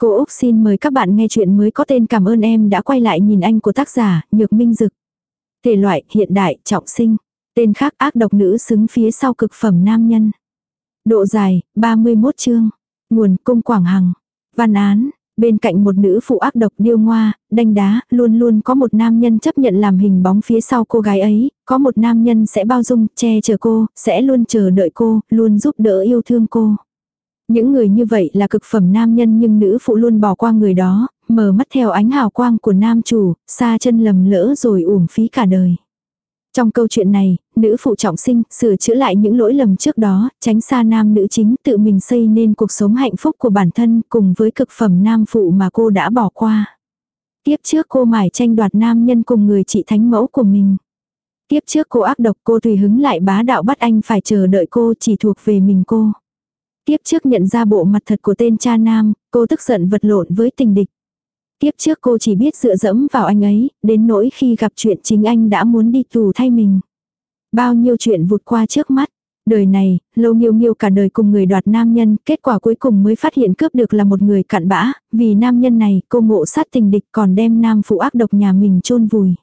Cô Úc xin mời các bạn nghe chuyện mới có tên Cảm ơn em đã quay lại nhìn anh của tác giả Nhược Minh Dực. Thể loại hiện đại trọng sinh. Tên khác ác độc nữ xứng phía sau cực phẩm nam nhân. Độ dài 31 chương. Nguồn cung Quảng Hằng. Văn án. Bên cạnh một nữ phụ ác độc điêu ngoa, đanh đá, luôn luôn có một nam nhân chấp nhận làm hình bóng phía sau cô gái ấy, có một nam nhân sẽ bao dung, che chở cô, sẽ luôn chờ đợi cô, luôn giúp đỡ yêu thương cô. Những người như vậy là cực phẩm nam nhân nhưng nữ phụ luôn bỏ qua người đó, mở mắt theo ánh hào quang của nam chủ, xa chân lầm lỡ rồi uổng phí cả đời. Trong câu chuyện này, nữ phụ trọng sinh, sửa chữa lại những lỗi lầm trước đó, tránh xa nam nữ chính tự mình xây nên cuộc sống hạnh phúc của bản thân cùng với cực phẩm nam phụ mà cô đã bỏ qua. Tiếp trước cô mải tranh đoạt nam nhân cùng người chị thánh mẫu của mình. Tiếp trước cô ác độc cô tùy hứng lại bá đạo bắt anh phải chờ đợi cô chỉ thuộc về mình cô. Tiếp trước nhận ra bộ mặt thật của tên cha nam, cô tức giận vật lộn với tình địch. Tiếp trước cô chỉ biết dựa dẫm vào anh ấy, đến nỗi khi gặp chuyện chính anh đã muốn đi tù thay mình. Bao nhiêu chuyện vụt qua trước mắt. Đời này, lâu nghiêu nghiêu cả đời cùng người đoạt nam nhân, kết quả cuối cùng mới phát hiện cướp được là một người cặn bã, vì nam nhân này cô ngộ sát tình địch còn đem nam phụ ác độc nhà mình chôn vùi.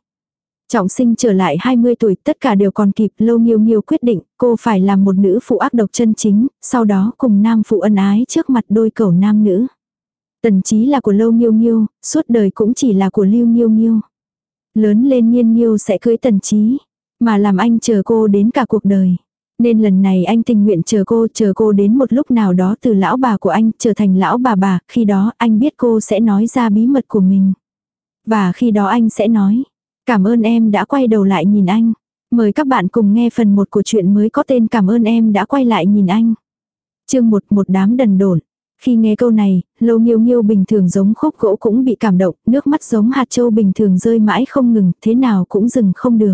Trọng sinh trở lại 20 tuổi tất cả đều còn kịp lâu nghiêu nghiêu quyết định cô phải làm một nữ phụ ác độc chân chính, sau đó cùng nam phụ ân ái trước mặt đôi cầu nam nữ. Tần trí là của lâu nghiêu nghiêu, suốt đời cũng chỉ là của lưu nghiêu nghiêu. Lớn lên nhiên nghiêu sẽ cưới tần trí, mà làm anh chờ cô đến cả cuộc đời. Nên lần này anh tình nguyện chờ cô, chờ cô đến một lúc nào đó từ lão bà của anh trở thành lão bà bà, khi đó anh biết cô sẽ nói ra bí mật của mình. Và khi đó anh sẽ nói, Cảm ơn em đã quay đầu lại nhìn anh. Mời các bạn cùng nghe phần 1 của chuyện mới có tên Cảm ơn em đã quay lại nhìn anh. Chương 1 một đám đần độn. Khi nghe câu này, lâu nghiêu nghiêu bình thường giống khúc gỗ cũng bị cảm động, nước mắt giống hạt châu bình thường rơi mãi không ngừng, thế nào cũng dừng không được.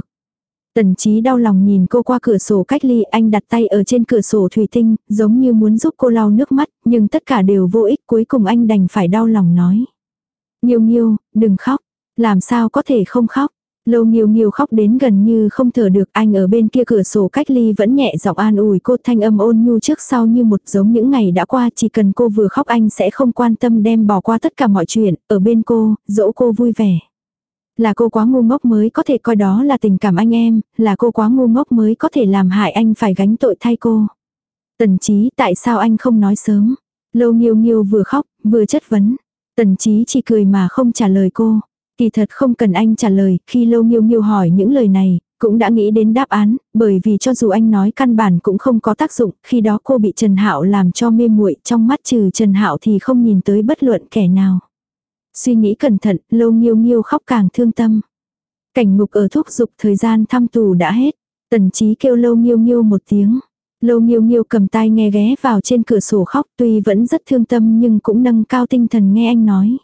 Tần trí đau lòng nhìn cô qua cửa sổ cách ly, anh đặt tay ở trên cửa sổ thủy tinh, giống như muốn giúp cô lau nước mắt, nhưng tất cả đều vô ích, cuối cùng anh đành phải đau lòng nói. Nghiêu nghiêu, đừng khóc, làm sao có thể không khóc, Lâu nghiêu nghiêu khóc đến gần như không thở được anh ở bên kia cửa sổ cách ly vẫn nhẹ giọng an ủi cô thanh âm ôn nhu trước sau như một giống những ngày đã qua chỉ cần cô vừa khóc anh sẽ không quan tâm đem bỏ qua tất cả mọi chuyện, ở bên cô, dỗ cô vui vẻ. Là cô quá ngu ngốc mới có thể coi đó là tình cảm anh em, là cô quá ngu ngốc mới có thể làm hại anh phải gánh tội thay cô. Tần trí tại sao anh không nói sớm? Lâu nghiêu nghiêu vừa khóc, vừa chất vấn. Tần trí chỉ cười mà không trả lời cô. Kỳ thật không cần anh trả lời, khi Lâu Nghiêu Nghiêu hỏi những lời này, cũng đã nghĩ đến đáp án, bởi vì cho dù anh nói căn bản cũng không có tác dụng, khi đó cô bị Trần Hạo làm cho mê muội, trong mắt trừ Trần Hạo thì không nhìn tới bất luận kẻ nào. Suy nghĩ cẩn thận, Lâu Nghiêu Nghiêu khóc càng thương tâm. Cảnh ngục ở thúc dục thời gian thăm tù đã hết, Tần Chí kêu Lâu Nghiêu Nghiêu một tiếng. Lâu Nghiêu Nghiêu cầm tay nghe ghé vào trên cửa sổ khóc, tuy vẫn rất thương tâm nhưng cũng nâng cao tinh thần nghe anh nói.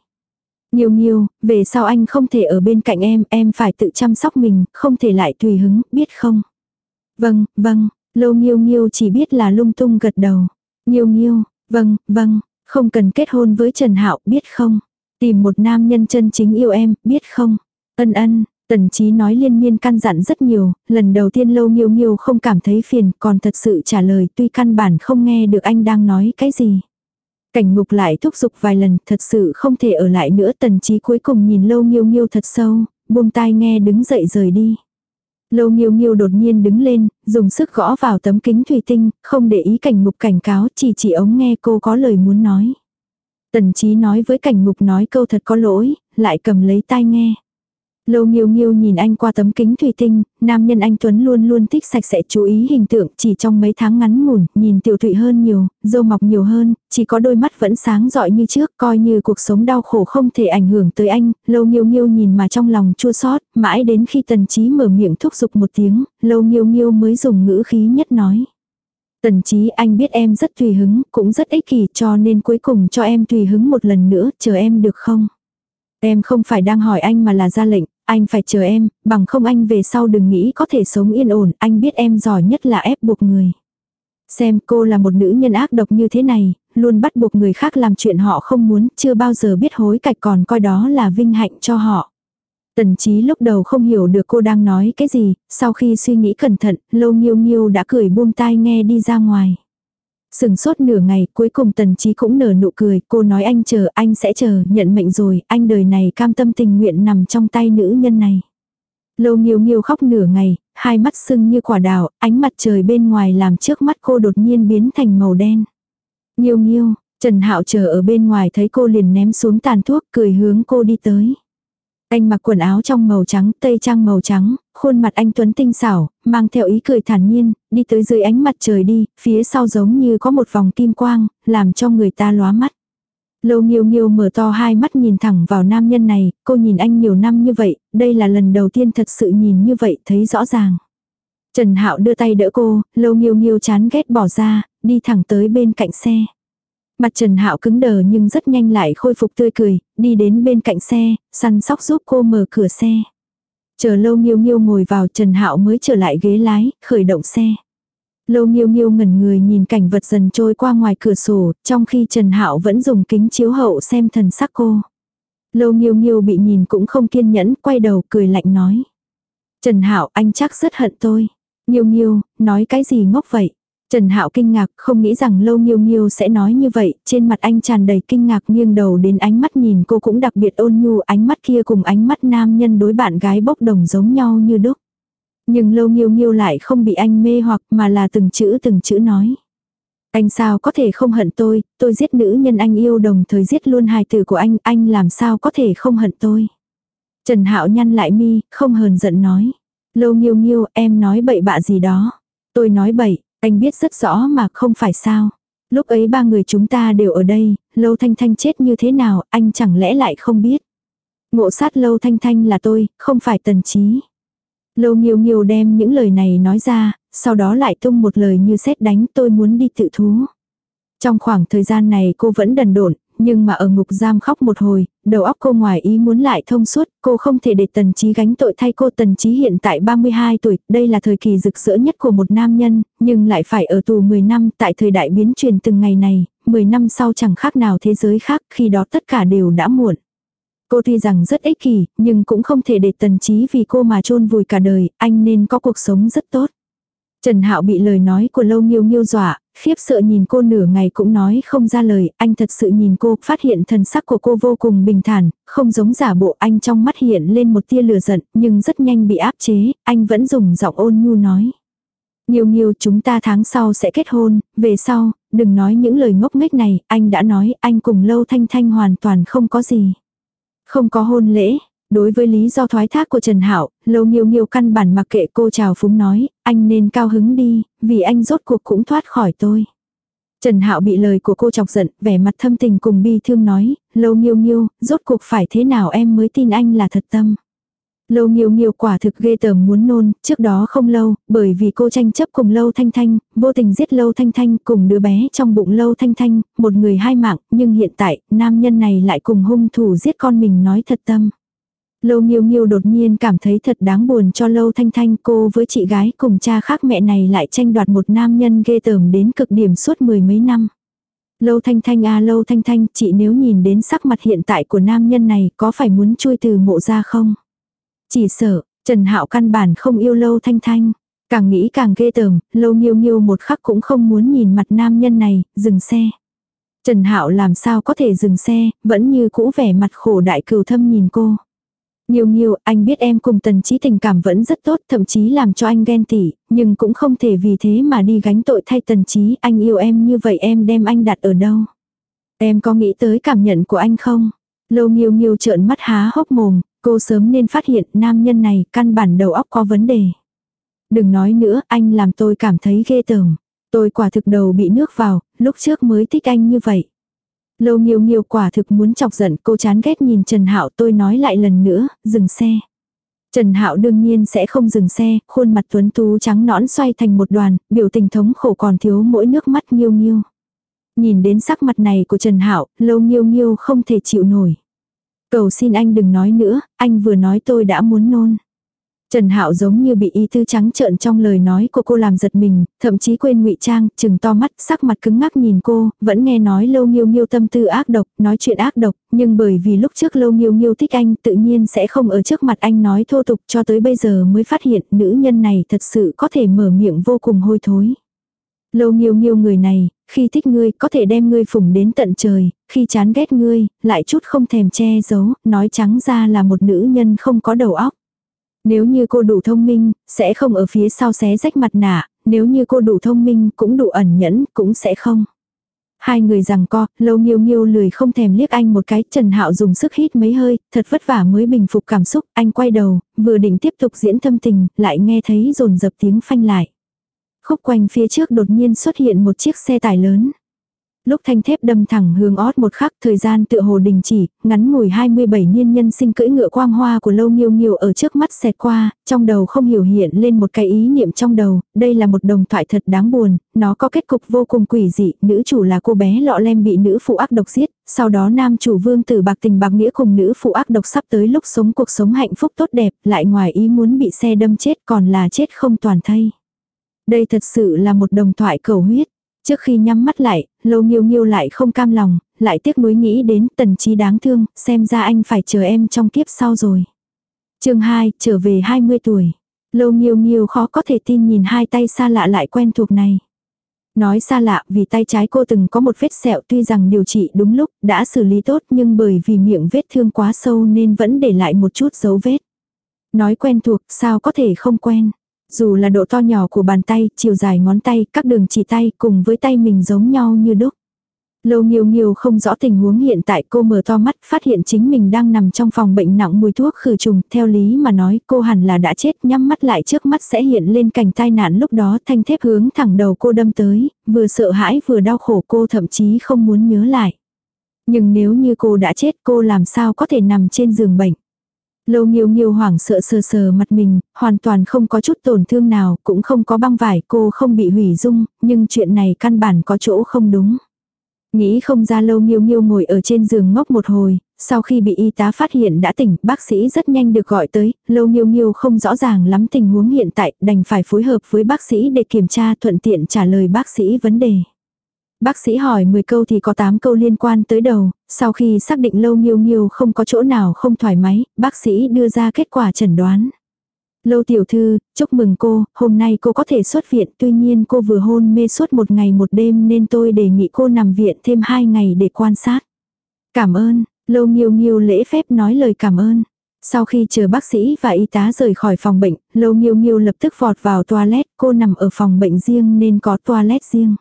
Nhiều nhiều, về sau anh không thể ở bên cạnh em, em phải tự chăm sóc mình, không thể lại tùy hứng, biết không? Vâng, vâng, lâu nghiêu nghiêu chỉ biết là lung tung gật đầu. Nghiêu nghiêu, vâng, vâng, không cần kết hôn với Trần Hạo, biết không? Tìm một nam nhân chân chính yêu em, biết không? Ân ân, Tần Chí nói liên miên căn dặn rất nhiều, lần đầu tiên lâu nghiêu nghiêu không cảm thấy phiền, còn thật sự trả lời tuy căn bản không nghe được anh đang nói cái gì. Cảnh ngục lại thúc giục vài lần, thật sự không thể ở lại nữa tần trí cuối cùng nhìn lâu nghiêu nghiêu thật sâu, buông tai nghe đứng dậy rời đi. Lâu nghiêu nghiêu đột nhiên đứng lên, dùng sức gõ vào tấm kính thủy tinh, không để ý cảnh ngục cảnh cáo, chỉ chỉ ống nghe cô có lời muốn nói. Tần trí nói với cảnh ngục nói câu thật có lỗi, lại cầm lấy tai nghe. Lâu nghiêu nghiêu nhìn anh qua tấm kính thủy tinh, nam nhân anh Tuấn luôn luôn thích sạch sẽ chú ý hình tượng chỉ trong mấy tháng ngắn ngủn, nhìn tiểu thụy hơn nhiều, dâu mọc nhiều hơn, chỉ có đôi mắt vẫn sáng rọi như trước, coi như cuộc sống đau khổ không thể ảnh hưởng tới anh, lâu nghiêu nghiêu nhìn mà trong lòng chua xót mãi đến khi tần trí mở miệng thúc giục một tiếng, lâu nghiêu nghiêu mới dùng ngữ khí nhất nói. Tần trí anh biết em rất tùy hứng, cũng rất ích kỷ cho nên cuối cùng cho em tùy hứng một lần nữa, chờ em được không? Em không phải đang hỏi anh mà là ra lệnh, anh phải chờ em, bằng không anh về sau đừng nghĩ có thể sống yên ổn, anh biết em giỏi nhất là ép buộc người. Xem cô là một nữ nhân ác độc như thế này, luôn bắt buộc người khác làm chuyện họ không muốn, chưa bao giờ biết hối cạch còn coi đó là vinh hạnh cho họ. Tần trí lúc đầu không hiểu được cô đang nói cái gì, sau khi suy nghĩ cẩn thận, lâu nghiêu nghiêu đã cười buông tai nghe đi ra ngoài. Sừng sốt nửa ngày, cuối cùng tần trí cũng nở nụ cười, cô nói anh chờ, anh sẽ chờ, nhận mệnh rồi, anh đời này cam tâm tình nguyện nằm trong tay nữ nhân này. Lâu nghiêu nghiêu khóc nửa ngày, hai mắt sưng như quả đào, ánh mặt trời bên ngoài làm trước mắt cô đột nhiên biến thành màu đen. Nghiêu nghiêu, Trần Hạo chờ ở bên ngoài thấy cô liền ném xuống tàn thuốc cười hướng cô đi tới. Anh mặc quần áo trong màu trắng, tây trang màu trắng, khuôn mặt anh Tuấn tinh xảo, mang theo ý cười thản nhiên, đi tới dưới ánh mặt trời đi, phía sau giống như có một vòng kim quang, làm cho người ta lóa mắt. Lâu nghiêu nghiêu mở to hai mắt nhìn thẳng vào nam nhân này, cô nhìn anh nhiều năm như vậy, đây là lần đầu tiên thật sự nhìn như vậy thấy rõ ràng. Trần Hạo đưa tay đỡ cô, lâu nghiêu nghiêu chán ghét bỏ ra, đi thẳng tới bên cạnh xe. Mặt Trần Hạo cứng đờ nhưng rất nhanh lại khôi phục tươi cười, đi đến bên cạnh xe, săn sóc giúp cô mở cửa xe. Chờ lâu nghiêu nghiêu ngồi vào Trần Hạo mới trở lại ghế lái, khởi động xe. Lâu nghiêu nghiêu ngẩn người nhìn cảnh vật dần trôi qua ngoài cửa sổ, trong khi Trần Hạo vẫn dùng kính chiếu hậu xem thần sắc cô. Lâu nghiêu nghiêu bị nhìn cũng không kiên nhẫn, quay đầu cười lạnh nói. Trần Hạo anh chắc rất hận tôi. Nghiêu nghiêu, nói cái gì ngốc vậy? Trần Hạo kinh ngạc, không nghĩ rằng Lâu Miêu Miêu sẽ nói như vậy, trên mặt anh tràn đầy kinh ngạc nghiêng đầu đến ánh mắt nhìn cô cũng đặc biệt ôn nhu, ánh mắt kia cùng ánh mắt nam nhân đối bạn gái bốc đồng giống nhau như đúc. Nhưng Lâu Miêu Miêu lại không bị anh mê hoặc mà là từng chữ từng chữ nói. Anh sao có thể không hận tôi, tôi giết nữ nhân anh yêu đồng thời giết luôn hài tử của anh, anh làm sao có thể không hận tôi. Trần Hạo nhăn lại mi, không hờn giận nói. Lâu Miêu Miêu, em nói bậy bạ gì đó. Tôi nói bậy, anh biết rất rõ mà không phải sao. Lúc ấy ba người chúng ta đều ở đây, Lâu Thanh Thanh chết như thế nào, anh chẳng lẽ lại không biết. Ngộ sát Lâu Thanh Thanh là tôi, không phải tần trí. Lâu nhiêu nhiêu đem những lời này nói ra, sau đó lại tung một lời như xét đánh tôi muốn đi tự thú. Trong khoảng thời gian này cô vẫn đần độn, nhưng mà ở ngục giam khóc một hồi, đầu óc cô ngoài ý muốn lại thông suốt, cô không thể để tần trí gánh tội thay cô tần trí hiện tại 32 tuổi, đây là thời kỳ rực rỡ nhất của một nam nhân, nhưng lại phải ở tù 10 năm tại thời đại biến truyền từng ngày này, 10 năm sau chẳng khác nào thế giới khác, khi đó tất cả đều đã muộn. Cô tuy rằng rất ích kỷ, nhưng cũng không thể để tần trí vì cô mà chôn vùi cả đời, anh nên có cuộc sống rất tốt. Trần Hạo bị lời nói của Lâu Nghiêu Nghiêu dọa, khiếp sợ nhìn cô nửa ngày cũng nói không ra lời, anh thật sự nhìn cô, phát hiện thần sắc của cô vô cùng bình thản, không giống giả bộ anh trong mắt hiện lên một tia lửa giận, nhưng rất nhanh bị áp chế, anh vẫn dùng giọng ôn nhu nói. nhiều nhiều chúng ta tháng sau sẽ kết hôn, về sau, đừng nói những lời ngốc nghếch này, anh đã nói anh cùng Lâu Thanh Thanh hoàn toàn không có gì. Không có hôn lễ, Đối với lý do thoái thác của Trần Hạo, Lâu Miêu Miêu căn bản mặc kệ cô chào phúng nói, anh nên cao hứng đi, vì anh rốt cuộc cũng thoát khỏi tôi. Trần Hạo bị lời của cô chọc giận, vẻ mặt thâm tình cùng bi thương nói, Lâu Miêu Miêu, rốt cuộc phải thế nào em mới tin anh là thật tâm. Lâu Nghiêu Nghiêu quả thực ghê tởm muốn nôn, trước đó không lâu, bởi vì cô tranh chấp cùng Lâu Thanh Thanh, vô tình giết Lâu Thanh Thanh cùng đứa bé trong bụng Lâu Thanh Thanh, một người hai mạng, nhưng hiện tại, nam nhân này lại cùng hung thủ giết con mình nói thật tâm. Lâu Nghiêu Nghiêu đột nhiên cảm thấy thật đáng buồn cho Lâu Thanh Thanh cô với chị gái cùng cha khác mẹ này lại tranh đoạt một nam nhân ghê tởm đến cực điểm suốt mười mấy năm. Lâu Thanh Thanh à Lâu Thanh Thanh, chị nếu nhìn đến sắc mặt hiện tại của nam nhân này có phải muốn chui từ mộ ra không? Chỉ sợ, Trần Hạo căn bản không yêu Lâu Thanh Thanh. Càng nghĩ càng ghê tởm, Lâu Nghiêu Nghiêu một khắc cũng không muốn nhìn mặt nam nhân này, dừng xe. Trần Hạo làm sao có thể dừng xe, vẫn như cũ vẻ mặt khổ đại cừu thâm nhìn cô nhiều nhiều anh biết em cùng tần trí tình cảm vẫn rất tốt, thậm chí làm cho anh ghen tỉ, nhưng cũng không thể vì thế mà đi gánh tội thay tần trí, anh yêu em như vậy em đem anh đặt ở đâu. Em có nghĩ tới cảm nhận của anh không? Lâu nhiều nhiều trợn mắt há hốc mồm, cô sớm nên phát hiện nam nhân này căn bản đầu óc có vấn đề. Đừng nói nữa, anh làm tôi cảm thấy ghê tởm. Tôi quả thực đầu bị nước vào, lúc trước mới thích anh như vậy. Lâu nghiêu nghiêu quả thực muốn chọc giận cô chán ghét nhìn Trần Hạo tôi nói lại lần nữa, dừng xe. Trần Hạo đương nhiên sẽ không dừng xe, khuôn mặt tuấn tú trắng nõn xoay thành một đoàn, biểu tình thống khổ còn thiếu mỗi nước mắt nghiêu nghiêu. Nhìn đến sắc mặt này của Trần Hạo, lâu nghiêu nghiêu không thể chịu nổi. Cầu xin anh đừng nói nữa, anh vừa nói tôi đã muốn nôn. Trần Hạo giống như bị ý tư trắng trợn trong lời nói của cô làm giật mình, thậm chí quên ngụy trang, chừng to mắt, sắc mặt cứng ngắc nhìn cô, vẫn nghe nói Lâu Nghiêu Nghiêu tâm tư ác độc, nói chuyện ác độc, nhưng bởi vì lúc trước Lâu Nghiêu Nghiêu thích anh, tự nhiên sẽ không ở trước mặt anh nói thô tục, cho tới bây giờ mới phát hiện nữ nhân này thật sự có thể mở miệng vô cùng hôi thối. Lâu Nghiêu Nghiêu người này, khi thích ngươi có thể đem ngươi phủng đến tận trời, khi chán ghét ngươi, lại chút không thèm che giấu, nói trắng ra là một nữ nhân không có đầu óc. Nếu như cô đủ thông minh, sẽ không ở phía sau xé rách mặt nạ, nếu như cô đủ thông minh cũng đủ ẩn nhẫn, cũng sẽ không. Hai người rằng co, lâu nghiêu nghiêu lười không thèm liếc anh một cái, Trần Hạo dùng sức hít mấy hơi, thật vất vả mới bình phục cảm xúc, anh quay đầu, vừa định tiếp tục diễn thâm tình, lại nghe thấy rồn dập tiếng phanh lại. Khúc quanh phía trước đột nhiên xuất hiện một chiếc xe tải lớn. Lúc thanh thép đâm thẳng hướng ót một khắc thời gian tựa hồ đình chỉ, ngắn ngủi 27 niên nhân sinh cưỡi ngựa quang hoa của lâu nghiêu nghiêu ở trước mắt xẹt qua, trong đầu không hiểu hiện lên một cái ý niệm trong đầu, đây là một đồng thoại thật đáng buồn, nó có kết cục vô cùng quỷ dị, nữ chủ là cô bé lọ lem bị nữ phụ ác độc giết, sau đó nam chủ vương tử bạc tình bạc nghĩa cùng nữ phụ ác độc sắp tới lúc sống cuộc sống hạnh phúc tốt đẹp, lại ngoài ý muốn bị xe đâm chết còn là chết không toàn thây. Đây thật sự là một đồng thoại cầu huyết. Trước khi nhắm mắt lại, lâu nghiêu nghiêu lại không cam lòng, lại tiếc nuối nghĩ đến tần trí đáng thương, xem ra anh phải chờ em trong kiếp sau rồi. chương 2, trở về 20 tuổi. Lâu nghiêu nghiêu khó có thể tin nhìn hai tay xa lạ lại quen thuộc này. Nói xa lạ vì tay trái cô từng có một vết sẹo tuy rằng điều trị đúng lúc đã xử lý tốt nhưng bởi vì miệng vết thương quá sâu nên vẫn để lại một chút dấu vết. Nói quen thuộc sao có thể không quen. Dù là độ to nhỏ của bàn tay, chiều dài ngón tay, các đường chỉ tay cùng với tay mình giống nhau như đúc. Lâu nghiêu nghiêu không rõ tình huống hiện tại cô mở to mắt phát hiện chính mình đang nằm trong phòng bệnh nặng mùi thuốc khử trùng. Theo lý mà nói cô hẳn là đã chết nhắm mắt lại trước mắt sẽ hiện lên cảnh tai nạn lúc đó thanh thép hướng thẳng đầu cô đâm tới, vừa sợ hãi vừa đau khổ cô thậm chí không muốn nhớ lại. Nhưng nếu như cô đã chết cô làm sao có thể nằm trên giường bệnh. Lâu nghiêu nghiêu hoảng sợ sờ sờ mặt mình, hoàn toàn không có chút tổn thương nào, cũng không có băng vải, cô không bị hủy dung, nhưng chuyện này căn bản có chỗ không đúng. Nghĩ không ra lâu nghiêu nghiêu ngồi ở trên giường ngốc một hồi, sau khi bị y tá phát hiện đã tỉnh, bác sĩ rất nhanh được gọi tới, lâu nghiêu nghiêu không rõ ràng lắm tình huống hiện tại, đành phải phối hợp với bác sĩ để kiểm tra thuận tiện trả lời bác sĩ vấn đề. Bác sĩ hỏi 10 câu thì có 8 câu liên quan tới đầu, sau khi xác định lâu nghiêu nghiêu không có chỗ nào không thoải mái, bác sĩ đưa ra kết quả chẩn đoán. Lâu tiểu thư, chúc mừng cô, hôm nay cô có thể xuất viện, tuy nhiên cô vừa hôn mê suốt một ngày một đêm nên tôi đề nghị cô nằm viện thêm 2 ngày để quan sát. Cảm ơn, lâu nghiêu nghiêu lễ phép nói lời cảm ơn. Sau khi chờ bác sĩ và y tá rời khỏi phòng bệnh, lâu nghiêu nghiêu lập tức vọt vào toilet, cô nằm ở phòng bệnh riêng nên có toilet riêng.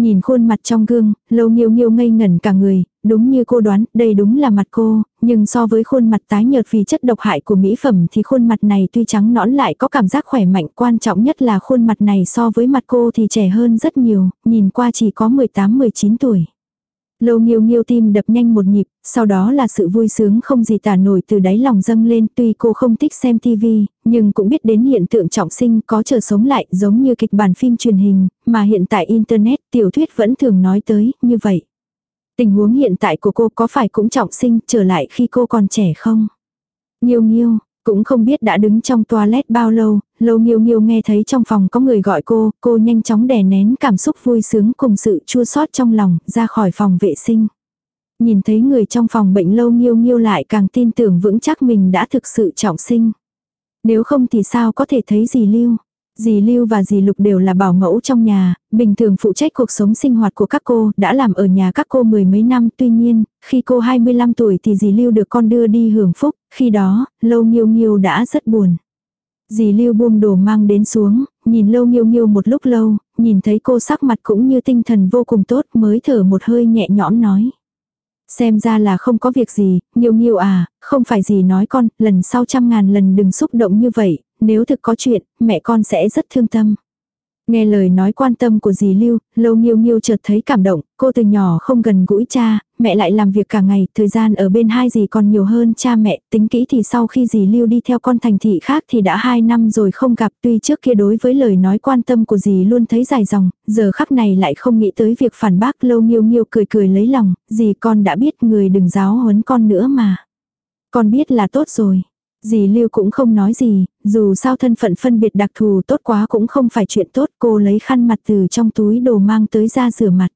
Nhìn khuôn mặt trong gương, lâu nghiêu nghiêu ngây ngẩn cả người, đúng như cô đoán, đây đúng là mặt cô, nhưng so với khuôn mặt tái nhợt vì chất độc hại của mỹ phẩm thì khuôn mặt này tuy trắng nõn lại có cảm giác khỏe mạnh, quan trọng nhất là khuôn mặt này so với mặt cô thì trẻ hơn rất nhiều, nhìn qua chỉ có 18-19 tuổi. Lâu nghiêu nghiêu tim đập nhanh một nhịp, sau đó là sự vui sướng không gì tả nổi từ đáy lòng dâng lên tuy cô không thích xem tivi, nhưng cũng biết đến hiện tượng trọng sinh có chờ sống lại giống như kịch bản phim truyền hình, mà hiện tại Internet tiểu thuyết vẫn thường nói tới, như vậy. Tình huống hiện tại của cô có phải cũng trọng sinh trở lại khi cô còn trẻ không? Nghiêu nghiêu, cũng không biết đã đứng trong toilet bao lâu, lâu nghiêu nghiêu nghe thấy trong phòng có người gọi cô, cô nhanh chóng đè nén cảm xúc vui sướng cùng sự chua xót trong lòng, ra khỏi phòng vệ sinh. Nhìn thấy người trong phòng bệnh lâu nghiêu nghiêu lại càng tin tưởng vững chắc mình đã thực sự trọng sinh. Nếu không thì sao có thể thấy gì lưu. Dì Lưu và dì Lục đều là bảo mẫu trong nhà, bình thường phụ trách cuộc sống sinh hoạt của các cô, đã làm ở nhà các cô mười mấy năm. Tuy nhiên, khi cô 25 tuổi thì dì Lưu được con đưa đi hưởng phúc, khi đó, Lâu Nhiêu Nhiêu đã rất buồn. Dì Lưu buông đồ mang đến xuống, nhìn Lâu Nhiêu Nhiêu một lúc lâu, nhìn thấy cô sắc mặt cũng như tinh thần vô cùng tốt mới thở một hơi nhẹ nhõm nói. Xem ra là không có việc gì, nhiều nhiều à, không phải gì nói con, lần sau trăm ngàn lần đừng xúc động như vậy, nếu thực có chuyện, mẹ con sẽ rất thương tâm. Nghe lời nói quan tâm của dì Lưu, Lâu Nghiêu Nghiêu chợt thấy cảm động, cô từ nhỏ không gần gũi cha, mẹ lại làm việc cả ngày, thời gian ở bên hai dì còn nhiều hơn cha mẹ, tính kỹ thì sau khi dì Lưu đi theo con thành thị khác thì đã hai năm rồi không gặp, tuy trước kia đối với lời nói quan tâm của dì luôn thấy dài dòng, giờ khắc này lại không nghĩ tới việc phản bác Lâu Nghiêu Nghiêu cười cười lấy lòng, dì con đã biết người đừng giáo huấn con nữa mà. Con biết là tốt rồi. Dì Lưu cũng không nói gì, dù sao thân phận phân biệt đặc thù tốt quá cũng không phải chuyện tốt cô lấy khăn mặt từ trong túi đồ mang tới ra rửa mặt.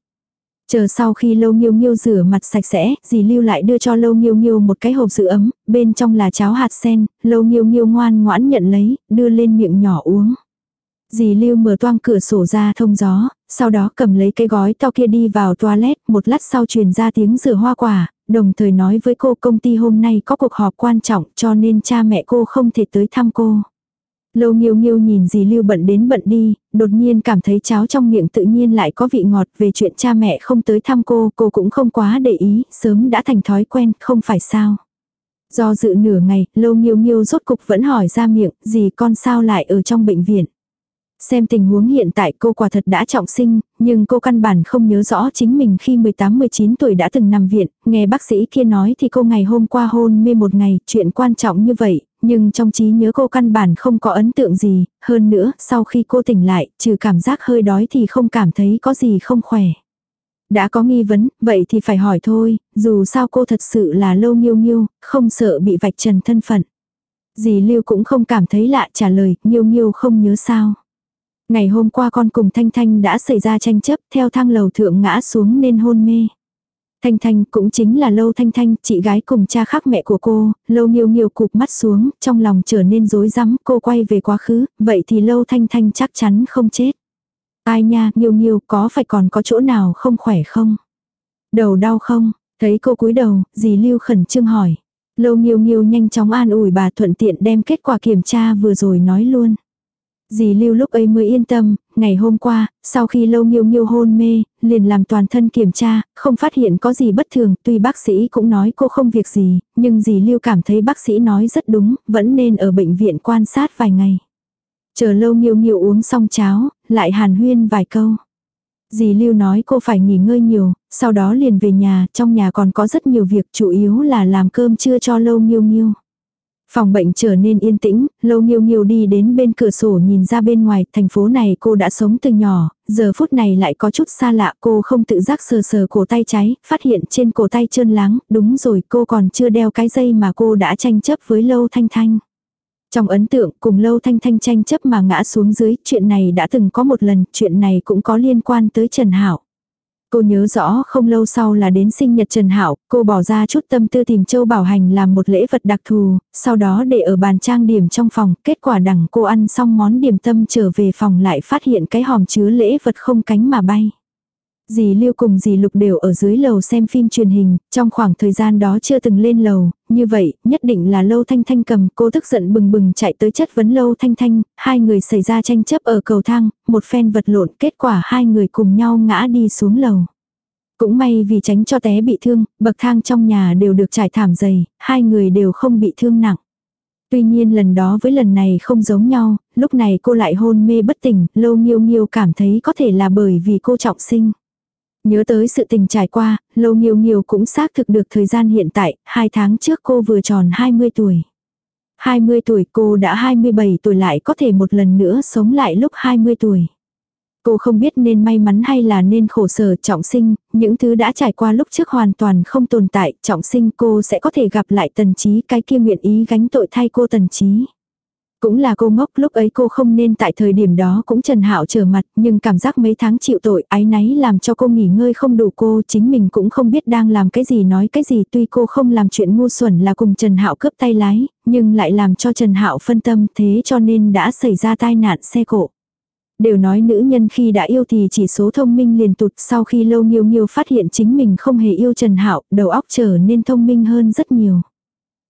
Chờ sau khi lâu nghiêu nghiêu rửa mặt sạch sẽ, dì lưu lại đưa cho lâu nghiêu nghiêu một cái hộp giữ ấm, bên trong là cháo hạt sen, lâu nghiêu nghiêu ngoan ngoãn nhận lấy, đưa lên miệng nhỏ uống. Dì Lưu mở toang cửa sổ ra thông gió, sau đó cầm lấy cái gói to kia đi vào toilet, một lát sau truyền ra tiếng rửa hoa quả, đồng thời nói với cô công ty hôm nay có cuộc họp quan trọng cho nên cha mẹ cô không thể tới thăm cô. Lâu nghiêu nghiêu nhìn dì Lưu bận đến bận đi, đột nhiên cảm thấy cháo trong miệng tự nhiên lại có vị ngọt về chuyện cha mẹ không tới thăm cô, cô cũng không quá để ý, sớm đã thành thói quen, không phải sao. Do dự nửa ngày, lâu nghiêu nghiêu rốt cục vẫn hỏi ra miệng, gì con sao lại ở trong bệnh viện. Xem tình huống hiện tại cô quả thật đã trọng sinh, nhưng cô căn bản không nhớ rõ chính mình khi 18-19 tuổi đã từng nằm viện, nghe bác sĩ kia nói thì cô ngày hôm qua hôn mê một ngày, chuyện quan trọng như vậy, nhưng trong trí nhớ cô căn bản không có ấn tượng gì, hơn nữa, sau khi cô tỉnh lại, trừ cảm giác hơi đói thì không cảm thấy có gì không khỏe. Đã có nghi vấn, vậy thì phải hỏi thôi, dù sao cô thật sự là lâu nghiêu nghiêu, không sợ bị vạch trần thân phận. Dì Lưu cũng không cảm thấy lạ trả lời, nghiêu nghiêu không nhớ sao. Ngày hôm qua con cùng Thanh Thanh đã xảy ra tranh chấp theo thang lầu thượng ngã xuống nên hôn mê. Thanh Thanh cũng chính là Lâu Thanh Thanh, chị gái cùng cha khác mẹ của cô, Lâu Nghiêu Nghiêu cụp mắt xuống, trong lòng trở nên rối rắm, cô quay về quá khứ, vậy thì Lâu Thanh Thanh chắc chắn không chết. Ai nha, Nghiêu Nghiêu, có phải còn có chỗ nào không khỏe không? Đầu đau không? Thấy cô cúi đầu, dì Lưu khẩn trương hỏi. Lâu Nghiêu Nghiêu nhanh chóng an ủi bà thuận tiện đem kết quả kiểm tra vừa rồi nói luôn. Dì Lưu lúc ấy mới yên tâm, ngày hôm qua, sau khi lâu nghiêu nghiêu hôn mê, liền làm toàn thân kiểm tra, không phát hiện có gì bất thường, tuy bác sĩ cũng nói cô không việc gì, nhưng dì Lưu cảm thấy bác sĩ nói rất đúng, vẫn nên ở bệnh viện quan sát vài ngày. Chờ lâu nghiêu nghiêu uống xong cháo, lại hàn huyên vài câu. Dì Lưu nói cô phải nghỉ ngơi nhiều, sau đó liền về nhà, trong nhà còn có rất nhiều việc chủ yếu là làm cơm trưa cho lâu nghiêu nghiêu. Phòng bệnh trở nên yên tĩnh, lâu nghiêu nghiêu đi đến bên cửa sổ nhìn ra bên ngoài, thành phố này cô đã sống từ nhỏ, giờ phút này lại có chút xa lạ cô không tự giác sờ sờ cổ tay cháy, phát hiện trên cổ tay trơn láng, đúng rồi cô còn chưa đeo cái dây mà cô đã tranh chấp với lâu thanh thanh. Trong ấn tượng cùng lâu thanh thanh tranh chấp mà ngã xuống dưới, chuyện này đã từng có một lần, chuyện này cũng có liên quan tới Trần Hảo. Cô nhớ rõ không lâu sau là đến sinh nhật Trần Hảo, cô bỏ ra chút tâm tư tìm Châu Bảo Hành làm một lễ vật đặc thù, sau đó để ở bàn trang điểm trong phòng, kết quả đằng cô ăn xong món điểm tâm trở về phòng lại phát hiện cái hòm chứa lễ vật không cánh mà bay. Dì Lưu cùng dì Lục đều ở dưới lầu xem phim truyền hình, trong khoảng thời gian đó chưa từng lên lầu, như vậy, nhất định là Lâu Thanh Thanh cầm, cô tức giận bừng bừng chạy tới chất vấn Lâu Thanh Thanh, hai người xảy ra tranh chấp ở cầu thang, một phen vật lộn, kết quả hai người cùng nhau ngã đi xuống lầu. Cũng may vì tránh cho té bị thương, bậc thang trong nhà đều được trải thảm dày, hai người đều không bị thương nặng. Tuy nhiên lần đó với lần này không giống nhau, lúc này cô lại hôn mê bất tỉnh, lâu nghiêu nghiêu cảm thấy có thể là bởi vì cô trọng sinh. Nhớ tới sự tình trải qua, lâu nghiêu nghiêu cũng xác thực được thời gian hiện tại, hai tháng trước cô vừa tròn 20 tuổi. 20 tuổi cô đã 27 tuổi lại có thể một lần nữa sống lại lúc 20 tuổi. Cô không biết nên may mắn hay là nên khổ sở trọng sinh, những thứ đã trải qua lúc trước hoàn toàn không tồn tại, trọng sinh cô sẽ có thể gặp lại tần trí cái kia nguyện ý gánh tội thay cô tần trí. Cũng là cô ngốc, lúc ấy cô không nên tại thời điểm đó cũng Trần Hạo trở mặt, nhưng cảm giác mấy tháng chịu tội ái náy làm cho cô nghỉ ngơi không đủ, cô chính mình cũng không biết đang làm cái gì, nói cái gì, tuy cô không làm chuyện ngu xuẩn là cùng Trần Hạo cướp tay lái, nhưng lại làm cho Trần Hạo phân tâm, thế cho nên đã xảy ra tai nạn xe cộ. Đều nói nữ nhân khi đã yêu thì chỉ số thông minh liền tụt, sau khi lâu nghiêu nghiêu phát hiện chính mình không hề yêu Trần Hạo, đầu óc trở nên thông minh hơn rất nhiều.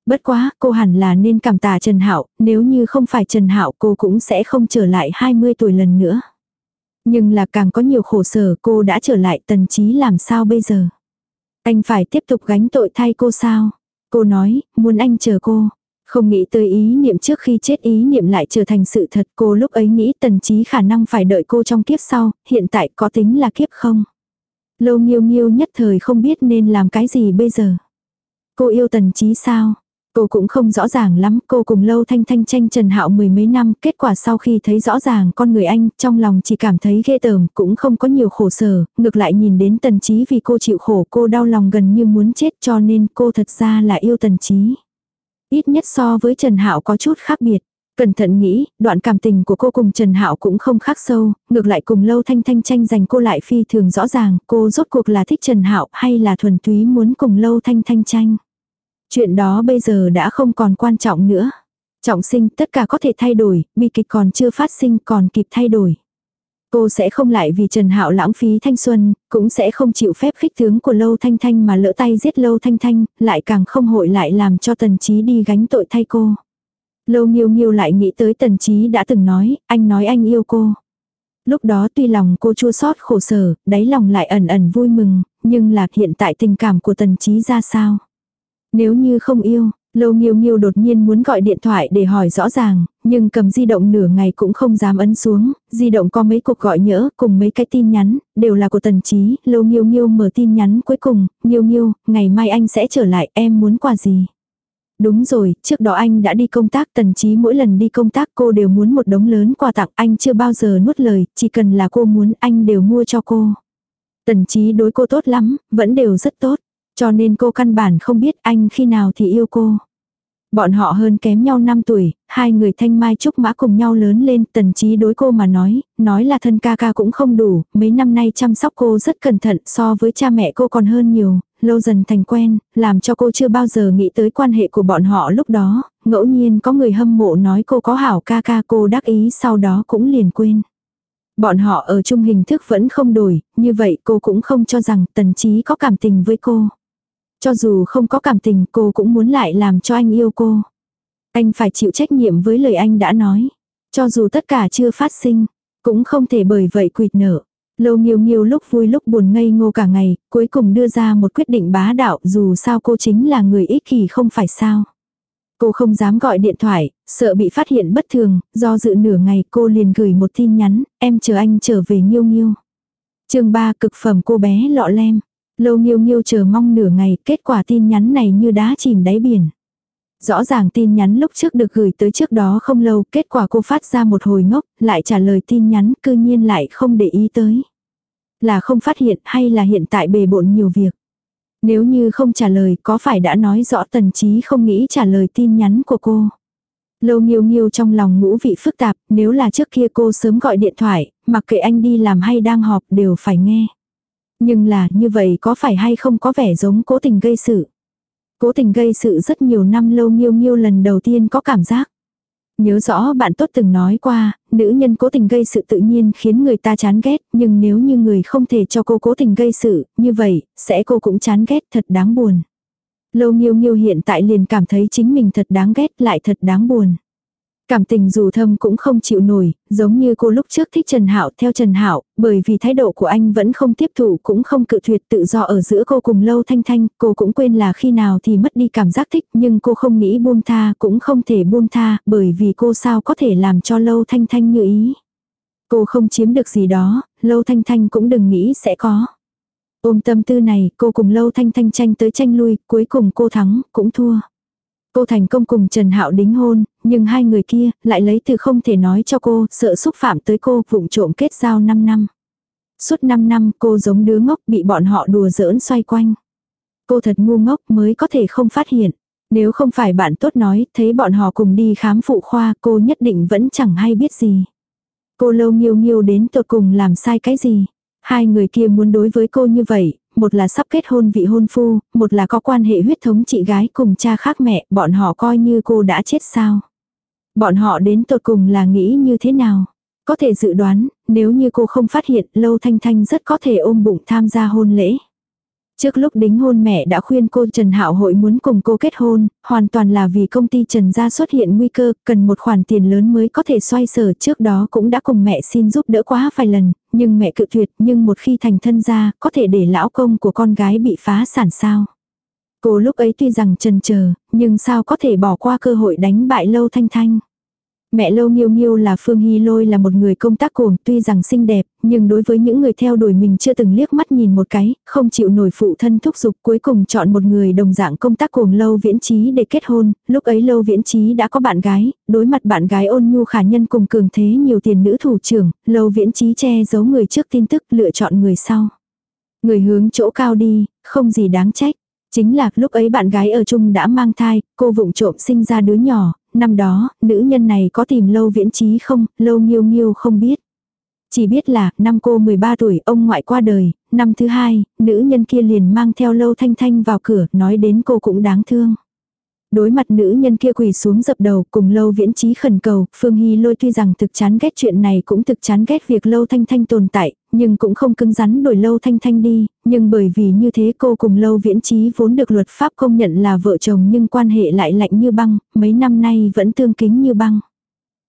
Bất quá, cô hẳn là nên cảm tạ Trần Hạo, nếu như không phải Trần Hạo cô cũng sẽ không trở lại 20 tuổi lần nữa. Nhưng là càng có nhiều khổ sở cô đã trở lại tần trí làm sao bây giờ. Anh phải tiếp tục gánh tội thay cô sao? Cô nói, muốn anh chờ cô. Không nghĩ tới ý niệm trước khi chết ý niệm lại trở thành sự thật cô lúc ấy nghĩ tần trí khả năng phải đợi cô trong kiếp sau, hiện tại có tính là kiếp không? Lâu nghiêu nghiêu nhất thời không biết nên làm cái gì bây giờ. Cô yêu tần trí sao? Cô cũng không rõ ràng lắm, cô cùng lâu thanh thanh tranh Trần Hạo mười mấy năm, kết quả sau khi thấy rõ ràng con người anh, trong lòng chỉ cảm thấy ghê tởm, cũng không có nhiều khổ sở, ngược lại nhìn đến tần trí vì cô chịu khổ cô đau lòng gần như muốn chết cho nên cô thật ra là yêu tần trí. Ít nhất so với Trần Hạo có chút khác biệt. Cẩn thận nghĩ, đoạn cảm tình của cô cùng Trần Hạo cũng không khác sâu, ngược lại cùng Lâu Thanh Thanh tranh giành cô lại phi thường rõ ràng, cô rốt cuộc là thích Trần Hạo hay là thuần túy muốn cùng Lâu Thanh Thanh tranh. Chuyện đó bây giờ đã không còn quan trọng nữa. Trọng sinh tất cả có thể thay đổi, bi kịch còn chưa phát sinh còn kịp thay đổi. Cô sẽ không lại vì Trần Hạo lãng phí thanh xuân, cũng sẽ không chịu phép khích tướng của Lâu Thanh Thanh mà lỡ tay giết Lâu Thanh Thanh, lại càng không hội lại làm cho Tần Chí đi gánh tội thay cô. Lâu Nghiêu Nghiêu lại nghĩ tới Tần Chí đã từng nói, anh nói anh yêu cô. Lúc đó tuy lòng cô chua xót khổ sở, đáy lòng lại ẩn ẩn vui mừng, nhưng là hiện tại tình cảm của Tần Chí ra sao? Nếu như không yêu, Lâu Nghiêu Nghiêu đột nhiên muốn gọi điện thoại để hỏi rõ ràng, nhưng cầm di động nửa ngày cũng không dám ấn xuống, di động có mấy cuộc gọi nhỡ cùng mấy cái tin nhắn, đều là của Tần trí Lâu Nghiêu Nghiêu mở tin nhắn cuối cùng, Nghiêu Nghiêu, ngày mai anh sẽ trở lại, em muốn quà gì? Đúng rồi, trước đó anh đã đi công tác, Tần trí mỗi lần đi công tác cô đều muốn một đống lớn quà tặng, anh chưa bao giờ nuốt lời, chỉ cần là cô muốn anh đều mua cho cô. Tần trí đối cô tốt lắm, vẫn đều rất tốt. Cho nên cô căn bản không biết anh khi nào thì yêu cô. Bọn họ hơn kém nhau 5 tuổi, hai người thanh mai trúc mã cùng nhau lớn lên, tần trí đối cô mà nói, nói là thân ca ca cũng không đủ, mấy năm nay chăm sóc cô rất cẩn thận so với cha mẹ cô còn hơn nhiều, lâu dần thành quen, làm cho cô chưa bao giờ nghĩ tới quan hệ của bọn họ lúc đó, ngẫu nhiên có người hâm mộ nói cô có hảo ca ca cô đắc ý sau đó cũng liền quên. Bọn họ ở chung hình thức vẫn không đổi, như vậy cô cũng không cho rằng tần trí có cảm tình với cô. Cho dù không có cảm tình cô cũng muốn lại làm cho anh yêu cô. Anh phải chịu trách nhiệm với lời anh đã nói. Cho dù tất cả chưa phát sinh, cũng không thể bởi vậy quỵt nợ. Lâu nghiêu nghiêu lúc vui lúc buồn ngây ngô cả ngày, cuối cùng đưa ra một quyết định bá đạo dù sao cô chính là người ích kỷ không phải sao. Cô không dám gọi điện thoại, sợ bị phát hiện bất thường, do dự nửa ngày cô liền gửi một tin nhắn, em chờ anh trở về nghiêu nghiêu. chương 3 cực phẩm cô bé lọ lem. Lâu nghiêu nghiêu chờ mong nửa ngày, kết quả tin nhắn này như đá chìm đáy biển. Rõ ràng tin nhắn lúc trước được gửi tới trước đó không lâu, kết quả cô phát ra một hồi ngốc, lại trả lời tin nhắn, cư nhiên lại không để ý tới. Là không phát hiện hay là hiện tại bề bộn nhiều việc. Nếu như không trả lời có phải đã nói rõ tần trí không nghĩ trả lời tin nhắn của cô. Lâu nghiêu nghiêu trong lòng ngũ vị phức tạp, nếu là trước kia cô sớm gọi điện thoại, mặc kệ anh đi làm hay đang họp đều phải nghe. Nhưng là như vậy có phải hay không có vẻ giống cố tình gây sự. Cố tình gây sự rất nhiều năm lâu nghiêu nghiêu lần đầu tiên có cảm giác. Nhớ rõ bạn tốt từng nói qua, nữ nhân cố tình gây sự tự nhiên khiến người ta chán ghét, nhưng nếu như người không thể cho cô cố tình gây sự, như vậy, sẽ cô cũng chán ghét thật đáng buồn. Lâu nghiêu nghiêu hiện tại liền cảm thấy chính mình thật đáng ghét lại thật đáng buồn. Cảm tình dù thâm cũng không chịu nổi, giống như cô lúc trước thích Trần Hạo theo Trần Hạo, bởi vì thái độ của anh vẫn không tiếp thụ cũng không cự tuyệt tự do ở giữa cô cùng Lâu Thanh Thanh, cô cũng quên là khi nào thì mất đi cảm giác thích, nhưng cô không nghĩ buông tha, cũng không thể buông tha, bởi vì cô sao có thể làm cho Lâu Thanh Thanh như ý. Cô không chiếm được gì đó, Lâu Thanh Thanh cũng đừng nghĩ sẽ có. Ôm tâm tư này, cô cùng Lâu Thanh Thanh tranh tới tranh lui, cuối cùng cô thắng, cũng thua. Cô thành công cùng Trần Hạo đính hôn, nhưng hai người kia lại lấy từ không thể nói cho cô, sợ xúc phạm tới cô, vụng trộm kết giao 5 năm. Suốt 5 năm cô giống đứa ngốc bị bọn họ đùa giỡn xoay quanh. Cô thật ngu ngốc mới có thể không phát hiện. Nếu không phải bạn tốt nói, thấy bọn họ cùng đi khám phụ khoa, cô nhất định vẫn chẳng hay biết gì. Cô lâu nghiêu nghiêu đến tột cùng làm sai cái gì. Hai người kia muốn đối với cô như vậy, một là sắp kết hôn vị hôn phu, một là có quan hệ huyết thống chị gái cùng cha khác mẹ, bọn họ coi như cô đã chết sao. Bọn họ đến tột cùng là nghĩ như thế nào? Có thể dự đoán, nếu như cô không phát hiện, Lâu Thanh Thanh rất có thể ôm bụng tham gia hôn lễ. Trước lúc đính hôn mẹ đã khuyên cô Trần Hạo Hội muốn cùng cô kết hôn, hoàn toàn là vì công ty Trần gia xuất hiện nguy cơ, cần một khoản tiền lớn mới có thể xoay sở trước đó cũng đã cùng mẹ xin giúp đỡ quá vài lần, nhưng mẹ cự tuyệt, nhưng một khi thành thân gia, có thể để lão công của con gái bị phá sản sao. Cô lúc ấy tuy rằng trần chờ nhưng sao có thể bỏ qua cơ hội đánh bại Lâu Thanh Thanh. Mẹ Lâu Nghiêu Nghiêu là Phương Hy Lôi là một người công tác cuồng tuy rằng xinh đẹp, nhưng đối với những người theo đuổi mình chưa từng liếc mắt nhìn một cái, không chịu nổi phụ thân thúc giục cuối cùng chọn một người đồng dạng công tác cuồng Lâu Viễn Trí để kết hôn, lúc ấy Lâu Viễn Trí đã có bạn gái, đối mặt bạn gái ôn nhu khả nhân cùng cường thế nhiều tiền nữ thủ trưởng, Lâu Viễn Trí che giấu người trước tin tức lựa chọn người sau. Người hướng chỗ cao đi, không gì đáng trách. Chính là lúc ấy bạn gái ở chung đã mang thai, cô vụng trộm sinh ra đứa nhỏ, năm đó, nữ nhân này có tìm lâu viễn trí không, lâu nghiêu nghiêu không biết. Chỉ biết là, năm cô 13 tuổi, ông ngoại qua đời, năm thứ hai, nữ nhân kia liền mang theo lâu thanh thanh vào cửa, nói đến cô cũng đáng thương. Đối mặt nữ nhân kia quỳ xuống dập đầu cùng lâu viễn trí khẩn cầu, Phương Hy lôi tuy rằng thực chán ghét chuyện này cũng thực chán ghét việc lâu thanh thanh tồn tại, nhưng cũng không cứng rắn đổi lâu thanh thanh đi, nhưng bởi vì như thế cô cùng lâu viễn trí vốn được luật pháp công nhận là vợ chồng nhưng quan hệ lại lạnh như băng, mấy năm nay vẫn tương kính như băng.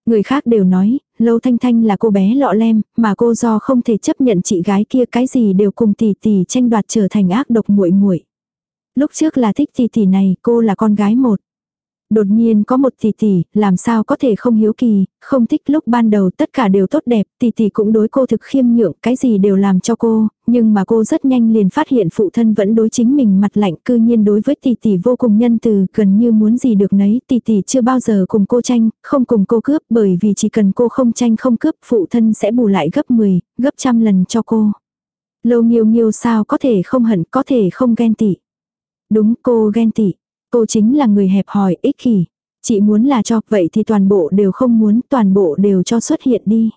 Người khác đều nói, Lâu Thanh Thanh là cô bé lọ lem, mà cô do không thể chấp nhận chị gái kia cái gì đều cùng tỷ tỷ tranh đoạt trở thành ác độc muội muội. Lúc trước là thích tỷ tỷ này, cô là con gái một. Đột nhiên có một tỷ tỷ, làm sao có thể không hiếu kỳ, không thích lúc ban đầu tất cả đều tốt đẹp, tỷ tỷ cũng đối cô thực khiêm nhượng, cái gì đều làm cho cô, nhưng mà cô rất nhanh liền phát hiện phụ thân vẫn đối chính mình mặt lạnh, cư nhiên đối với tỷ tỷ vô cùng nhân từ, gần như muốn gì được nấy, tỷ tỷ chưa bao giờ cùng cô tranh, không cùng cô cướp, bởi vì chỉ cần cô không tranh không cướp, phụ thân sẽ bù lại gấp 10, gấp trăm lần cho cô. Lâu nghiêu nghiêu sao có thể không hận, có thể không ghen tị. Đúng cô ghen tị. Cô chính là người hẹp hòi, ích kỷ. Chị muốn là cho, vậy thì toàn bộ đều không muốn, toàn bộ đều cho xuất hiện đi.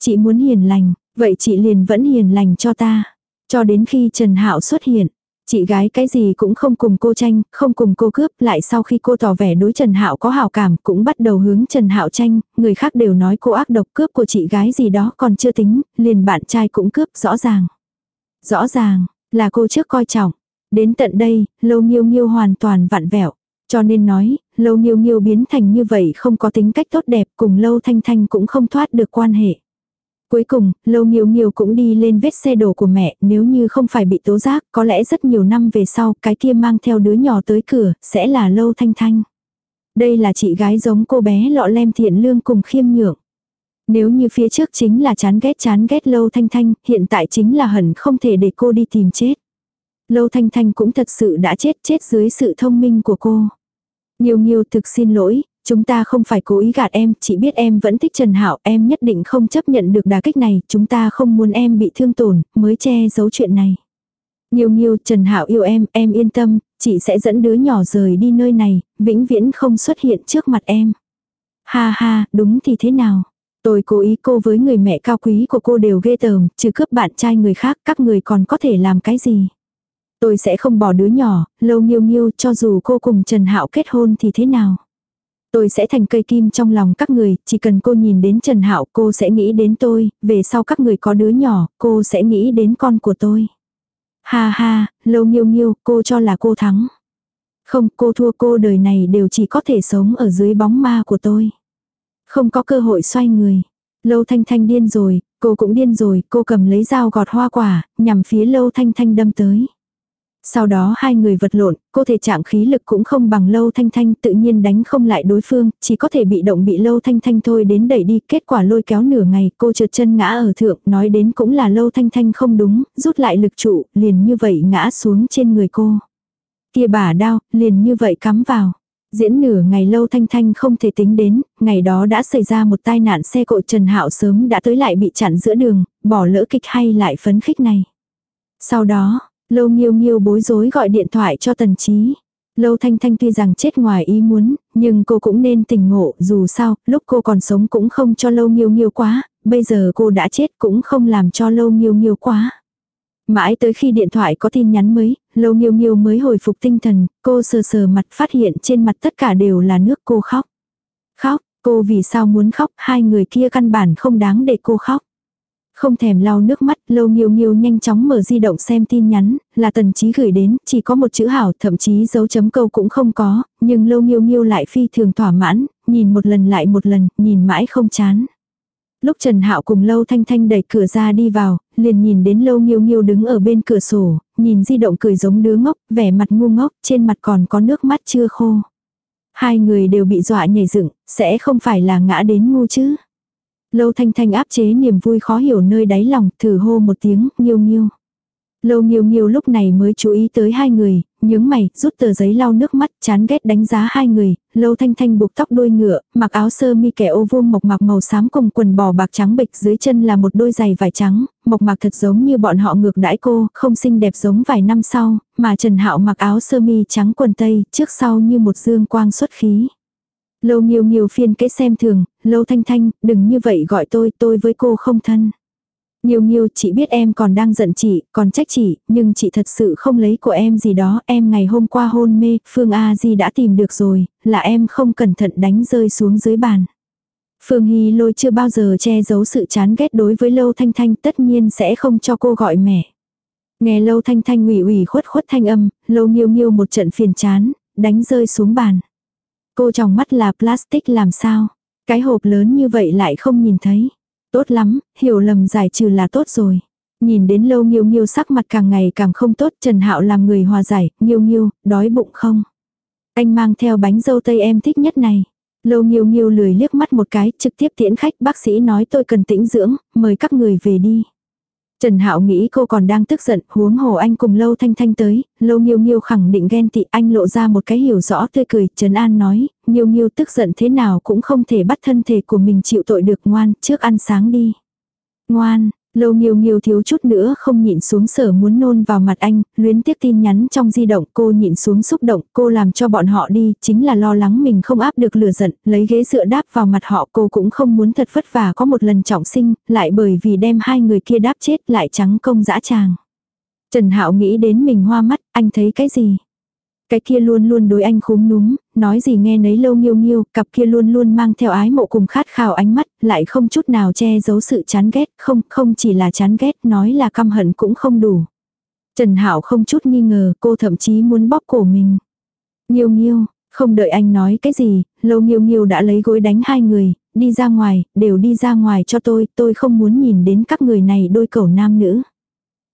Chị muốn hiền lành, vậy chị liền vẫn hiền lành cho ta. Cho đến khi Trần Hạo xuất hiện, chị gái cái gì cũng không cùng cô tranh, không cùng cô cướp, lại sau khi cô tỏ vẻ đối Trần Hạo có hảo cảm, cũng bắt đầu hướng Trần Hạo tranh, người khác đều nói cô ác độc cướp của chị gái gì đó còn chưa tính, liền bạn trai cũng cướp, rõ ràng. Rõ ràng, là cô trước coi trọng. Đến tận đây, lâu nghiêu nghiêu hoàn toàn vặn vẹo. Cho nên nói, lâu nghiêu nghiêu biến thành như vậy không có tính cách tốt đẹp cùng lâu thanh thanh cũng không thoát được quan hệ. Cuối cùng, lâu nghiêu nghiêu cũng đi lên vết xe đổ của mẹ, nếu như không phải bị tố giác, có lẽ rất nhiều năm về sau, cái kia mang theo đứa nhỏ tới cửa, sẽ là lâu thanh thanh. Đây là chị gái giống cô bé lọ lem thiện lương cùng khiêm nhượng. Nếu như phía trước chính là chán ghét chán ghét lâu thanh thanh, hiện tại chính là hẳn không thể để cô đi tìm chết. Lâu Thanh Thanh cũng thật sự đã chết chết dưới sự thông minh của cô. Nhiều nhiều thực xin lỗi, chúng ta không phải cố ý gạt em, chỉ biết em vẫn thích Trần Hạo, em nhất định không chấp nhận được đả kích này, chúng ta không muốn em bị thương tổn, mới che giấu chuyện này. Nhiều nhiều Trần Hạo yêu em, em yên tâm, chị sẽ dẫn đứa nhỏ rời đi nơi này, vĩnh viễn không xuất hiện trước mặt em. Ha ha, đúng thì thế nào? Tôi cố ý cô với người mẹ cao quý của cô đều ghê tởm, trừ cướp bạn trai người khác, các người còn có thể làm cái gì? Tôi sẽ không bỏ đứa nhỏ, lâu nghiêu nghiêu cho dù cô cùng Trần Hạo kết hôn thì thế nào. Tôi sẽ thành cây kim trong lòng các người, chỉ cần cô nhìn đến Trần Hạo cô sẽ nghĩ đến tôi, về sau các người có đứa nhỏ, cô sẽ nghĩ đến con của tôi. Ha ha, lâu nghiêu nghiêu, cô cho là cô thắng. Không, cô thua cô đời này đều chỉ có thể sống ở dưới bóng ma của tôi. Không có cơ hội xoay người. Lâu thanh thanh điên rồi, cô cũng điên rồi, cô cầm lấy dao gọt hoa quả, nhằm phía lâu thanh thanh đâm tới. Sau đó hai người vật lộn, cô thể trạng khí lực cũng không bằng lâu thanh thanh tự nhiên đánh không lại đối phương, chỉ có thể bị động bị lâu thanh thanh thôi đến đẩy đi, kết quả lôi kéo nửa ngày, cô trượt chân ngã ở thượng, nói đến cũng là lâu thanh thanh không đúng, rút lại lực trụ, liền như vậy ngã xuống trên người cô. Kia bà đao, liền như vậy cắm vào. Diễn nửa ngày lâu thanh thanh không thể tính đến, ngày đó đã xảy ra một tai nạn xe cộ Trần Hạo sớm đã tới lại bị chặn giữa đường, bỏ lỡ kịch hay lại phấn khích này. Sau đó, Lâu nghiêu nghiêu bối rối gọi điện thoại cho tần trí. Lâu thanh thanh tuy rằng chết ngoài ý muốn, nhưng cô cũng nên tỉnh ngộ dù sao, lúc cô còn sống cũng không cho lâu nghiêu nghiêu quá, bây giờ cô đã chết cũng không làm cho lâu nghiêu nghiêu quá. Mãi tới khi điện thoại có tin nhắn mới, lâu nghiêu nghiêu mới hồi phục tinh thần, cô sờ sờ mặt phát hiện trên mặt tất cả đều là nước cô khóc. Khóc, cô vì sao muốn khóc, hai người kia căn bản không đáng để cô khóc. Không thèm lau nước mắt, lâu nghiêu nghiêu nhanh chóng mở di động xem tin nhắn, là tần trí gửi đến, chỉ có một chữ hảo, thậm chí dấu chấm câu cũng không có, nhưng lâu nghiêu nghiêu lại phi thường thỏa mãn, nhìn một lần lại một lần, nhìn mãi không chán. Lúc Trần Hạo cùng Lâu Thanh Thanh đẩy cửa ra đi vào, liền nhìn đến Lâu Nghiêu Nghiêu đứng ở bên cửa sổ, nhìn di động cười giống đứa ngốc, vẻ mặt ngu ngốc, trên mặt còn có nước mắt chưa khô. Hai người đều bị dọa nhảy dựng, sẽ không phải là ngã đến ngu chứ. Lâu thanh thanh áp chế niềm vui khó hiểu nơi đáy lòng, thử hô một tiếng, nghiêu nghiêu. Lâu nghiêu nghiêu lúc này mới chú ý tới hai người, nhướng mày, rút tờ giấy lau nước mắt, chán ghét đánh giá hai người, lâu thanh thanh buộc tóc đuôi ngựa, mặc áo sơ mi kẻ ô vuông mộc mạc màu xám cùng quần bò bạc trắng bịch dưới chân là một đôi giày vải trắng, mộc mạc thật giống như bọn họ ngược đãi cô, không xinh đẹp giống vài năm sau, mà Trần Hạo mặc áo sơ mi trắng quần tây, trước sau như một dương quang xuất khí. Lâu nghiêu nghiêu phiên cái xem thường, lâu thanh thanh, đừng như vậy gọi tôi, tôi với cô không thân. Nghiêu nghiêu chị biết em còn đang giận chị, còn trách chị, nhưng chị thật sự không lấy của em gì đó, em ngày hôm qua hôn mê, Phương A Di đã tìm được rồi, là em không cẩn thận đánh rơi xuống dưới bàn. Phương Hy lôi chưa bao giờ che giấu sự chán ghét đối với Lâu Thanh Thanh tất nhiên sẽ không cho cô gọi mẹ. Nghe Lâu Thanh Thanh ủy ủy khuất khuất thanh âm, Lâu Nghiêu Nghiêu một trận phiền chán, đánh rơi xuống bàn. Cô trong mắt là plastic làm sao? Cái hộp lớn như vậy lại không nhìn thấy. Tốt lắm, hiểu lầm giải trừ là tốt rồi. Nhìn đến lâu nghiêu nghiêu sắc mặt càng ngày càng không tốt, Trần Hạo làm người hòa giải, nghiêu nghiêu, đói bụng không? Anh mang theo bánh dâu tây em thích nhất này. Lâu nghiêu nghiêu lười liếc mắt một cái, trực tiếp tiễn khách, bác sĩ nói tôi cần tĩnh dưỡng, mời các người về đi. Trần Hạo nghĩ cô còn đang tức giận, huống hồ anh cùng Lâu Thanh Thanh tới, Lâu Nghiêu Nghiêu khẳng định ghen tị, anh lộ ra một cái hiểu rõ tươi cười, Trần An nói, Nghiêu Nghiêu tức giận thế nào cũng không thể bắt thân thể của mình chịu tội được ngoan, trước ăn sáng đi. Ngoan, Lâu nghiêu nghiêu thiếu chút nữa không nhịn xuống sở muốn nôn vào mặt anh, luyến tiếc tin nhắn trong di động cô nhịn xuống xúc động, cô làm cho bọn họ đi, chính là lo lắng mình không áp được lửa giận, lấy ghế dựa đáp vào mặt họ cô cũng không muốn thật vất vả có một lần trọng sinh, lại bởi vì đem hai người kia đáp chết lại trắng công dã tràng. Trần Hạo nghĩ đến mình hoa mắt, anh thấy cái gì? Cái kia luôn luôn đối anh khúm núm, nói gì nghe nấy lâu nghiêu nghiêu, cặp kia luôn luôn mang theo ái mộ cùng khát khao ánh mắt, lại không chút nào che giấu sự chán ghét, không, không chỉ là chán ghét, nói là căm hận cũng không đủ. Trần Hạo không chút nghi ngờ, cô thậm chí muốn bóp cổ mình. Nghiêu nghiêu, không đợi anh nói cái gì, lâu nghiêu nghiêu đã lấy gối đánh hai người, đi ra ngoài, đều đi ra ngoài cho tôi, tôi không muốn nhìn đến các người này đôi cẩu nam nữ.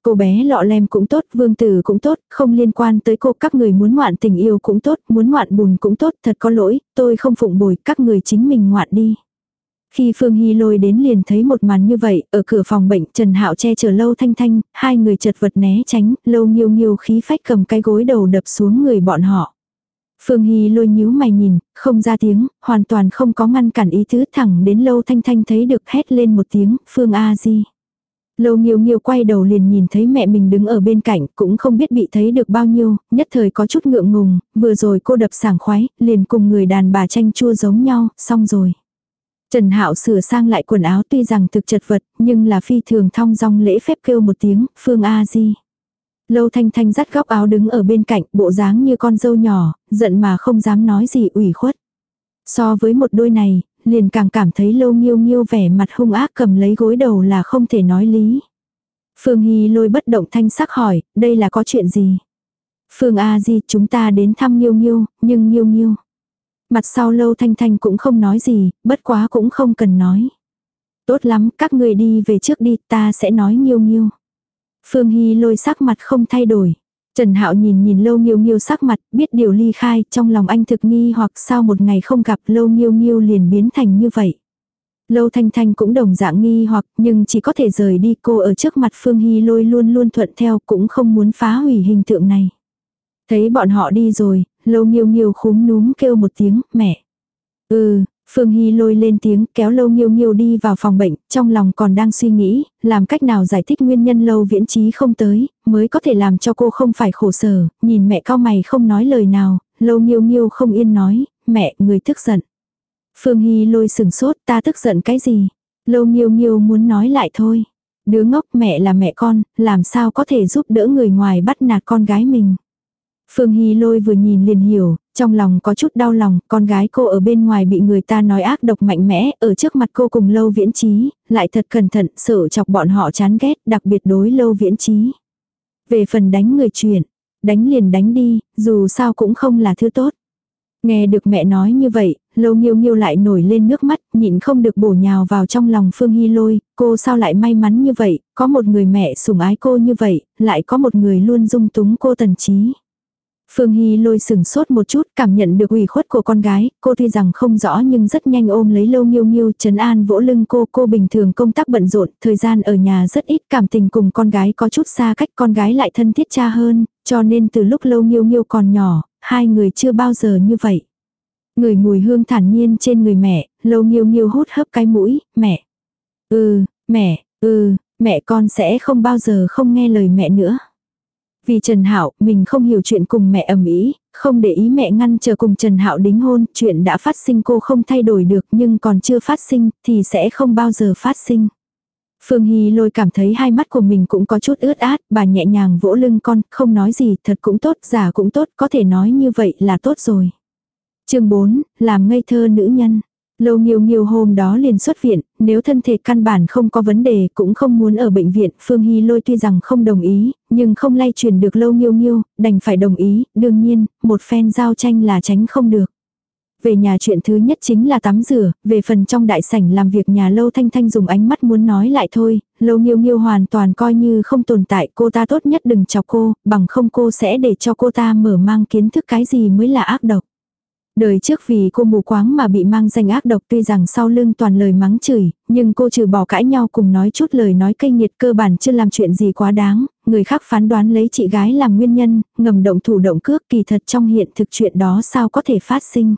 Cô bé lọ lem cũng tốt, vương tử cũng tốt, không liên quan tới cô các người muốn ngoạn tình yêu cũng tốt, muốn ngoạn bùn cũng tốt, thật có lỗi, tôi không phụng bồi, các người chính mình ngoạn đi. Khi Phương Hy lôi đến liền thấy một màn như vậy, ở cửa phòng bệnh Trần Hạo che chở lâu thanh thanh, hai người chật vật né tránh, lâu nghiêu nghiêu khí phách cầm cái gối đầu đập xuống người bọn họ. Phương Hy lôi nhíu mày nhìn, không ra tiếng, hoàn toàn không có ngăn cản ý tứ thẳng đến lâu thanh thanh thấy được hét lên một tiếng, Phương A-di. Lâu nghiêu nghiêu quay đầu liền nhìn thấy mẹ mình đứng ở bên cạnh, cũng không biết bị thấy được bao nhiêu, nhất thời có chút ngượng ngùng, vừa rồi cô đập sảng khoái, liền cùng người đàn bà tranh chua giống nhau, xong rồi. Trần Hạo sửa sang lại quần áo tuy rằng thực chật vật, nhưng là phi thường thong dong lễ phép kêu một tiếng, Phương A Di. Lâu Thanh Thanh dắt góc áo đứng ở bên cạnh, bộ dáng như con dâu nhỏ, giận mà không dám nói gì ủy khuất. So với một đôi này, liền càng cảm thấy lâu nghiêu nghiêu vẻ mặt hung ác cầm lấy gối đầu là không thể nói lý. Phương Hy lôi bất động thanh sắc hỏi, đây là có chuyện gì? Phương A Di chúng ta đến thăm nghiêu nghiêu, nhưng nghiêu nghiêu. Mặt sau lâu thanh thanh cũng không nói gì, bất quá cũng không cần nói. Tốt lắm, các người đi về trước đi, ta sẽ nói nghiêu nghiêu. Phương Hy lôi sắc mặt không thay đổi. Trần Hạo nhìn nhìn Lâu Nghiêu Nghiêu sắc mặt, biết điều ly khai, trong lòng anh thực nghi hoặc sao một ngày không gặp Lâu Nghiêu Nghiêu liền biến thành như vậy. Lâu Thanh Thanh cũng đồng dạng nghi hoặc, nhưng chỉ có thể rời đi cô ở trước mặt Phương Hy lôi luôn luôn thuận theo cũng không muốn phá hủy hình tượng này. Thấy bọn họ đi rồi, Lâu Nghiêu Nghiêu khúm núm kêu một tiếng, mẹ. Ừ, Phương Hy lôi lên tiếng kéo lâu nghiêu nghiêu đi vào phòng bệnh, trong lòng còn đang suy nghĩ, làm cách nào giải thích nguyên nhân lâu viễn trí không tới, mới có thể làm cho cô không phải khổ sở, nhìn mẹ cao mày không nói lời nào, lâu nghiêu nghiêu không yên nói, mẹ, người tức giận. Phương Hy lôi sừng sốt, ta tức giận cái gì? Lâu nghiêu nghiêu muốn nói lại thôi. Đứa ngốc mẹ là mẹ con, làm sao có thể giúp đỡ người ngoài bắt nạt con gái mình. Phương Hy lôi vừa nhìn liền hiểu, trong lòng có chút đau lòng, con gái cô ở bên ngoài bị người ta nói ác độc mạnh mẽ, ở trước mặt cô cùng lâu viễn trí, lại thật cẩn thận, sợ chọc bọn họ chán ghét, đặc biệt đối lâu viễn trí. Về phần đánh người chuyện, đánh liền đánh đi, dù sao cũng không là thứ tốt. Nghe được mẹ nói như vậy, lâu nghiêu nghiêu lại nổi lên nước mắt, nhịn không được bổ nhào vào trong lòng Phương Hy lôi, cô sao lại may mắn như vậy, có một người mẹ sủng ái cô như vậy, lại có một người luôn dung túng cô tần trí. Phương Hy lôi sừng sốt một chút, cảm nhận được ủy khuất của con gái, cô tuy rằng không rõ nhưng rất nhanh ôm lấy lâu nghiêu nghiêu, trấn an vỗ lưng cô, cô bình thường công tác bận rộn, thời gian ở nhà rất ít, cảm tình cùng con gái có chút xa cách, con gái lại thân thiết cha hơn, cho nên từ lúc lâu nghiêu nghiêu còn nhỏ, hai người chưa bao giờ như vậy. Người mùi hương thản nhiên trên người mẹ, lâu nghiêu nghiêu hút hấp cái mũi, mẹ. Ừ, mẹ, ừ, mẹ con sẽ không bao giờ không nghe lời mẹ nữa. Vì Trần Hạo, mình không hiểu chuyện cùng mẹ ầm ý không để ý mẹ ngăn chờ cùng Trần Hạo đính hôn, chuyện đã phát sinh cô không thay đổi được nhưng còn chưa phát sinh thì sẽ không bao giờ phát sinh. Phương Hy lôi cảm thấy hai mắt của mình cũng có chút ướt át, bà nhẹ nhàng vỗ lưng con, không nói gì, thật cũng tốt, giả cũng tốt, có thể nói như vậy là tốt rồi. chương 4, làm ngây thơ nữ nhân. Lâu nghiêu nghiêu hôm đó liền xuất viện, nếu thân thể căn bản không có vấn đề cũng không muốn ở bệnh viện, Phương Hy lôi tuy rằng không đồng ý, nhưng không lay truyền được lâu nghiêu nghiêu, đành phải đồng ý, đương nhiên, một phen giao tranh là tránh không được. Về nhà chuyện thứ nhất chính là tắm rửa, về phần trong đại sảnh làm việc nhà Lâu Thanh Thanh dùng ánh mắt muốn nói lại thôi, Lâu Nghiêu Nghiêu hoàn toàn coi như không tồn tại, cô ta tốt nhất đừng chọc cô, bằng không cô sẽ để cho cô ta mở mang kiến thức cái gì mới là ác độc. Đời trước vì cô mù quáng mà bị mang danh ác độc tuy rằng sau lưng toàn lời mắng chửi, nhưng cô trừ bỏ cãi nhau cùng nói chút lời nói cây nghiệt cơ bản chưa làm chuyện gì quá đáng, người khác phán đoán lấy chị gái làm nguyên nhân, ngầm động thủ động cước kỳ thật trong hiện thực chuyện đó sao có thể phát sinh.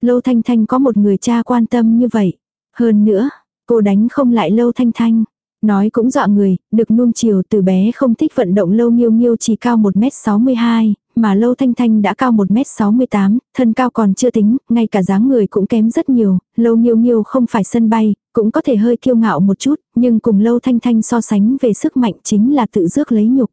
Lâu Thanh Thanh có một người cha quan tâm như vậy. Hơn nữa, cô đánh không lại Lâu Thanh Thanh. Nói cũng dọa người, được nuông chiều từ bé không thích vận động lâu nghiêu nghiêu chỉ cao 1m62, mà lâu thanh thanh đã cao 1m68, thân cao còn chưa tính, ngay cả dáng người cũng kém rất nhiều, lâu nhiêu nhiêu không phải sân bay, cũng có thể hơi kiêu ngạo một chút, nhưng cùng lâu thanh thanh so sánh về sức mạnh chính là tự rước lấy nhục.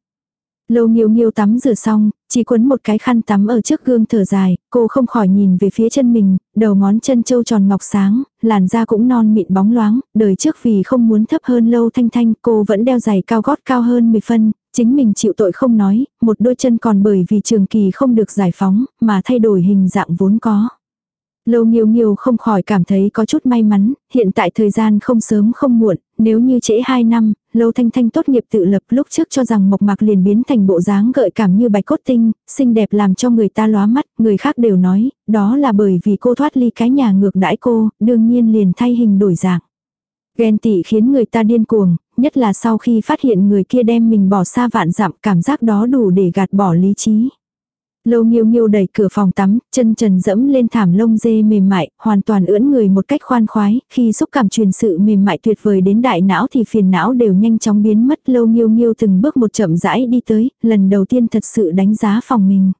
Lâu nhiêu nhiêu tắm rửa xong, chỉ quấn một cái khăn tắm ở trước gương thở dài, cô không khỏi nhìn về phía chân mình, đầu ngón chân trâu tròn ngọc sáng, làn da cũng non mịn bóng loáng, đời trước vì không muốn thấp hơn lâu thanh thanh cô vẫn đeo giày cao gót cao hơn 10 phân, chính mình chịu tội không nói, một đôi chân còn bởi vì trường kỳ không được giải phóng, mà thay đổi hình dạng vốn có. Lâu nghiêu nghiêu không khỏi cảm thấy có chút may mắn, hiện tại thời gian không sớm không muộn, nếu như trễ 2 năm, Lâu Thanh Thanh tốt nghiệp tự lập lúc trước cho rằng mộc mạc liền biến thành bộ dáng gợi cảm như bạch cốt tinh, xinh đẹp làm cho người ta lóa mắt, người khác đều nói, đó là bởi vì cô thoát ly cái nhà ngược đãi cô, đương nhiên liền thay hình đổi dạng. Ghen tị khiến người ta điên cuồng, nhất là sau khi phát hiện người kia đem mình bỏ xa vạn dặm cảm giác đó đủ để gạt bỏ lý trí. Lâu nghiêu nghiêu đẩy cửa phòng tắm, chân trần dẫm lên thảm lông dê mềm mại, hoàn toàn ưỡn người một cách khoan khoái, khi xúc cảm truyền sự mềm mại tuyệt vời đến đại não thì phiền não đều nhanh chóng biến mất. Lâu nghiêu nghiêu từng bước một chậm rãi đi tới, lần đầu tiên thật sự đánh giá phòng mình.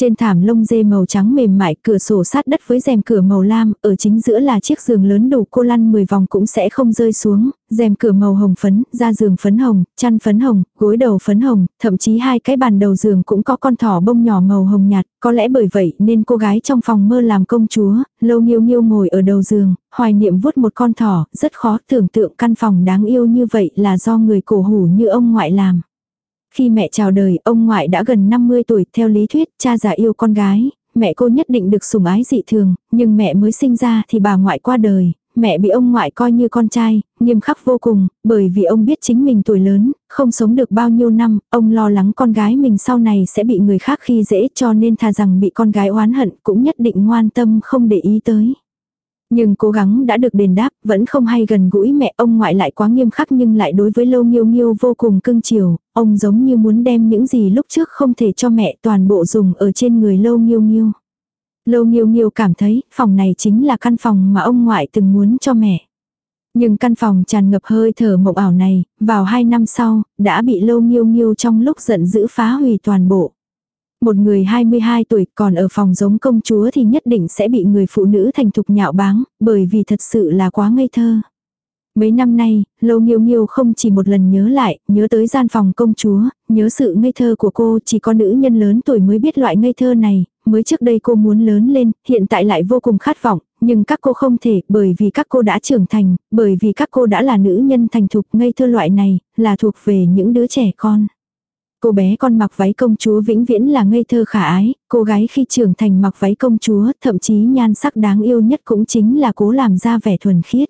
Trên thảm lông dê màu trắng mềm mại, cửa sổ sát đất với rèm cửa màu lam, ở chính giữa là chiếc giường lớn đủ cô lăn 10 vòng cũng sẽ không rơi xuống, rèm cửa màu hồng phấn, da giường phấn hồng, chăn phấn hồng, gối đầu phấn hồng, thậm chí hai cái bàn đầu giường cũng có con thỏ bông nhỏ màu hồng nhạt, có lẽ bởi vậy nên cô gái trong phòng mơ làm công chúa, lâu nghiêu nghiêu ngồi ở đầu giường, hoài niệm vuốt một con thỏ, rất khó tưởng tượng căn phòng đáng yêu như vậy là do người cổ hủ như ông ngoại làm. Khi mẹ chào đời, ông ngoại đã gần 50 tuổi, theo lý thuyết, cha già yêu con gái, mẹ cô nhất định được sủng ái dị thường, nhưng mẹ mới sinh ra thì bà ngoại qua đời, mẹ bị ông ngoại coi như con trai, nghiêm khắc vô cùng, bởi vì ông biết chính mình tuổi lớn, không sống được bao nhiêu năm, ông lo lắng con gái mình sau này sẽ bị người khác khi dễ cho nên thà rằng bị con gái oán hận cũng nhất định ngoan tâm không để ý tới. Nhưng cố gắng đã được đền đáp, vẫn không hay gần gũi mẹ ông ngoại lại quá nghiêm khắc nhưng lại đối với lâu nghiêu nghiêu vô cùng cưng chiều, ông giống như muốn đem những gì lúc trước không thể cho mẹ toàn bộ dùng ở trên người lâu nghiêu nghiêu. Lâu nghiêu nghiêu cảm thấy phòng này chính là căn phòng mà ông ngoại từng muốn cho mẹ. Nhưng căn phòng tràn ngập hơi thở mộng ảo này, vào hai năm sau, đã bị lâu nghiêu nghiêu trong lúc giận dữ phá hủy toàn bộ. Một người 22 tuổi còn ở phòng giống công chúa thì nhất định sẽ bị người phụ nữ thành thục nhạo báng, bởi vì thật sự là quá ngây thơ. Mấy năm nay, Lâu Nghiêu Nghiêu không chỉ một lần nhớ lại, nhớ tới gian phòng công chúa, nhớ sự ngây thơ của cô, chỉ có nữ nhân lớn tuổi mới biết loại ngây thơ này, mới trước đây cô muốn lớn lên, hiện tại lại vô cùng khát vọng, nhưng các cô không thể, bởi vì các cô đã trưởng thành, bởi vì các cô đã là nữ nhân thành thục ngây thơ loại này, là thuộc về những đứa trẻ con. Cô bé con mặc váy công chúa vĩnh viễn là ngây thơ khả ái, cô gái khi trưởng thành mặc váy công chúa, thậm chí nhan sắc đáng yêu nhất cũng chính là cố làm ra vẻ thuần khiết.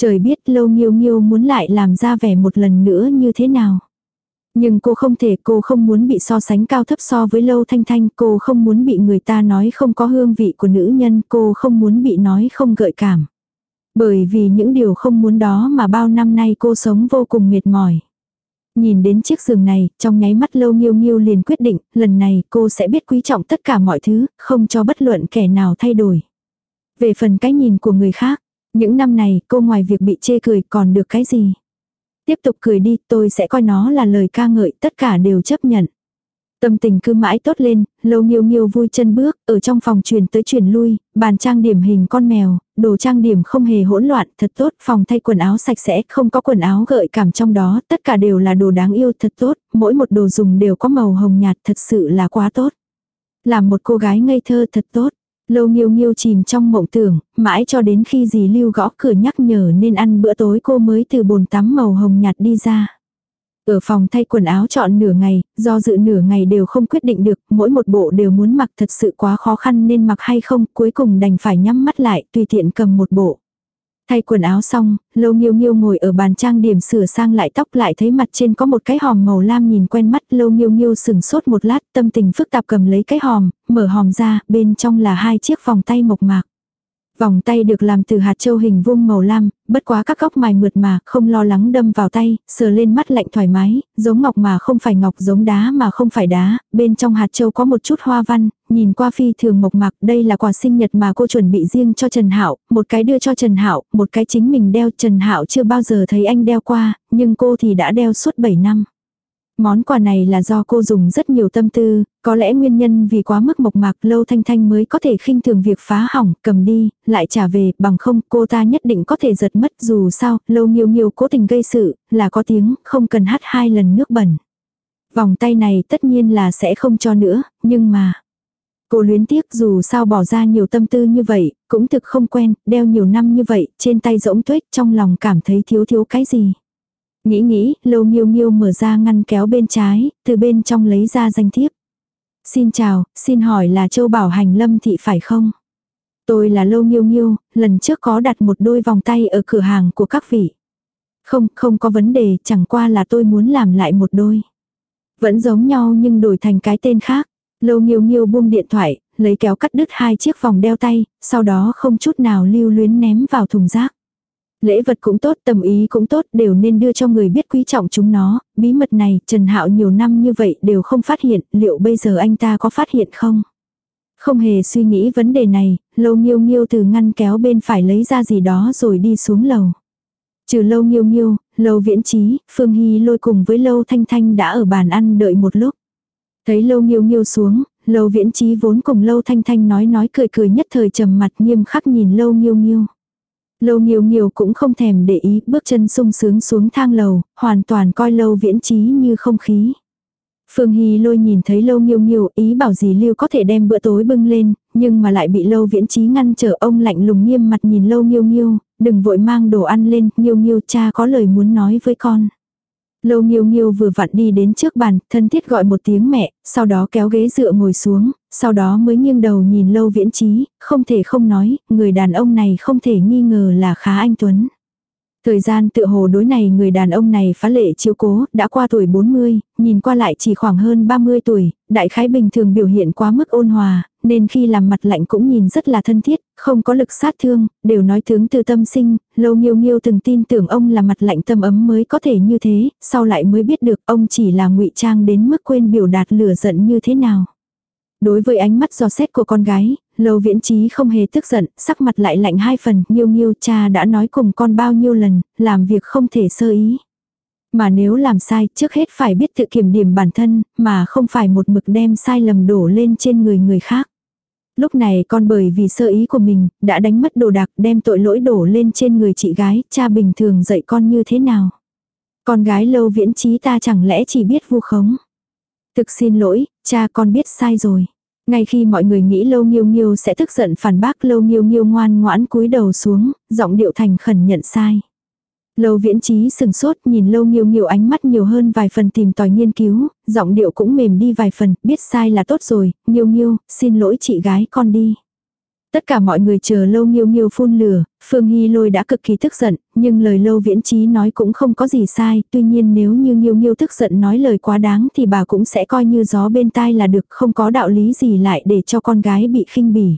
Trời biết lâu nghiêu nghiêu muốn lại làm ra vẻ một lần nữa như thế nào. Nhưng cô không thể, cô không muốn bị so sánh cao thấp so với lâu thanh thanh, cô không muốn bị người ta nói không có hương vị của nữ nhân, cô không muốn bị nói không gợi cảm. Bởi vì những điều không muốn đó mà bao năm nay cô sống vô cùng mệt mỏi. Nhìn đến chiếc giường này, trong nháy mắt lâu nghiêu nghiêu liền quyết định, lần này cô sẽ biết quý trọng tất cả mọi thứ, không cho bất luận kẻ nào thay đổi. Về phần cái nhìn của người khác, những năm này cô ngoài việc bị chê cười còn được cái gì? Tiếp tục cười đi, tôi sẽ coi nó là lời ca ngợi, tất cả đều chấp nhận. Tâm tình cứ mãi tốt lên, lâu nghiêu nghiêu vui chân bước, ở trong phòng truyền tới truyền lui, bàn trang điểm hình con mèo, đồ trang điểm không hề hỗn loạn, thật tốt, phòng thay quần áo sạch sẽ, không có quần áo gợi cảm trong đó, tất cả đều là đồ đáng yêu thật tốt, mỗi một đồ dùng đều có màu hồng nhạt thật sự là quá tốt. Làm một cô gái ngây thơ thật tốt. Lâu nghiêu nghiêu chìm trong mộng tưởng, mãi cho đến khi dì lưu gõ cửa nhắc nhở nên ăn bữa tối cô mới từ bồn tắm màu hồng nhạt đi ra. Ở phòng thay quần áo chọn nửa ngày, do dự nửa ngày đều không quyết định được, mỗi một bộ đều muốn mặc thật sự quá khó khăn nên mặc hay không, cuối cùng đành phải nhắm mắt lại, tùy tiện cầm một bộ. Thay quần áo xong, lâu nghiêu nghiêu ngồi ở bàn trang điểm sửa sang lại tóc lại thấy mặt trên có một cái hòm màu lam nhìn quen mắt lâu nghiêu nghiêu sừng sốt một lát tâm tình phức tạp cầm lấy cái hòm, mở hòm ra, bên trong là hai chiếc vòng tay mộc mạc. Vòng tay được làm từ hạt châu hình vuông màu lam, bất quá các góc mài mượt mà, không lo lắng đâm vào tay, sờ lên mắt lạnh thoải mái, giống ngọc mà không phải ngọc, giống đá mà không phải đá, bên trong hạt châu có một chút hoa văn, nhìn qua phi thường mộc mạc, đây là quà sinh nhật mà cô chuẩn bị riêng cho Trần Hạo, một cái đưa cho Trần Hạo, một cái chính mình đeo, Trần Hạo chưa bao giờ thấy anh đeo qua, nhưng cô thì đã đeo suốt 7 năm. Món quà này là do cô dùng rất nhiều tâm tư, có lẽ nguyên nhân vì quá mức mộc mạc lâu thanh thanh mới có thể khinh thường việc phá hỏng, cầm đi, lại trả về, bằng không cô ta nhất định có thể giật mất dù sao, lâu nhiều nhiều cố tình gây sự, là có tiếng, không cần hát hai lần nước bẩn. Vòng tay này tất nhiên là sẽ không cho nữa, nhưng mà... Cô luyến tiếc dù sao bỏ ra nhiều tâm tư như vậy, cũng thực không quen, đeo nhiều năm như vậy, trên tay rỗng tuếch trong lòng cảm thấy thiếu thiếu cái gì. Nghĩ nghĩ, lâu nghiêu nghiêu mở ra ngăn kéo bên trái, từ bên trong lấy ra danh thiếp. Xin chào, xin hỏi là châu bảo hành lâm thị phải không? Tôi là lâu nghiêu nghiêu, lần trước có đặt một đôi vòng tay ở cửa hàng của các vị. Không, không có vấn đề, chẳng qua là tôi muốn làm lại một đôi. Vẫn giống nhau nhưng đổi thành cái tên khác. Lâu nghiêu nghiêu buông điện thoại, lấy kéo cắt đứt hai chiếc vòng đeo tay, sau đó không chút nào lưu luyến ném vào thùng rác. Lễ vật cũng tốt, tầm ý cũng tốt, đều nên đưa cho người biết quý trọng chúng nó, bí mật này, Trần Hạo nhiều năm như vậy đều không phát hiện, liệu bây giờ anh ta có phát hiện không? Không hề suy nghĩ vấn đề này, lâu nghiêu nghiêu từ ngăn kéo bên phải lấy ra gì đó rồi đi xuống lầu. Trừ lâu nghiêu nghiêu, lâu viễn trí, Phương Hy lôi cùng với lâu thanh thanh đã ở bàn ăn đợi một lúc. Thấy lâu nghiêu nghiêu xuống, lâu viễn trí vốn cùng lâu thanh thanh nói nói cười cười nhất thời trầm mặt nghiêm khắc nhìn lâu nghiêu nghiêu. Lâu nghiêu nghiêu cũng không thèm để ý, bước chân sung sướng xuống thang lầu, hoàn toàn coi lâu viễn trí như không khí. Phương Hy lôi nhìn thấy lâu nghiêu nghiêu ý bảo gì lưu có thể đem bữa tối bưng lên, nhưng mà lại bị lâu viễn trí ngăn trở ông lạnh lùng nghiêm mặt nhìn lâu nghiêu nghiêu, đừng vội mang đồ ăn lên, nghiêu nghiêu cha có lời muốn nói với con. Lâu nghiêu nghiêu vừa vặn đi đến trước bàn, thân thiết gọi một tiếng mẹ, sau đó kéo ghế dựa ngồi xuống, sau đó mới nghiêng đầu nhìn lâu viễn trí, không thể không nói, người đàn ông này không thể nghi ngờ là khá anh Tuấn. Thời gian tự hồ đối này người đàn ông này phá lệ chiếu cố, đã qua tuổi 40, nhìn qua lại chỉ khoảng hơn 30 tuổi, đại khái bình thường biểu hiện quá mức ôn hòa, nên khi làm mặt lạnh cũng nhìn rất là thân thiết, không có lực sát thương, đều nói tướng từ tâm sinh, lâu nghiêu nghiêu từng tin tưởng ông là mặt lạnh tâm ấm mới có thể như thế, sau lại mới biết được ông chỉ là ngụy trang đến mức quên biểu đạt lửa giận như thế nào. Đối với ánh mắt giò xét của con gái, Lâu viễn trí không hề tức giận, sắc mặt lại lạnh hai phần, nghiêu nghiêu cha đã nói cùng con bao nhiêu lần, làm việc không thể sơ ý. Mà nếu làm sai, trước hết phải biết tự kiểm điểm bản thân, mà không phải một mực đem sai lầm đổ lên trên người người khác. Lúc này con bởi vì sơ ý của mình, đã đánh mất đồ đạc đem tội lỗi đổ lên trên người chị gái, cha bình thường dạy con như thế nào. Con gái lâu viễn trí ta chẳng lẽ chỉ biết vu khống. Thực xin lỗi, cha con biết sai rồi. Ngay khi mọi người nghĩ Lâu Nghiêu Nghiêu sẽ tức giận phản bác Lâu Nghiêu Nghiêu ngoan ngoãn cúi đầu xuống, giọng điệu thành khẩn nhận sai. Lâu viễn trí sừng sốt nhìn lâu nghiêu nghiêu ánh mắt nhiều hơn vài phần tìm tòi nghiên cứu, giọng điệu cũng mềm đi vài phần, biết sai là tốt rồi, nghiêu nghiêu, xin lỗi chị gái con đi. Tất cả mọi người chờ lâu nghiêu nghiêu phun lửa, Phương Hy lôi đã cực kỳ tức giận, nhưng lời lâu viễn trí nói cũng không có gì sai, tuy nhiên nếu như nghiêu nghiêu tức giận nói lời quá đáng thì bà cũng sẽ coi như gió bên tai là được không có đạo lý gì lại để cho con gái bị khinh bỉ.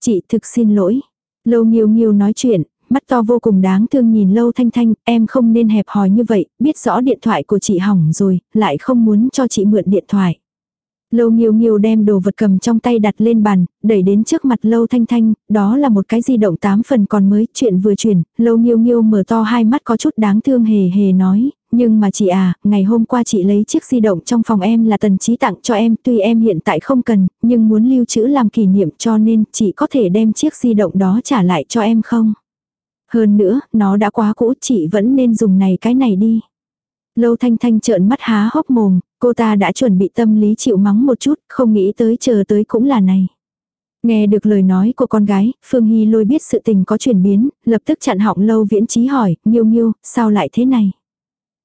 Chị thực xin lỗi. Lâu nghiêu nghiêu nói chuyện, mắt to vô cùng đáng thương nhìn lâu thanh thanh, em không nên hẹp hòi như vậy, biết rõ điện thoại của chị hỏng rồi, lại không muốn cho chị mượn điện thoại. Lâu nghiêu nghiêu đem đồ vật cầm trong tay đặt lên bàn, đẩy đến trước mặt lâu thanh thanh, đó là một cái di động tám phần còn mới, chuyện vừa chuyển, lâu nghiêu nghiêu mở to hai mắt có chút đáng thương hề hề nói, nhưng mà chị à, ngày hôm qua chị lấy chiếc di động trong phòng em là tần trí tặng cho em, tuy em hiện tại không cần, nhưng muốn lưu trữ làm kỷ niệm cho nên chị có thể đem chiếc di động đó trả lại cho em không? Hơn nữa, nó đã quá cũ, chị vẫn nên dùng này cái này đi. Lâu thanh thanh trợn mắt há hốc mồm, cô ta đã chuẩn bị tâm lý chịu mắng một chút, không nghĩ tới chờ tới cũng là này. Nghe được lời nói của con gái, Phương Hy lôi biết sự tình có chuyển biến, lập tức chặn họng lâu viễn trí hỏi, Nhiêu Nhiêu, sao lại thế này?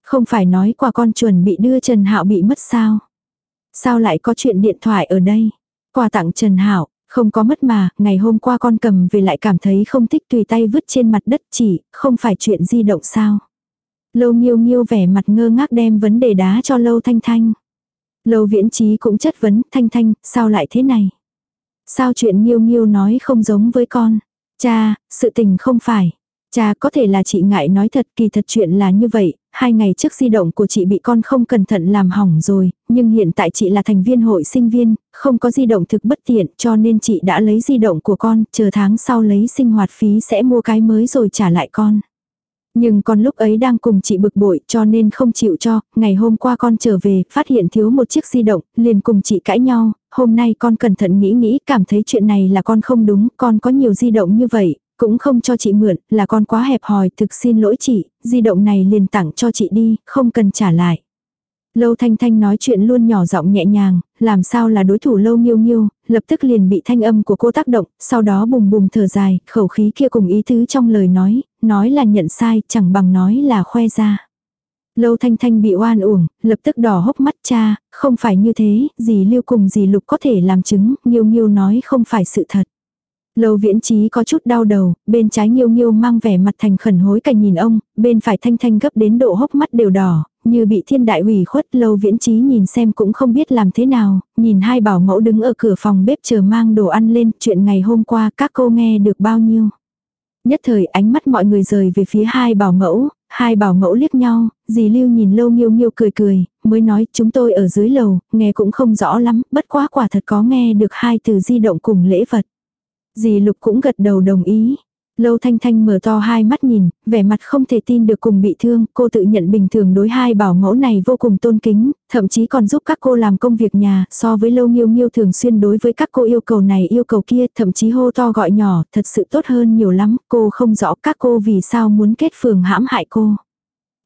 Không phải nói qua con chuẩn bị đưa Trần Hạo bị mất sao? Sao lại có chuyện điện thoại ở đây? Quà tặng Trần Hạo, không có mất mà, ngày hôm qua con cầm về lại cảm thấy không thích tùy tay vứt trên mặt đất chỉ, không phải chuyện di động sao? Lâu nghiêu nghiêu vẻ mặt ngơ ngác đem vấn đề đá cho lâu thanh thanh. Lâu viễn trí cũng chất vấn, thanh thanh, sao lại thế này? Sao chuyện nghiêu nghiêu nói không giống với con? Cha, sự tình không phải. Cha có thể là chị ngại nói thật kỳ thật chuyện là như vậy, hai ngày trước di động của chị bị con không cẩn thận làm hỏng rồi, nhưng hiện tại chị là thành viên hội sinh viên, không có di động thực bất tiện cho nên chị đã lấy di động của con, chờ tháng sau lấy sinh hoạt phí sẽ mua cái mới rồi trả lại con. Nhưng con lúc ấy đang cùng chị bực bội cho nên không chịu cho, ngày hôm qua con trở về, phát hiện thiếu một chiếc di động, liền cùng chị cãi nhau, hôm nay con cẩn thận nghĩ nghĩ, cảm thấy chuyện này là con không đúng, con có nhiều di động như vậy, cũng không cho chị mượn, là con quá hẹp hòi, thực xin lỗi chị, di động này liền tặng cho chị đi, không cần trả lại. Lâu Thanh Thanh nói chuyện luôn nhỏ giọng nhẹ nhàng, làm sao là đối thủ Lâu Nghiêu Nghiêu, lập tức liền bị thanh âm của cô tác động, sau đó bùng bùng thở dài, khẩu khí kia cùng ý tứ trong lời nói, nói là nhận sai, chẳng bằng nói là khoe ra. Lâu Thanh Thanh bị oan uổng, lập tức đỏ hốc mắt cha, không phải như thế, gì lưu cùng gì lục có thể làm chứng, Nghiêu Nghiêu nói không phải sự thật. Lâu viễn trí có chút đau đầu, bên trái nghiêu nghiêu mang vẻ mặt thành khẩn hối cảnh nhìn ông, bên phải thanh thanh gấp đến độ hốc mắt đều đỏ, như bị thiên đại hủy khuất lâu viễn trí nhìn xem cũng không biết làm thế nào, nhìn hai bảo mẫu đứng ở cửa phòng bếp chờ mang đồ ăn lên, chuyện ngày hôm qua các cô nghe được bao nhiêu. Nhất thời ánh mắt mọi người rời về phía hai bảo mẫu, hai bảo mẫu liếc nhau, dì lưu nhìn lâu nghiêu nghiêu cười cười, mới nói chúng tôi ở dưới lầu, nghe cũng không rõ lắm, bất quá quả thật có nghe được hai từ di động cùng lễ vật. Dì Lục cũng gật đầu đồng ý. Lâu Thanh Thanh mở to hai mắt nhìn, vẻ mặt không thể tin được cùng bị thương, cô tự nhận bình thường đối hai bảo mẫu này vô cùng tôn kính, thậm chí còn giúp các cô làm công việc nhà, so với Lâu Nghiêu Nghiêu thường xuyên đối với các cô yêu cầu này yêu cầu kia, thậm chí hô to gọi nhỏ, thật sự tốt hơn nhiều lắm, cô không rõ các cô vì sao muốn kết phường hãm hại cô.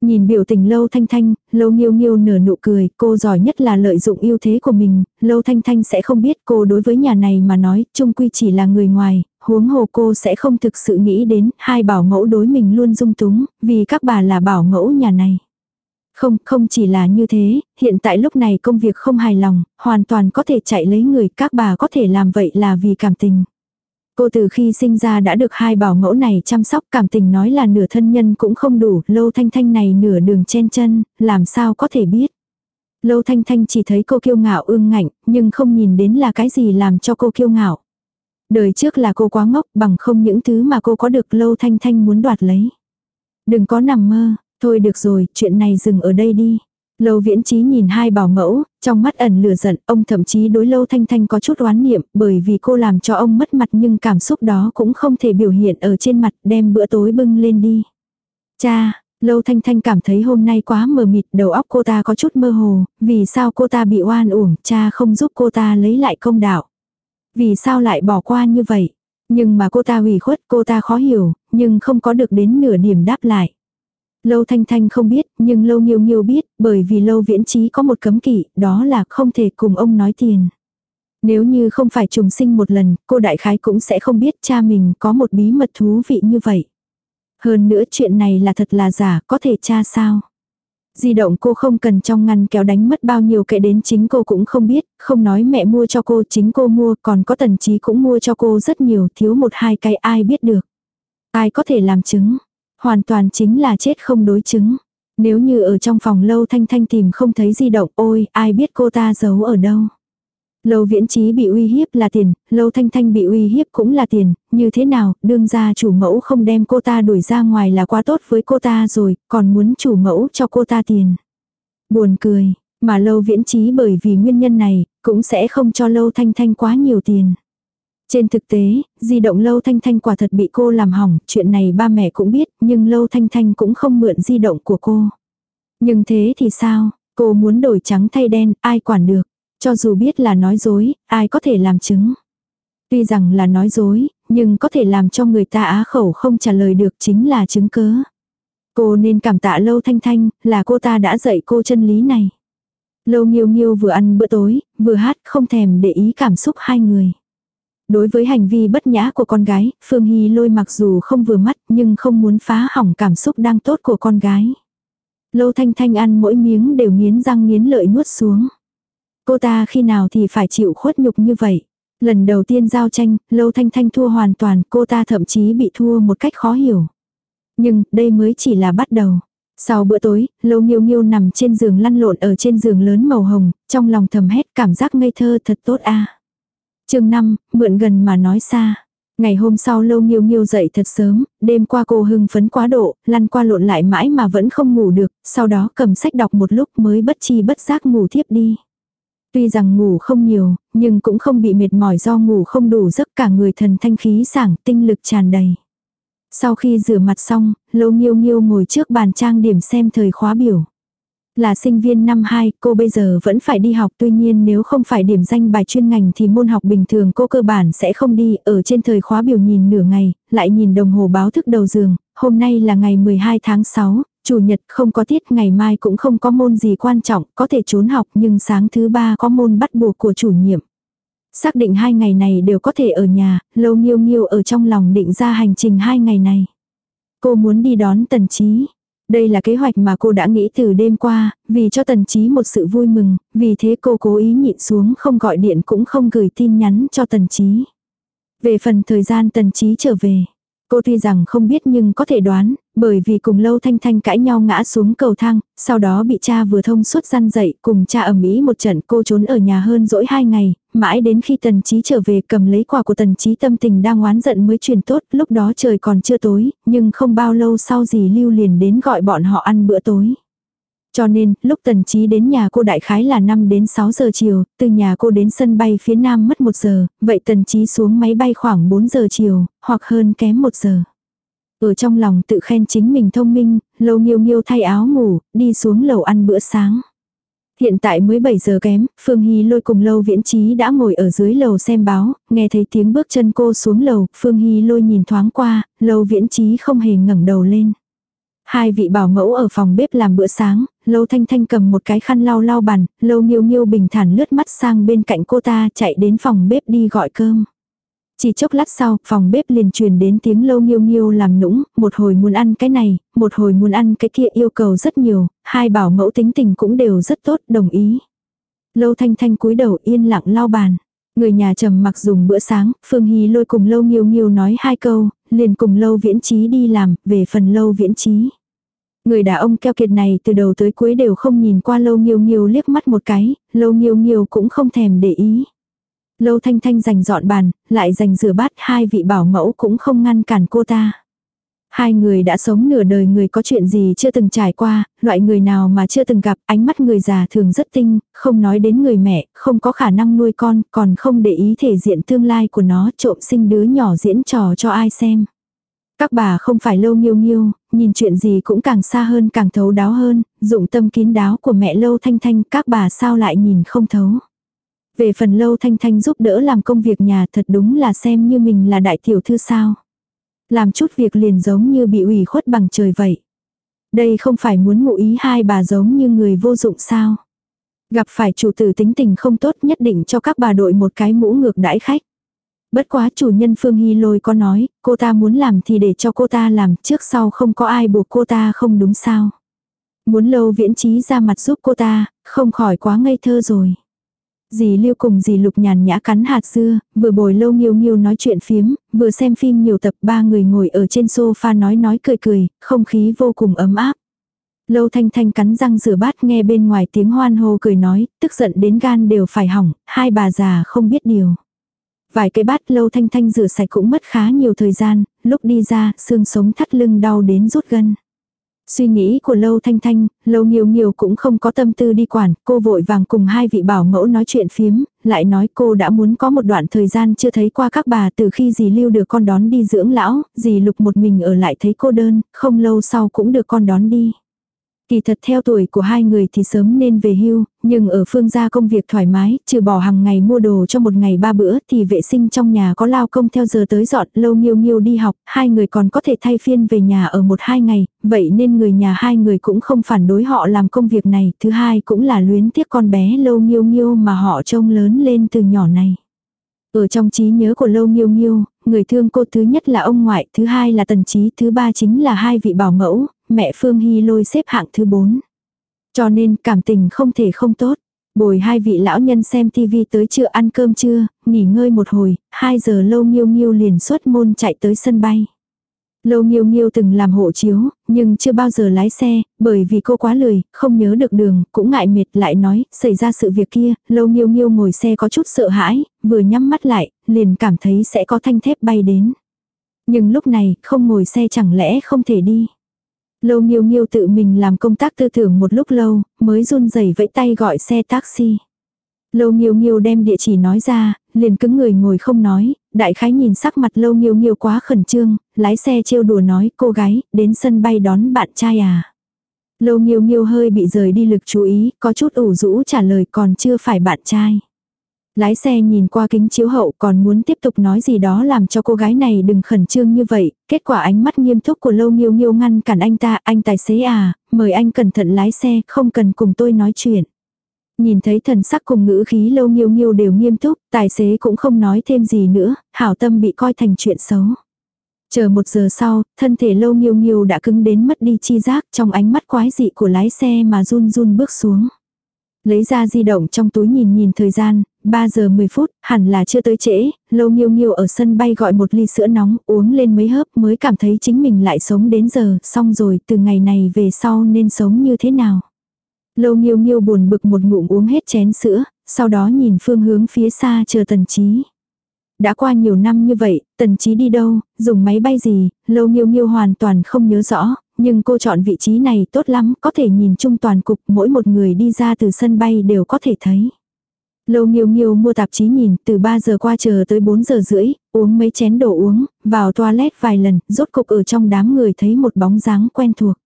Nhìn biểu tình lâu thanh thanh, lâu nghiêu nghiêu nở nụ cười, cô giỏi nhất là lợi dụng ưu thế của mình, lâu thanh thanh sẽ không biết cô đối với nhà này mà nói, chung quy chỉ là người ngoài, huống hồ cô sẽ không thực sự nghĩ đến, hai bảo mẫu đối mình luôn dung túng, vì các bà là bảo mẫu nhà này. Không, không chỉ là như thế, hiện tại lúc này công việc không hài lòng, hoàn toàn có thể chạy lấy người, các bà có thể làm vậy là vì cảm tình. Cô từ khi sinh ra đã được hai bảo mẫu này chăm sóc cảm tình nói là nửa thân nhân cũng không đủ, lâu thanh thanh này nửa đường chen chân, làm sao có thể biết. Lâu thanh thanh chỉ thấy cô kiêu ngạo ương ngạnh, nhưng không nhìn đến là cái gì làm cho cô kiêu ngạo. Đời trước là cô quá ngốc bằng không những thứ mà cô có được lâu thanh thanh muốn đoạt lấy. Đừng có nằm mơ, thôi được rồi, chuyện này dừng ở đây đi. Lâu viễn trí nhìn hai bảo mẫu, trong mắt ẩn lửa giận, ông thậm chí đối lâu thanh thanh có chút oán niệm, bởi vì cô làm cho ông mất mặt nhưng cảm xúc đó cũng không thể biểu hiện ở trên mặt, đem bữa tối bưng lên đi. Cha, lâu thanh thanh cảm thấy hôm nay quá mờ mịt, đầu óc cô ta có chút mơ hồ, vì sao cô ta bị oan uổng, cha không giúp cô ta lấy lại công đạo. Vì sao lại bỏ qua như vậy? Nhưng mà cô ta ủy khuất, cô ta khó hiểu, nhưng không có được đến nửa điểm đáp lại. Lâu Thanh Thanh không biết, nhưng Lâu nhiêu nhiêu biết, bởi vì Lâu Viễn Trí có một cấm kỵ, đó là không thể cùng ông nói tiền. Nếu như không phải trùng sinh một lần, cô đại khái cũng sẽ không biết cha mình có một bí mật thú vị như vậy. Hơn nữa chuyện này là thật là giả, có thể cha sao? Di động cô không cần trong ngăn kéo đánh mất bao nhiêu kệ đến chính cô cũng không biết, không nói mẹ mua cho cô chính cô mua, còn có tần trí cũng mua cho cô rất nhiều, thiếu một hai cái ai biết được. Ai có thể làm chứng? Hoàn toàn chính là chết không đối chứng. Nếu như ở trong phòng lâu thanh thanh tìm không thấy di động ôi ai biết cô ta giấu ở đâu. Lâu viễn trí bị uy hiếp là tiền, lâu thanh thanh bị uy hiếp cũng là tiền, như thế nào, đương ra chủ mẫu không đem cô ta đuổi ra ngoài là quá tốt với cô ta rồi, còn muốn chủ mẫu cho cô ta tiền. Buồn cười, mà lâu viễn trí bởi vì nguyên nhân này, cũng sẽ không cho lâu thanh thanh quá nhiều tiền. Trên thực tế, di động Lâu Thanh Thanh quả thật bị cô làm hỏng, chuyện này ba mẹ cũng biết, nhưng Lâu Thanh Thanh cũng không mượn di động của cô. Nhưng thế thì sao, cô muốn đổi trắng thay đen, ai quản được. Cho dù biết là nói dối, ai có thể làm chứng. Tuy rằng là nói dối, nhưng có thể làm cho người ta á khẩu không trả lời được chính là chứng cớ. Cô nên cảm tạ Lâu Thanh Thanh, là cô ta đã dạy cô chân lý này. Lâu Nghiêu Nghiêu vừa ăn bữa tối, vừa hát không thèm để ý cảm xúc hai người. Đối với hành vi bất nhã của con gái, Phương Hy lôi mặc dù không vừa mắt nhưng không muốn phá hỏng cảm xúc đang tốt của con gái. Lâu Thanh Thanh ăn mỗi miếng đều nghiến răng nghiến lợi nuốt xuống. Cô ta khi nào thì phải chịu khuất nhục như vậy. Lần đầu tiên giao tranh, Lâu Thanh Thanh thua hoàn toàn, cô ta thậm chí bị thua một cách khó hiểu. Nhưng, đây mới chỉ là bắt đầu. Sau bữa tối, Lâu Nghiêu Nghiêu nằm trên giường lăn lộn ở trên giường lớn màu hồng, trong lòng thầm hét cảm giác ngây thơ thật tốt a. À. Chương 5, mượn gần mà nói xa. Ngày hôm sau Lâu Nghiêu Nghiêu dậy thật sớm, đêm qua cô hưng phấn quá độ, lăn qua lộn lại mãi mà vẫn không ngủ được, sau đó cầm sách đọc một lúc mới bất chi bất giác ngủ thiếp đi. Tuy rằng ngủ không nhiều, nhưng cũng không bị mệt mỏi do ngủ không đủ giấc cả người thần thanh khí sảng, tinh lực tràn đầy. Sau khi rửa mặt xong, Lâu Nghiêu Nghiêu ngồi trước bàn trang điểm xem thời khóa biểu. Là sinh viên năm 2, cô bây giờ vẫn phải đi học tuy nhiên nếu không phải điểm danh bài chuyên ngành thì môn học bình thường cô cơ bản sẽ không đi, ở trên thời khóa biểu nhìn nửa ngày, lại nhìn đồng hồ báo thức đầu giường, hôm nay là ngày 12 tháng 6, chủ nhật không có tiết ngày mai cũng không có môn gì quan trọng, có thể trốn học nhưng sáng thứ ba có môn bắt buộc của chủ nhiệm. Xác định hai ngày này đều có thể ở nhà, lâu nghiêu nghiêu ở trong lòng định ra hành trình hai ngày này. Cô muốn đi đón tần trí. Đây là kế hoạch mà cô đã nghĩ từ đêm qua, vì cho tần trí một sự vui mừng, vì thế cô cố ý nhịn xuống không gọi điện cũng không gửi tin nhắn cho tần trí. Về phần thời gian tần trí trở về, Cô tuy rằng không biết nhưng có thể đoán, bởi vì cùng lâu thanh thanh cãi nhau ngã xuống cầu thang, sau đó bị cha vừa thông suốt răn dậy cùng cha ẩm ý một trận cô trốn ở nhà hơn dỗi hai ngày, mãi đến khi tần trí trở về cầm lấy quà của tần trí tâm tình đang oán giận mới truyền tốt, lúc đó trời còn chưa tối, nhưng không bao lâu sau gì lưu liền đến gọi bọn họ ăn bữa tối. Cho nên, lúc tần trí đến nhà cô đại khái là 5 đến 6 giờ chiều, từ nhà cô đến sân bay phía nam mất 1 giờ, vậy tần trí xuống máy bay khoảng 4 giờ chiều, hoặc hơn kém 1 giờ. Ở trong lòng tự khen chính mình thông minh, lâu nghiêu nghiêu thay áo ngủ, đi xuống lầu ăn bữa sáng. Hiện tại mới 7 giờ kém, Phương Hy lôi cùng lâu viễn trí đã ngồi ở dưới lầu xem báo, nghe thấy tiếng bước chân cô xuống lầu, Phương Hy lôi nhìn thoáng qua, lâu viễn trí không hề ngẩng đầu lên. Hai vị bảo mẫu ở phòng bếp làm bữa sáng, Lâu Thanh Thanh cầm một cái khăn lau lau bàn, Lâu Nghiêu Nghiêu bình thản lướt mắt sang bên cạnh cô ta chạy đến phòng bếp đi gọi cơm. Chỉ chốc lát sau, phòng bếp liền truyền đến tiếng Lâu Nghiêu Nghiêu làm nũng, một hồi muốn ăn cái này, một hồi muốn ăn cái kia yêu cầu rất nhiều, hai bảo mẫu tính tình cũng đều rất tốt, đồng ý. Lâu Thanh Thanh cúi đầu yên lặng lau bàn. Người nhà trầm mặc dùng bữa sáng, Phương Hy lôi cùng Lâu Nghiêu Nghiêu nói hai câu, liền cùng Lâu Viễn Trí đi làm, về phần Lâu Viễn Trí. Người đàn ông keo kiệt này từ đầu tới cuối đều không nhìn qua lâu nghiêu nghiêu liếc mắt một cái, lâu nghiêu nghiêu cũng không thèm để ý. Lâu thanh thanh dành dọn bàn, lại dành rửa bát hai vị bảo mẫu cũng không ngăn cản cô ta. Hai người đã sống nửa đời người có chuyện gì chưa từng trải qua, loại người nào mà chưa từng gặp, ánh mắt người già thường rất tinh, không nói đến người mẹ, không có khả năng nuôi con, còn không để ý thể diện tương lai của nó trộm sinh đứa nhỏ diễn trò cho ai xem. Các bà không phải lâu nghiêu nghiêu, nhìn chuyện gì cũng càng xa hơn càng thấu đáo hơn, dụng tâm kín đáo của mẹ lâu thanh thanh các bà sao lại nhìn không thấu. Về phần lâu thanh thanh giúp đỡ làm công việc nhà thật đúng là xem như mình là đại tiểu thư sao. Làm chút việc liền giống như bị ủy khuất bằng trời vậy. Đây không phải muốn ngụ ý hai bà giống như người vô dụng sao. Gặp phải chủ tử tính tình không tốt nhất định cho các bà đội một cái mũ ngược đãi khách. Bất quá chủ nhân Phương Hy lôi có nói, cô ta muốn làm thì để cho cô ta làm, trước sau không có ai buộc cô ta không đúng sao. Muốn lâu viễn trí ra mặt giúp cô ta, không khỏi quá ngây thơ rồi. Dì Lưu cùng dì Lục nhàn nhã cắn hạt dưa, vừa bồi lâu nghiêu nghiêu nói chuyện phiếm, vừa xem phim nhiều tập ba người ngồi ở trên sofa nói nói cười cười, không khí vô cùng ấm áp. Lâu thanh thanh cắn răng rửa bát nghe bên ngoài tiếng hoan hô cười nói, tức giận đến gan đều phải hỏng, hai bà già không biết điều. Vài cái bát lâu thanh thanh rửa sạch cũng mất khá nhiều thời gian, lúc đi ra, xương sống thắt lưng đau đến rút gân. Suy nghĩ của Lâu Thanh Thanh, Lâu nhiều nhiều cũng không có tâm tư đi quản, cô vội vàng cùng hai vị bảo mẫu nói chuyện phiếm, lại nói cô đã muốn có một đoạn thời gian chưa thấy qua các bà từ khi dì Lưu được con đón đi dưỡng lão, dì Lục một mình ở lại thấy cô đơn, không lâu sau cũng được con đón đi. Kỳ thật theo tuổi của hai người thì sớm nên về hưu, nhưng ở phương gia công việc thoải mái, trừ bỏ hàng ngày mua đồ cho một ngày ba bữa thì vệ sinh trong nhà có lao công theo giờ tới dọn, lâu nghiêu nghiêu đi học, hai người còn có thể thay phiên về nhà ở một hai ngày, vậy nên người nhà hai người cũng không phản đối họ làm công việc này, thứ hai cũng là luyến tiếc con bé lâu nghiêu nghiêu mà họ trông lớn lên từ nhỏ này. Ở trong trí nhớ của Lâu Nghiêu Nghiêu, người thương cô thứ nhất là ông ngoại, thứ hai là tần trí, thứ ba chính là hai vị bảo mẫu, mẹ Phương Hy lôi xếp hạng thứ bốn. Cho nên cảm tình không thể không tốt. Bồi hai vị lão nhân xem tivi tới trưa ăn cơm chưa, nghỉ ngơi một hồi, hai giờ lâu nghiêu nghiêu liền xuất môn chạy tới sân bay. Lâu nghiêu nghiêu từng làm hộ chiếu, nhưng chưa bao giờ lái xe, bởi vì cô quá lười, không nhớ được đường, cũng ngại mệt lại nói, xảy ra sự việc kia, lâu nghiêu nghiêu ngồi xe có chút sợ hãi, vừa nhắm mắt lại, liền cảm thấy sẽ có thanh thép bay đến. Nhưng lúc này, không ngồi xe chẳng lẽ không thể đi. Lâu nghiêu nghiêu tự mình làm công tác tư tưởng một lúc lâu, mới run rẩy vẫy tay gọi xe taxi. Lâu nghiêu nghiêu đem địa chỉ nói ra, liền cứng người ngồi không nói, đại khái nhìn sắc mặt lâu nghiêu nghiêu quá khẩn trương, lái xe trêu đùa nói cô gái, đến sân bay đón bạn trai à. Lâu nghiêu nghiêu hơi bị rời đi lực chú ý, có chút ủ rũ trả lời còn chưa phải bạn trai. Lái xe nhìn qua kính chiếu hậu còn muốn tiếp tục nói gì đó làm cho cô gái này đừng khẩn trương như vậy, kết quả ánh mắt nghiêm túc của Lâu Nghiêu Nghiêu ngăn cản anh ta, anh tài xế à, mời anh cẩn thận lái xe, không cần cùng tôi nói chuyện. Nhìn thấy thần sắc cùng ngữ khí Lâu Nghiêu Nghiêu đều nghiêm túc, tài xế cũng không nói thêm gì nữa, hảo tâm bị coi thành chuyện xấu. Chờ một giờ sau, thân thể Lâu Nghiêu Nghiêu đã cứng đến mất đi chi giác trong ánh mắt quái dị của lái xe mà run run bước xuống. Lấy ra di động trong túi nhìn nhìn thời gian, 3 giờ 10 phút, hẳn là chưa tới trễ, lâu nghiêu nghiêu ở sân bay gọi một ly sữa nóng, uống lên mấy hớp mới cảm thấy chính mình lại sống đến giờ, xong rồi, từ ngày này về sau nên sống như thế nào. Lâu nghiêu nghiêu buồn bực một ngụm uống hết chén sữa, sau đó nhìn phương hướng phía xa chờ tần trí. Đã qua nhiều năm như vậy, tần trí đi đâu, dùng máy bay gì, lâu nghiêu nghiêu hoàn toàn không nhớ rõ, nhưng cô chọn vị trí này tốt lắm, có thể nhìn chung toàn cục, mỗi một người đi ra từ sân bay đều có thể thấy. Lâu nghiêu nghiêu mua tạp chí nhìn, từ 3 giờ qua chờ tới 4 giờ rưỡi, uống mấy chén đồ uống, vào toilet vài lần, rốt cục ở trong đám người thấy một bóng dáng quen thuộc.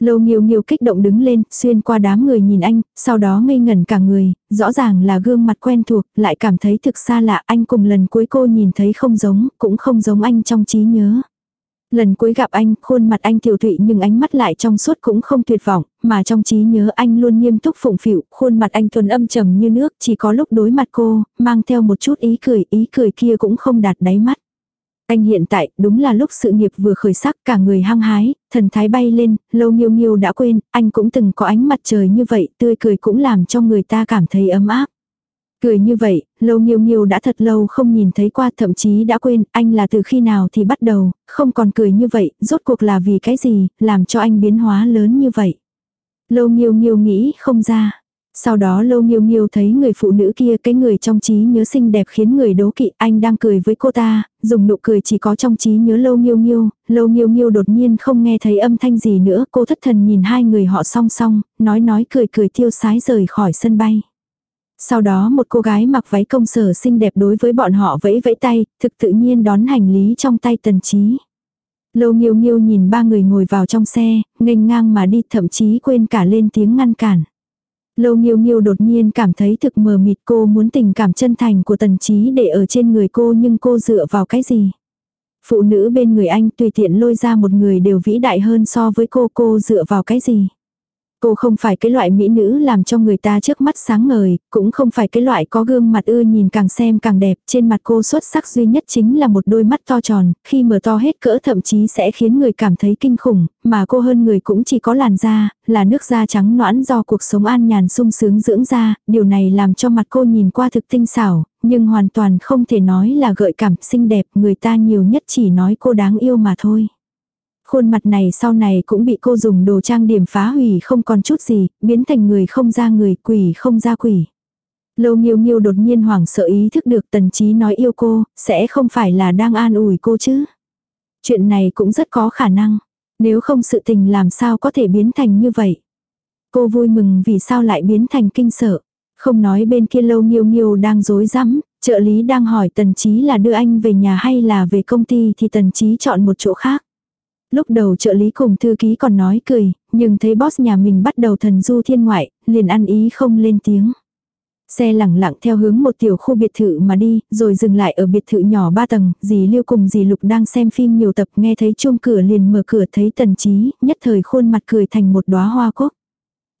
Lâu nghiêu nghiêu kích động đứng lên, xuyên qua đám người nhìn anh, sau đó ngây ngẩn cả người, rõ ràng là gương mặt quen thuộc, lại cảm thấy thực xa lạ anh cùng lần cuối cô nhìn thấy không giống, cũng không giống anh trong trí nhớ. Lần cuối gặp anh, khuôn mặt anh tiểu thụy nhưng ánh mắt lại trong suốt cũng không tuyệt vọng, mà trong trí nhớ anh luôn nghiêm túc phụng phịu, khuôn mặt anh thuần âm trầm như nước, chỉ có lúc đối mặt cô, mang theo một chút ý cười, ý cười kia cũng không đạt đáy mắt. Anh hiện tại, đúng là lúc sự nghiệp vừa khởi sắc, cả người hăng hái, thần thái bay lên, lâu nghiêu nghiêu đã quên, anh cũng từng có ánh mặt trời như vậy, tươi cười cũng làm cho người ta cảm thấy ấm áp. Cười như vậy, lâu nghiêu nghiêu đã thật lâu không nhìn thấy qua thậm chí đã quên anh là từ khi nào thì bắt đầu, không còn cười như vậy, rốt cuộc là vì cái gì, làm cho anh biến hóa lớn như vậy. Lâu nghiêu nghiêu nghĩ không ra. Sau đó lâu nghiêu nghiêu thấy người phụ nữ kia cái người trong trí nhớ xinh đẹp khiến người đố kỵ anh đang cười với cô ta, dùng nụ cười chỉ có trong trí nhớ lâu nghiêu nghiêu, lâu nghiêu nghiêu đột nhiên không nghe thấy âm thanh gì nữa, cô thất thần nhìn hai người họ song song, nói nói cười cười tiêu sái rời khỏi sân bay. Sau đó một cô gái mặc váy công sở xinh đẹp đối với bọn họ vẫy vẫy tay, thực tự nhiên đón hành lý trong tay tần trí. Lâu nghiêu nghiêu nhìn ba người ngồi vào trong xe, nghênh ngang mà đi thậm chí quên cả lên tiếng ngăn cản. Lâu nghiêu nghiêu đột nhiên cảm thấy thực mờ mịt cô muốn tình cảm chân thành của tần trí để ở trên người cô nhưng cô dựa vào cái gì. Phụ nữ bên người anh tùy tiện lôi ra một người đều vĩ đại hơn so với cô cô dựa vào cái gì. Cô không phải cái loại mỹ nữ làm cho người ta trước mắt sáng ngời, cũng không phải cái loại có gương mặt ưa nhìn càng xem càng đẹp, trên mặt cô xuất sắc duy nhất chính là một đôi mắt to tròn, khi mở to hết cỡ thậm chí sẽ khiến người cảm thấy kinh khủng, mà cô hơn người cũng chỉ có làn da, là nước da trắng noãn do cuộc sống an nhàn sung sướng dưỡng da, điều này làm cho mặt cô nhìn qua thực tinh xảo, nhưng hoàn toàn không thể nói là gợi cảm xinh đẹp, người ta nhiều nhất chỉ nói cô đáng yêu mà thôi. Khuôn mặt này sau này cũng bị cô dùng đồ trang điểm phá hủy không còn chút gì, biến thành người không ra người, quỷ không ra quỷ. Lâu nghiêu nghiêu đột nhiên hoảng sợ ý thức được tần trí nói yêu cô, sẽ không phải là đang an ủi cô chứ. Chuyện này cũng rất có khả năng. Nếu không sự tình làm sao có thể biến thành như vậy. Cô vui mừng vì sao lại biến thành kinh sợ. Không nói bên kia lâu nghiêu nghiêu đang dối rắm trợ lý đang hỏi tần trí là đưa anh về nhà hay là về công ty thì tần trí chọn một chỗ khác. Lúc đầu trợ lý cùng thư ký còn nói cười, nhưng thấy boss nhà mình bắt đầu thần du thiên ngoại, liền ăn ý không lên tiếng. Xe lẳng lặng theo hướng một tiểu khu biệt thự mà đi, rồi dừng lại ở biệt thự nhỏ ba tầng, dì Lưu cùng dì Lục đang xem phim nhiều tập nghe thấy chuông cửa liền mở cửa thấy tần trí, nhất thời khuôn mặt cười thành một đóa hoa cúc.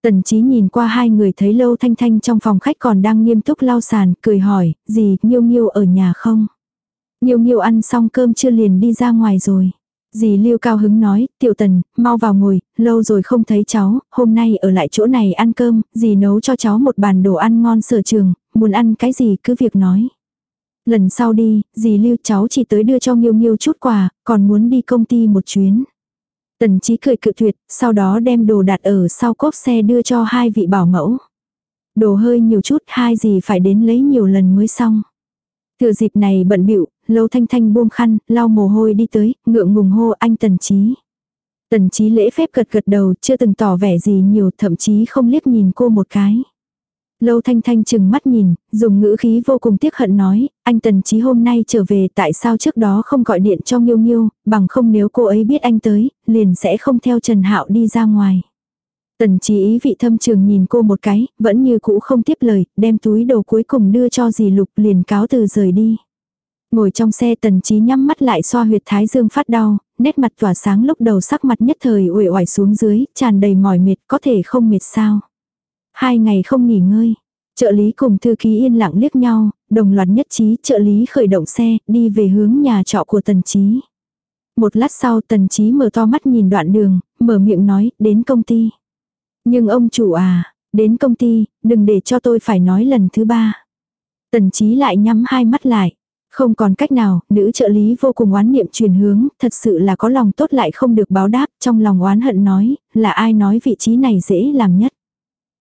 Tần trí nhìn qua hai người thấy lâu thanh thanh trong phòng khách còn đang nghiêm túc lau sàn, cười hỏi, dì, Nhiêu Nhiêu ở nhà không? Nhiêu Nhiêu ăn xong cơm chưa liền đi ra ngoài rồi. Dì Lưu cao hứng nói, tiểu tần, mau vào ngồi, lâu rồi không thấy cháu, hôm nay ở lại chỗ này ăn cơm, dì nấu cho cháu một bàn đồ ăn ngon sở trường, muốn ăn cái gì cứ việc nói. Lần sau đi, dì Lưu cháu chỉ tới đưa cho Nghiêu Nghiêu chút quà, còn muốn đi công ty một chuyến. Tần trí cười cự tuyệt, sau đó đem đồ đặt ở sau cốp xe đưa cho hai vị bảo mẫu. Đồ hơi nhiều chút, hai gì phải đến lấy nhiều lần mới xong. Thừa dịp này bận bịu, Lâu Thanh Thanh buông khăn, lau mồ hôi đi tới, ngượng ngùng hô anh Tần Chí. Tần Chí lễ phép gật gật đầu, chưa từng tỏ vẻ gì nhiều, thậm chí không liếc nhìn cô một cái. Lâu Thanh Thanh chừng mắt nhìn, dùng ngữ khí vô cùng tiếc hận nói, anh Tần Chí hôm nay trở về tại sao trước đó không gọi điện cho Nghiêu Nghiêu, bằng không nếu cô ấy biết anh tới, liền sẽ không theo Trần Hạo đi ra ngoài. Tần Chí ý vị thâm trường nhìn cô một cái, vẫn như cũ không tiếp lời, đem túi đồ cuối cùng đưa cho dì Lục liền cáo từ rời đi. Ngồi trong xe tần trí nhắm mắt lại xoa huyệt thái dương phát đau, nét mặt tỏa sáng lúc đầu sắc mặt nhất thời uể oải xuống dưới, tràn đầy mỏi mệt có thể không mệt sao. Hai ngày không nghỉ ngơi. Trợ lý cùng thư ký yên lặng liếc nhau, đồng loạt nhất trí trợ lý khởi động xe, đi về hướng nhà trọ của tần trí. Một lát sau tần trí mở to mắt nhìn đoạn đường, mở miệng nói, đến công ty. Nhưng ông chủ à, đến công ty, đừng để cho tôi phải nói lần thứ ba. Tần trí lại nhắm hai mắt lại. Không còn cách nào, nữ trợ lý vô cùng oán niệm truyền hướng, thật sự là có lòng tốt lại không được báo đáp, trong lòng oán hận nói, là ai nói vị trí này dễ làm nhất.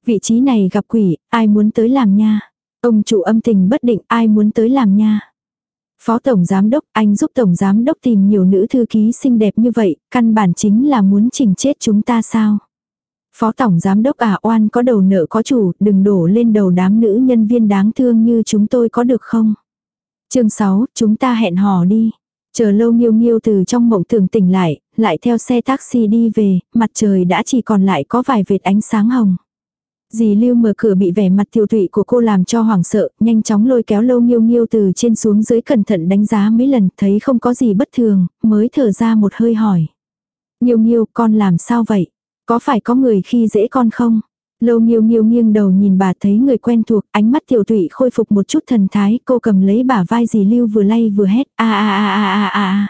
Vị trí này gặp quỷ, ai muốn tới làm nha. Ông chủ âm tình bất định, ai muốn tới làm nha. Phó Tổng Giám Đốc, anh giúp Tổng Giám Đốc tìm nhiều nữ thư ký xinh đẹp như vậy, căn bản chính là muốn chỉnh chết chúng ta sao. Phó Tổng Giám Đốc à oan có đầu nợ có chủ, đừng đổ lên đầu đám nữ nhân viên đáng thương như chúng tôi có được không? chương 6, chúng ta hẹn hò đi. Chờ lâu nghiêu nghiêu từ trong mộng tưởng tỉnh lại, lại theo xe taxi đi về, mặt trời đã chỉ còn lại có vài vệt ánh sáng hồng. Dì Lưu mở cửa bị vẻ mặt tiêu tụy của cô làm cho hoảng sợ, nhanh chóng lôi kéo lâu nghiêu nghiêu từ trên xuống dưới cẩn thận đánh giá mấy lần, thấy không có gì bất thường, mới thở ra một hơi hỏi. Nghiêu nghiêu, con làm sao vậy? Có phải có người khi dễ con không? Lâu nghiêu nghiêu nghiêng đầu nhìn bà thấy người quen thuộc, ánh mắt tiểu tụy khôi phục một chút thần thái, cô cầm lấy bả vai dì lưu vừa lay vừa hét, a a a a a a.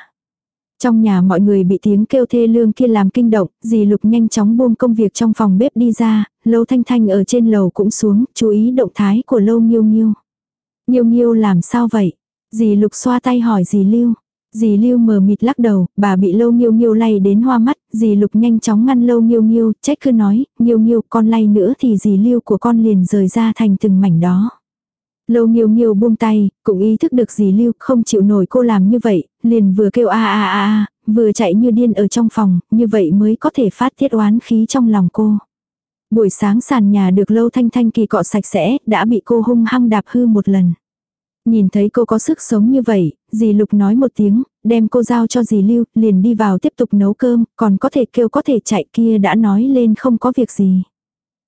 Trong nhà mọi người bị tiếng kêu thê lương kia làm kinh động, dì lục nhanh chóng buông công việc trong phòng bếp đi ra, lâu thanh thanh ở trên lầu cũng xuống, chú ý động thái của lâu nghiêu nghiêu. Nghiêu nghiêu làm sao vậy? Dì lục xoa tay hỏi dì lưu. Dì Lưu mờ mịt lắc đầu, bà bị Lâu Nghiêu Nghiêu lay đến hoa mắt, dì Lục nhanh chóng ngăn Lâu Nghiêu Nghiêu, trách cứ nói, Nghiêu Nghiêu con lay nữa thì dì Lưu của con liền rời ra thành từng mảnh đó. Lâu Nghiêu Nghiêu buông tay, cũng ý thức được dì Lưu không chịu nổi cô làm như vậy, liền vừa kêu a a a a, vừa chạy như điên ở trong phòng, như vậy mới có thể phát tiết oán khí trong lòng cô. Buổi sáng sàn nhà được Lâu Thanh Thanh kỳ cọ sạch sẽ, đã bị cô hung hăng đạp hư một lần. Nhìn thấy cô có sức sống như vậy, dì Lục nói một tiếng, đem cô giao cho dì Lưu, liền đi vào tiếp tục nấu cơm, còn có thể kêu có thể chạy kia đã nói lên không có việc gì.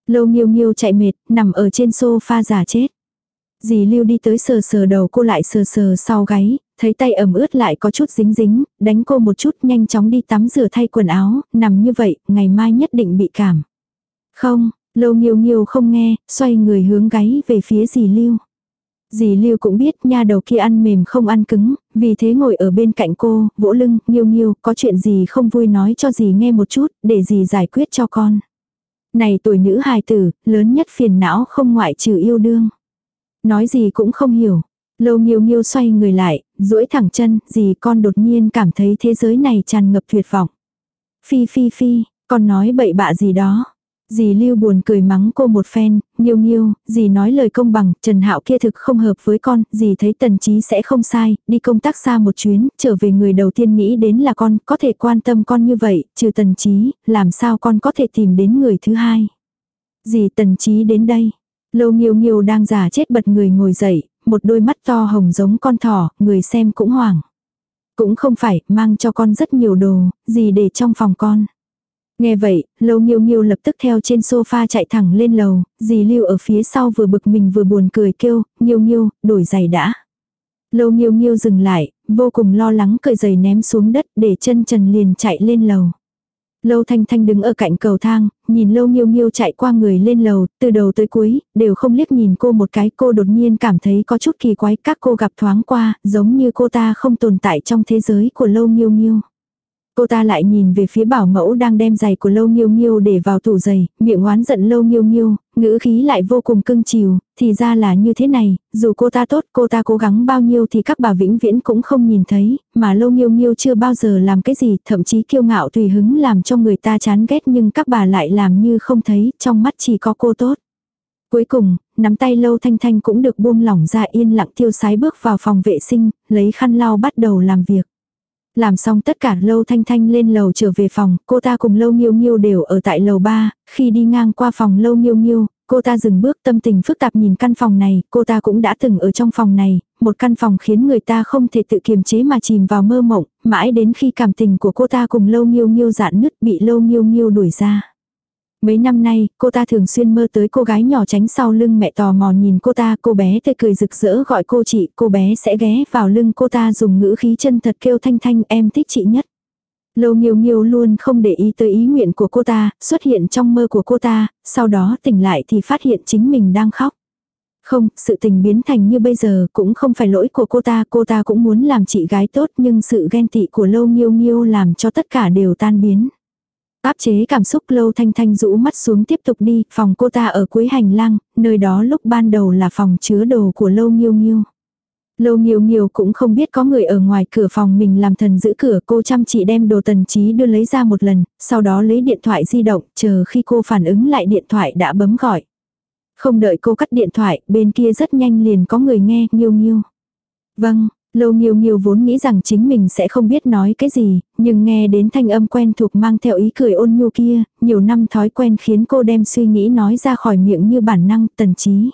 Lâu nghiêu nghiêu chạy mệt, nằm ở trên sofa giả chết. Dì Lưu đi tới sờ sờ đầu cô lại sờ sờ sau gáy, thấy tay ẩm ướt lại có chút dính dính, đánh cô một chút nhanh chóng đi tắm rửa thay quần áo, nằm như vậy, ngày mai nhất định bị cảm. Không, lâu nghiêu nghiêu không nghe, xoay người hướng gáy về phía dì Lưu. Dì Lưu cũng biết nha đầu kia ăn mềm không ăn cứng, vì thế ngồi ở bên cạnh cô, vỗ lưng, nghiêu nghiêu, có chuyện gì không vui nói cho dì nghe một chút, để dì giải quyết cho con. Này tuổi nữ hài tử, lớn nhất phiền não không ngoại trừ yêu đương. Nói gì cũng không hiểu. Lâu nghiêu nghiêu xoay người lại, duỗi thẳng chân, dì con đột nhiên cảm thấy thế giới này tràn ngập tuyệt vọng. Phi phi phi, con nói bậy bạ gì đó. Dì Lưu buồn cười mắng cô một phen, nghiêu nghiêu, dì nói lời công bằng, Trần Hạo kia thực không hợp với con, dì thấy tần trí sẽ không sai, đi công tác xa một chuyến, trở về người đầu tiên nghĩ đến là con, có thể quan tâm con như vậy, trừ tần trí, làm sao con có thể tìm đến người thứ hai. Dì tần trí đến đây. Lâu nghiêu nghiêu đang giả chết bật người ngồi dậy, một đôi mắt to hồng giống con thỏ, người xem cũng hoảng. Cũng không phải, mang cho con rất nhiều đồ, gì để trong phòng con. Nghe vậy, Lâu Nghiêu Nghiêu lập tức theo trên sofa chạy thẳng lên lầu, dì Lưu ở phía sau vừa bực mình vừa buồn cười kêu, Nghiêu Nghiêu, đổi giày đã. Lâu Nghiêu Nghiêu dừng lại, vô cùng lo lắng cởi giày ném xuống đất để chân trần liền chạy lên lầu. Lâu Thanh Thanh đứng ở cạnh cầu thang, nhìn Lâu Nghiêu Nghiêu chạy qua người lên lầu, từ đầu tới cuối, đều không liếc nhìn cô một cái. Cô đột nhiên cảm thấy có chút kỳ quái, các cô gặp thoáng qua, giống như cô ta không tồn tại trong thế giới của Lâu Nghiêu Nghiêu. Cô ta lại nhìn về phía bảo mẫu đang đem giày của Lâu Nghiêu Nghiêu để vào tủ giày, miệng oán giận Lâu Nghiêu Nghiêu, ngữ khí lại vô cùng cưng chiều, thì ra là như thế này, dù cô ta tốt, cô ta cố gắng bao nhiêu thì các bà vĩnh viễn cũng không nhìn thấy, mà Lâu Nghiêu Nghiêu chưa bao giờ làm cái gì, thậm chí kiêu ngạo tùy hứng làm cho người ta chán ghét nhưng các bà lại làm như không thấy, trong mắt chỉ có cô tốt. Cuối cùng, nắm tay Lâu Thanh Thanh cũng được buông lỏng ra yên lặng tiêu sái bước vào phòng vệ sinh, lấy khăn lau bắt đầu làm việc. Làm xong tất cả Lâu Thanh Thanh lên lầu trở về phòng, cô ta cùng Lâu Miêu Miêu đều ở tại lầu 3, khi đi ngang qua phòng Lâu Miêu Miêu, cô ta dừng bước tâm tình phức tạp nhìn căn phòng này, cô ta cũng đã từng ở trong phòng này, một căn phòng khiến người ta không thể tự kiềm chế mà chìm vào mơ mộng, mãi đến khi cảm tình của cô ta cùng Lâu Miêu Miêu dạn nứt bị Lâu Miêu Miêu đuổi ra. Mấy năm nay, cô ta thường xuyên mơ tới cô gái nhỏ tránh sau lưng mẹ tò mò nhìn cô ta, cô bé tươi cười rực rỡ gọi cô chị, cô bé sẽ ghé vào lưng cô ta dùng ngữ khí chân thật kêu thanh thanh em thích chị nhất. Lâu nghiêu nghiêu luôn không để ý tới ý nguyện của cô ta, xuất hiện trong mơ của cô ta, sau đó tỉnh lại thì phát hiện chính mình đang khóc. Không, sự tình biến thành như bây giờ cũng không phải lỗi của cô ta, cô ta cũng muốn làm chị gái tốt nhưng sự ghen tị của lâu nghiêu nghiêu làm cho tất cả đều tan biến. Áp chế cảm xúc lâu thanh thanh rũ mắt xuống tiếp tục đi, phòng cô ta ở cuối hành lang, nơi đó lúc ban đầu là phòng chứa đồ của lâu nghiêu nghiêu. Lâu nghiêu nghiêu cũng không biết có người ở ngoài cửa phòng mình làm thần giữ cửa cô chăm chỉ đem đồ tần trí đưa lấy ra một lần, sau đó lấy điện thoại di động, chờ khi cô phản ứng lại điện thoại đã bấm gọi. Không đợi cô cắt điện thoại, bên kia rất nhanh liền có người nghe, nghiêu nghiêu. Vâng, Lâu nghiêu nghiêu vốn nghĩ rằng chính mình sẽ không biết nói cái gì, nhưng nghe đến thanh âm quen thuộc mang theo ý cười ôn nhu kia, nhiều năm thói quen khiến cô đem suy nghĩ nói ra khỏi miệng như bản năng tần trí.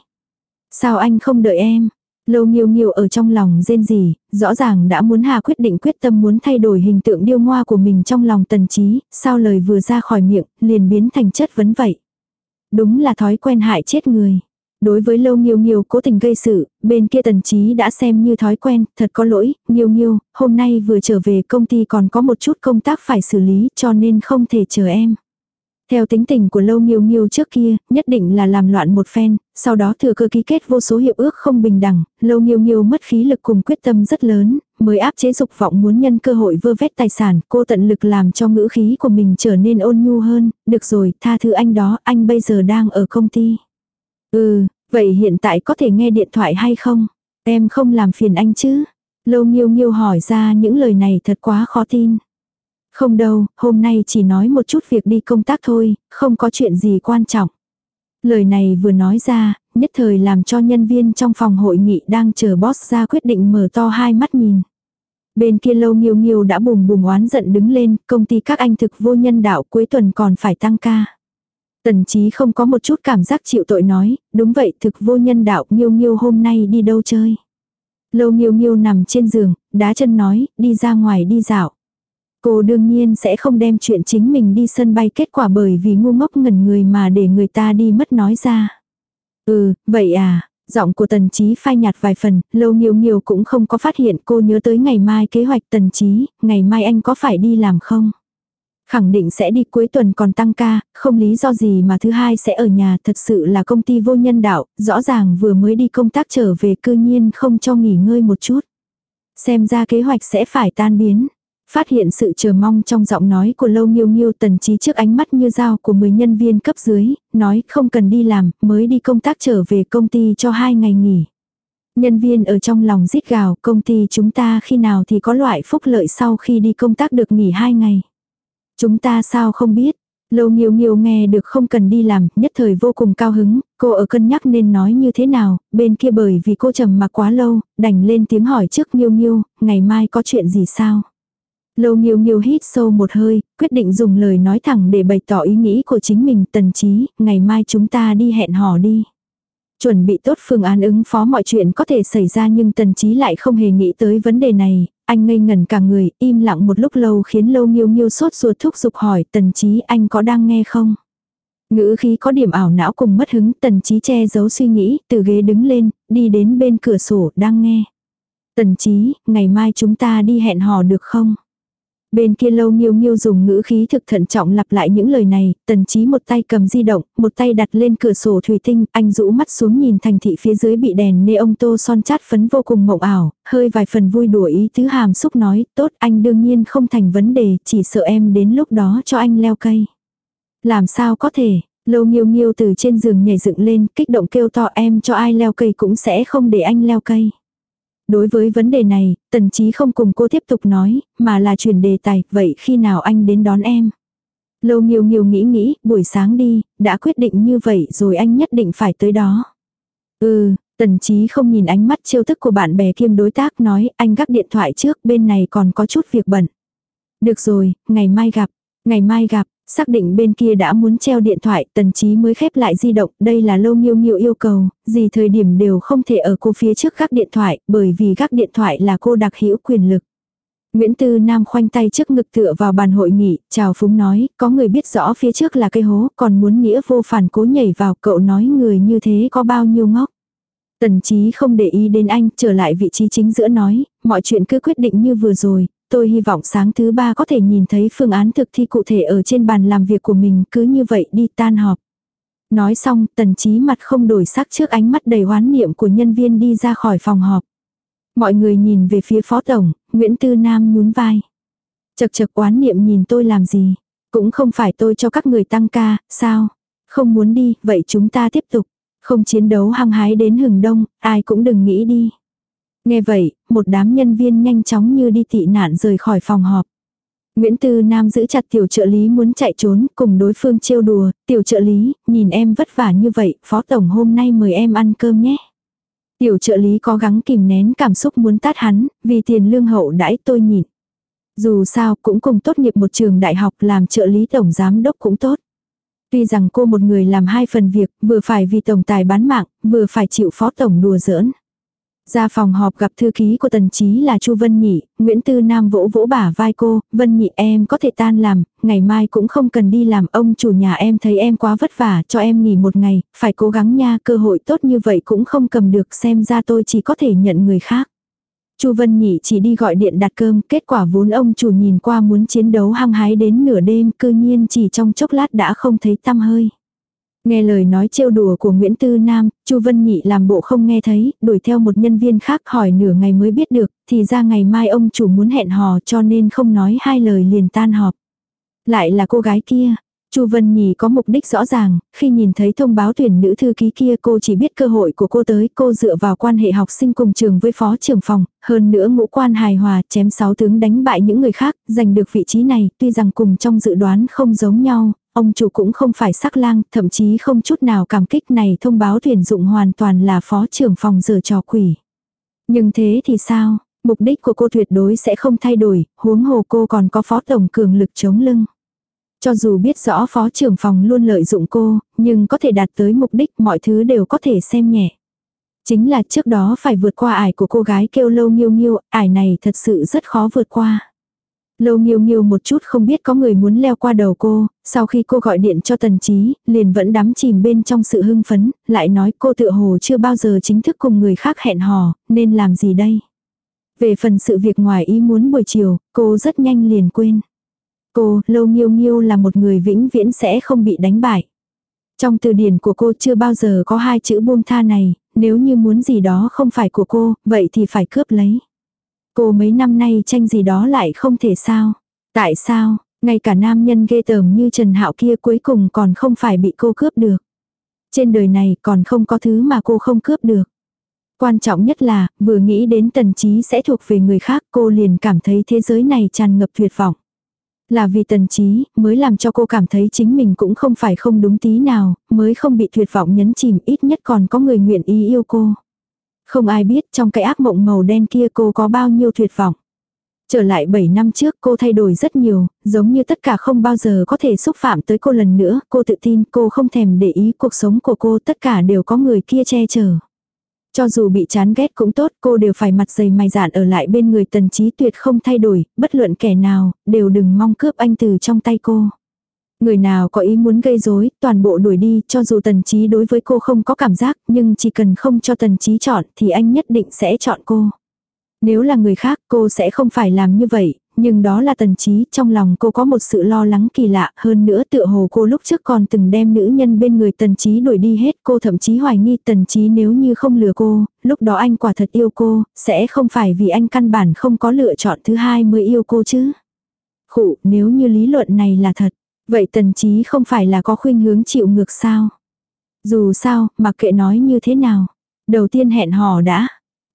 Sao anh không đợi em? Lâu nghiêu nghiêu ở trong lòng rên gì, rõ ràng đã muốn hà quyết định quyết tâm muốn thay đổi hình tượng điêu ngoa của mình trong lòng tần trí, sao lời vừa ra khỏi miệng, liền biến thành chất vấn vậy. Đúng là thói quen hại chết người. Đối với lâu nghiêu nghiêu cố tình gây sự, bên kia tần trí đã xem như thói quen, thật có lỗi, nghiêu nghiêu, hôm nay vừa trở về công ty còn có một chút công tác phải xử lý cho nên không thể chờ em. Theo tính tình của lâu nghiêu nghiêu trước kia, nhất định là làm loạn một phen, sau đó thừa cơ ký kết vô số hiệp ước không bình đẳng, lâu nghiêu nghiêu mất khí lực cùng quyết tâm rất lớn, mới áp chế dục vọng muốn nhân cơ hội vơ vét tài sản, cô tận lực làm cho ngữ khí của mình trở nên ôn nhu hơn, được rồi, tha thứ anh đó, anh bây giờ đang ở công ty. Ừ, vậy hiện tại có thể nghe điện thoại hay không? Em không làm phiền anh chứ? Lâu nghiêu nghiêu hỏi ra những lời này thật quá khó tin. Không đâu, hôm nay chỉ nói một chút việc đi công tác thôi, không có chuyện gì quan trọng. Lời này vừa nói ra, nhất thời làm cho nhân viên trong phòng hội nghị đang chờ boss ra quyết định mở to hai mắt nhìn. Bên kia lâu nghiêu nghiêu đã bùng bùng oán giận đứng lên, công ty các anh thực vô nhân đạo cuối tuần còn phải tăng ca. Tần chí không có một chút cảm giác chịu tội nói, đúng vậy thực vô nhân đạo nghiêu nghiêu hôm nay đi đâu chơi. Lâu nghiêu nghiêu nằm trên giường, đá chân nói, đi ra ngoài đi dạo. Cô đương nhiên sẽ không đem chuyện chính mình đi sân bay kết quả bởi vì ngu ngốc ngẩn người mà để người ta đi mất nói ra. Ừ, vậy à, giọng của tần trí phai nhạt vài phần, lâu nghiêu nghiêu cũng không có phát hiện cô nhớ tới ngày mai kế hoạch tần trí, ngày mai anh có phải đi làm không? Khẳng định sẽ đi cuối tuần còn tăng ca, không lý do gì mà thứ hai sẽ ở nhà thật sự là công ty vô nhân đạo, rõ ràng vừa mới đi công tác trở về cư nhiên không cho nghỉ ngơi một chút. Xem ra kế hoạch sẽ phải tan biến. Phát hiện sự chờ mong trong giọng nói của Lâu Nghiêu Nghiêu tần trí trước ánh mắt như dao của 10 nhân viên cấp dưới, nói không cần đi làm, mới đi công tác trở về công ty cho hai ngày nghỉ. Nhân viên ở trong lòng rít gào, công ty chúng ta khi nào thì có loại phúc lợi sau khi đi công tác được nghỉ hai ngày. Chúng ta sao không biết. Lâu nhiều nhiều nghe được không cần đi làm, nhất thời vô cùng cao hứng, cô ở cân nhắc nên nói như thế nào, bên kia bởi vì cô trầm mặc quá lâu, đành lên tiếng hỏi trước nhiều nhiều, ngày mai có chuyện gì sao? Lâu nhiều nhiều hít sâu một hơi, quyết định dùng lời nói thẳng để bày tỏ ý nghĩ của chính mình, tần trí, ngày mai chúng ta đi hẹn hò đi. Chuẩn bị tốt phương án ứng phó mọi chuyện có thể xảy ra nhưng tần trí lại không hề nghĩ tới vấn đề này, anh ngây ngẩn cả người, im lặng một lúc lâu khiến lâu nghiêu nghiêu sốt ruột thúc giục hỏi tần trí anh có đang nghe không? Ngữ khí có điểm ảo não cùng mất hứng, tần trí che giấu suy nghĩ, từ ghế đứng lên, đi đến bên cửa sổ, đang nghe. Tần trí, ngày mai chúng ta đi hẹn hò được không? Bên kia lâu nghiêu nghiêu dùng ngữ khí thực thận trọng lặp lại những lời này, tần trí một tay cầm di động, một tay đặt lên cửa sổ thủy tinh, anh rũ mắt xuống nhìn thành thị phía dưới bị đèn nê ông tô son chát phấn vô cùng mộng ảo, hơi vài phần vui đùa ý tứ hàm xúc nói, tốt anh đương nhiên không thành vấn đề, chỉ sợ em đến lúc đó cho anh leo cây. Làm sao có thể, lâu nghiêu nghiêu từ trên giường nhảy dựng lên, kích động kêu to em cho ai leo cây cũng sẽ không để anh leo cây. Đối với vấn đề này, tần trí không cùng cô tiếp tục nói, mà là chuyển đề tài, vậy khi nào anh đến đón em? Lâu nhiều nhiều nghĩ nghĩ, buổi sáng đi, đã quyết định như vậy rồi anh nhất định phải tới đó. Ừ, tần trí không nhìn ánh mắt chiêu thức của bạn bè kiêm đối tác nói, anh gác điện thoại trước, bên này còn có chút việc bận. Được rồi, ngày mai gặp, ngày mai gặp, Xác định bên kia đã muốn treo điện thoại, tần trí mới khép lại di động, đây là lâu nghiêu nghiêu yêu cầu, gì thời điểm đều không thể ở cô phía trước gác điện thoại, bởi vì gác điện thoại là cô đặc hữu quyền lực. Nguyễn Tư Nam khoanh tay trước ngực tựa vào bàn hội nghị, chào phúng nói, có người biết rõ phía trước là cây hố, còn muốn nghĩa vô phản cố nhảy vào, cậu nói người như thế có bao nhiêu ngốc. Tần trí không để ý đến anh, trở lại vị trí chính giữa nói, mọi chuyện cứ quyết định như vừa rồi, tôi hy vọng sáng thứ ba có thể nhìn thấy phương án thực thi cụ thể ở trên bàn làm việc của mình, cứ như vậy đi tan họp. Nói xong, tần trí mặt không đổi sắc trước ánh mắt đầy hoán niệm của nhân viên đi ra khỏi phòng họp. Mọi người nhìn về phía phó tổng, Nguyễn Tư Nam nhún vai. Chật chật oán niệm nhìn tôi làm gì? Cũng không phải tôi cho các người tăng ca, sao? Không muốn đi, vậy chúng ta tiếp tục. Không chiến đấu hăng hái đến hừng đông, ai cũng đừng nghĩ đi. Nghe vậy, một đám nhân viên nhanh chóng như đi tị nạn rời khỏi phòng họp. Nguyễn Tư Nam giữ chặt tiểu trợ lý muốn chạy trốn cùng đối phương trêu đùa, tiểu trợ lý, nhìn em vất vả như vậy, phó tổng hôm nay mời em ăn cơm nhé. Tiểu trợ lý cố gắng kìm nén cảm xúc muốn tát hắn, vì tiền lương hậu đãi tôi nhịn. Dù sao cũng cùng tốt nghiệp một trường đại học làm trợ lý tổng giám đốc cũng tốt. Tuy rằng cô một người làm hai phần việc, vừa phải vì tổng tài bán mạng, vừa phải chịu phó tổng đùa giỡn. Ra phòng họp gặp thư ký của tần trí là Chu Vân Nhị, Nguyễn Tư Nam vỗ vỗ bả vai cô, Vân Nhị em có thể tan làm, ngày mai cũng không cần đi làm, ông chủ nhà em thấy em quá vất vả, cho em nghỉ một ngày, phải cố gắng nha, cơ hội tốt như vậy cũng không cầm được, xem ra tôi chỉ có thể nhận người khác. Chu Vân Nhị chỉ đi gọi điện đặt cơm, kết quả vốn ông chủ nhìn qua muốn chiến đấu hăng hái đến nửa đêm, cư nhiên chỉ trong chốc lát đã không thấy tăm hơi. Nghe lời nói trêu đùa của Nguyễn Tư Nam, Chu Vân Nhị làm bộ không nghe thấy, đuổi theo một nhân viên khác hỏi nửa ngày mới biết được, thì ra ngày mai ông chủ muốn hẹn hò cho nên không nói hai lời liền tan họp. Lại là cô gái kia. Chu Vân nhì có mục đích rõ ràng, khi nhìn thấy thông báo tuyển nữ thư ký kia cô chỉ biết cơ hội của cô tới, cô dựa vào quan hệ học sinh cùng trường với phó trưởng phòng, hơn nữa ngũ quan hài hòa, chém sáu tướng đánh bại những người khác, giành được vị trí này, tuy rằng cùng trong dự đoán không giống nhau, Ông chủ cũng không phải sắc lang, thậm chí không chút nào cảm kích này thông báo tuyển dụng hoàn toàn là phó trưởng phòng giờ trò quỷ. Nhưng thế thì sao? Mục đích của cô tuyệt đối sẽ không thay đổi, huống hồ cô còn có phó tổng cường lực chống lưng. Cho dù biết rõ phó trưởng phòng luôn lợi dụng cô, nhưng có thể đạt tới mục đích mọi thứ đều có thể xem nhẹ. Chính là trước đó phải vượt qua ải của cô gái kêu lâu nghiêu nghiêu, ải này thật sự rất khó vượt qua. Lâu nghiêu nghiêu một chút không biết có người muốn leo qua đầu cô, sau khi cô gọi điện cho tần trí, liền vẫn đắm chìm bên trong sự hưng phấn, lại nói cô tự hồ chưa bao giờ chính thức cùng người khác hẹn hò, nên làm gì đây? Về phần sự việc ngoài ý muốn buổi chiều, cô rất nhanh liền quên. Cô, lâu nghiêu nghiêu là một người vĩnh viễn sẽ không bị đánh bại. Trong từ điển của cô chưa bao giờ có hai chữ buông tha này, nếu như muốn gì đó không phải của cô, vậy thì phải cướp lấy. Cô mấy năm nay tranh gì đó lại không thể sao. Tại sao, ngay cả nam nhân ghê tởm như Trần Hạo kia cuối cùng còn không phải bị cô cướp được. Trên đời này còn không có thứ mà cô không cướp được. Quan trọng nhất là, vừa nghĩ đến tần trí sẽ thuộc về người khác cô liền cảm thấy thế giới này tràn ngập tuyệt vọng. Là vì tần trí, mới làm cho cô cảm thấy chính mình cũng không phải không đúng tí nào, mới không bị tuyệt vọng nhấn chìm ít nhất còn có người nguyện ý yêu cô. Không ai biết trong cái ác mộng màu đen kia cô có bao nhiêu tuyệt vọng. Trở lại 7 năm trước cô thay đổi rất nhiều, giống như tất cả không bao giờ có thể xúc phạm tới cô lần nữa, cô tự tin cô không thèm để ý cuộc sống của cô tất cả đều có người kia che chở. Cho dù bị chán ghét cũng tốt cô đều phải mặt dày mày dạn ở lại bên người tần trí tuyệt không thay đổi, bất luận kẻ nào, đều đừng mong cướp anh từ trong tay cô. Người nào có ý muốn gây rối, toàn bộ đuổi đi, cho dù tần trí đối với cô không có cảm giác, nhưng chỉ cần không cho tần trí chọn thì anh nhất định sẽ chọn cô. Nếu là người khác cô sẽ không phải làm như vậy, nhưng đó là tần trí, trong lòng cô có một sự lo lắng kỳ lạ, hơn nữa tựa hồ cô lúc trước còn từng đem nữ nhân bên người tần trí đuổi đi hết, cô thậm chí hoài nghi tần trí nếu như không lừa cô, lúc đó anh quả thật yêu cô, sẽ không phải vì anh căn bản không có lựa chọn thứ hai mới yêu cô chứ. Khụ, nếu như lý luận này là thật, vậy tần trí không phải là có khuynh hướng chịu ngược sao? Dù sao, mặc kệ nói như thế nào. Đầu tiên hẹn hò đã,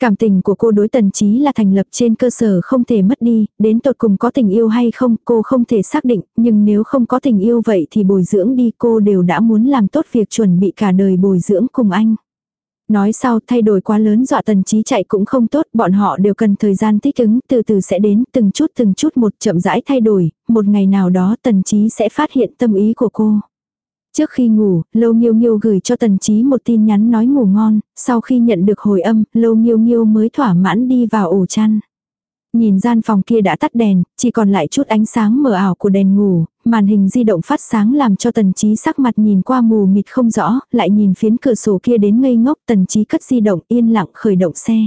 Cảm tình của cô đối tần trí là thành lập trên cơ sở không thể mất đi, đến tột cùng có tình yêu hay không cô không thể xác định, nhưng nếu không có tình yêu vậy thì bồi dưỡng đi cô đều đã muốn làm tốt việc chuẩn bị cả đời bồi dưỡng cùng anh. Nói sau thay đổi quá lớn dọa tần trí chạy cũng không tốt, bọn họ đều cần thời gian thích ứng, từ từ sẽ đến, từng chút từng chút một chậm rãi thay đổi, một ngày nào đó tần trí sẽ phát hiện tâm ý của cô. Trước khi ngủ, Lâu Nghiêu Nghiêu gửi cho Tần Chí một tin nhắn nói ngủ ngon, sau khi nhận được hồi âm, Lâu Nghiêu Nghiêu mới thỏa mãn đi vào ổ chăn. Nhìn gian phòng kia đã tắt đèn, chỉ còn lại chút ánh sáng mờ ảo của đèn ngủ, màn hình di động phát sáng làm cho Tần Chí sắc mặt nhìn qua mù mịt không rõ, lại nhìn phiến cửa sổ kia đến ngây ngốc, Tần Chí cất di động yên lặng khởi động xe.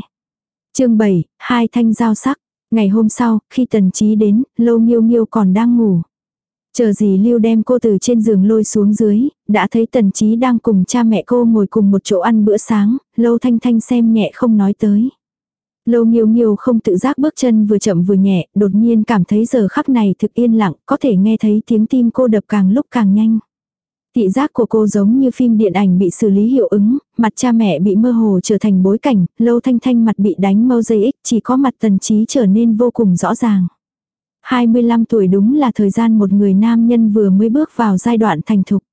Chương 7, hai thanh dao sắc. Ngày hôm sau, khi Tần Chí đến, Lâu Nghiêu Nghiêu còn đang ngủ. Chờ gì lưu đem cô từ trên giường lôi xuống dưới, đã thấy tần trí đang cùng cha mẹ cô ngồi cùng một chỗ ăn bữa sáng, lâu thanh thanh xem nhẹ không nói tới. Lâu nghiêu nghiêu không tự giác bước chân vừa chậm vừa nhẹ, đột nhiên cảm thấy giờ khắc này thực yên lặng, có thể nghe thấy tiếng tim cô đập càng lúc càng nhanh. Thị giác của cô giống như phim điện ảnh bị xử lý hiệu ứng, mặt cha mẹ bị mơ hồ trở thành bối cảnh, lâu thanh thanh mặt bị đánh mosaic chỉ có mặt tần trí trở nên vô cùng rõ ràng. 25 tuổi đúng là thời gian một người nam nhân vừa mới bước vào giai đoạn thành thục.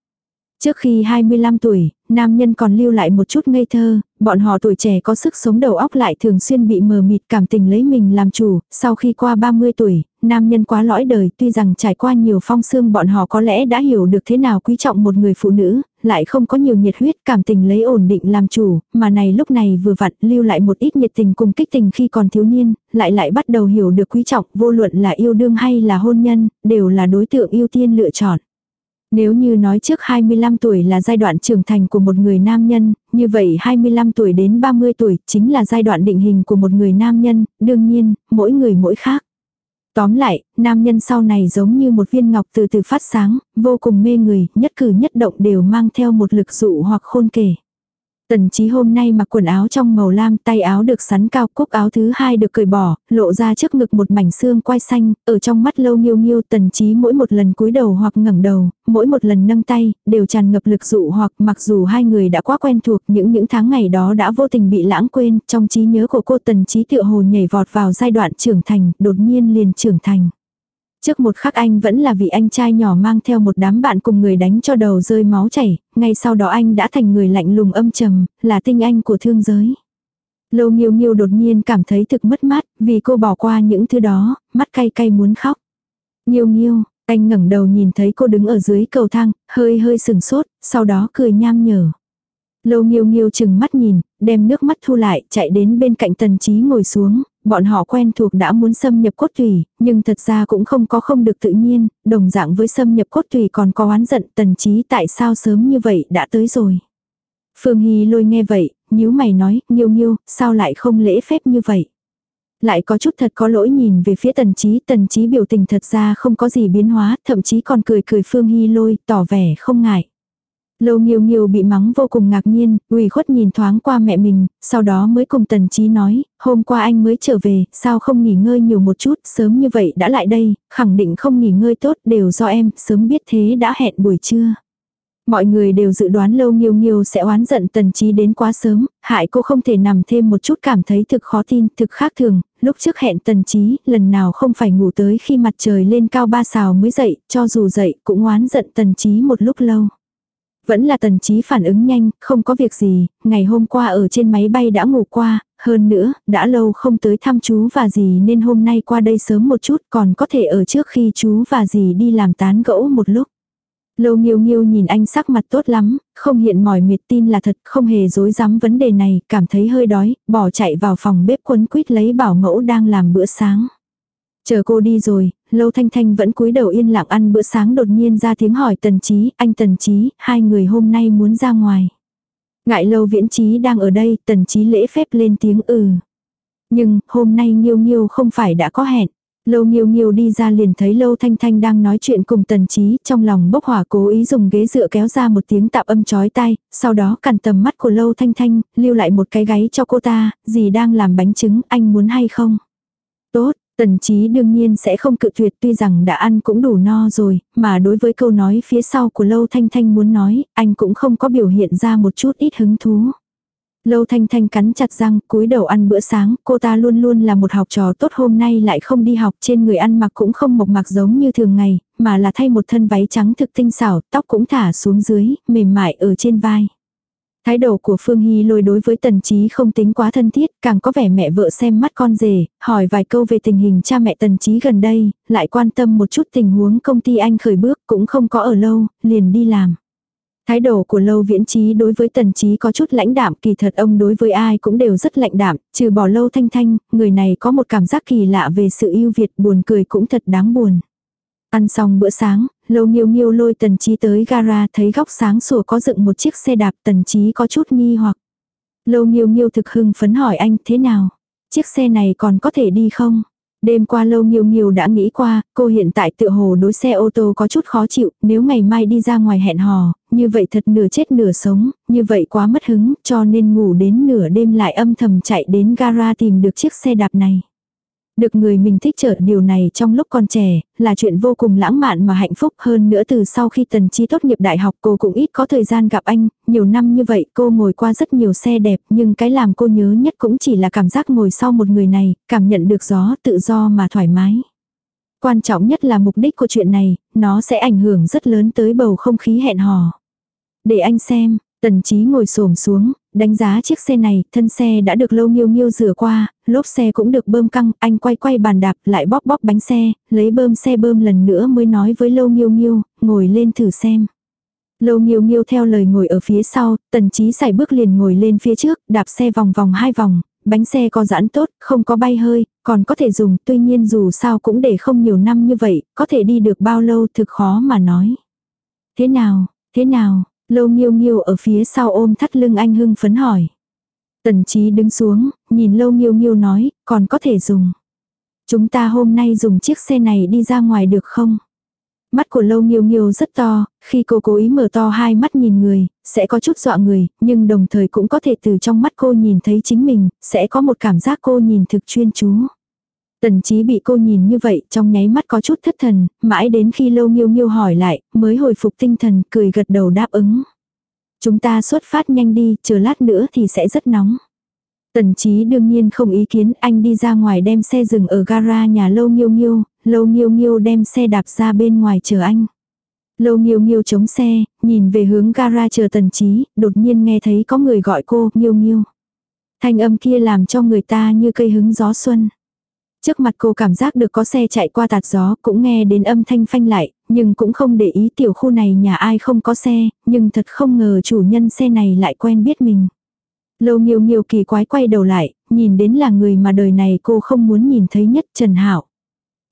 Trước khi 25 tuổi, nam nhân còn lưu lại một chút ngây thơ, bọn họ tuổi trẻ có sức sống đầu óc lại thường xuyên bị mờ mịt cảm tình lấy mình làm chủ, sau khi qua 30 tuổi, nam nhân quá lõi đời tuy rằng trải qua nhiều phong xương bọn họ có lẽ đã hiểu được thế nào quý trọng một người phụ nữ, lại không có nhiều nhiệt huyết cảm tình lấy ổn định làm chủ, mà này lúc này vừa vặn lưu lại một ít nhiệt tình cùng kích tình khi còn thiếu niên, lại lại bắt đầu hiểu được quý trọng vô luận là yêu đương hay là hôn nhân, đều là đối tượng ưu tiên lựa chọn. Nếu như nói trước 25 tuổi là giai đoạn trưởng thành của một người nam nhân, như vậy 25 tuổi đến 30 tuổi chính là giai đoạn định hình của một người nam nhân, đương nhiên, mỗi người mỗi khác. Tóm lại, nam nhân sau này giống như một viên ngọc từ từ phát sáng, vô cùng mê người, nhất cử nhất động đều mang theo một lực dụ hoặc khôn kể. Tần trí hôm nay mặc quần áo trong màu lam, tay áo được sắn cao, cúc áo thứ hai được cởi bỏ, lộ ra trước ngực một mảnh xương quai xanh, ở trong mắt lâu nghiêu nghiêu tần trí mỗi một lần cúi đầu hoặc ngẩng đầu, mỗi một lần nâng tay, đều tràn ngập lực dụ hoặc mặc dù hai người đã quá quen thuộc những những tháng ngày đó đã vô tình bị lãng quên, trong trí nhớ của cô tần trí tựa hồ nhảy vọt vào giai đoạn trưởng thành, đột nhiên liền trưởng thành. Trước một khắc anh vẫn là vị anh trai nhỏ mang theo một đám bạn cùng người đánh cho đầu rơi máu chảy, ngay sau đó anh đã thành người lạnh lùng âm trầm, là tinh anh của thương giới. Lâu nghiêu nghiêu đột nhiên cảm thấy thực mất mát, vì cô bỏ qua những thứ đó, mắt cay cay muốn khóc. Nghiêu nghiêu, anh ngẩng đầu nhìn thấy cô đứng ở dưới cầu thang, hơi hơi sừng sốt, sau đó cười nham nhở. Lâu nghiêu nghiêu chừng mắt nhìn, đem nước mắt thu lại, chạy đến bên cạnh tần trí ngồi xuống, bọn họ quen thuộc đã muốn xâm nhập cốt tùy, nhưng thật ra cũng không có không được tự nhiên, đồng dạng với xâm nhập cốt tùy còn có oán giận tần trí tại sao sớm như vậy đã tới rồi. Phương Hy lôi nghe vậy, nhíu mày nói, nghiêu nghiêu, sao lại không lễ phép như vậy. Lại có chút thật có lỗi nhìn về phía tần trí, tần trí biểu tình thật ra không có gì biến hóa, thậm chí còn cười cười Phương Hy lôi, tỏ vẻ không ngại. Lâu nghiêu nghiêu bị mắng vô cùng ngạc nhiên, ủy khuất nhìn thoáng qua mẹ mình, sau đó mới cùng tần trí nói, hôm qua anh mới trở về, sao không nghỉ ngơi nhiều một chút, sớm như vậy đã lại đây, khẳng định không nghỉ ngơi tốt, đều do em, sớm biết thế đã hẹn buổi trưa. Mọi người đều dự đoán lâu nghiêu nghiêu sẽ oán giận tần trí đến quá sớm, hại cô không thể nằm thêm một chút cảm thấy thực khó tin, thực khác thường, lúc trước hẹn tần trí, lần nào không phải ngủ tới khi mặt trời lên cao ba xào mới dậy, cho dù dậy cũng oán giận tần trí một lúc lâu. Vẫn là tần trí phản ứng nhanh, không có việc gì, ngày hôm qua ở trên máy bay đã ngủ qua, hơn nữa, đã lâu không tới thăm chú và dì nên hôm nay qua đây sớm một chút còn có thể ở trước khi chú và dì đi làm tán gẫu một lúc. Lâu nghiêu nghiêu nhìn anh sắc mặt tốt lắm, không hiện mỏi mệt tin là thật, không hề dối rắm vấn đề này, cảm thấy hơi đói, bỏ chạy vào phòng bếp quấn quýt lấy bảo mẫu đang làm bữa sáng. Chờ cô đi rồi, Lâu Thanh Thanh vẫn cúi đầu yên lặng ăn bữa sáng đột nhiên ra tiếng hỏi Tần Chí, anh Tần Chí, hai người hôm nay muốn ra ngoài. Ngại Lâu Viễn Chí đang ở đây, Tần Chí lễ phép lên tiếng ừ. Nhưng, hôm nay nhiêu nhiêu không phải đã có hẹn. Lâu nhiêu nhiêu đi ra liền thấy Lâu Thanh Thanh đang nói chuyện cùng Tần Chí, trong lòng bốc hỏa cố ý dùng ghế dựa kéo ra một tiếng tạp âm chói tai, sau đó cản tầm mắt của Lâu Thanh Thanh, lưu lại một cái gáy cho cô ta, gì đang làm bánh trứng, anh muốn hay không? Tốt, Tần trí đương nhiên sẽ không cự tuyệt tuy rằng đã ăn cũng đủ no rồi, mà đối với câu nói phía sau của Lâu Thanh Thanh muốn nói, anh cũng không có biểu hiện ra một chút ít hứng thú. Lâu Thanh Thanh cắn chặt răng, cúi đầu ăn bữa sáng, cô ta luôn luôn là một học trò tốt hôm nay lại không đi học, trên người ăn mặc cũng không mộc mạc giống như thường ngày, mà là thay một thân váy trắng thực tinh xảo, tóc cũng thả xuống dưới, mềm mại ở trên vai. Thái độ của Phương Hy lôi đối với tần trí không tính quá thân thiết, càng có vẻ mẹ vợ xem mắt con rể, hỏi vài câu về tình hình cha mẹ tần trí gần đây, lại quan tâm một chút tình huống công ty anh khởi bước cũng không có ở lâu, liền đi làm. Thái độ của Lâu Viễn Trí đối với Tần Trí có chút lãnh đạm, kỳ thật ông đối với ai cũng đều rất lãnh đạm, trừ bỏ Lâu Thanh Thanh, người này có một cảm giác kỳ lạ về sự yêu Việt buồn cười cũng thật đáng buồn. Ăn xong bữa sáng, Lâu Nghiêu Nghiêu lôi Tần Trí tới gara thấy góc sáng sủa có dựng một chiếc xe đạp Tần Trí có chút nghi hoặc. Lâu Nghiêu Nghiêu thực hưng phấn hỏi anh thế nào? Chiếc xe này còn có thể đi không? Đêm qua lâu nghiêu nghiêu đã nghĩ qua, cô hiện tại tự hồ đối xe ô tô có chút khó chịu, nếu ngày mai đi ra ngoài hẹn hò, như vậy thật nửa chết nửa sống, như vậy quá mất hứng, cho nên ngủ đến nửa đêm lại âm thầm chạy đến gara tìm được chiếc xe đạp này. Được người mình thích chợt điều này trong lúc còn trẻ, là chuyện vô cùng lãng mạn mà hạnh phúc hơn nữa từ sau khi tần trí tốt nghiệp đại học cô cũng ít có thời gian gặp anh, nhiều năm như vậy cô ngồi qua rất nhiều xe đẹp nhưng cái làm cô nhớ nhất cũng chỉ là cảm giác ngồi sau một người này, cảm nhận được gió tự do mà thoải mái. Quan trọng nhất là mục đích của chuyện này, nó sẽ ảnh hưởng rất lớn tới bầu không khí hẹn hò. Để anh xem, Tần trí ngồi xổm xuống, đánh giá chiếc xe này, thân xe đã được lâu nghiêu nghiêu rửa qua, lốp xe cũng được bơm căng, anh quay quay bàn đạp lại bóp bóp bánh xe, lấy bơm xe bơm lần nữa mới nói với lâu nghiêu nghiêu, ngồi lên thử xem. Lâu nghiêu nghiêu theo lời ngồi ở phía sau, tần trí xài bước liền ngồi lên phía trước, đạp xe vòng vòng hai vòng, bánh xe có giãn tốt, không có bay hơi, còn có thể dùng, tuy nhiên dù sao cũng để không nhiều năm như vậy, có thể đi được bao lâu thực khó mà nói. Thế nào, thế nào, Lâu nghiêu nghiêu ở phía sau ôm thắt lưng anh hưng phấn hỏi. Tần trí đứng xuống, nhìn lâu nghiêu nghiêu nói, còn có thể dùng. Chúng ta hôm nay dùng chiếc xe này đi ra ngoài được không? Mắt của lâu nghiêu nghiêu rất to, khi cô cố ý mở to hai mắt nhìn người, sẽ có chút dọa người, nhưng đồng thời cũng có thể từ trong mắt cô nhìn thấy chính mình, sẽ có một cảm giác cô nhìn thực chuyên chú. Tần chí bị cô nhìn như vậy trong nháy mắt có chút thất thần, mãi đến khi lâu nghiêu nghiêu hỏi lại, mới hồi phục tinh thần, cười gật đầu đáp ứng. Chúng ta xuất phát nhanh đi, chờ lát nữa thì sẽ rất nóng. Tần chí đương nhiên không ý kiến, anh đi ra ngoài đem xe dừng ở gara nhà lâu nghiêu nghiêu, lâu nghiêu nghiêu đem xe đạp ra bên ngoài chờ anh. Lâu nghiêu nghiêu chống xe, nhìn về hướng gara chờ tần chí, đột nhiên nghe thấy có người gọi cô, nghiêu nghiêu. Thanh âm kia làm cho người ta như cây hứng gió xuân. Trước mặt cô cảm giác được có xe chạy qua tạt gió, cũng nghe đến âm thanh phanh lại, nhưng cũng không để ý tiểu khu này nhà ai không có xe, nhưng thật không ngờ chủ nhân xe này lại quen biết mình. Lâu nhiều nhiều kỳ quái quay đầu lại, nhìn đến là người mà đời này cô không muốn nhìn thấy nhất Trần hảo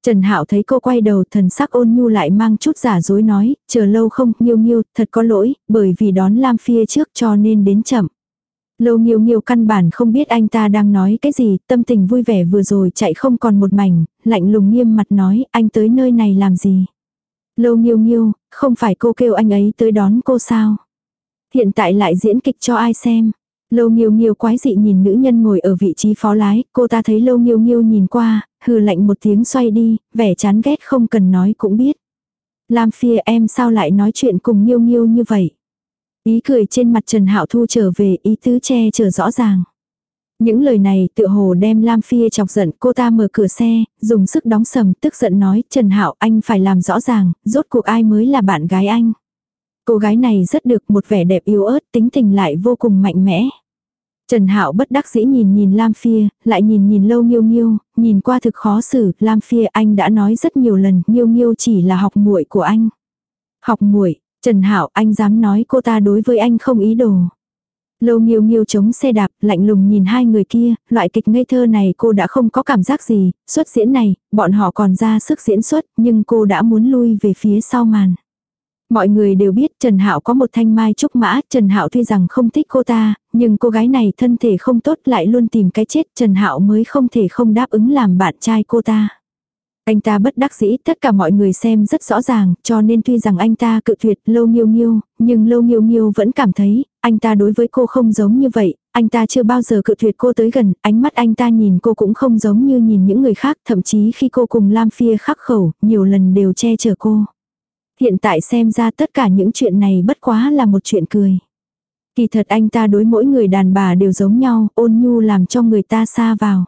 Trần hảo thấy cô quay đầu thần sắc ôn nhu lại mang chút giả dối nói, chờ lâu không, nhiêu nhiêu thật có lỗi, bởi vì đón Lam phia trước cho nên đến chậm. Lâu nghiêu nghiêu căn bản không biết anh ta đang nói cái gì, tâm tình vui vẻ vừa rồi chạy không còn một mảnh, lạnh lùng nghiêm mặt nói, anh tới nơi này làm gì. Lâu nghiêu nghiêu, không phải cô kêu anh ấy tới đón cô sao. Hiện tại lại diễn kịch cho ai xem. Lâu nghiêu nghiêu quái dị nhìn nữ nhân ngồi ở vị trí phó lái, cô ta thấy lâu nghiêu nghiêu nhìn qua, hừ lạnh một tiếng xoay đi, vẻ chán ghét không cần nói cũng biết. Lam phia em sao lại nói chuyện cùng nghiêu nghiêu như vậy. Ý cười trên mặt Trần Hạo Thu trở về ý tứ che chở rõ ràng. Những lời này tự hồ đem Lam Phi chọc giận cô ta mở cửa xe, dùng sức đóng sầm tức giận nói Trần Hạo anh phải làm rõ ràng, rốt cuộc ai mới là bạn gái anh. Cô gái này rất được một vẻ đẹp yếu ớt tính tình lại vô cùng mạnh mẽ. Trần Hạo bất đắc dĩ nhìn nhìn Lam Phia, lại nhìn nhìn Lâu Nghiêu Nghiêu, nhìn qua thực khó xử, Lam Phia anh đã nói rất nhiều lần, Nghiêu Nghiêu chỉ là học muội của anh. Học muội, Trần Hạo anh dám nói cô ta đối với anh không ý đồ. Lâu nghiêu nghiêu chống xe đạp, lạnh lùng nhìn hai người kia, loại kịch ngây thơ này cô đã không có cảm giác gì, xuất diễn này, bọn họ còn ra sức diễn xuất, nhưng cô đã muốn lui về phía sau màn. Mọi người đều biết Trần Hạo có một thanh mai trúc mã, Trần Hạo tuy rằng không thích cô ta, nhưng cô gái này thân thể không tốt lại luôn tìm cái chết, Trần Hạo mới không thể không đáp ứng làm bạn trai cô ta. Anh ta bất đắc dĩ, tất cả mọi người xem rất rõ ràng, cho nên tuy rằng anh ta cự tuyệt lâu nghiêu nghiêu, nhưng lâu nghiêu nghiêu vẫn cảm thấy, anh ta đối với cô không giống như vậy, anh ta chưa bao giờ cự tuyệt cô tới gần, ánh mắt anh ta nhìn cô cũng không giống như nhìn những người khác, thậm chí khi cô cùng Lam Phia khắc khẩu, nhiều lần đều che chở cô. Hiện tại xem ra tất cả những chuyện này bất quá là một chuyện cười. Kỳ thật anh ta đối mỗi người đàn bà đều giống nhau, ôn nhu làm cho người ta xa vào.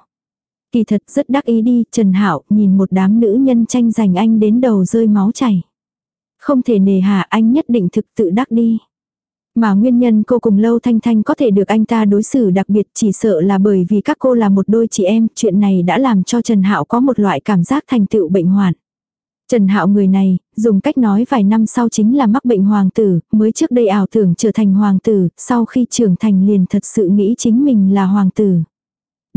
Kỳ thật rất đắc ý đi, Trần Hạo nhìn một đám nữ nhân tranh giành anh đến đầu rơi máu chảy. Không thể nề hà anh nhất định thực tự đắc đi. Mà nguyên nhân cô cùng Lâu Thanh Thanh có thể được anh ta đối xử đặc biệt chỉ sợ là bởi vì các cô là một đôi chị em, chuyện này đã làm cho Trần Hạo có một loại cảm giác thành tựu bệnh hoạn. Trần Hạo người này, dùng cách nói vài năm sau chính là mắc bệnh hoàng tử, mới trước đây ảo tưởng trở thành hoàng tử, sau khi trưởng thành liền thật sự nghĩ chính mình là hoàng tử.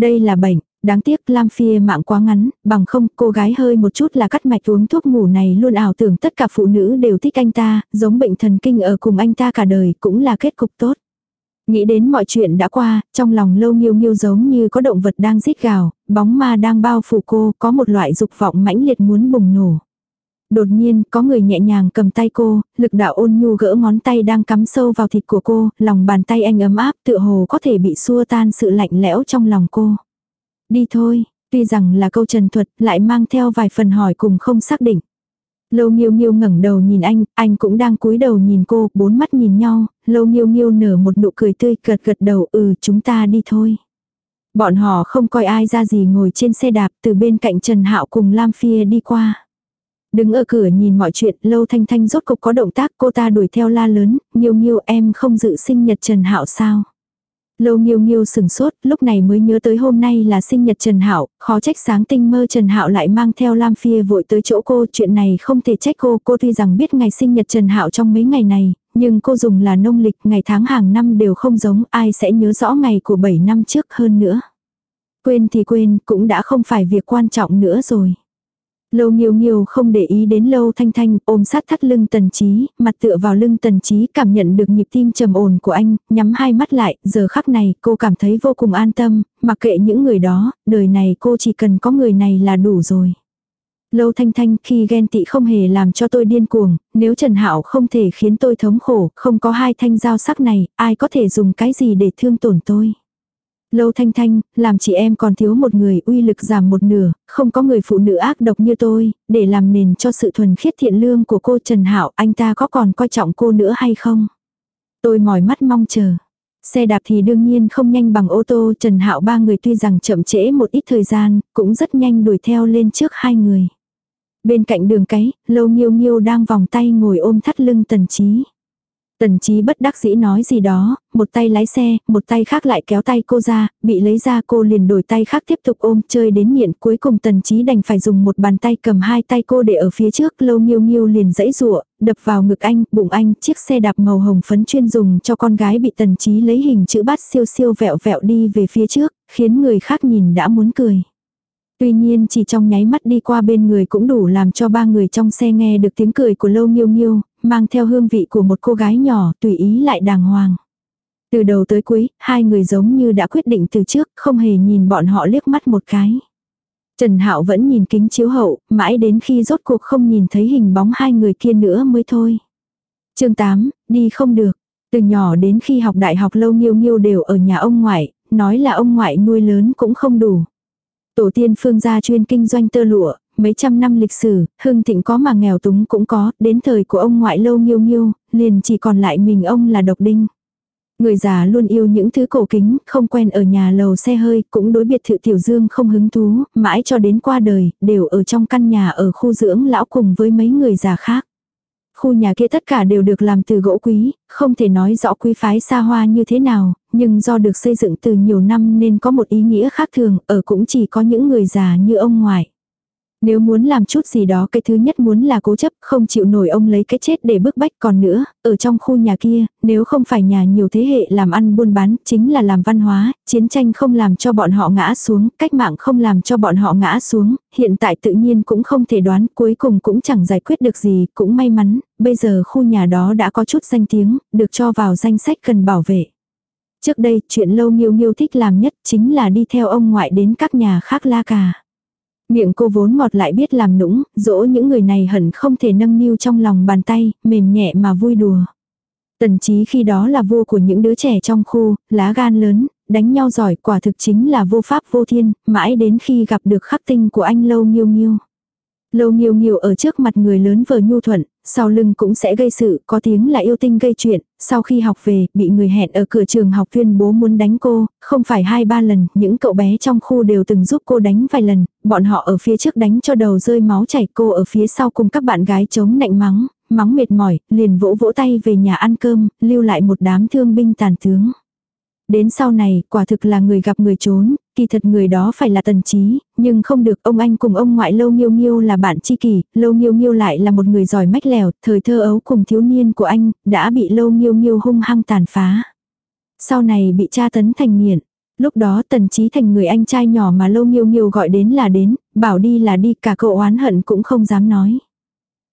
Đây là bệnh, Đáng tiếc Lam Phia mạng quá ngắn, bằng không cô gái hơi một chút là cắt mạch uống thuốc ngủ này luôn ảo tưởng tất cả phụ nữ đều thích anh ta, giống bệnh thần kinh ở cùng anh ta cả đời cũng là kết cục tốt. Nghĩ đến mọi chuyện đã qua, trong lòng lâu nghiêu nghiêu giống như có động vật đang rít gào, bóng ma đang bao phủ cô, có một loại dục vọng mãnh liệt muốn bùng nổ. Đột nhiên, có người nhẹ nhàng cầm tay cô, lực đạo ôn nhu gỡ ngón tay đang cắm sâu vào thịt của cô, lòng bàn tay anh ấm áp tựa hồ có thể bị xua tan sự lạnh lẽo trong lòng cô. Đi thôi, tuy rằng là câu trần thuật lại mang theo vài phần hỏi cùng không xác định. Lâu nghiêu nghiêu ngẩng đầu nhìn anh, anh cũng đang cúi đầu nhìn cô, bốn mắt nhìn nhau, lâu nghiêu nghiêu nở một nụ cười tươi gật gật đầu ừ chúng ta đi thôi. Bọn họ không coi ai ra gì ngồi trên xe đạp từ bên cạnh Trần Hạo cùng Lam Phia đi qua. Đứng ở cửa nhìn mọi chuyện, Lâu Thanh Thanh rốt cục có động tác cô ta đuổi theo la lớn, nghiêu nghiêu em không dự sinh nhật Trần Hạo sao. Lâu Nghiêu Nghiêu sừng sốt, lúc này mới nhớ tới hôm nay là sinh nhật Trần Hạo, khó trách sáng tinh mơ Trần Hạo lại mang theo Lam Phia vội tới chỗ cô, chuyện này không thể trách cô, cô tuy rằng biết ngày sinh nhật Trần Hạo trong mấy ngày này, nhưng cô dùng là nông lịch, ngày tháng hàng năm đều không giống, ai sẽ nhớ rõ ngày của 7 năm trước hơn nữa. Quên thì quên, cũng đã không phải việc quan trọng nữa rồi. Lâu nghiêu nghiêu không để ý đến lâu thanh thanh, ôm sát thắt lưng tần trí, mặt tựa vào lưng tần trí cảm nhận được nhịp tim trầm ổn của anh, nhắm hai mắt lại, giờ khắc này cô cảm thấy vô cùng an tâm, mặc kệ những người đó, đời này cô chỉ cần có người này là đủ rồi. Lâu thanh thanh khi ghen tị không hề làm cho tôi điên cuồng, nếu Trần Hạo không thể khiến tôi thống khổ, không có hai thanh dao sắc này, ai có thể dùng cái gì để thương tổn tôi. Lâu thanh thanh, làm chị em còn thiếu một người uy lực giảm một nửa, không có người phụ nữ ác độc như tôi, để làm nền cho sự thuần khiết thiện lương của cô Trần Hạo, anh ta có còn coi trọng cô nữa hay không? Tôi mỏi mắt mong chờ. Xe đạp thì đương nhiên không nhanh bằng ô tô Trần Hạo ba người tuy rằng chậm trễ một ít thời gian, cũng rất nhanh đuổi theo lên trước hai người. Bên cạnh đường cái, Lâu Nghiêu Nghiêu đang vòng tay ngồi ôm thắt lưng tần trí. Tần trí bất đắc dĩ nói gì đó, một tay lái xe, một tay khác lại kéo tay cô ra, bị lấy ra cô liền đổi tay khác tiếp tục ôm chơi đến nghiện. Cuối cùng tần trí đành phải dùng một bàn tay cầm hai tay cô để ở phía trước, lâu nghiêu nghiêu liền dãy rụa, đập vào ngực anh, bụng anh, chiếc xe đạp màu hồng phấn chuyên dùng cho con gái bị tần trí lấy hình chữ bát siêu siêu vẹo vẹo đi về phía trước, khiến người khác nhìn đã muốn cười. Tuy nhiên chỉ trong nháy mắt đi qua bên người cũng đủ làm cho ba người trong xe nghe được tiếng cười của Lâu Miêu Miêu mang theo hương vị của một cô gái nhỏ tùy ý lại đàng hoàng. Từ đầu tới cuối, hai người giống như đã quyết định từ trước, không hề nhìn bọn họ liếc mắt một cái. Trần Hạo vẫn nhìn kính chiếu hậu, mãi đến khi rốt cuộc không nhìn thấy hình bóng hai người kia nữa mới thôi. chương 8, đi không được. Từ nhỏ đến khi học đại học lâu nghiêu nghiêu đều ở nhà ông ngoại, nói là ông ngoại nuôi lớn cũng không đủ. Tổ tiên phương gia chuyên kinh doanh tơ lụa, mấy trăm năm lịch sử, hưng thịnh có mà nghèo túng cũng có, đến thời của ông ngoại lâu nghiêu nghiêu, liền chỉ còn lại mình ông là độc đinh. Người già luôn yêu những thứ cổ kính, không quen ở nhà lầu xe hơi, cũng đối biệt thự tiểu dương không hứng thú, mãi cho đến qua đời, đều ở trong căn nhà ở khu dưỡng lão cùng với mấy người già khác. Khu nhà kia tất cả đều được làm từ gỗ quý, không thể nói rõ quý phái xa hoa như thế nào, nhưng do được xây dựng từ nhiều năm nên có một ý nghĩa khác thường, ở cũng chỉ có những người già như ông ngoại. Nếu muốn làm chút gì đó cái thứ nhất muốn là cố chấp, không chịu nổi ông lấy cái chết để bức bách còn nữa, ở trong khu nhà kia, nếu không phải nhà nhiều thế hệ làm ăn buôn bán, chính là làm văn hóa, chiến tranh không làm cho bọn họ ngã xuống, cách mạng không làm cho bọn họ ngã xuống, hiện tại tự nhiên cũng không thể đoán, cuối cùng cũng chẳng giải quyết được gì, cũng may mắn, bây giờ khu nhà đó đã có chút danh tiếng, được cho vào danh sách cần bảo vệ. Trước đây, chuyện lâu nghiêu nghiêu thích làm nhất chính là đi theo ông ngoại đến các nhà khác la cà. Miệng cô vốn ngọt lại biết làm nũng, dỗ những người này hẳn không thể nâng niu trong lòng bàn tay, mềm nhẹ mà vui đùa. Tần trí khi đó là vua của những đứa trẻ trong khu, lá gan lớn, đánh nhau giỏi quả thực chính là vô pháp vô thiên, mãi đến khi gặp được khắc tinh của anh Lâu Nghiêu Nghiêu. Lâu Nghiêu Nghiêu ở trước mặt người lớn vờ nhu thuận, sau lưng cũng sẽ gây sự, có tiếng là yêu tinh gây chuyện, sau khi học về, bị người hẹn ở cửa trường học tuyên bố muốn đánh cô, không phải hai ba lần, những cậu bé trong khu đều từng giúp cô đánh vài lần, bọn họ ở phía trước đánh cho đầu rơi máu chảy cô ở phía sau cùng các bạn gái chống nạnh mắng, mắng mệt mỏi, liền vỗ vỗ tay về nhà ăn cơm, lưu lại một đám thương binh tàn tướng. Đến sau này, quả thực là người gặp người trốn, kỳ thật người đó phải là tần trí, nhưng không được ông anh cùng ông ngoại Lâu Nghiêu Nghiêu là bạn tri kỷ, Lâu Nghiêu Nghiêu lại là một người giỏi mách lèo, thời thơ ấu cùng thiếu niên của anh, đã bị Lâu Nghiêu Nghiêu hung hăng tàn phá. Sau này bị cha tấn thành nghiện. Lúc đó tần trí thành người anh trai nhỏ mà Lâu Nghiêu Nghiêu gọi đến là đến, bảo đi là đi cả cậu oán hận cũng không dám nói.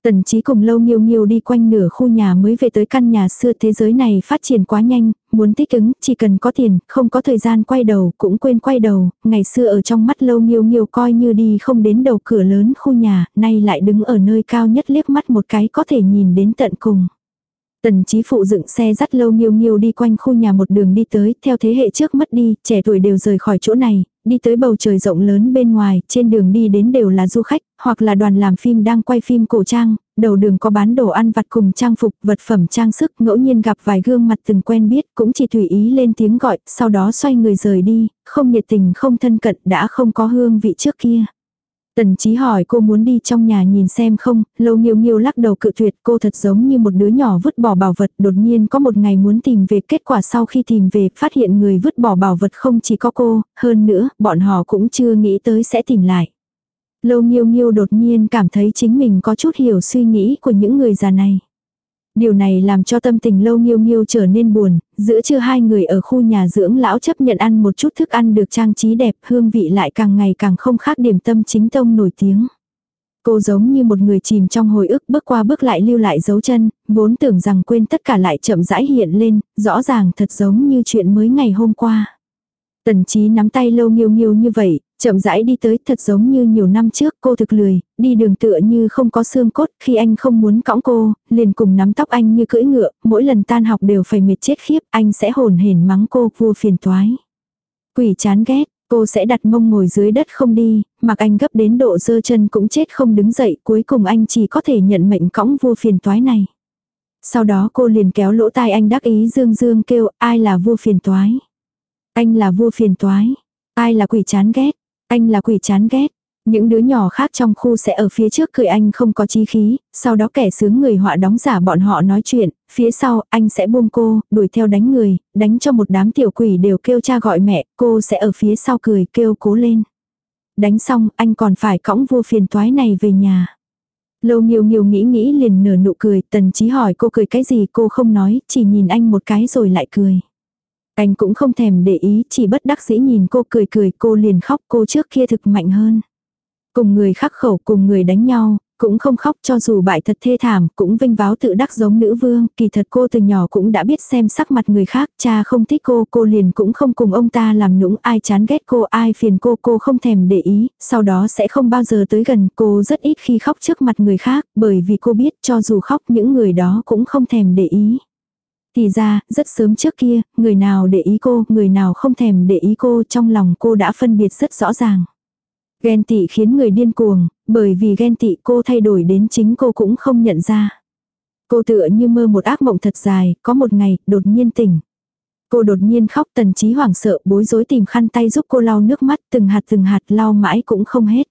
Tần trí cùng lâu nghiêu nghiêu đi quanh nửa khu nhà mới về tới căn nhà xưa thế giới này phát triển quá nhanh, muốn thích ứng, chỉ cần có tiền, không có thời gian quay đầu, cũng quên quay đầu, ngày xưa ở trong mắt lâu nghiêu nghiêu coi như đi không đến đầu cửa lớn khu nhà, nay lại đứng ở nơi cao nhất liếc mắt một cái có thể nhìn đến tận cùng. Tần trí phụ dựng xe dắt lâu nghiêu nghiêu đi quanh khu nhà một đường đi tới, theo thế hệ trước mất đi, trẻ tuổi đều rời khỏi chỗ này, đi tới bầu trời rộng lớn bên ngoài, trên đường đi đến đều là du khách, hoặc là đoàn làm phim đang quay phim cổ trang, đầu đường có bán đồ ăn vặt cùng trang phục, vật phẩm trang sức, ngẫu nhiên gặp vài gương mặt từng quen biết, cũng chỉ tùy ý lên tiếng gọi, sau đó xoay người rời đi, không nhiệt tình không thân cận, đã không có hương vị trước kia. Tần Chí hỏi cô muốn đi trong nhà nhìn xem không, lâu nghiêu nghiêu lắc đầu cự tuyệt cô thật giống như một đứa nhỏ vứt bỏ bảo vật đột nhiên có một ngày muốn tìm về kết quả sau khi tìm về phát hiện người vứt bỏ bảo vật không chỉ có cô, hơn nữa bọn họ cũng chưa nghĩ tới sẽ tìm lại. Lâu nghiêu nghiêu đột nhiên cảm thấy chính mình có chút hiểu suy nghĩ của những người già này. Điều này làm cho tâm tình lâu nghiêu nghiêu trở nên buồn, giữa trưa hai người ở khu nhà dưỡng lão chấp nhận ăn một chút thức ăn được trang trí đẹp, hương vị lại càng ngày càng không khác điểm tâm chính tông nổi tiếng. Cô giống như một người chìm trong hồi ức bước qua bước lại lưu lại dấu chân, vốn tưởng rằng quên tất cả lại chậm rãi hiện lên, rõ ràng thật giống như chuyện mới ngày hôm qua. Tần trí nắm tay lâu nghiêu nghiêu như vậy, chậm rãi đi tới thật giống như nhiều năm trước cô thực lười, đi đường tựa như không có xương cốt, khi anh không muốn cõng cô, liền cùng nắm tóc anh như cưỡi ngựa, mỗi lần tan học đều phải mệt chết khiếp, anh sẽ hồn hển mắng cô vua phiền toái. Quỷ chán ghét, cô sẽ đặt mông ngồi dưới đất không đi, mặc anh gấp đến độ dơ chân cũng chết không đứng dậy, cuối cùng anh chỉ có thể nhận mệnh cõng vua phiền toái này. Sau đó cô liền kéo lỗ tai anh đắc ý dương dương kêu ai là vua phiền toái. Anh là vua phiền toái. Ai là quỷ chán ghét. Anh là quỷ chán ghét. Những đứa nhỏ khác trong khu sẽ ở phía trước cười anh không có chí khí, sau đó kẻ sướng người họa đóng giả bọn họ nói chuyện, phía sau anh sẽ buông cô, đuổi theo đánh người, đánh cho một đám tiểu quỷ đều kêu cha gọi mẹ, cô sẽ ở phía sau cười kêu cố lên. Đánh xong anh còn phải cõng vua phiền toái này về nhà. Lâu nhiều nhiều nghĩ nghĩ liền nở nụ cười, tần trí hỏi cô cười cái gì cô không nói, chỉ nhìn anh một cái rồi lại cười. Anh cũng không thèm để ý, chỉ bất đắc dĩ nhìn cô cười cười, cô liền khóc, cô trước kia thực mạnh hơn. Cùng người khắc khẩu, cùng người đánh nhau, cũng không khóc cho dù bại thật thê thảm, cũng vinh váo tự đắc giống nữ vương, kỳ thật cô từ nhỏ cũng đã biết xem sắc mặt người khác, cha không thích cô, cô liền cũng không cùng ông ta làm nũng, ai chán ghét cô, ai phiền cô, cô không thèm để ý, sau đó sẽ không bao giờ tới gần, cô rất ít khi khóc trước mặt người khác, bởi vì cô biết cho dù khóc những người đó cũng không thèm để ý. Thì ra, rất sớm trước kia, người nào để ý cô, người nào không thèm để ý cô trong lòng cô đã phân biệt rất rõ ràng. Ghen tị khiến người điên cuồng, bởi vì ghen tị cô thay đổi đến chính cô cũng không nhận ra. Cô tựa như mơ một ác mộng thật dài, có một ngày, đột nhiên tỉnh. Cô đột nhiên khóc tần trí hoảng sợ bối rối tìm khăn tay giúp cô lau nước mắt từng hạt từng hạt lau mãi cũng không hết.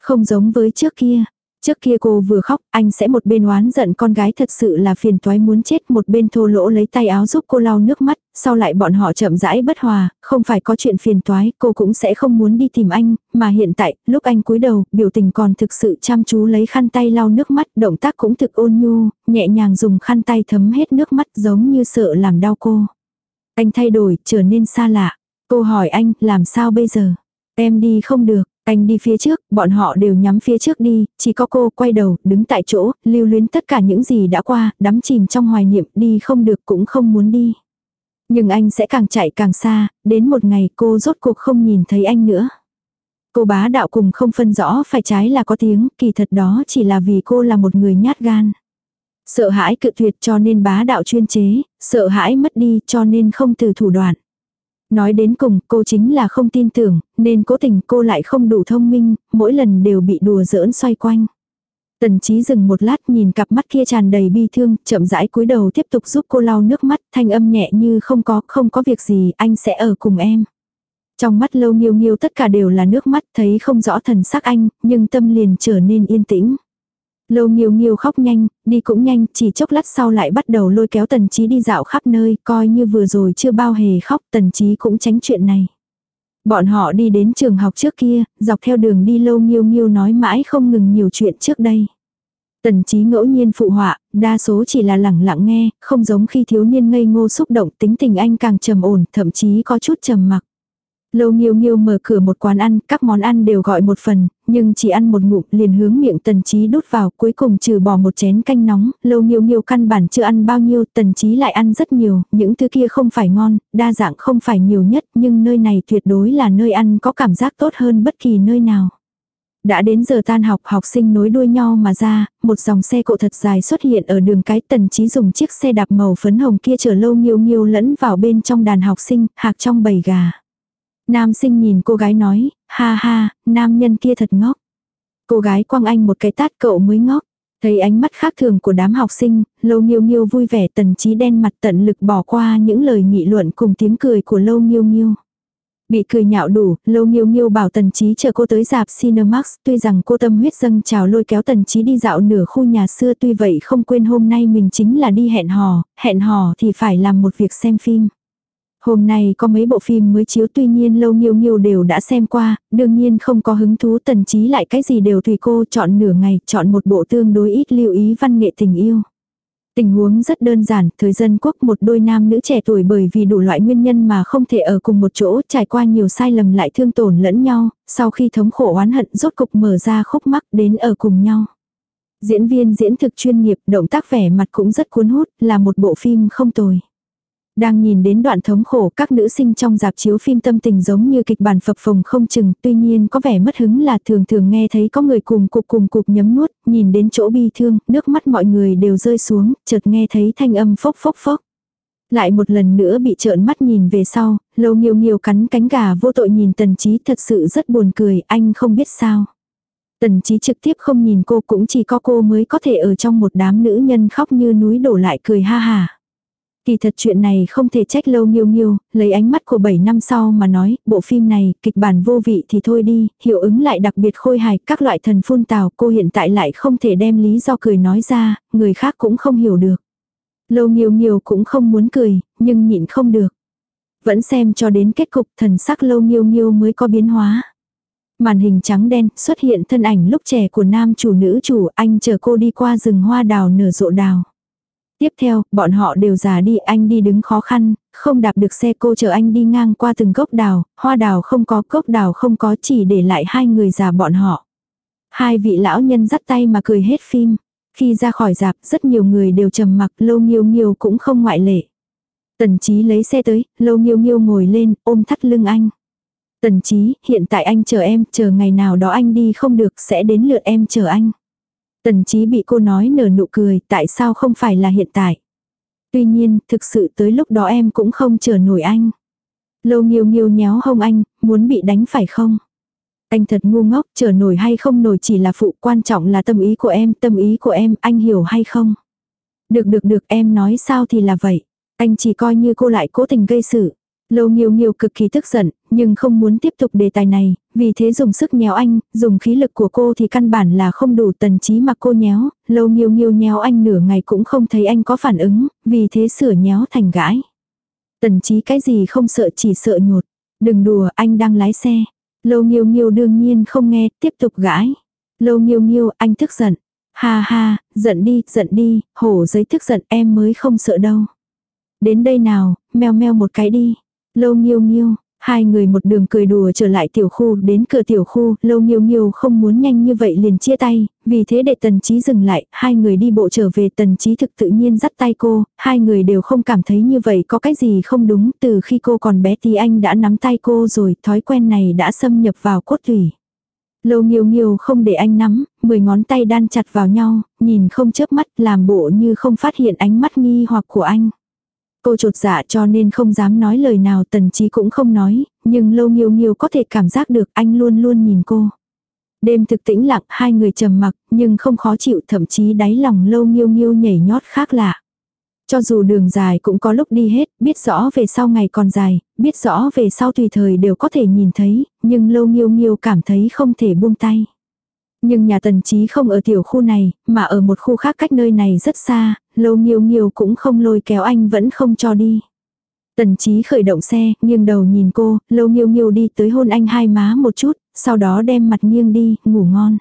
Không giống với trước kia, Trước kia cô vừa khóc, anh sẽ một bên oán giận con gái thật sự là phiền toái muốn chết, một bên thô lỗ lấy tay áo giúp cô lau nước mắt, sau lại bọn họ chậm rãi bất hòa, không phải có chuyện phiền toái, cô cũng sẽ không muốn đi tìm anh, mà hiện tại, lúc anh cúi đầu, biểu tình còn thực sự chăm chú lấy khăn tay lau nước mắt, động tác cũng thực ôn nhu, nhẹ nhàng dùng khăn tay thấm hết nước mắt giống như sợ làm đau cô. Anh thay đổi, trở nên xa lạ. Cô hỏi anh, làm sao bây giờ? Em đi không được, anh đi phía trước, bọn họ đều nhắm phía trước đi, chỉ có cô quay đầu, đứng tại chỗ, lưu luyến tất cả những gì đã qua, đắm chìm trong hoài niệm, đi không được cũng không muốn đi. Nhưng anh sẽ càng chạy càng xa, đến một ngày cô rốt cuộc không nhìn thấy anh nữa. Cô bá đạo cùng không phân rõ phải trái là có tiếng, kỳ thật đó chỉ là vì cô là một người nhát gan. Sợ hãi cự tuyệt cho nên bá đạo chuyên chế, sợ hãi mất đi cho nên không từ thủ đoạn. Nói đến cùng cô chính là không tin tưởng, nên cố tình cô lại không đủ thông minh, mỗi lần đều bị đùa giỡn xoay quanh. Tần trí dừng một lát nhìn cặp mắt kia tràn đầy bi thương, chậm rãi cúi đầu tiếp tục giúp cô lau nước mắt, thanh âm nhẹ như không có, không có việc gì, anh sẽ ở cùng em. Trong mắt lâu nghiêu nghiêu tất cả đều là nước mắt, thấy không rõ thần sắc anh, nhưng tâm liền trở nên yên tĩnh. Lâu nghiêu nghiêu khóc nhanh, đi cũng nhanh, chỉ chốc lát sau lại bắt đầu lôi kéo tần trí đi dạo khắp nơi, coi như vừa rồi chưa bao hề khóc, tần trí cũng tránh chuyện này. Bọn họ đi đến trường học trước kia, dọc theo đường đi lâu nghiêu nghiêu nói mãi không ngừng nhiều chuyện trước đây. Tần trí ngẫu nhiên phụ họa, đa số chỉ là lẳng lặng nghe, không giống khi thiếu niên ngây ngô xúc động tính tình anh càng trầm ổn, thậm chí có chút trầm mặc. Lâu nghiêu nghiêu mở cửa một quán ăn, các món ăn đều gọi một phần, nhưng chỉ ăn một ngụm liền hướng miệng tần trí đút vào, cuối cùng trừ bỏ một chén canh nóng, lâu nghiêu nghiêu căn bản chưa ăn bao nhiêu, tần trí lại ăn rất nhiều, những thứ kia không phải ngon, đa dạng không phải nhiều nhất, nhưng nơi này tuyệt đối là nơi ăn có cảm giác tốt hơn bất kỳ nơi nào. Đã đến giờ tan học học sinh nối đuôi nhau mà ra, một dòng xe cộ thật dài xuất hiện ở đường cái tần trí dùng chiếc xe đạp màu phấn hồng kia chở lâu nghiêu nghiêu lẫn vào bên trong đàn học sinh, hạc trong bầy gà. Nam sinh nhìn cô gái nói, ha ha, nam nhân kia thật ngốc. Cô gái quăng anh một cái tát cậu mới ngốc. Thấy ánh mắt khác thường của đám học sinh, lâu nghiêu nghiêu vui vẻ tần trí đen mặt tận lực bỏ qua những lời nghị luận cùng tiếng cười của lâu nghiêu nghiêu. Bị cười nhạo đủ, lâu nghiêu nghiêu bảo tần trí chờ cô tới dạp Cinemax, tuy rằng cô tâm huyết dâng trào lôi kéo tần trí đi dạo nửa khu nhà xưa tuy vậy không quên hôm nay mình chính là đi hẹn hò, hẹn hò thì phải làm một việc xem phim. Hôm nay có mấy bộ phim mới chiếu tuy nhiên lâu nhiều nhiều đều đã xem qua, đương nhiên không có hứng thú tần trí lại cái gì đều tùy cô chọn nửa ngày, chọn một bộ tương đối ít lưu ý văn nghệ tình yêu. Tình huống rất đơn giản, thời dân quốc một đôi nam nữ trẻ tuổi bởi vì đủ loại nguyên nhân mà không thể ở cùng một chỗ, trải qua nhiều sai lầm lại thương tổn lẫn nhau, sau khi thống khổ oán hận rốt cục mở ra khúc mắc đến ở cùng nhau. Diễn viên diễn thực chuyên nghiệp, động tác vẻ mặt cũng rất cuốn hút, là một bộ phim không tồi. Đang nhìn đến đoạn thống khổ các nữ sinh trong dạp chiếu phim tâm tình giống như kịch bản phập phồng không chừng, tuy nhiên có vẻ mất hứng là thường thường nghe thấy có người cùng cục cùng cục nhấm nuốt, nhìn đến chỗ bi thương, nước mắt mọi người đều rơi xuống, chợt nghe thấy thanh âm phốc phốc phốc. Lại một lần nữa bị trợn mắt nhìn về sau, lâu nghiêu nghiêu cắn cánh gà vô tội nhìn tần trí thật sự rất buồn cười, anh không biết sao. Tần trí trực tiếp không nhìn cô cũng chỉ có cô mới có thể ở trong một đám nữ nhân khóc như núi đổ lại cười ha hà. Kỳ thật chuyện này không thể trách lâu nghiêu nghiêu, lấy ánh mắt của 7 năm sau mà nói, bộ phim này, kịch bản vô vị thì thôi đi, hiệu ứng lại đặc biệt khôi hài, các loại thần phun tào, cô hiện tại lại không thể đem lý do cười nói ra, người khác cũng không hiểu được. Lâu nghiêu nghiêu cũng không muốn cười, nhưng nhịn không được. Vẫn xem cho đến kết cục thần sắc lâu nghiêu nghiêu mới có biến hóa. Màn hình trắng đen xuất hiện thân ảnh lúc trẻ của nam chủ nữ chủ anh chờ cô đi qua rừng hoa đào nở rộ đào. Tiếp theo, bọn họ đều già đi, anh đi đứng khó khăn, không đạp được xe cô chờ anh đi ngang qua từng gốc đào, hoa đào không có, gốc đào không có chỉ để lại hai người già bọn họ. Hai vị lão nhân dắt tay mà cười hết phim. Khi ra khỏi dạp, rất nhiều người đều trầm mặc, lâu nghiêu nghiêu cũng không ngoại lệ. Tần trí lấy xe tới, lâu nghiêu nghiêu ngồi lên, ôm thắt lưng anh. Tần trí, hiện tại anh chờ em, chờ ngày nào đó anh đi không được, sẽ đến lượt em chờ anh. Tần trí bị cô nói nở nụ cười, tại sao không phải là hiện tại. Tuy nhiên, thực sự tới lúc đó em cũng không chờ nổi anh. Lâu nghiêu nghiêu nhéo hông anh, muốn bị đánh phải không? Anh thật ngu ngốc, chờ nổi hay không nổi chỉ là phụ, quan trọng là tâm ý của em, tâm ý của em, anh hiểu hay không? Được được được, em nói sao thì là vậy. Anh chỉ coi như cô lại cố tình gây sự. Lâu nghiêu nghiêu cực kỳ tức giận, nhưng không muốn tiếp tục đề tài này, vì thế dùng sức nhéo anh, dùng khí lực của cô thì căn bản là không đủ tần trí mà cô nhéo, lâu nghiêu nghiêu nhéo anh nửa ngày cũng không thấy anh có phản ứng, vì thế sửa nhéo thành gãi. Tần trí cái gì không sợ chỉ sợ nhột. Đừng đùa anh đang lái xe. Lâu nghiêu nghiêu đương nhiên không nghe, tiếp tục gãi. Lâu nghiêu nghiêu anh tức giận. Ha ha, giận đi, giận đi, hổ giấy tức giận em mới không sợ đâu. Đến đây nào, meo meo một cái đi. Lâu nghiêu nghiêu, hai người một đường cười đùa trở lại tiểu khu, đến cửa tiểu khu, lâu nghiêu nghiêu không muốn nhanh như vậy liền chia tay, vì thế để tần trí dừng lại, hai người đi bộ trở về tần trí thực tự nhiên dắt tay cô, hai người đều không cảm thấy như vậy có cái gì không đúng, từ khi cô còn bé thì anh đã nắm tay cô rồi, thói quen này đã xâm nhập vào cốt thủy. Lâu nghiêu nghiêu không để anh nắm, mười ngón tay đan chặt vào nhau, nhìn không chớp mắt làm bộ như không phát hiện ánh mắt nghi hoặc của anh. Cô trột dạ cho nên không dám nói lời nào tần trí cũng không nói, nhưng lâu nghiêu nghiêu có thể cảm giác được anh luôn luôn nhìn cô. Đêm thực tĩnh lặng hai người trầm mặc nhưng không khó chịu thậm chí đáy lòng lâu nghiêu nghiêu nhảy nhót khác lạ. Cho dù đường dài cũng có lúc đi hết, biết rõ về sau ngày còn dài, biết rõ về sau tùy thời đều có thể nhìn thấy, nhưng lâu nghiêu nghiêu cảm thấy không thể buông tay. Nhưng nhà tần trí không ở tiểu khu này, mà ở một khu khác cách nơi này rất xa, lâu nghiêu nghiêu cũng không lôi kéo anh vẫn không cho đi. Tần trí khởi động xe, nghiêng đầu nhìn cô, lâu nghiêu nghiêu đi tới hôn anh hai má một chút, sau đó đem mặt nghiêng đi, ngủ ngon.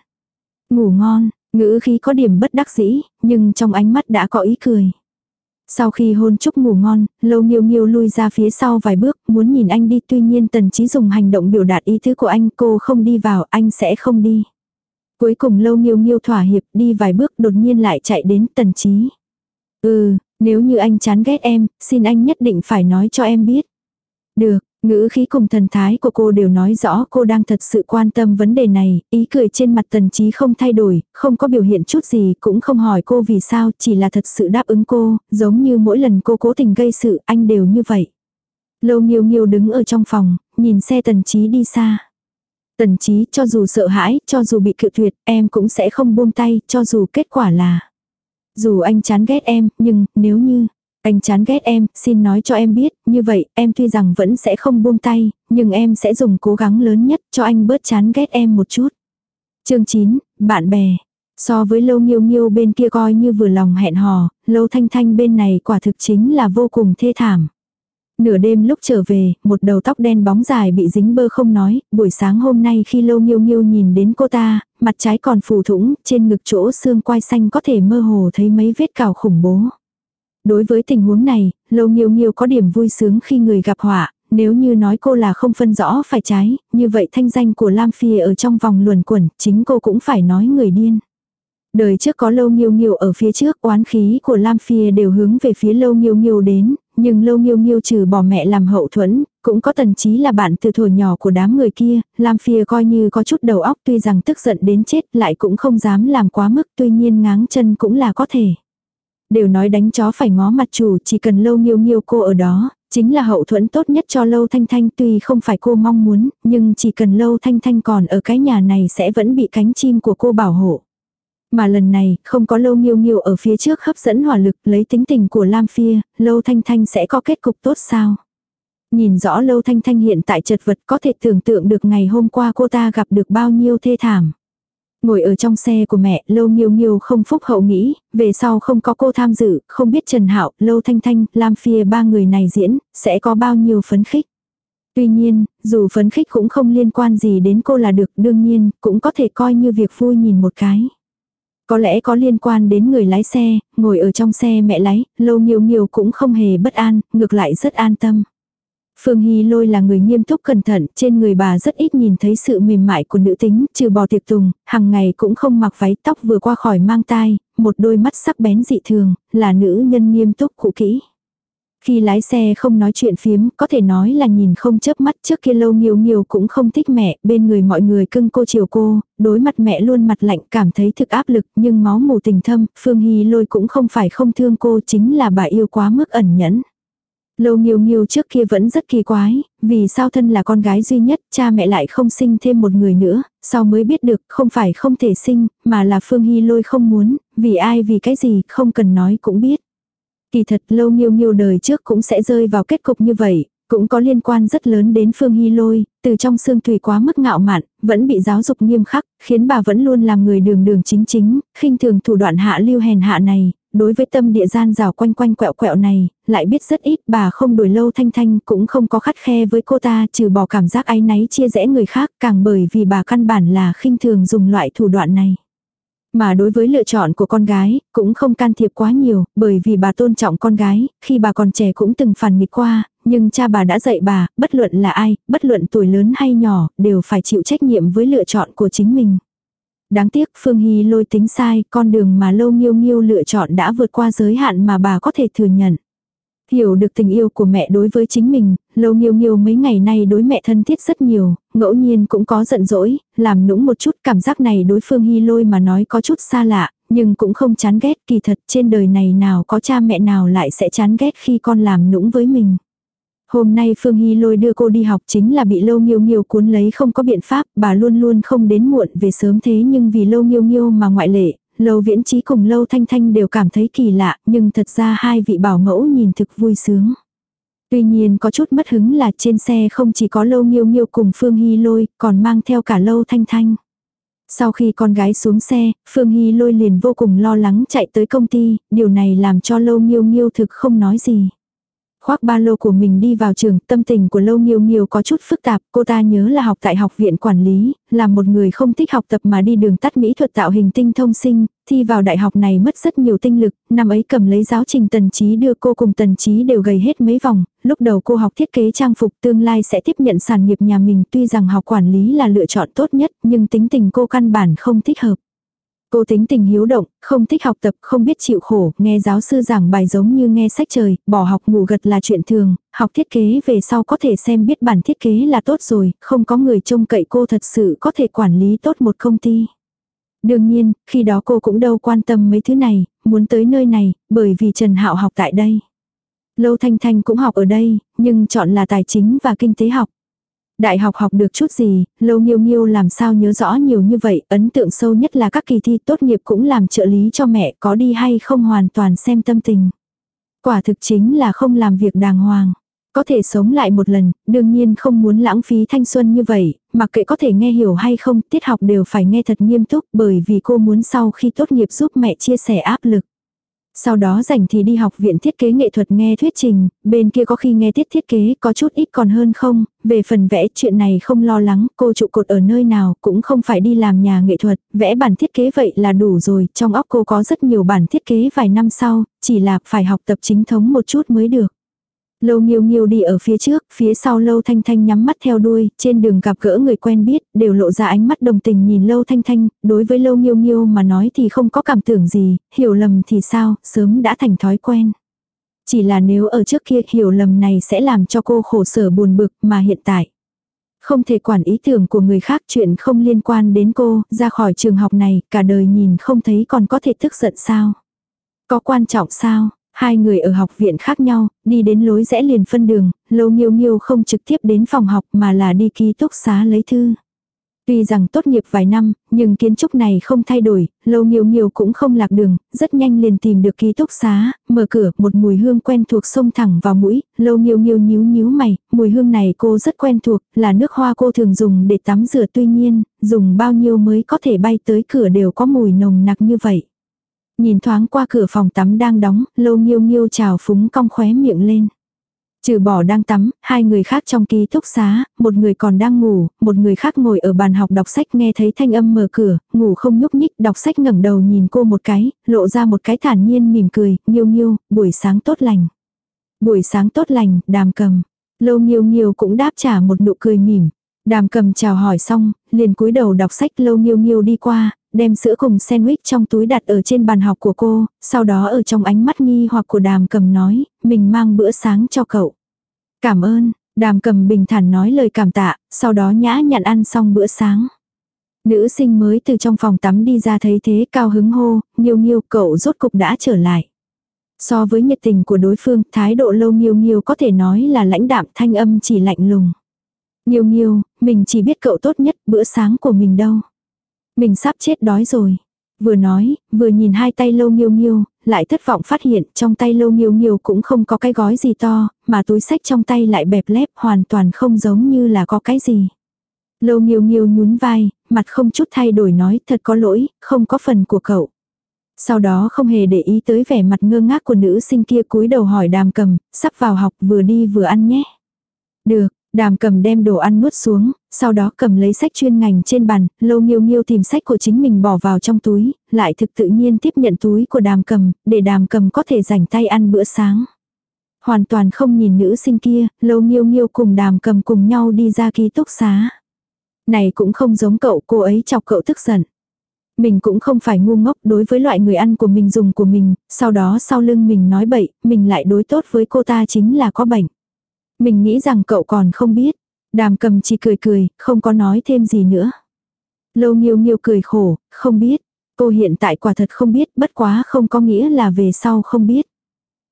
Ngủ ngon, ngữ khí có điểm bất đắc dĩ, nhưng trong ánh mắt đã có ý cười. Sau khi hôn chúc ngủ ngon, lâu nghiêu nghiêu lui ra phía sau vài bước, muốn nhìn anh đi tuy nhiên tần trí dùng hành động biểu đạt ý tứ của anh cô không đi vào, anh sẽ không đi. Cuối cùng lâu nghiêu nghiêu thỏa hiệp đi vài bước đột nhiên lại chạy đến tần trí. Ừ, nếu như anh chán ghét em, xin anh nhất định phải nói cho em biết. Được, ngữ khí cùng thần thái của cô đều nói rõ cô đang thật sự quan tâm vấn đề này, ý cười trên mặt tần trí không thay đổi, không có biểu hiện chút gì, cũng không hỏi cô vì sao, chỉ là thật sự đáp ứng cô, giống như mỗi lần cô cố tình gây sự, anh đều như vậy. Lâu nghiêu nghiêu đứng ở trong phòng, nhìn xe tần trí đi xa. Tần trí cho dù sợ hãi, cho dù bị cự tuyệt, em cũng sẽ không buông tay, cho dù kết quả là. Dù anh chán ghét em, nhưng nếu như anh chán ghét em, xin nói cho em biết, như vậy em tuy rằng vẫn sẽ không buông tay, nhưng em sẽ dùng cố gắng lớn nhất cho anh bớt chán ghét em một chút. chương 9, bạn bè. So với lâu nghiêu nghiêu bên kia coi như vừa lòng hẹn hò, lâu thanh thanh bên này quả thực chính là vô cùng thê thảm. Nửa đêm lúc trở về, một đầu tóc đen bóng dài bị dính bơ không nói, buổi sáng hôm nay khi lâu nghiêu nghiêu nhìn đến cô ta, mặt trái còn phù thủng, trên ngực chỗ xương quai xanh có thể mơ hồ thấy mấy vết cào khủng bố. Đối với tình huống này, lâu nghiêu nghiêu có điểm vui sướng khi người gặp họa, nếu như nói cô là không phân rõ phải trái, như vậy thanh danh của Lam Phi ở trong vòng luồn quẩn, chính cô cũng phải nói người điên. Đời trước có lâu nghiêu nghiêu ở phía trước, oán khí của Lam Phi đều hướng về phía lâu nghiêu nghiêu đến, nhưng lâu nghiêu nghiêu trừ bỏ mẹ làm hậu thuẫn, cũng có tần trí là bạn từ thuở nhỏ của đám người kia, Lam Phia coi như có chút đầu óc tuy rằng tức giận đến chết lại cũng không dám làm quá mức tuy nhiên ngáng chân cũng là có thể. Đều nói đánh chó phải ngó mặt chủ chỉ cần lâu nghiêu nghiêu cô ở đó, chính là hậu thuẫn tốt nhất cho lâu thanh thanh tuy không phải cô mong muốn, nhưng chỉ cần lâu thanh thanh còn ở cái nhà này sẽ vẫn bị cánh chim của cô bảo hộ. Mà lần này, không có lâu nghiêu nghiêu ở phía trước hấp dẫn hỏa lực lấy tính tình của Lam Phia, lâu thanh thanh sẽ có kết cục tốt sao? Nhìn rõ lâu thanh thanh hiện tại chật vật có thể tưởng tượng được ngày hôm qua cô ta gặp được bao nhiêu thê thảm. Ngồi ở trong xe của mẹ, Lâu Nghiêu Nghiêu không phúc hậu nghĩ, về sau không có cô tham dự, không biết Trần Hạo, Lâu Thanh Thanh, Lam Phia ba người này diễn, sẽ có bao nhiêu phấn khích. Tuy nhiên, dù phấn khích cũng không liên quan gì đến cô là được, đương nhiên, cũng có thể coi như việc vui nhìn một cái. Có lẽ có liên quan đến người lái xe, ngồi ở trong xe mẹ lái, Lâu nhiều nhiều cũng không hề bất an, ngược lại rất an tâm. Phương Hy lôi là người nghiêm túc cẩn thận, trên người bà rất ít nhìn thấy sự mềm mại của nữ tính, trừ bỏ tiệc tùng, hàng ngày cũng không mặc váy tóc vừa qua khỏi mang tai, một đôi mắt sắc bén dị thường, là nữ nhân nghiêm túc cụ kỹ. Khi lái xe không nói chuyện phiếm, có thể nói là nhìn không chớp mắt trước kia lâu nhiều nhiều cũng không thích mẹ, bên người mọi người cưng cô chiều cô, đối mặt mẹ luôn mặt lạnh cảm thấy thực áp lực nhưng máu mù tình thâm, Phương Hy lôi cũng không phải không thương cô chính là bà yêu quá mức ẩn nhẫn. Lâu nhiều nhiều trước kia vẫn rất kỳ quái, vì sao thân là con gái duy nhất, cha mẹ lại không sinh thêm một người nữa, sau mới biết được không phải không thể sinh, mà là Phương Hy lôi không muốn, vì ai vì cái gì không cần nói cũng biết. Kỳ thật lâu nghiêu nghiêu đời trước cũng sẽ rơi vào kết cục như vậy, Cũng có liên quan rất lớn đến Phương Hy Lôi, từ trong xương thủy quá mức ngạo mạn, vẫn bị giáo dục nghiêm khắc, khiến bà vẫn luôn làm người đường đường chính chính, khinh thường thủ đoạn hạ lưu hèn hạ này, đối với tâm địa gian rào quanh quanh quẹo quẹo này, lại biết rất ít bà không đuổi lâu thanh thanh cũng không có khắt khe với cô ta trừ bỏ cảm giác áy náy chia rẽ người khác càng bởi vì bà căn bản là khinh thường dùng loại thủ đoạn này. Mà đối với lựa chọn của con gái, cũng không can thiệp quá nhiều, bởi vì bà tôn trọng con gái, khi bà còn trẻ cũng từng phản nghịch qua, nhưng cha bà đã dạy bà, bất luận là ai, bất luận tuổi lớn hay nhỏ, đều phải chịu trách nhiệm với lựa chọn của chính mình. Đáng tiếc Phương Hy lôi tính sai, con đường mà lâu nghiêu nghiêu lựa chọn đã vượt qua giới hạn mà bà có thể thừa nhận. Hiểu được tình yêu của mẹ đối với chính mình, lâu nghiêu nghiêu mấy ngày nay đối mẹ thân thiết rất nhiều, ngẫu nhiên cũng có giận dỗi, làm nũng một chút cảm giác này đối phương hy lôi mà nói có chút xa lạ, nhưng cũng không chán ghét kỳ thật trên đời này nào có cha mẹ nào lại sẽ chán ghét khi con làm nũng với mình. Hôm nay Phương Hy lôi đưa cô đi học chính là bị lâu nghiêu nghiêu cuốn lấy không có biện pháp, bà luôn luôn không đến muộn về sớm thế nhưng vì lâu nghiêu nghiêu mà ngoại lệ, lâu viễn trí cùng lâu thanh thanh đều cảm thấy kỳ lạ, nhưng thật ra hai vị bảo mẫu nhìn thực vui sướng. Tuy nhiên có chút mất hứng là trên xe không chỉ có lâu nghiêu nghiêu cùng Phương Hy lôi, còn mang theo cả lâu thanh thanh. Sau khi con gái xuống xe, Phương Hy lôi liền vô cùng lo lắng chạy tới công ty, điều này làm cho lâu nghiêu nghiêu thực không nói gì. Khoác ba lô của mình đi vào trường, tâm tình của Lâu Nghiêu Nghiêu có chút phức tạp, cô ta nhớ là học tại học viện quản lý, là một người không thích học tập mà đi đường tắt mỹ thuật tạo hình tinh thông sinh, thi vào đại học này mất rất nhiều tinh lực, năm ấy cầm lấy giáo trình tần trí đưa cô cùng tần trí đều gầy hết mấy vòng, lúc đầu cô học thiết kế trang phục tương lai sẽ tiếp nhận sản nghiệp nhà mình tuy rằng học quản lý là lựa chọn tốt nhất nhưng tính tình cô căn bản không thích hợp. Cô tính tình hiếu động, không thích học tập, không biết chịu khổ, nghe giáo sư giảng bài giống như nghe sách trời, bỏ học ngủ gật là chuyện thường, học thiết kế về sau có thể xem biết bản thiết kế là tốt rồi, không có người trông cậy cô thật sự có thể quản lý tốt một công ty. Đương nhiên, khi đó cô cũng đâu quan tâm mấy thứ này, muốn tới nơi này, bởi vì Trần Hạo học tại đây. Lâu Thanh Thanh cũng học ở đây, nhưng chọn là tài chính và kinh tế học. Đại học học được chút gì, lâu nghiêu nghiêu làm sao nhớ rõ nhiều như vậy, ấn tượng sâu nhất là các kỳ thi tốt nghiệp cũng làm trợ lý cho mẹ có đi hay không hoàn toàn xem tâm tình. Quả thực chính là không làm việc đàng hoàng. Có thể sống lại một lần, đương nhiên không muốn lãng phí thanh xuân như vậy, mặc kệ có thể nghe hiểu hay không, tiết học đều phải nghe thật nghiêm túc bởi vì cô muốn sau khi tốt nghiệp giúp mẹ chia sẻ áp lực. Sau đó rảnh thì đi học viện thiết kế nghệ thuật nghe thuyết trình, bên kia có khi nghe tiết thiết kế có chút ít còn hơn không, về phần vẽ chuyện này không lo lắng, cô trụ cột ở nơi nào cũng không phải đi làm nhà nghệ thuật, vẽ bản thiết kế vậy là đủ rồi, trong óc cô có rất nhiều bản thiết kế vài năm sau, chỉ là phải học tập chính thống một chút mới được. Lâu nghiêu nghiêu đi ở phía trước, phía sau lâu thanh thanh nhắm mắt theo đuôi, trên đường gặp gỡ người quen biết, đều lộ ra ánh mắt đồng tình nhìn lâu thanh thanh, đối với lâu nghiêu nghiêu mà nói thì không có cảm tưởng gì, hiểu lầm thì sao, sớm đã thành thói quen. Chỉ là nếu ở trước kia hiểu lầm này sẽ làm cho cô khổ sở buồn bực mà hiện tại. Không thể quản ý tưởng của người khác chuyện không liên quan đến cô, ra khỏi trường học này, cả đời nhìn không thấy còn có thể tức giận sao. Có quan trọng sao, Hai người ở học viện khác nhau, đi đến lối rẽ liền phân đường, lâu nghiêu nghiêu không trực tiếp đến phòng học mà là đi ký túc xá lấy thư. Tuy rằng tốt nghiệp vài năm, nhưng kiến trúc này không thay đổi, lâu nghiêu nghiêu cũng không lạc đường, rất nhanh liền tìm được ký túc xá, mở cửa, một mùi hương quen thuộc xông thẳng vào mũi, lâu nghiêu nghiêu nhíu nhíu mày, mùi hương này cô rất quen thuộc, là nước hoa cô thường dùng để tắm rửa tuy nhiên, dùng bao nhiêu mới có thể bay tới cửa đều có mùi nồng nặc như vậy. Nhìn thoáng qua cửa phòng tắm đang đóng, lâu nghiêu nghiêu trào phúng cong khóe miệng lên. Trừ bỏ đang tắm, hai người khác trong ký túc xá, một người còn đang ngủ, một người khác ngồi ở bàn học đọc sách nghe thấy thanh âm mở cửa, ngủ không nhúc nhích, đọc sách ngẩng đầu nhìn cô một cái, lộ ra một cái thản nhiên mỉm cười, nghiêu nghiêu, buổi sáng tốt lành. Buổi sáng tốt lành, đàm cầm. Lâu nghiêu nghiêu cũng đáp trả một nụ cười mỉm. Đàm cầm chào hỏi xong, liền cúi đầu đọc sách lâu nghiêu nghiêu đi qua, đem sữa cùng sandwich trong túi đặt ở trên bàn học của cô, sau đó ở trong ánh mắt nghi hoặc của đàm cầm nói, mình mang bữa sáng cho cậu. Cảm ơn, đàm cầm bình thản nói lời cảm tạ, sau đó nhã nhặn ăn xong bữa sáng. Nữ sinh mới từ trong phòng tắm đi ra thấy thế cao hứng hô, nghiêu nghiêu cậu rốt cục đã trở lại. So với nhiệt tình của đối phương, thái độ lâu nghiêu nghiêu có thể nói là lãnh đạm thanh âm chỉ lạnh lùng. Nghiêu nghiêu, mình chỉ biết cậu tốt nhất, bữa sáng của mình đâu. Mình sắp chết đói rồi. Vừa nói, vừa nhìn hai tay lâu nghiêu nghiêu, lại thất vọng phát hiện trong tay lâu nghiêu nghiêu cũng không có cái gói gì to, mà túi sách trong tay lại bẹp lép hoàn toàn không giống như là có cái gì. Lâu nghiêu nghiêu nhún vai, mặt không chút thay đổi nói thật có lỗi, không có phần của cậu. Sau đó không hề để ý tới vẻ mặt ngơ ngác của nữ sinh kia cúi đầu hỏi đàm cầm, sắp vào học vừa đi vừa ăn nhé. Được, đàm cầm đem đồ ăn nuốt xuống, sau đó cầm lấy sách chuyên ngành trên bàn, lâu nghiêu nghiêu tìm sách của chính mình bỏ vào trong túi, lại thực tự nhiên tiếp nhận túi của đàm cầm, để đàm cầm có thể rảnh tay ăn bữa sáng. Hoàn toàn không nhìn nữ sinh kia, lâu nghiêu nghiêu cùng đàm cầm cùng nhau đi ra ký túc xá. Này cũng không giống cậu, cô ấy chọc cậu tức giận. Mình cũng không phải ngu ngốc đối với loại người ăn của mình dùng của mình, sau đó sau lưng mình nói bậy, mình lại đối tốt với cô ta chính là có bệnh. Mình nghĩ rằng cậu còn không biết. Đàm cầm chỉ cười cười, không có nói thêm gì nữa. Lâu nghiêu nghiêu cười khổ, không biết. Cô hiện tại quả thật không biết, bất quá không có nghĩa là về sau không biết.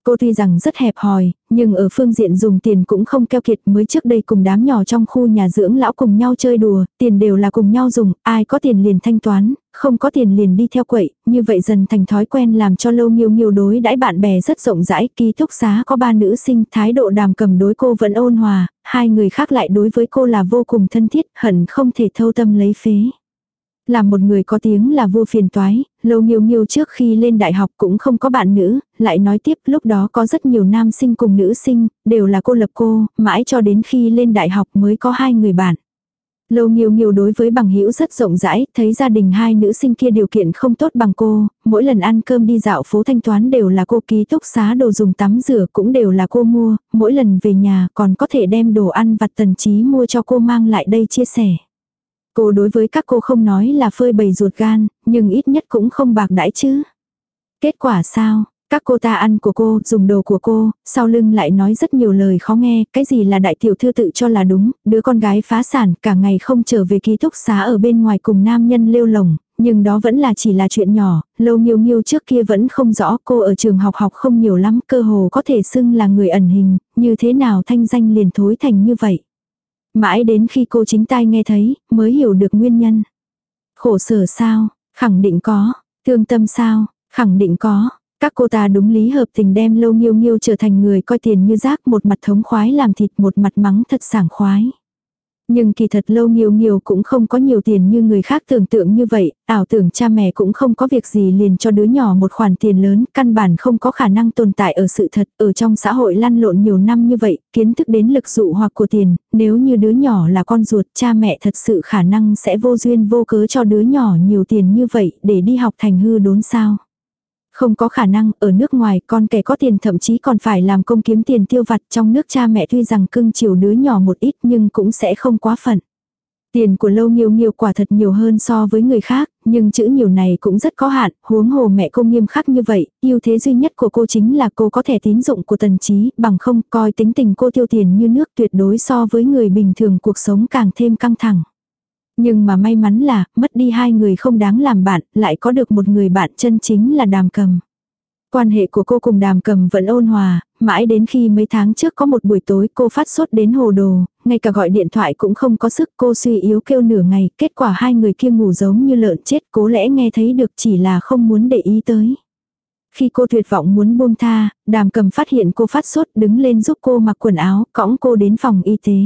Cô tuy rằng rất hẹp hòi, nhưng ở phương diện dùng tiền cũng không keo kiệt. Mới trước đây cùng đám nhỏ trong khu nhà dưỡng lão cùng nhau chơi đùa, tiền đều là cùng nhau dùng, ai có tiền liền thanh toán, không có tiền liền đi theo quậy, như vậy dần thành thói quen làm cho lâu nhiều nhiều đối đãi bạn bè rất rộng rãi, ký túc xá có ba nữ sinh, thái độ đàm cầm đối cô vẫn ôn hòa, hai người khác lại đối với cô là vô cùng thân thiết, hận không thể thâu tâm lấy phế. Là một người có tiếng là vua phiền toái, lâu nghiêu nghiêu trước khi lên đại học cũng không có bạn nữ, lại nói tiếp lúc đó có rất nhiều nam sinh cùng nữ sinh, đều là cô lập cô, mãi cho đến khi lên đại học mới có hai người bạn. Lâu nghiêu nghiêu đối với bằng hữu rất rộng rãi, thấy gia đình hai nữ sinh kia điều kiện không tốt bằng cô, mỗi lần ăn cơm đi dạo phố thanh toán đều là cô ký túc xá đồ dùng tắm rửa cũng đều là cô mua, mỗi lần về nhà còn có thể đem đồ ăn vặt tần trí mua cho cô mang lại đây chia sẻ. Cô đối với các cô không nói là phơi bầy ruột gan, nhưng ít nhất cũng không bạc đãi chứ. Kết quả sao? Các cô ta ăn của cô, dùng đồ của cô, sau lưng lại nói rất nhiều lời khó nghe, cái gì là đại tiểu thư tự cho là đúng, đứa con gái phá sản, cả ngày không trở về ký túc xá ở bên ngoài cùng nam nhân lêu lồng, nhưng đó vẫn là chỉ là chuyện nhỏ, lâu nghiêu nghiêu trước kia vẫn không rõ cô ở trường học học không nhiều lắm, cơ hồ có thể xưng là người ẩn hình, như thế nào thanh danh liền thối thành như vậy. Mãi đến khi cô chính tai nghe thấy, mới hiểu được nguyên nhân. Khổ sở sao? Khẳng định có. Thương tâm sao? Khẳng định có. Các cô ta đúng lý hợp tình đem lâu nghiêu nghiêu trở thành người coi tiền như rác một mặt thống khoái làm thịt một mặt mắng thật sảng khoái. Nhưng kỳ thật lâu nhiều nhiều cũng không có nhiều tiền như người khác tưởng tượng như vậy, ảo tưởng cha mẹ cũng không có việc gì liền cho đứa nhỏ một khoản tiền lớn, căn bản không có khả năng tồn tại ở sự thật, ở trong xã hội lăn lộn nhiều năm như vậy, kiến thức đến lực dụ hoặc của tiền, nếu như đứa nhỏ là con ruột, cha mẹ thật sự khả năng sẽ vô duyên vô cớ cho đứa nhỏ nhiều tiền như vậy để đi học thành hư đốn sao. Không có khả năng, ở nước ngoài con kẻ có tiền thậm chí còn phải làm công kiếm tiền tiêu vặt trong nước cha mẹ tuy rằng cưng chiều đứa nhỏ một ít nhưng cũng sẽ không quá phận. Tiền của lâu nghiêu nghiêu quả thật nhiều hơn so với người khác, nhưng chữ nhiều này cũng rất có hạn, huống hồ mẹ cô nghiêm khắc như vậy, ưu thế duy nhất của cô chính là cô có thể tín dụng của tần trí, bằng không coi tính tình cô tiêu tiền như nước tuyệt đối so với người bình thường cuộc sống càng thêm căng thẳng. Nhưng mà may mắn là, mất đi hai người không đáng làm bạn, lại có được một người bạn chân chính là đàm cầm. Quan hệ của cô cùng đàm cầm vẫn ôn hòa, mãi đến khi mấy tháng trước có một buổi tối cô phát sốt đến hồ đồ, ngay cả gọi điện thoại cũng không có sức cô suy yếu kêu nửa ngày, kết quả hai người kia ngủ giống như lợn chết cố lẽ nghe thấy được chỉ là không muốn để ý tới. Khi cô tuyệt vọng muốn buông tha, đàm cầm phát hiện cô phát sốt đứng lên giúp cô mặc quần áo, cõng cô đến phòng y tế.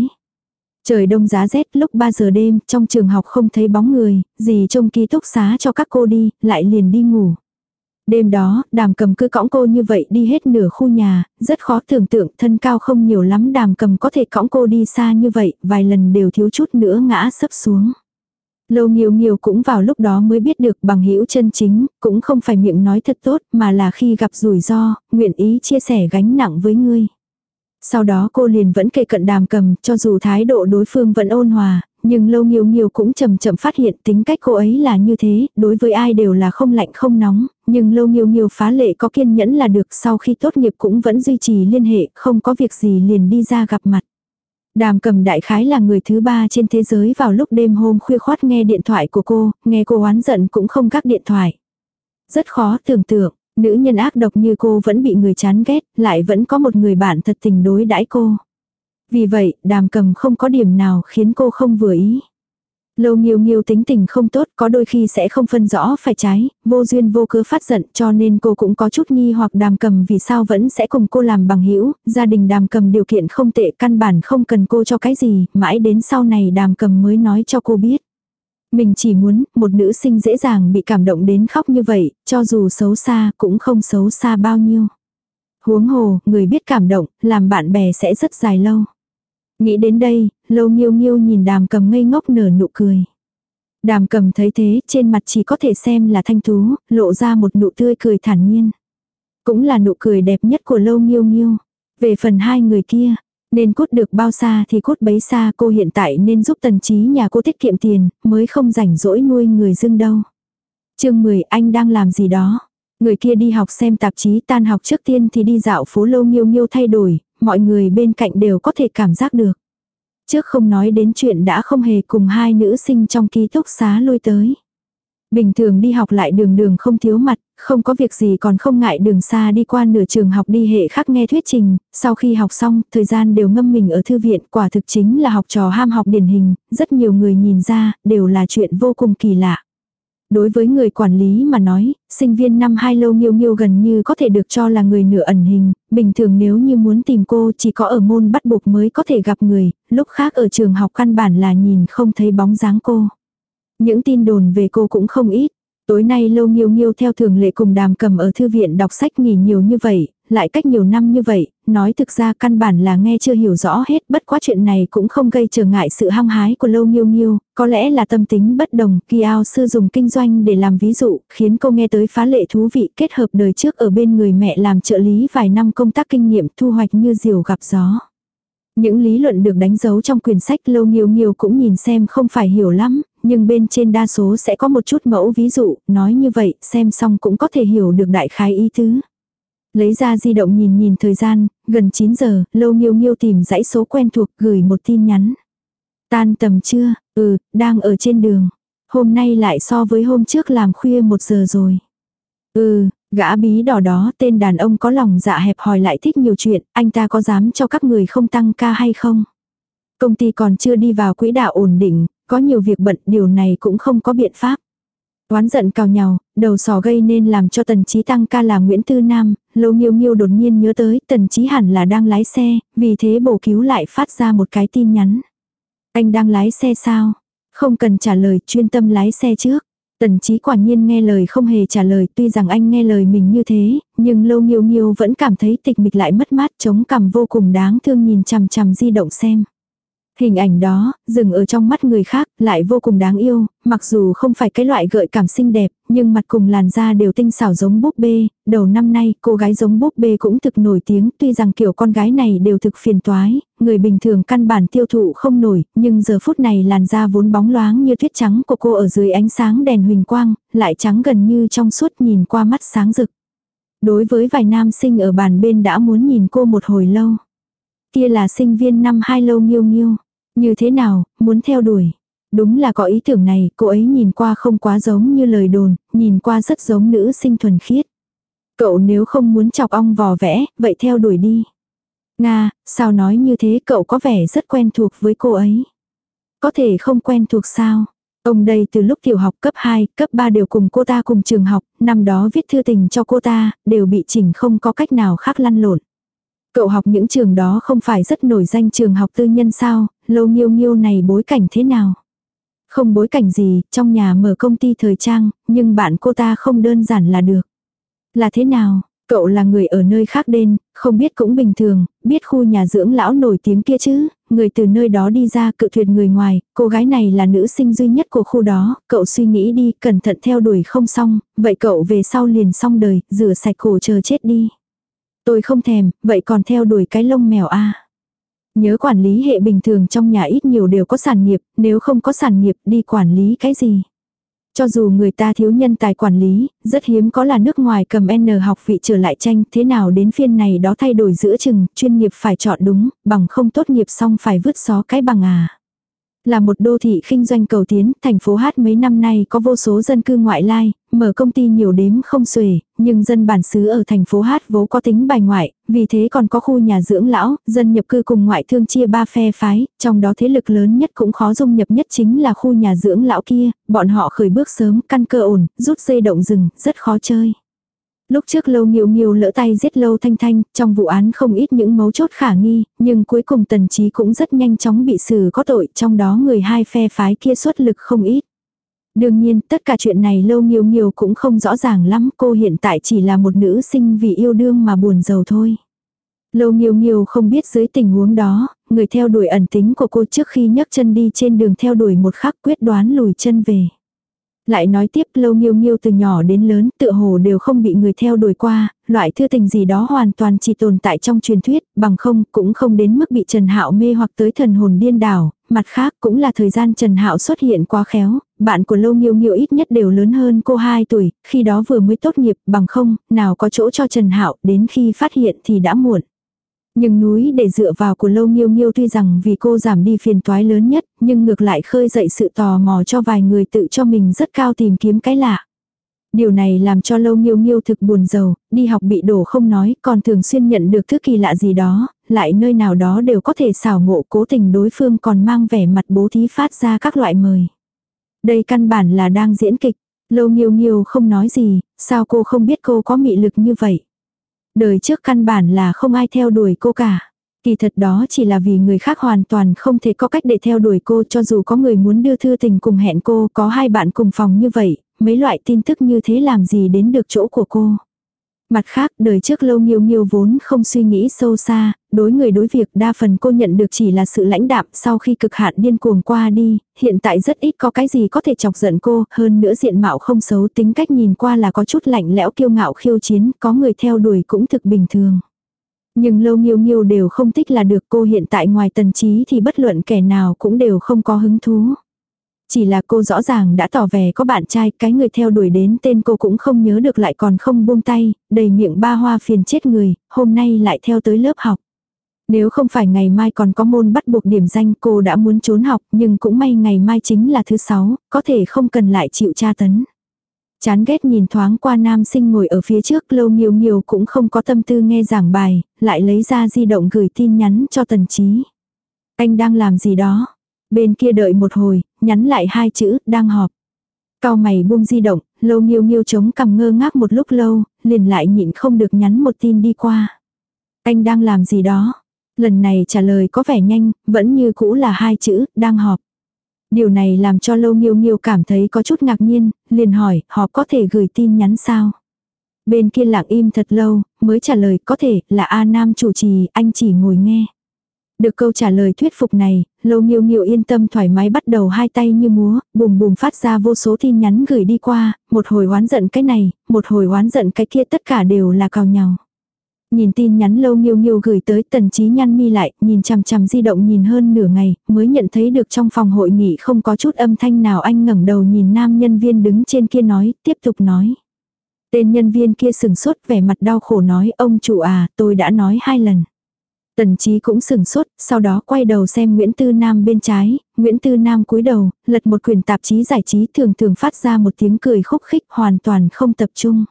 Trời đông giá rét lúc 3 giờ đêm, trong trường học không thấy bóng người, gì trông ký túc xá cho các cô đi, lại liền đi ngủ. Đêm đó, đàm cầm cứ cõng cô như vậy đi hết nửa khu nhà, rất khó tưởng tượng thân cao không nhiều lắm đàm cầm có thể cõng cô đi xa như vậy, vài lần đều thiếu chút nữa ngã sấp xuống. Lâu nhiều nhiều cũng vào lúc đó mới biết được bằng hữu chân chính, cũng không phải miệng nói thật tốt mà là khi gặp rủi ro, nguyện ý chia sẻ gánh nặng với ngươi. Sau đó cô liền vẫn kề cận đàm cầm, cho dù thái độ đối phương vẫn ôn hòa, nhưng lâu nhiều nhiều cũng chậm chậm phát hiện tính cách cô ấy là như thế, đối với ai đều là không lạnh không nóng, nhưng lâu nhiều nhiều phá lệ có kiên nhẫn là được sau khi tốt nghiệp cũng vẫn duy trì liên hệ, không có việc gì liền đi ra gặp mặt. Đàm cầm đại khái là người thứ ba trên thế giới vào lúc đêm hôm khuya khoát nghe điện thoại của cô, nghe cô oán giận cũng không các điện thoại. Rất khó tưởng tượng, Nữ nhân ác độc như cô vẫn bị người chán ghét, lại vẫn có một người bạn thật tình đối đãi cô. Vì vậy, đàm cầm không có điểm nào khiến cô không vừa ý. Lâu nghiêu nghiêu tính tình không tốt, có đôi khi sẽ không phân rõ phải trái, vô duyên vô cớ phát giận cho nên cô cũng có chút nghi hoặc đàm cầm vì sao vẫn sẽ cùng cô làm bằng hữu gia đình đàm cầm điều kiện không tệ căn bản không cần cô cho cái gì, mãi đến sau này đàm cầm mới nói cho cô biết. Mình chỉ muốn, một nữ sinh dễ dàng bị cảm động đến khóc như vậy, cho dù xấu xa cũng không xấu xa bao nhiêu. Huống hồ, người biết cảm động, làm bạn bè sẽ rất dài lâu. Nghĩ đến đây, lâu nghiêu nghiêu nhìn đàm cầm ngây ngốc nở nụ cười. Đàm cầm thấy thế, trên mặt chỉ có thể xem là thanh thú, lộ ra một nụ tươi cười thản nhiên. Cũng là nụ cười đẹp nhất của lâu nghiêu nghiêu. Về phần hai người kia, nên cốt được bao xa thì cốt bấy xa cô hiện tại nên giúp tần trí nhà cô tiết kiệm tiền, mới không rảnh rỗi nuôi người dưng đâu. chương 10 anh đang làm gì đó. Người kia đi học xem tạp chí tan học trước tiên thì đi dạo phố lâu miêu miêu thay đổi, mọi người bên cạnh đều có thể cảm giác được. Trước không nói đến chuyện đã không hề cùng hai nữ sinh trong ký túc xá lui tới. Bình thường đi học lại đường đường không thiếu mặt, không có việc gì còn không ngại đường xa đi qua nửa trường học đi hệ khác nghe thuyết trình, sau khi học xong, thời gian đều ngâm mình ở thư viện, quả thực chính là học trò ham học điển hình, rất nhiều người nhìn ra, đều là chuyện vô cùng kỳ lạ. Đối với người quản lý mà nói, sinh viên năm hai lâu nghiêu nghiêu gần như có thể được cho là người nửa ẩn hình, bình thường nếu như muốn tìm cô chỉ có ở môn bắt buộc mới có thể gặp người, lúc khác ở trường học căn bản là nhìn không thấy bóng dáng cô. Những tin đồn về cô cũng không ít. Tối nay lâu nghiêu nghiêu theo thường lệ cùng đàm cầm ở thư viện đọc sách nghỉ nhiều như vậy, lại cách nhiều năm như vậy, nói thực ra căn bản là nghe chưa hiểu rõ hết, bất quá chuyện này cũng không gây trở ngại sự hăng hái của lâu nghiêu nghiêu, có lẽ là tâm tính bất đồng, kỳ ao sư dùng kinh doanh để làm ví dụ, khiến cô nghe tới phá lệ thú vị kết hợp đời trước ở bên người mẹ làm trợ lý vài năm công tác kinh nghiệm thu hoạch như diều gặp gió. Những lý luận được đánh dấu trong quyển sách lâu nghiêu nghiêu cũng nhìn xem không phải hiểu lắm, nhưng bên trên đa số sẽ có một chút mẫu ví dụ, nói như vậy, xem xong cũng có thể hiểu được đại khái ý tứ. Lấy ra di động nhìn nhìn thời gian, gần 9 giờ, lâu nghiêu nghiêu tìm dãy số quen thuộc gửi một tin nhắn. Tan tầm chưa, ừ, đang ở trên đường. Hôm nay lại so với hôm trước làm khuya một giờ rồi. Ừ, gã bí đỏ đó tên đàn ông có lòng dạ hẹp hòi lại thích nhiều chuyện, anh ta có dám cho các người không tăng ca hay không? Công ty còn chưa đi vào quỹ đạo ổn định, có nhiều việc bận điều này cũng không có biện pháp. Toán giận cào nhào, đầu sò gây nên làm cho tần trí tăng ca là Nguyễn Tư Nam, lâu nghiêu nghiêu đột nhiên nhớ tới tần trí hẳn là đang lái xe, vì thế bổ cứu lại phát ra một cái tin nhắn. Anh đang lái xe sao? Không cần trả lời, chuyên tâm lái xe trước. Tần trí quả nhiên nghe lời không hề trả lời tuy rằng anh nghe lời mình như thế, nhưng lâu nghiêu nghiêu vẫn cảm thấy tịch mịch lại mất mát chống cằm vô cùng đáng thương nhìn chằm chằm di động xem. Hình ảnh đó, dừng ở trong mắt người khác, lại vô cùng đáng yêu, mặc dù không phải cái loại gợi cảm xinh đẹp, nhưng mặt cùng làn da đều tinh xảo giống búp bê, đầu năm nay cô gái giống búp bê cũng thực nổi tiếng, tuy rằng kiểu con gái này đều thực phiền toái, người bình thường căn bản tiêu thụ không nổi, nhưng giờ phút này làn da vốn bóng loáng như tuyết trắng của cô ở dưới ánh sáng đèn huỳnh quang, lại trắng gần như trong suốt nhìn qua mắt sáng rực. Đối với vài nam sinh ở bàn bên đã muốn nhìn cô một hồi lâu. Kia là sinh viên năm hai lâu nghiêu nghiêu. Như thế nào, muốn theo đuổi. Đúng là có ý tưởng này, cô ấy nhìn qua không quá giống như lời đồn, nhìn qua rất giống nữ sinh thuần khiết. Cậu nếu không muốn chọc ong vò vẽ, vậy theo đuổi đi. Nga, sao nói như thế cậu có vẻ rất quen thuộc với cô ấy. Có thể không quen thuộc sao? Ông đây từ lúc tiểu học cấp 2, cấp 3 đều cùng cô ta cùng trường học, năm đó viết thư tình cho cô ta, đều bị chỉnh không có cách nào khác lăn lộn. Cậu học những trường đó không phải rất nổi danh trường học tư nhân sao, lâu nghiêu nghiêu này bối cảnh thế nào? Không bối cảnh gì, trong nhà mở công ty thời trang, nhưng bạn cô ta không đơn giản là được. Là thế nào? Cậu là người ở nơi khác đến không biết cũng bình thường, biết khu nhà dưỡng lão nổi tiếng kia chứ, người từ nơi đó đi ra cự tuyệt người ngoài, cô gái này là nữ sinh duy nhất của khu đó, cậu suy nghĩ đi, cẩn thận theo đuổi không xong, vậy cậu về sau liền xong đời, rửa sạch cổ chờ chết đi. Tôi không thèm, vậy còn theo đuổi cái lông mèo a Nhớ quản lý hệ bình thường trong nhà ít nhiều đều có sản nghiệp, nếu không có sản nghiệp đi quản lý cái gì. Cho dù người ta thiếu nhân tài quản lý, rất hiếm có là nước ngoài cầm N học vị trở lại tranh, thế nào đến phiên này đó thay đổi giữa chừng, chuyên nghiệp phải chọn đúng, bằng không tốt nghiệp xong phải vứt xó cái bằng à. Là một đô thị kinh doanh cầu tiến, thành phố Hát mấy năm nay có vô số dân cư ngoại lai, mở công ty nhiều đếm không xuể, nhưng dân bản xứ ở thành phố Hát vố có tính bài ngoại, vì thế còn có khu nhà dưỡng lão, dân nhập cư cùng ngoại thương chia ba phe phái, trong đó thế lực lớn nhất cũng khó dung nhập nhất chính là khu nhà dưỡng lão kia, bọn họ khởi bước sớm, căn cơ ổn, rút dây động rừng, rất khó chơi. Lúc trước lâu nghiêu nghiêu lỡ tay giết lâu thanh thanh, trong vụ án không ít những mấu chốt khả nghi, nhưng cuối cùng tần trí cũng rất nhanh chóng bị xử có tội, trong đó người hai phe phái kia xuất lực không ít. Đương nhiên, tất cả chuyện này lâu nghiêu nghiêu cũng không rõ ràng lắm, cô hiện tại chỉ là một nữ sinh vì yêu đương mà buồn giàu thôi. Lâu nghiêu nghiêu không biết dưới tình huống đó, người theo đuổi ẩn tính của cô trước khi nhấc chân đi trên đường theo đuổi một khắc quyết đoán lùi chân về. Lại nói tiếp lâu nghiêu nghiêu từ nhỏ đến lớn tựa hồ đều không bị người theo đuổi qua, loại thư tình gì đó hoàn toàn chỉ tồn tại trong truyền thuyết, bằng không cũng không đến mức bị Trần Hạo mê hoặc tới thần hồn điên đảo, mặt khác cũng là thời gian Trần Hạo xuất hiện quá khéo, bạn của Lâu Nghiêu Nghiêu ít nhất đều lớn hơn cô 2 tuổi, khi đó vừa mới tốt nghiệp, bằng không, nào có chỗ cho Trần Hạo, đến khi phát hiện thì đã muộn. Nhưng núi để dựa vào của Lâu Nghiêu Nghiêu tuy rằng vì cô giảm đi phiền toái lớn nhất, nhưng ngược lại khơi dậy sự tò mò cho vài người tự cho mình rất cao tìm kiếm cái lạ. Điều này làm cho Lâu Nghiêu Nghiêu thực buồn giàu, đi học bị đổ không nói, còn thường xuyên nhận được thứ kỳ lạ gì đó, lại nơi nào đó đều có thể xảo ngộ cố tình đối phương còn mang vẻ mặt bố thí phát ra các loại mời. Đây căn bản là đang diễn kịch, Lâu Nghiêu Nghiêu không nói gì, sao cô không biết cô có mị lực như vậy. Đời trước căn bản là không ai theo đuổi cô cả. Kỳ thật đó chỉ là vì người khác hoàn toàn không thể có cách để theo đuổi cô cho dù có người muốn đưa thư tình cùng hẹn cô có hai bạn cùng phòng như vậy, mấy loại tin tức như thế làm gì đến được chỗ của cô. Mặt khác, đời trước lâu nghiêu nghiêu vốn không suy nghĩ sâu xa, đối người đối việc đa phần cô nhận được chỉ là sự lãnh đạm sau khi cực hạn điên cuồng qua đi, hiện tại rất ít có cái gì có thể chọc giận cô, hơn nữa diện mạo không xấu tính cách nhìn qua là có chút lạnh lẽo kiêu ngạo khiêu chiến, có người theo đuổi cũng thực bình thường. Nhưng lâu nghiêu nghiêu đều không thích là được cô hiện tại ngoài tần trí thì bất luận kẻ nào cũng đều không có hứng thú. Chỉ là cô rõ ràng đã tỏ vẻ có bạn trai, cái người theo đuổi đến tên cô cũng không nhớ được lại còn không buông tay, đầy miệng ba hoa phiền chết người, hôm nay lại theo tới lớp học. Nếu không phải ngày mai còn có môn bắt buộc điểm danh cô đã muốn trốn học nhưng cũng may ngày mai chính là thứ sáu, có thể không cần lại chịu tra tấn. Chán ghét nhìn thoáng qua nam sinh ngồi ở phía trước lâu nhiều nhiều cũng không có tâm tư nghe giảng bài, lại lấy ra di động gửi tin nhắn cho tần trí. Anh đang làm gì đó? Bên kia đợi một hồi, nhắn lại hai chữ, đang họp. Cao mày buông di động, lâu nghiêu nghiêu chống cằm ngơ ngác một lúc lâu, liền lại nhịn không được nhắn một tin đi qua. Anh đang làm gì đó? Lần này trả lời có vẻ nhanh, vẫn như cũ là hai chữ, đang họp. Điều này làm cho lâu nghiêu nghiêu cảm thấy có chút ngạc nhiên, liền hỏi, họp có thể gửi tin nhắn sao? Bên kia lặng im thật lâu, mới trả lời có thể là A Nam chủ trì, anh chỉ ngồi nghe. Được câu trả lời thuyết phục này, Lâu Nghiêu Nghiêu yên tâm thoải mái bắt đầu hai tay như múa, bùm bùm phát ra vô số tin nhắn gửi đi qua, một hồi oán giận cái này, một hồi oán giận cái kia tất cả đều là cào nhau. Nhìn tin nhắn Lâu Nghiêu Nghiêu gửi tới tần trí nhăn mi lại, nhìn chằm chằm di động nhìn hơn nửa ngày, mới nhận thấy được trong phòng hội nghị không có chút âm thanh nào anh ngẩng đầu nhìn nam nhân viên đứng trên kia nói, tiếp tục nói. Tên nhân viên kia sừng sốt vẻ mặt đau khổ nói ông chủ à, tôi đã nói hai lần. Tần trí cũng sừng sốt, sau đó quay đầu xem Nguyễn Tư Nam bên trái, Nguyễn Tư Nam cúi đầu, lật một quyển tạp chí giải trí thường thường phát ra một tiếng cười khúc khích hoàn toàn không tập trung.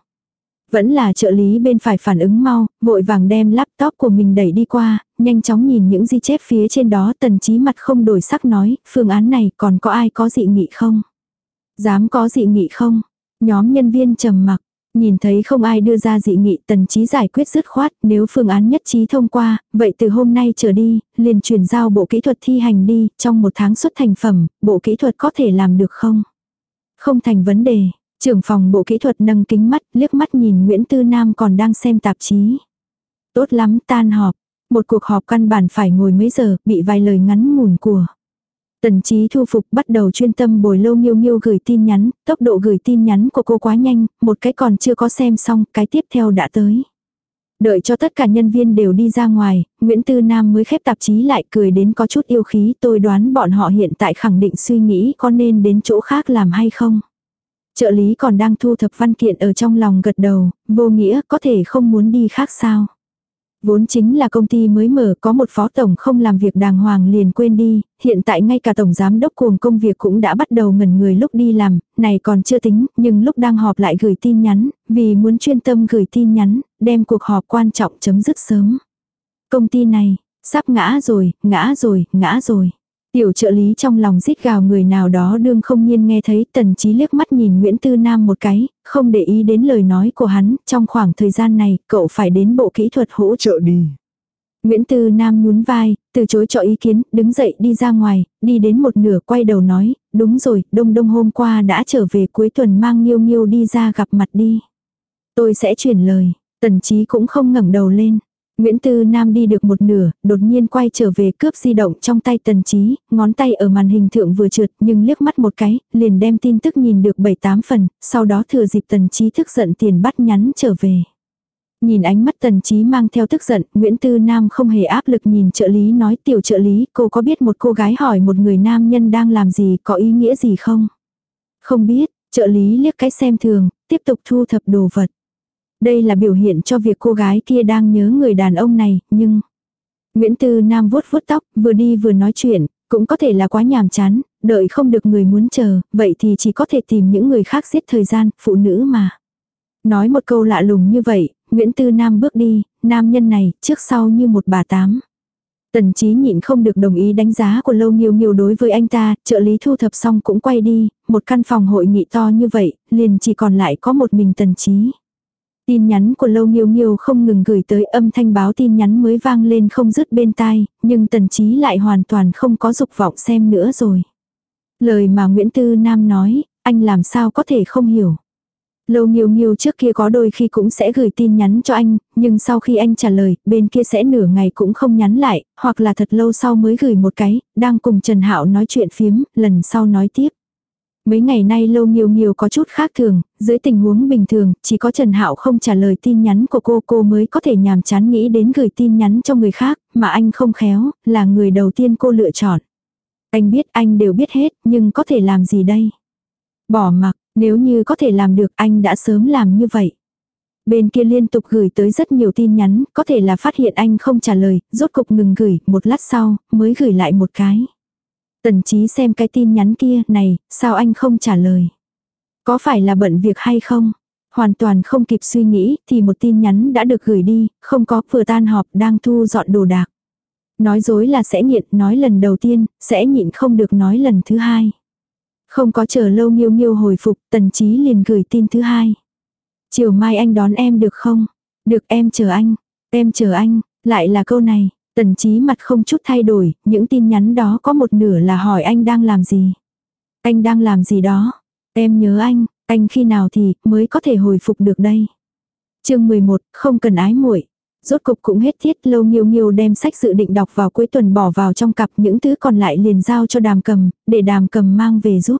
Vẫn là trợ lý bên phải phản ứng mau, vội vàng đem laptop của mình đẩy đi qua, nhanh chóng nhìn những di chép phía trên đó tần trí mặt không đổi sắc nói, phương án này còn có ai có dị nghị không? Dám có dị nghị không? Nhóm nhân viên trầm mặc, Nhìn thấy không ai đưa ra dị nghị tần trí giải quyết dứt khoát, nếu phương án nhất trí thông qua, vậy từ hôm nay trở đi, liền chuyển giao bộ kỹ thuật thi hành đi, trong một tháng xuất thành phẩm, bộ kỹ thuật có thể làm được không? Không thành vấn đề, trưởng phòng bộ kỹ thuật nâng kính mắt, liếc mắt nhìn Nguyễn Tư Nam còn đang xem tạp chí. Tốt lắm, tan họp. Một cuộc họp căn bản phải ngồi mấy giờ, bị vài lời ngắn ngủn của. Tần trí thu phục bắt đầu chuyên tâm bồi lâu nghiêu nghiêu gửi tin nhắn, tốc độ gửi tin nhắn của cô quá nhanh, một cái còn chưa có xem xong, cái tiếp theo đã tới. Đợi cho tất cả nhân viên đều đi ra ngoài, Nguyễn Tư Nam mới khép tạp chí lại cười đến có chút yêu khí tôi đoán bọn họ hiện tại khẳng định suy nghĩ có nên đến chỗ khác làm hay không. Trợ lý còn đang thu thập văn kiện ở trong lòng gật đầu, vô nghĩa có thể không muốn đi khác sao. Vốn chính là công ty mới mở có một phó tổng không làm việc đàng hoàng liền quên đi, hiện tại ngay cả tổng giám đốc cuồng công việc cũng đã bắt đầu ngẩn người lúc đi làm, này còn chưa tính, nhưng lúc đang họp lại gửi tin nhắn, vì muốn chuyên tâm gửi tin nhắn, đem cuộc họp quan trọng chấm dứt sớm. Công ty này, sắp ngã rồi, ngã rồi, ngã rồi. Tiểu trợ lý trong lòng rít gào người nào đó đương không nhiên nghe thấy tần trí liếc mắt nhìn Nguyễn Tư Nam một cái, không để ý đến lời nói của hắn, trong khoảng thời gian này cậu phải đến bộ kỹ thuật hỗ trợ đi. Nguyễn Tư Nam nhún vai, từ chối cho ý kiến, đứng dậy đi ra ngoài, đi đến một nửa quay đầu nói, đúng rồi, đông đông hôm qua đã trở về cuối tuần mang nhiêu nhiêu đi ra gặp mặt đi. Tôi sẽ chuyển lời, tần trí cũng không ngẩng đầu lên. Nguyễn Tư Nam đi được một nửa, đột nhiên quay trở về cướp di động trong tay tần trí, ngón tay ở màn hình thượng vừa trượt nhưng liếc mắt một cái, liền đem tin tức nhìn được 7-8 phần, sau đó thừa dịp tần trí thức giận tiền bắt nhắn trở về. Nhìn ánh mắt tần trí mang theo tức giận, Nguyễn Tư Nam không hề áp lực nhìn trợ lý nói tiểu trợ lý, cô có biết một cô gái hỏi một người nam nhân đang làm gì, có ý nghĩa gì không? Không biết, trợ lý liếc cái xem thường, tiếp tục thu thập đồ vật. Đây là biểu hiện cho việc cô gái kia đang nhớ người đàn ông này, nhưng... Nguyễn Tư Nam vuốt vuốt tóc, vừa đi vừa nói chuyện, cũng có thể là quá nhàm chán, đợi không được người muốn chờ, vậy thì chỉ có thể tìm những người khác giết thời gian, phụ nữ mà. Nói một câu lạ lùng như vậy, Nguyễn Tư Nam bước đi, nam nhân này, trước sau như một bà tám. Tần trí nhịn không được đồng ý đánh giá của Lâu Nghiêu Nghiêu đối với anh ta, trợ lý thu thập xong cũng quay đi, một căn phòng hội nghị to như vậy, liền chỉ còn lại có một mình tần trí. Tin nhắn của Lâu Nghiêu Nghiêu không ngừng gửi tới âm thanh báo tin nhắn mới vang lên không dứt bên tai, nhưng tần trí lại hoàn toàn không có dục vọng xem nữa rồi. Lời mà Nguyễn Tư Nam nói, anh làm sao có thể không hiểu. Lâu Nghiêu Nghiêu trước kia có đôi khi cũng sẽ gửi tin nhắn cho anh, nhưng sau khi anh trả lời, bên kia sẽ nửa ngày cũng không nhắn lại, hoặc là thật lâu sau mới gửi một cái, đang cùng Trần Hạo nói chuyện phiếm, lần sau nói tiếp. Mấy ngày nay lâu nhiều nhiều có chút khác thường, dưới tình huống bình thường, chỉ có Trần Hạo không trả lời tin nhắn của cô cô mới có thể nhàm chán nghĩ đến gửi tin nhắn cho người khác, mà anh không khéo, là người đầu tiên cô lựa chọn. Anh biết anh đều biết hết, nhưng có thể làm gì đây? Bỏ mặc, nếu như có thể làm được anh đã sớm làm như vậy. Bên kia liên tục gửi tới rất nhiều tin nhắn, có thể là phát hiện anh không trả lời, rốt cục ngừng gửi, một lát sau, mới gửi lại một cái. Tần trí xem cái tin nhắn kia, này, sao anh không trả lời? Có phải là bận việc hay không? Hoàn toàn không kịp suy nghĩ, thì một tin nhắn đã được gửi đi, không có, vừa tan họp, đang thu dọn đồ đạc. Nói dối là sẽ nghiện, nói lần đầu tiên, sẽ nhịn không được nói lần thứ hai. Không có chờ lâu nghiêu nghiêu hồi phục, tần trí liền gửi tin thứ hai. Chiều mai anh đón em được không? Được em chờ anh. Em chờ anh. Lại là câu này. Tần trí mặt không chút thay đổi, những tin nhắn đó có một nửa là hỏi anh đang làm gì. Anh đang làm gì đó. Em nhớ anh, anh khi nào thì mới có thể hồi phục được đây. chương 11, không cần ái muội Rốt cục cũng hết thiết lâu nghiêu nghiêu đem sách dự định đọc vào cuối tuần bỏ vào trong cặp những thứ còn lại liền giao cho đàm cầm, để đàm cầm mang về giúp.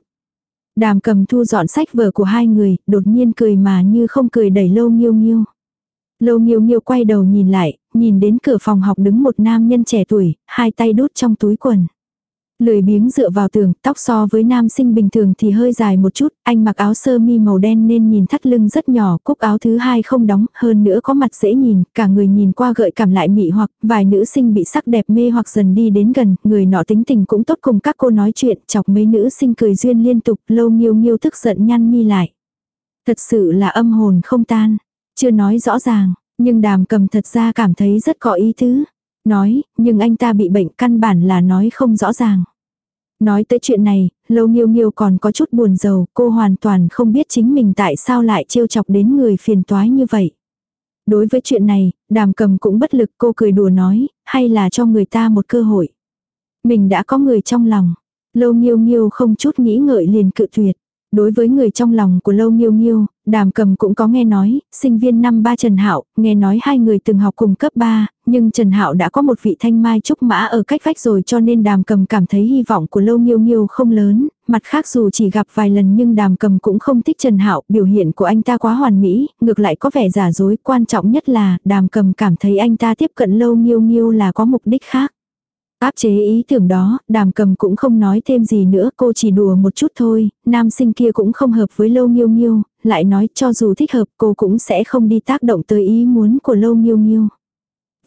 Đàm cầm thu dọn sách vở của hai người, đột nhiên cười mà như không cười đẩy lâu nghiêu nghiêu. Lâu nghiêu nghiêu quay đầu nhìn lại, nhìn đến cửa phòng học đứng một nam nhân trẻ tuổi, hai tay đút trong túi quần. Lười biếng dựa vào tường, tóc so với nam sinh bình thường thì hơi dài một chút, anh mặc áo sơ mi màu đen nên nhìn thắt lưng rất nhỏ, cúc áo thứ hai không đóng, hơn nữa có mặt dễ nhìn, cả người nhìn qua gợi cảm lại mị hoặc, vài nữ sinh bị sắc đẹp mê hoặc dần đi đến gần, người nọ tính tình cũng tốt cùng các cô nói chuyện, chọc mấy nữ sinh cười duyên liên tục, lâu nghiêu nghiêu tức giận nhăn mi lại. Thật sự là âm hồn không tan, chưa nói rõ ràng, nhưng đàm cầm thật ra cảm thấy rất có ý tứ. Nói, nhưng anh ta bị bệnh căn bản là nói không rõ ràng. Nói tới chuyện này, lâu nghiêu nghiêu còn có chút buồn giàu, cô hoàn toàn không biết chính mình tại sao lại trêu chọc đến người phiền toái như vậy. Đối với chuyện này, đàm cầm cũng bất lực cô cười đùa nói, hay là cho người ta một cơ hội. Mình đã có người trong lòng. Lâu nghiêu nghiêu không chút nghĩ ngợi liền cự tuyệt. Đối với người trong lòng của Lâu Nghiêu Nghiêu, Đàm Cầm cũng có nghe nói, sinh viên năm ba Trần Hạo, nghe nói hai người từng học cùng cấp 3, nhưng Trần Hạo đã có một vị thanh mai trúc mã ở cách vách rồi cho nên Đàm Cầm cảm thấy hy vọng của Lâu nhiêu nhiêu không lớn, mặt khác dù chỉ gặp vài lần nhưng Đàm Cầm cũng không thích Trần Hạo, biểu hiện của anh ta quá hoàn mỹ, ngược lại có vẻ giả dối, quan trọng nhất là Đàm Cầm cảm thấy anh ta tiếp cận Lâu nhiêu nhiêu là có mục đích khác. Áp chế ý tưởng đó, đàm cầm cũng không nói thêm gì nữa, cô chỉ đùa một chút thôi, nam sinh kia cũng không hợp với lâu miêu miêu, lại nói cho dù thích hợp cô cũng sẽ không đi tác động tới ý muốn của lâu nghiêu nghiêu.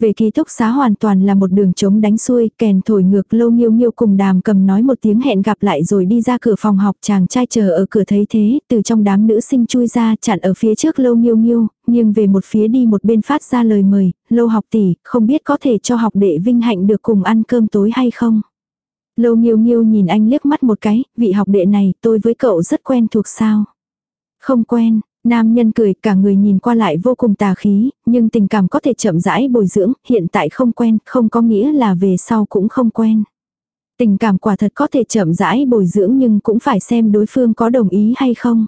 Về ký túc xá hoàn toàn là một đường trống đánh xuôi, kèn thổi ngược lâu nghiêu nghiêu cùng đàm cầm nói một tiếng hẹn gặp lại rồi đi ra cửa phòng học chàng trai chờ ở cửa thấy thế, từ trong đám nữ sinh chui ra chặn ở phía trước lâu nghiêu nghiêu, nghiêng về một phía đi một bên phát ra lời mời, lâu học tỷ, không biết có thể cho học đệ vinh hạnh được cùng ăn cơm tối hay không. Lâu nghiêu nghiêu nhìn anh liếc mắt một cái, vị học đệ này tôi với cậu rất quen thuộc sao. Không quen, Nam nhân cười cả người nhìn qua lại vô cùng tà khí, nhưng tình cảm có thể chậm rãi bồi dưỡng, hiện tại không quen, không có nghĩa là về sau cũng không quen. Tình cảm quả thật có thể chậm rãi bồi dưỡng nhưng cũng phải xem đối phương có đồng ý hay không.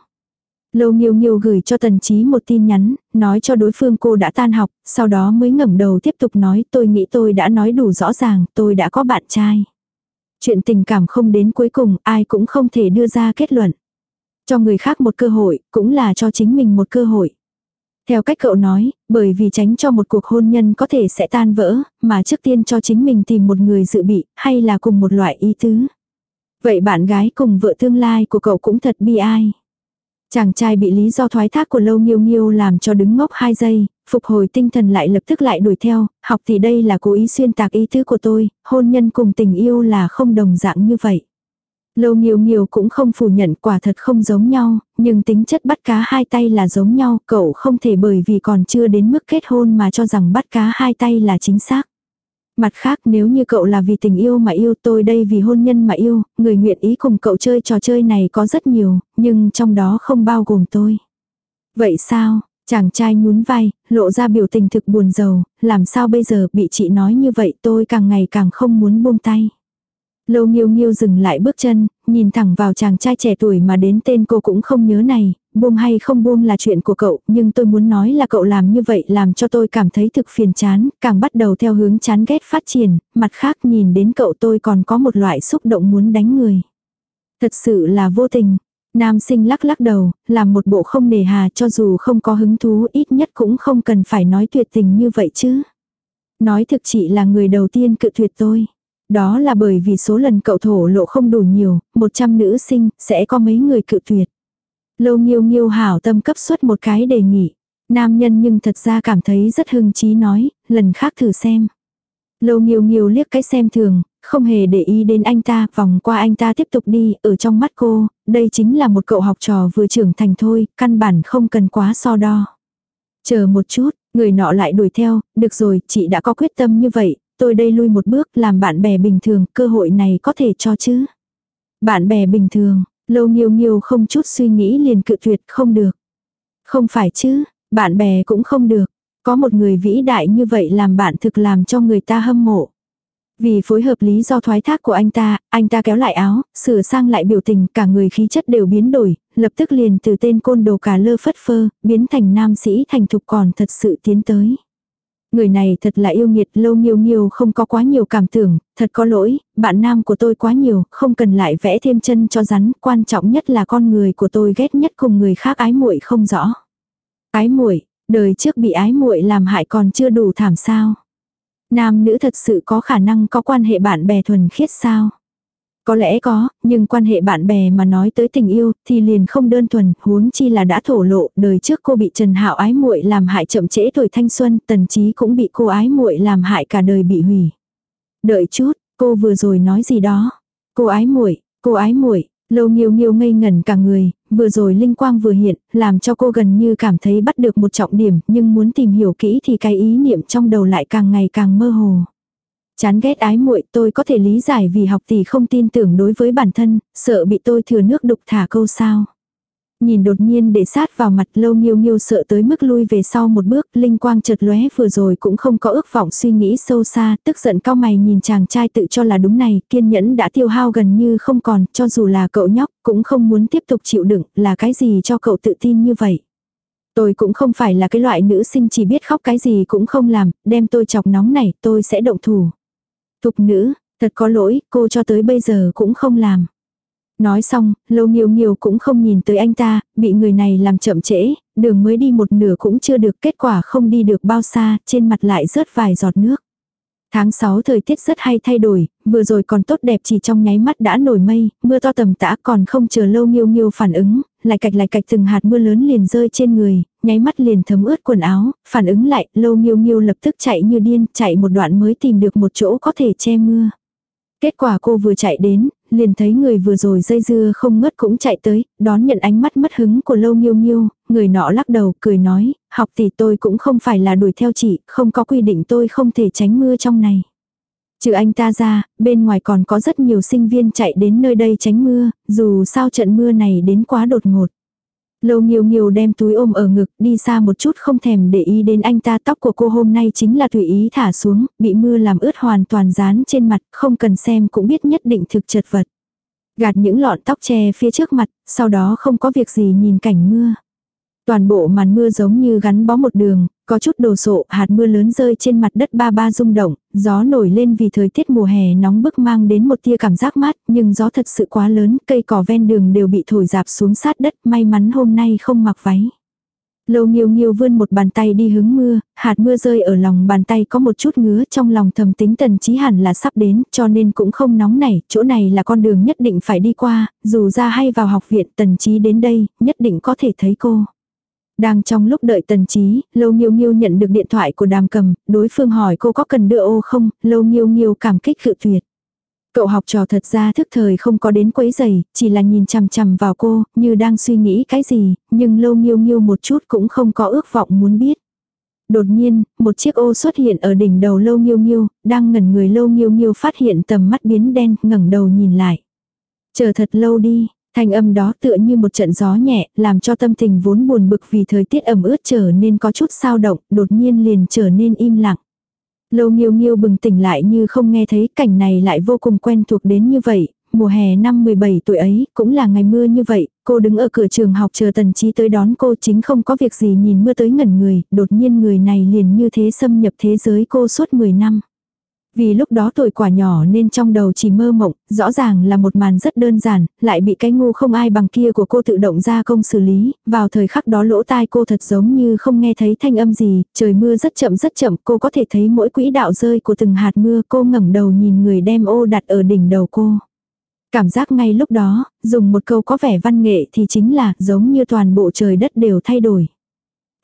Lâu Nghiêu Nghiêu gửi cho Tần Chí một tin nhắn, nói cho đối phương cô đã tan học, sau đó mới ngẩng đầu tiếp tục nói tôi nghĩ tôi đã nói đủ rõ ràng, tôi đã có bạn trai. Chuyện tình cảm không đến cuối cùng, ai cũng không thể đưa ra kết luận. Cho người khác một cơ hội, cũng là cho chính mình một cơ hội. Theo cách cậu nói, bởi vì tránh cho một cuộc hôn nhân có thể sẽ tan vỡ, mà trước tiên cho chính mình tìm một người dự bị, hay là cùng một loại ý tứ. Vậy bạn gái cùng vợ tương lai của cậu cũng thật bi ai. Chàng trai bị lý do thoái thác của lâu nghiêu nghiêu làm cho đứng ngốc 2 giây, phục hồi tinh thần lại lập tức lại đuổi theo, học thì đây là cố ý xuyên tạc ý tứ của tôi, hôn nhân cùng tình yêu là không đồng dạng như vậy. Lâu nhiều nhiều cũng không phủ nhận quả thật không giống nhau, nhưng tính chất bắt cá hai tay là giống nhau, cậu không thể bởi vì còn chưa đến mức kết hôn mà cho rằng bắt cá hai tay là chính xác. Mặt khác nếu như cậu là vì tình yêu mà yêu tôi đây vì hôn nhân mà yêu, người nguyện ý cùng cậu chơi trò chơi này có rất nhiều, nhưng trong đó không bao gồm tôi. Vậy sao, chàng trai nhún vai, lộ ra biểu tình thực buồn rầu làm sao bây giờ bị chị nói như vậy tôi càng ngày càng không muốn buông tay. Lâu nghiêu nghiêu dừng lại bước chân, nhìn thẳng vào chàng trai trẻ tuổi mà đến tên cô cũng không nhớ này, buông hay không buông là chuyện của cậu, nhưng tôi muốn nói là cậu làm như vậy làm cho tôi cảm thấy thực phiền chán, càng bắt đầu theo hướng chán ghét phát triển, mặt khác nhìn đến cậu tôi còn có một loại xúc động muốn đánh người. Thật sự là vô tình. Nam sinh lắc lắc đầu, làm một bộ không nề hà cho dù không có hứng thú ít nhất cũng không cần phải nói tuyệt tình như vậy chứ. Nói thực chị là người đầu tiên cự tuyệt tôi. Đó là bởi vì số lần cậu thổ lộ không đủ nhiều, 100 nữ sinh, sẽ có mấy người cự tuyệt. Lâu nghiêu nghiêu hảo tâm cấp suất một cái đề nghị. Nam nhân nhưng thật ra cảm thấy rất hưng trí nói, lần khác thử xem. Lâu nghiêu nghiêu liếc cái xem thường, không hề để ý đến anh ta, vòng qua anh ta tiếp tục đi, ở trong mắt cô, đây chính là một cậu học trò vừa trưởng thành thôi, căn bản không cần quá so đo. Chờ một chút, người nọ lại đuổi theo, được rồi, chị đã có quyết tâm như vậy, tôi đây lui một bước làm bạn bè bình thường, cơ hội này có thể cho chứ. Bạn bè bình thường, lâu nghiêu nghiêu không chút suy nghĩ liền cự tuyệt không được. Không phải chứ, bạn bè cũng không được. Có một người vĩ đại như vậy làm bạn thực làm cho người ta hâm mộ. Vì phối hợp lý do thoái thác của anh ta, anh ta kéo lại áo, sửa sang lại biểu tình, cả người khí chất đều biến đổi, lập tức liền từ tên côn đồ cà lơ phất phơ, biến thành nam sĩ thành thục còn thật sự tiến tới. Người này thật là yêu nghiệt lâu nghiêu nghiêu không có quá nhiều cảm tưởng, thật có lỗi, bạn nam của tôi quá nhiều, không cần lại vẽ thêm chân cho rắn, quan trọng nhất là con người của tôi ghét nhất cùng người khác ái muội không rõ. Ái muội, đời trước bị ái muội làm hại còn chưa đủ thảm sao? Nam nữ thật sự có khả năng có quan hệ bạn bè thuần khiết sao? Có lẽ có, nhưng quan hệ bạn bè mà nói tới tình yêu thì liền không đơn thuần, huống chi là đã thổ lộ, đời trước cô bị Trần Hạo ái muội làm hại chậm trễ tuổi thanh xuân, tần chí cũng bị cô ái muội làm hại cả đời bị hủy. Đợi chút, cô vừa rồi nói gì đó? Cô ái muội, cô ái muội, Lâu Nghiêu Nghiêu ngây ngẩn cả người, vừa rồi linh quang vừa hiện, làm cho cô gần như cảm thấy bắt được một trọng điểm, nhưng muốn tìm hiểu kỹ thì cái ý niệm trong đầu lại càng ngày càng mơ hồ. Chán ghét ái muội tôi có thể lý giải vì học tỷ không tin tưởng đối với bản thân, sợ bị tôi thừa nước đục thả câu sao. Nhìn đột nhiên để sát vào mặt lâu nghiêu nghiêu sợ tới mức lui về sau một bước, linh quang chợt lóe vừa rồi cũng không có ước vọng suy nghĩ sâu xa, tức giận cao mày nhìn chàng trai tự cho là đúng này, kiên nhẫn đã tiêu hao gần như không còn, cho dù là cậu nhóc, cũng không muốn tiếp tục chịu đựng, là cái gì cho cậu tự tin như vậy. Tôi cũng không phải là cái loại nữ sinh chỉ biết khóc cái gì cũng không làm, đem tôi chọc nóng này, tôi sẽ động thủ. Thục nữ, thật có lỗi, cô cho tới bây giờ cũng không làm. Nói xong, lâu nhiều nhiều cũng không nhìn tới anh ta, bị người này làm chậm trễ, đường mới đi một nửa cũng chưa được kết quả không đi được bao xa, trên mặt lại rớt vài giọt nước. Tháng 6 thời tiết rất hay thay đổi, vừa rồi còn tốt đẹp chỉ trong nháy mắt đã nổi mây, mưa to tầm tã còn không chờ lâu nghiêu nghiêu phản ứng, lại cạch lại cạch từng hạt mưa lớn liền rơi trên người, nháy mắt liền thấm ướt quần áo, phản ứng lại, lâu nghiêu nghiêu lập tức chạy như điên, chạy một đoạn mới tìm được một chỗ có thể che mưa. Kết quả cô vừa chạy đến, liền thấy người vừa rồi dây dưa không ngớt cũng chạy tới, đón nhận ánh mắt mất hứng của lâu nghiêu nghiêu, người nọ lắc đầu cười nói, học thì tôi cũng không phải là đuổi theo chị, không có quy định tôi không thể tránh mưa trong này. Trừ anh ta ra, bên ngoài còn có rất nhiều sinh viên chạy đến nơi đây tránh mưa, dù sao trận mưa này đến quá đột ngột. Lâu nghiêu nghiêu đem túi ôm ở ngực, đi xa một chút không thèm để ý đến anh ta tóc của cô hôm nay chính là tùy ý thả xuống, bị mưa làm ướt hoàn toàn dán trên mặt, không cần xem cũng biết nhất định thực chật vật. Gạt những lọn tóc che phía trước mặt, sau đó không có việc gì nhìn cảnh mưa. Toàn bộ màn mưa giống như gắn bó một đường, có chút đồ sộ, hạt mưa lớn rơi trên mặt đất ba ba rung động, gió nổi lên vì thời tiết mùa hè nóng bức mang đến một tia cảm giác mát, nhưng gió thật sự quá lớn, cây cỏ ven đường đều bị thổi dạp xuống sát đất, may mắn hôm nay không mặc váy. Lâu nghiêu nghiêu vươn một bàn tay đi hứng mưa, hạt mưa rơi ở lòng bàn tay có một chút ngứa trong lòng thầm tính tần trí hẳn là sắp đến cho nên cũng không nóng nảy, chỗ này là con đường nhất định phải đi qua, dù ra hay vào học viện tần trí đến đây, nhất định có thể thấy cô. Đang trong lúc đợi tần trí, Lâu nhiêu nhiêu nhận được điện thoại của đàm cầm, đối phương hỏi cô có cần đưa ô không, Lâu nhiêu nhiêu cảm kích cự tuyệt. Cậu học trò thật ra thức thời không có đến quấy giày, chỉ là nhìn chằm chằm vào cô, như đang suy nghĩ cái gì, nhưng Lâu nhiêu nhiêu một chút cũng không có ước vọng muốn biết. Đột nhiên, một chiếc ô xuất hiện ở đỉnh đầu Lâu nhiêu nhiêu đang ngẩn người Lâu nhiêu nhiêu phát hiện tầm mắt biến đen, ngẩng đầu nhìn lại. Chờ thật lâu đi, Thanh âm đó tựa như một trận gió nhẹ, làm cho tâm tình vốn buồn bực vì thời tiết ẩm ướt trở nên có chút sao động, đột nhiên liền trở nên im lặng. Lâu nghiêu nghiêu bừng tỉnh lại như không nghe thấy cảnh này lại vô cùng quen thuộc đến như vậy, mùa hè năm 17 tuổi ấy, cũng là ngày mưa như vậy, cô đứng ở cửa trường học chờ tần trí tới đón cô chính không có việc gì nhìn mưa tới ngẩn người, đột nhiên người này liền như thế xâm nhập thế giới cô suốt 10 năm. Vì lúc đó tuổi quả nhỏ nên trong đầu chỉ mơ mộng, rõ ràng là một màn rất đơn giản, lại bị cái ngu không ai bằng kia của cô tự động ra công xử lý, vào thời khắc đó lỗ tai cô thật giống như không nghe thấy thanh âm gì, trời mưa rất chậm rất chậm, cô có thể thấy mỗi quỹ đạo rơi của từng hạt mưa, cô ngẩng đầu nhìn người đem ô đặt ở đỉnh đầu cô. Cảm giác ngay lúc đó, dùng một câu có vẻ văn nghệ thì chính là giống như toàn bộ trời đất đều thay đổi.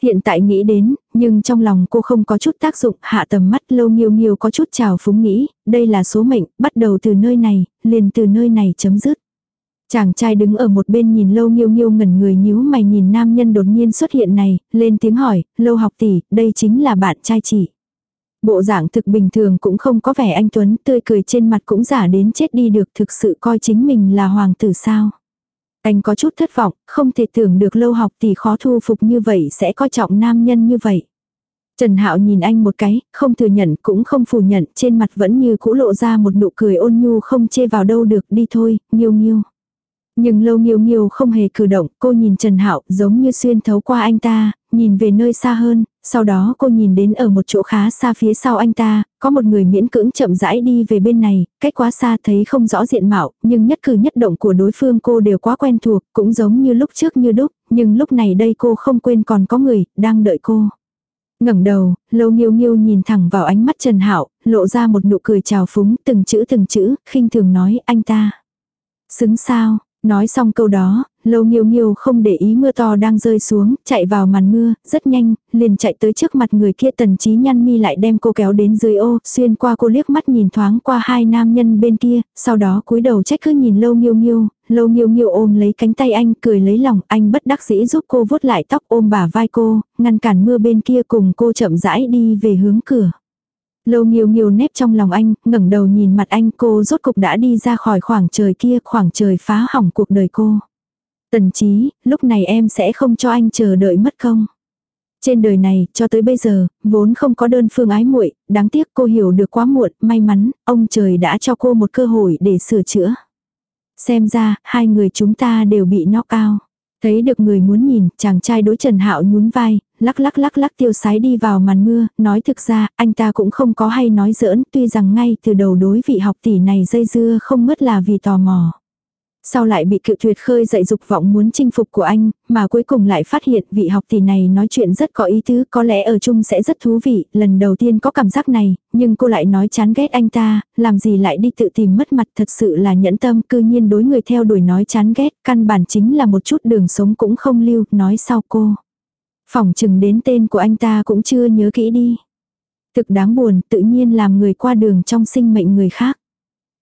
Hiện tại nghĩ đến, nhưng trong lòng cô không có chút tác dụng, hạ tầm mắt lâu nghiêu nghiêu có chút trào phúng nghĩ, đây là số mệnh, bắt đầu từ nơi này, liền từ nơi này chấm dứt. Chàng trai đứng ở một bên nhìn lâu nghiêu nghiêu ngẩn người nhíu mày nhìn nam nhân đột nhiên xuất hiện này, lên tiếng hỏi, lâu học tỷ, đây chính là bạn trai chị. Bộ dạng thực bình thường cũng không có vẻ anh Tuấn, tươi cười trên mặt cũng giả đến chết đi được thực sự coi chính mình là hoàng tử sao. Anh có chút thất vọng, không thể tưởng được lâu học thì khó thu phục như vậy sẽ coi trọng nam nhân như vậy. Trần Hạo nhìn anh một cái, không thừa nhận cũng không phủ nhận, trên mặt vẫn như cũ lộ ra một nụ cười ôn nhu không chê vào đâu được, đi thôi, nghiêu nghiêu. Nhưng lâu nghiêu nghiêu không hề cử động, cô nhìn Trần Hạo giống như xuyên thấu qua anh ta, nhìn về nơi xa hơn, sau đó cô nhìn đến ở một chỗ khá xa phía sau anh ta, có một người miễn cưỡng chậm rãi đi về bên này, cách quá xa thấy không rõ diện mạo, nhưng nhất cử nhất động của đối phương cô đều quá quen thuộc, cũng giống như lúc trước như đúc, nhưng lúc này đây cô không quên còn có người, đang đợi cô. ngẩng đầu, lâu nghiêu nghiêu nhìn thẳng vào ánh mắt Trần Hạo lộ ra một nụ cười trào phúng, từng chữ từng chữ, khinh thường nói anh ta. Xứng sao, Nói xong câu đó, lâu nghiêu nghiêu không để ý mưa to đang rơi xuống, chạy vào màn mưa, rất nhanh, liền chạy tới trước mặt người kia tần trí nhăn mi lại đem cô kéo đến dưới ô, xuyên qua cô liếc mắt nhìn thoáng qua hai nam nhân bên kia, sau đó cúi đầu trách cứ nhìn lâu nghiêu nghiêu, lâu nghiêu nghiêu ôm lấy cánh tay anh, cười lấy lòng, anh bất đắc dĩ giúp cô vuốt lại tóc ôm bả vai cô, ngăn cản mưa bên kia cùng cô chậm rãi đi về hướng cửa. Lâu nghiêu nghiêu nếp trong lòng anh, ngẩng đầu nhìn mặt anh cô rốt cục đã đi ra khỏi khoảng trời kia, khoảng trời phá hỏng cuộc đời cô. Tần trí, lúc này em sẽ không cho anh chờ đợi mất không? Trên đời này, cho tới bây giờ, vốn không có đơn phương ái muội, đáng tiếc cô hiểu được quá muộn, may mắn, ông trời đã cho cô một cơ hội để sửa chữa. Xem ra, hai người chúng ta đều bị knock out. Thấy được người muốn nhìn, chàng trai đối Trần Hạo nhún vai, lắc lắc lắc lắc tiêu sái đi vào màn mưa, nói thực ra, anh ta cũng không có hay nói giỡn, tuy rằng ngay từ đầu đối vị học tỷ này dây dưa không mất là vì tò mò. Sau lại bị cự tuyệt khơi dậy dục vọng muốn chinh phục của anh, mà cuối cùng lại phát hiện vị học tỷ này nói chuyện rất có ý tứ, có lẽ ở chung sẽ rất thú vị, lần đầu tiên có cảm giác này, nhưng cô lại nói chán ghét anh ta, làm gì lại đi tự tìm mất mặt thật sự là nhẫn tâm, cư nhiên đối người theo đuổi nói chán ghét, căn bản chính là một chút đường sống cũng không lưu, nói sau cô. Phỏng chừng đến tên của anh ta cũng chưa nhớ kỹ đi. Thực đáng buồn, tự nhiên làm người qua đường trong sinh mệnh người khác.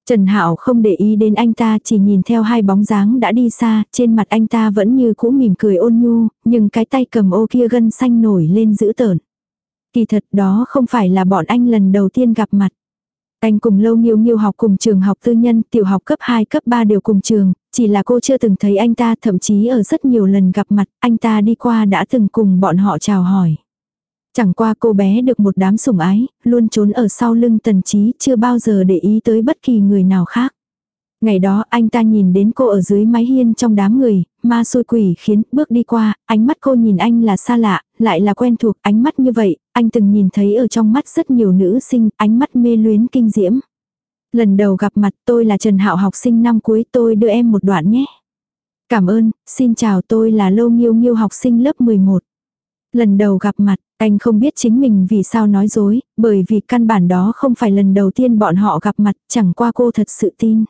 Trần Hạo không để ý đến anh ta chỉ nhìn theo hai bóng dáng đã đi xa, trên mặt anh ta vẫn như cũ mỉm cười ôn nhu, nhưng cái tay cầm ô kia gân xanh nổi lên dữ tợn. Kỳ thật đó không phải là bọn anh lần đầu tiên gặp mặt. Anh cùng lâu nghiêu nghiêu học cùng trường học tư nhân, tiểu học cấp 2 cấp 3 đều cùng trường, chỉ là cô chưa từng thấy anh ta thậm chí ở rất nhiều lần gặp mặt, anh ta đi qua đã từng cùng bọn họ chào hỏi. Chẳng qua cô bé được một đám sủng ái, luôn trốn ở sau lưng tần trí, chưa bao giờ để ý tới bất kỳ người nào khác. Ngày đó anh ta nhìn đến cô ở dưới mái hiên trong đám người, ma xôi quỷ khiến bước đi qua, ánh mắt cô nhìn anh là xa lạ, lại là quen thuộc, ánh mắt như vậy, anh từng nhìn thấy ở trong mắt rất nhiều nữ sinh, ánh mắt mê luyến kinh diễm. Lần đầu gặp mặt tôi là Trần Hạo học sinh năm cuối tôi đưa em một đoạn nhé. Cảm ơn, xin chào tôi là Lâu Nghiêu Nghiêu học sinh lớp 11. Lần đầu gặp mặt, anh không biết chính mình vì sao nói dối, bởi vì căn bản đó không phải lần đầu tiên bọn họ gặp mặt, chẳng qua cô thật sự tin.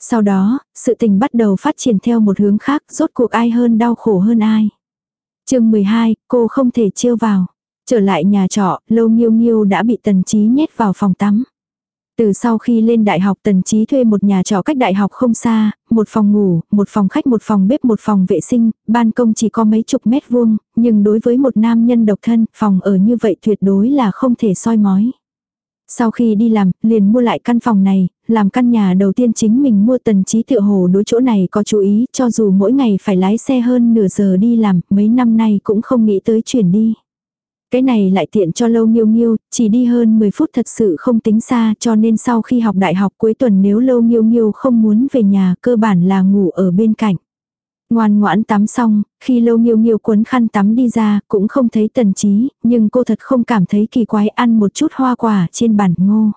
Sau đó, sự tình bắt đầu phát triển theo một hướng khác, rốt cuộc ai hơn đau khổ hơn ai. chương 12, cô không thể chiêu vào. Trở lại nhà trọ, lâu nghiêu nghiêu đã bị tần trí nhét vào phòng tắm. Từ sau khi lên đại học tần trí thuê một nhà trọ cách đại học không xa, một phòng ngủ, một phòng khách một phòng bếp một phòng vệ sinh, ban công chỉ có mấy chục mét vuông, nhưng đối với một nam nhân độc thân, phòng ở như vậy tuyệt đối là không thể soi mói. Sau khi đi làm, liền mua lại căn phòng này, làm căn nhà đầu tiên chính mình mua tần trí tựa hồ đối chỗ này có chú ý, cho dù mỗi ngày phải lái xe hơn nửa giờ đi làm, mấy năm nay cũng không nghĩ tới chuyển đi. Cái này lại tiện cho lâu nghiêu nghiêu, chỉ đi hơn 10 phút thật sự không tính xa cho nên sau khi học đại học cuối tuần nếu lâu nghiêu nghiêu không muốn về nhà cơ bản là ngủ ở bên cạnh. Ngoan ngoãn tắm xong, khi lâu nghiêu nghiêu cuốn khăn tắm đi ra cũng không thấy tần trí, nhưng cô thật không cảm thấy kỳ quái ăn một chút hoa quả trên bàn ngô.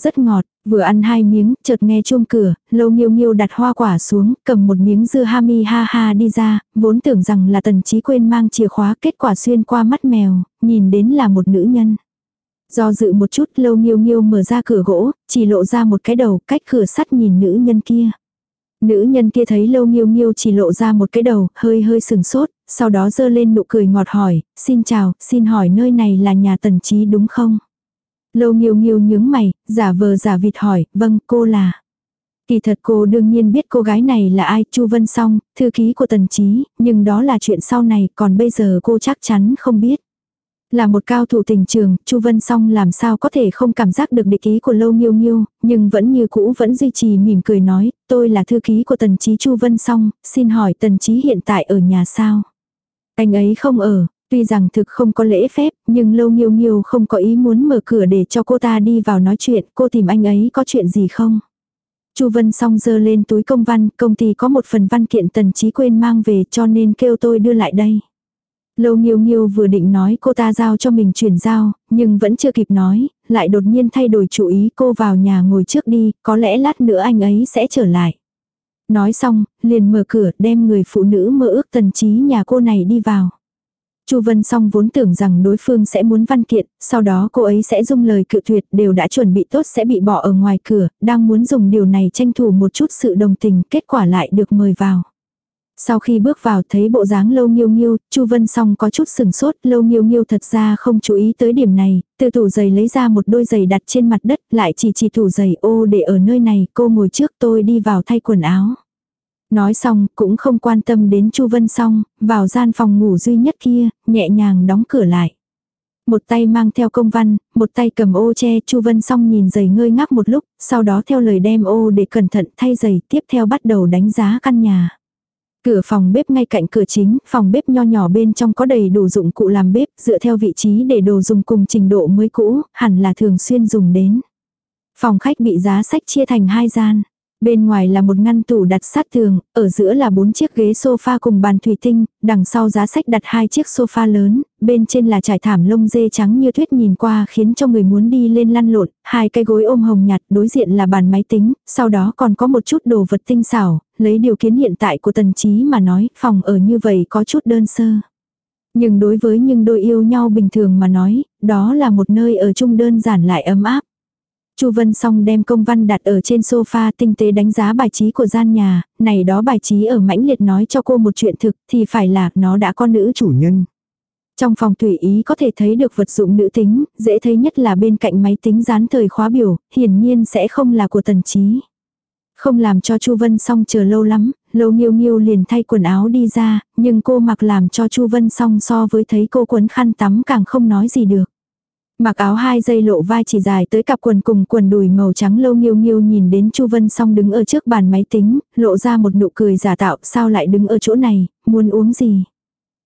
Rất ngọt, vừa ăn hai miếng, chợt nghe chuông cửa, lâu nghiêu nghiêu đặt hoa quả xuống, cầm một miếng dưa ha mi ha ha đi ra, vốn tưởng rằng là tần trí quên mang chìa khóa, kết quả xuyên qua mắt mèo, nhìn đến là một nữ nhân. Do dự một chút lâu nghiêu nghiêu mở ra cửa gỗ, chỉ lộ ra một cái đầu, cách cửa sắt nhìn nữ nhân kia. Nữ nhân kia thấy lâu nghiêu nghiêu chỉ lộ ra một cái đầu, hơi hơi sừng sốt, sau đó dơ lên nụ cười ngọt hỏi, xin chào, xin hỏi nơi này là nhà tần trí đúng không? Lâu nghiêu nghiêu nhướng mày, giả vờ giả vịt hỏi, vâng, cô là. Kỳ thật cô đương nhiên biết cô gái này là ai, Chu Vân Song, thư ký của Tần Chí, nhưng đó là chuyện sau này, còn bây giờ cô chắc chắn không biết. Là một cao thủ tình trường, Chu Vân Song làm sao có thể không cảm giác được địch ý của Lâu Nghiêu Nghiêu, nhưng vẫn như cũ vẫn duy trì mỉm cười nói, tôi là thư ký của Tần Chí Chu Vân Song, xin hỏi Tần Chí hiện tại ở nhà sao? Anh ấy không ở, Tuy rằng thực không có lễ phép, nhưng lâu nghiêu nghiêu không có ý muốn mở cửa để cho cô ta đi vào nói chuyện, cô tìm anh ấy có chuyện gì không? Chu Vân song dơ lên túi công văn, công ty có một phần văn kiện tần trí quên mang về cho nên kêu tôi đưa lại đây. Lâu nghiêu nghiêu vừa định nói cô ta giao cho mình chuyển giao, nhưng vẫn chưa kịp nói, lại đột nhiên thay đổi chủ ý cô vào nhà ngồi trước đi, có lẽ lát nữa anh ấy sẽ trở lại. Nói xong, liền mở cửa đem người phụ nữ mơ ước tần trí nhà cô này đi vào. Chu Vân Song vốn tưởng rằng đối phương sẽ muốn văn kiện, sau đó cô ấy sẽ dung lời cự tuyệt đều đã chuẩn bị tốt sẽ bị bỏ ở ngoài cửa, đang muốn dùng điều này tranh thủ một chút sự đồng tình, kết quả lại được mời vào. Sau khi bước vào thấy bộ dáng lâu nghiêu nghiêu, Chu Vân Song có chút sừng sốt, lâu nghiêu nghiêu thật ra không chú ý tới điểm này, từ tủ giày lấy ra một đôi giày đặt trên mặt đất, lại chỉ chỉ tủ giày ô để ở nơi này, cô ngồi trước tôi đi vào thay quần áo. Nói xong, cũng không quan tâm đến Chu Vân Song, vào gian phòng ngủ duy nhất kia, nhẹ nhàng đóng cửa lại. Một tay mang theo công văn, một tay cầm ô che, Chu Vân Song nhìn giày ngơi ngác một lúc, sau đó theo lời đem ô để cẩn thận thay giày, tiếp theo bắt đầu đánh giá căn nhà. Cửa phòng bếp ngay cạnh cửa chính, phòng bếp nho nhỏ bên trong có đầy đủ dụng cụ làm bếp, dựa theo vị trí để đồ dùng cùng trình độ mới cũ, hẳn là thường xuyên dùng đến. Phòng khách bị giá sách chia thành hai gian. Bên ngoài là một ngăn tủ đặt sát tường, ở giữa là bốn chiếc ghế sofa cùng bàn thủy tinh, đằng sau giá sách đặt hai chiếc sofa lớn, bên trên là trải thảm lông dê trắng như tuyết nhìn qua khiến cho người muốn đi lên lăn lộn, hai cái gối ôm hồng nhạt, đối diện là bàn máy tính, sau đó còn có một chút đồ vật tinh xảo, lấy điều kiến hiện tại của tần trí mà nói, phòng ở như vậy có chút đơn sơ. Nhưng đối với những đôi yêu nhau bình thường mà nói, đó là một nơi ở chung đơn giản lại ấm áp. Chu Vân Song đem công văn đặt ở trên sofa tinh tế đánh giá bài trí của gian nhà, này đó bài trí ở mãnh liệt nói cho cô một chuyện thực thì phải là nó đã có nữ chủ nhân. Trong phòng tùy ý có thể thấy được vật dụng nữ tính, dễ thấy nhất là bên cạnh máy tính dán thời khóa biểu, hiển nhiên sẽ không là của tần trí. Không làm cho Chu Vân Song chờ lâu lắm, Lâu Nghiêu Nghiêu liền thay quần áo đi ra, nhưng cô mặc làm cho Chu Vân Song so với thấy cô quấn khăn tắm càng không nói gì được. Mặc áo hai dây lộ vai chỉ dài tới cặp quần cùng quần đùi màu trắng lâu nghiêu nghiêu nhìn đến Chu Vân Song đứng ở trước bàn máy tính, lộ ra một nụ cười giả tạo, sao lại đứng ở chỗ này, muốn uống gì?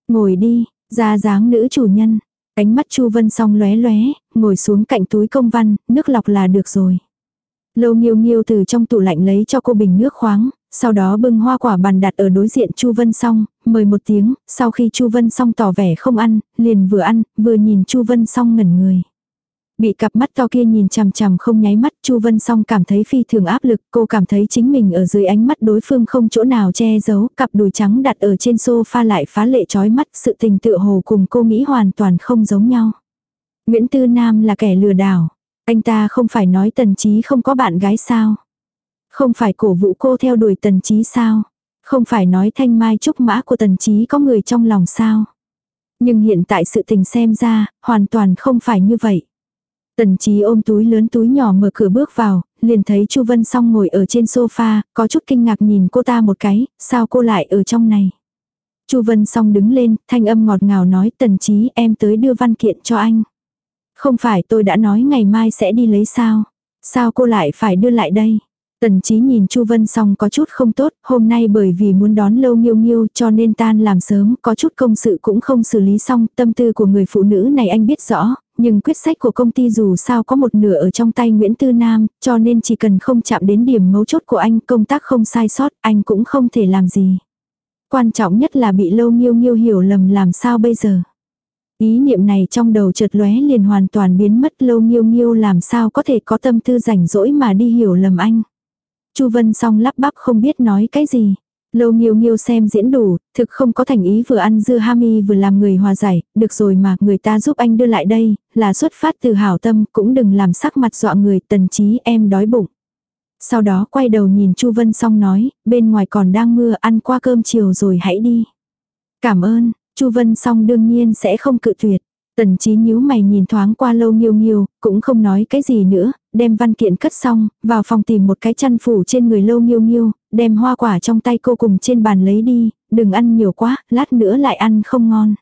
Ngồi đi, ra dáng nữ chủ nhân. Ánh mắt Chu Vân Song lóe lóe, ngồi xuống cạnh túi công văn, nước lọc là được rồi. Lâu nghiêu nghiêu từ trong tủ lạnh lấy cho cô bình nước khoáng, sau đó bưng hoa quả bàn đặt ở đối diện Chu Vân Song, mời một tiếng, sau khi Chu Vân Song tỏ vẻ không ăn, liền vừa ăn, vừa nhìn Chu Vân Song ngẩn người. Bị cặp mắt to kia nhìn chằm chằm không nháy mắt, Chu Vân Song cảm thấy phi thường áp lực, cô cảm thấy chính mình ở dưới ánh mắt đối phương không chỗ nào che giấu, cặp đùi trắng đặt ở trên sofa lại phá lệ chói mắt, sự tình tựa hồ cùng cô nghĩ hoàn toàn không giống nhau. Nguyễn Tư Nam là kẻ lừa đảo, anh ta không phải nói tần trí không có bạn gái sao? Không phải cổ vũ cô theo đuổi tần trí sao? Không phải nói thanh mai trúc mã của tần trí có người trong lòng sao? Nhưng hiện tại sự tình xem ra, hoàn toàn không phải như vậy. Tần trí ôm túi lớn túi nhỏ mở cửa bước vào, liền thấy Chu Vân Song ngồi ở trên sofa, có chút kinh ngạc nhìn cô ta một cái, sao cô lại ở trong này. Chu Vân Song đứng lên, thanh âm ngọt ngào nói tần trí em tới đưa văn kiện cho anh. Không phải tôi đã nói ngày mai sẽ đi lấy sao? Sao cô lại phải đưa lại đây? Tần trí nhìn Chu Vân Song có chút không tốt, hôm nay bởi vì muốn đón lâu nghiêu nghiêu cho nên tan làm sớm, có chút công sự cũng không xử lý xong, tâm tư của người phụ nữ này anh biết rõ, nhưng quyết sách của công ty dù sao có một nửa ở trong tay Nguyễn Tư Nam, cho nên chỉ cần không chạm đến điểm mấu chốt của anh, công tác không sai sót, anh cũng không thể làm gì. Quan trọng nhất là bị lâu nghiêu nghiêu hiểu lầm làm sao bây giờ. Ý niệm này trong đầu chợt lóe liền hoàn toàn biến mất lâu nghiêu nghiêu làm sao có thể có tâm tư rảnh rỗi mà đi hiểu lầm anh. Chu Vân song lắp bắp không biết nói cái gì. Lâu nghiêu nghiêu xem diễn đủ, thực không có thành ý vừa ăn dưa hami vừa làm người hòa giải, được rồi mà người ta giúp anh đưa lại đây, là xuất phát từ hảo tâm, cũng đừng làm sắc mặt dọa người, tần trí em đói bụng. Sau đó quay đầu nhìn Chu Vân song nói, bên ngoài còn đang mưa ăn qua cơm chiều rồi hãy đi. Cảm ơn, Chu Vân song đương nhiên sẽ không cự tuyệt. Tần trí nhíu mày nhìn thoáng qua lâu nghiêu nghiêu, cũng không nói cái gì nữa, đem văn kiện cất xong, vào phòng tìm một cái chăn phủ trên người lâu nghiêu nghiêu, đem hoa quả trong tay cô cùng trên bàn lấy đi, đừng ăn nhiều quá, lát nữa lại ăn không ngon.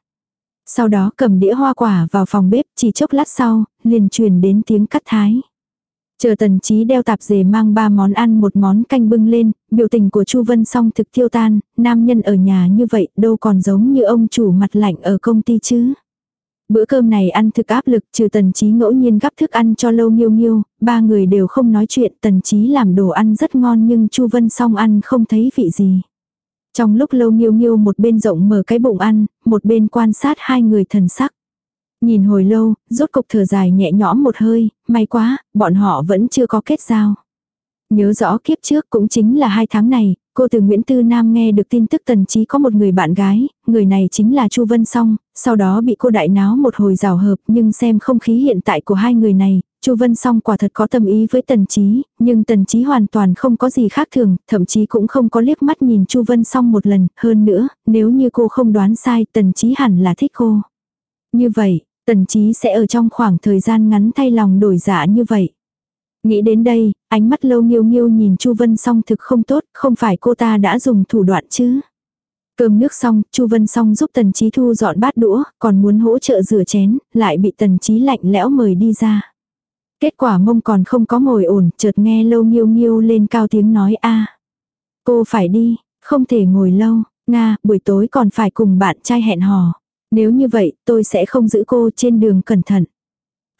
Sau đó cầm đĩa hoa quả vào phòng bếp, chỉ chốc lát sau, liền truyền đến tiếng cắt thái. Chờ tần trí đeo tạp dề mang ba món ăn một món canh bưng lên, biểu tình của Chu Vân song thực tiêu tan, nam nhân ở nhà như vậy đâu còn giống như ông chủ mặt lạnh ở công ty chứ. Bữa cơm này ăn thực áp lực trừ tần trí ngẫu nhiên gắp thức ăn cho lâu nghiêu nghiêu, ba người đều không nói chuyện tần trí làm đồ ăn rất ngon nhưng Chu Vân song ăn không thấy vị gì. Trong lúc lâu nghiêu nghiêu một bên rộng mở cái bụng ăn, một bên quan sát hai người thần sắc. Nhìn hồi lâu, rốt cục thở dài nhẹ nhõm một hơi, may quá, bọn họ vẫn chưa có kết giao. Nhớ rõ kiếp trước cũng chính là hai tháng này, cô từ Nguyễn Tư Nam nghe được tin tức tần trí có một người bạn gái, người này chính là Chu Vân Song, sau đó bị cô đại náo một hồi rào hợp nhưng xem không khí hiện tại của hai người này, Chu Vân Song quả thật có tâm ý với Tần Chí, nhưng Tần Chí hoàn toàn không có gì khác thường, thậm chí cũng không có liếc mắt nhìn Chu Vân Song một lần, hơn nữa, nếu như cô không đoán sai, Tần Chí hẳn là thích cô. Như vậy, Tần Chí sẽ ở trong khoảng thời gian ngắn thay lòng đổi dạ như vậy. Nghĩ đến đây, ánh mắt lâu nghiêu nghiêu nhìn Chu Vân Song thực không tốt, không phải cô ta đã dùng thủ đoạn chứ. Cơm nước xong, Chu Vân Song giúp Tần Chí thu dọn bát đũa, còn muốn hỗ trợ rửa chén, lại bị Tần Chí lạnh lẽo mời đi ra. Kết quả mông còn không có ngồi ổn, chợt nghe lâu nghiêu nghiêu lên cao tiếng nói a Cô phải đi, không thể ngồi lâu, Nga, buổi tối còn phải cùng bạn trai hẹn hò. Nếu như vậy, tôi sẽ không giữ cô trên đường cẩn thận.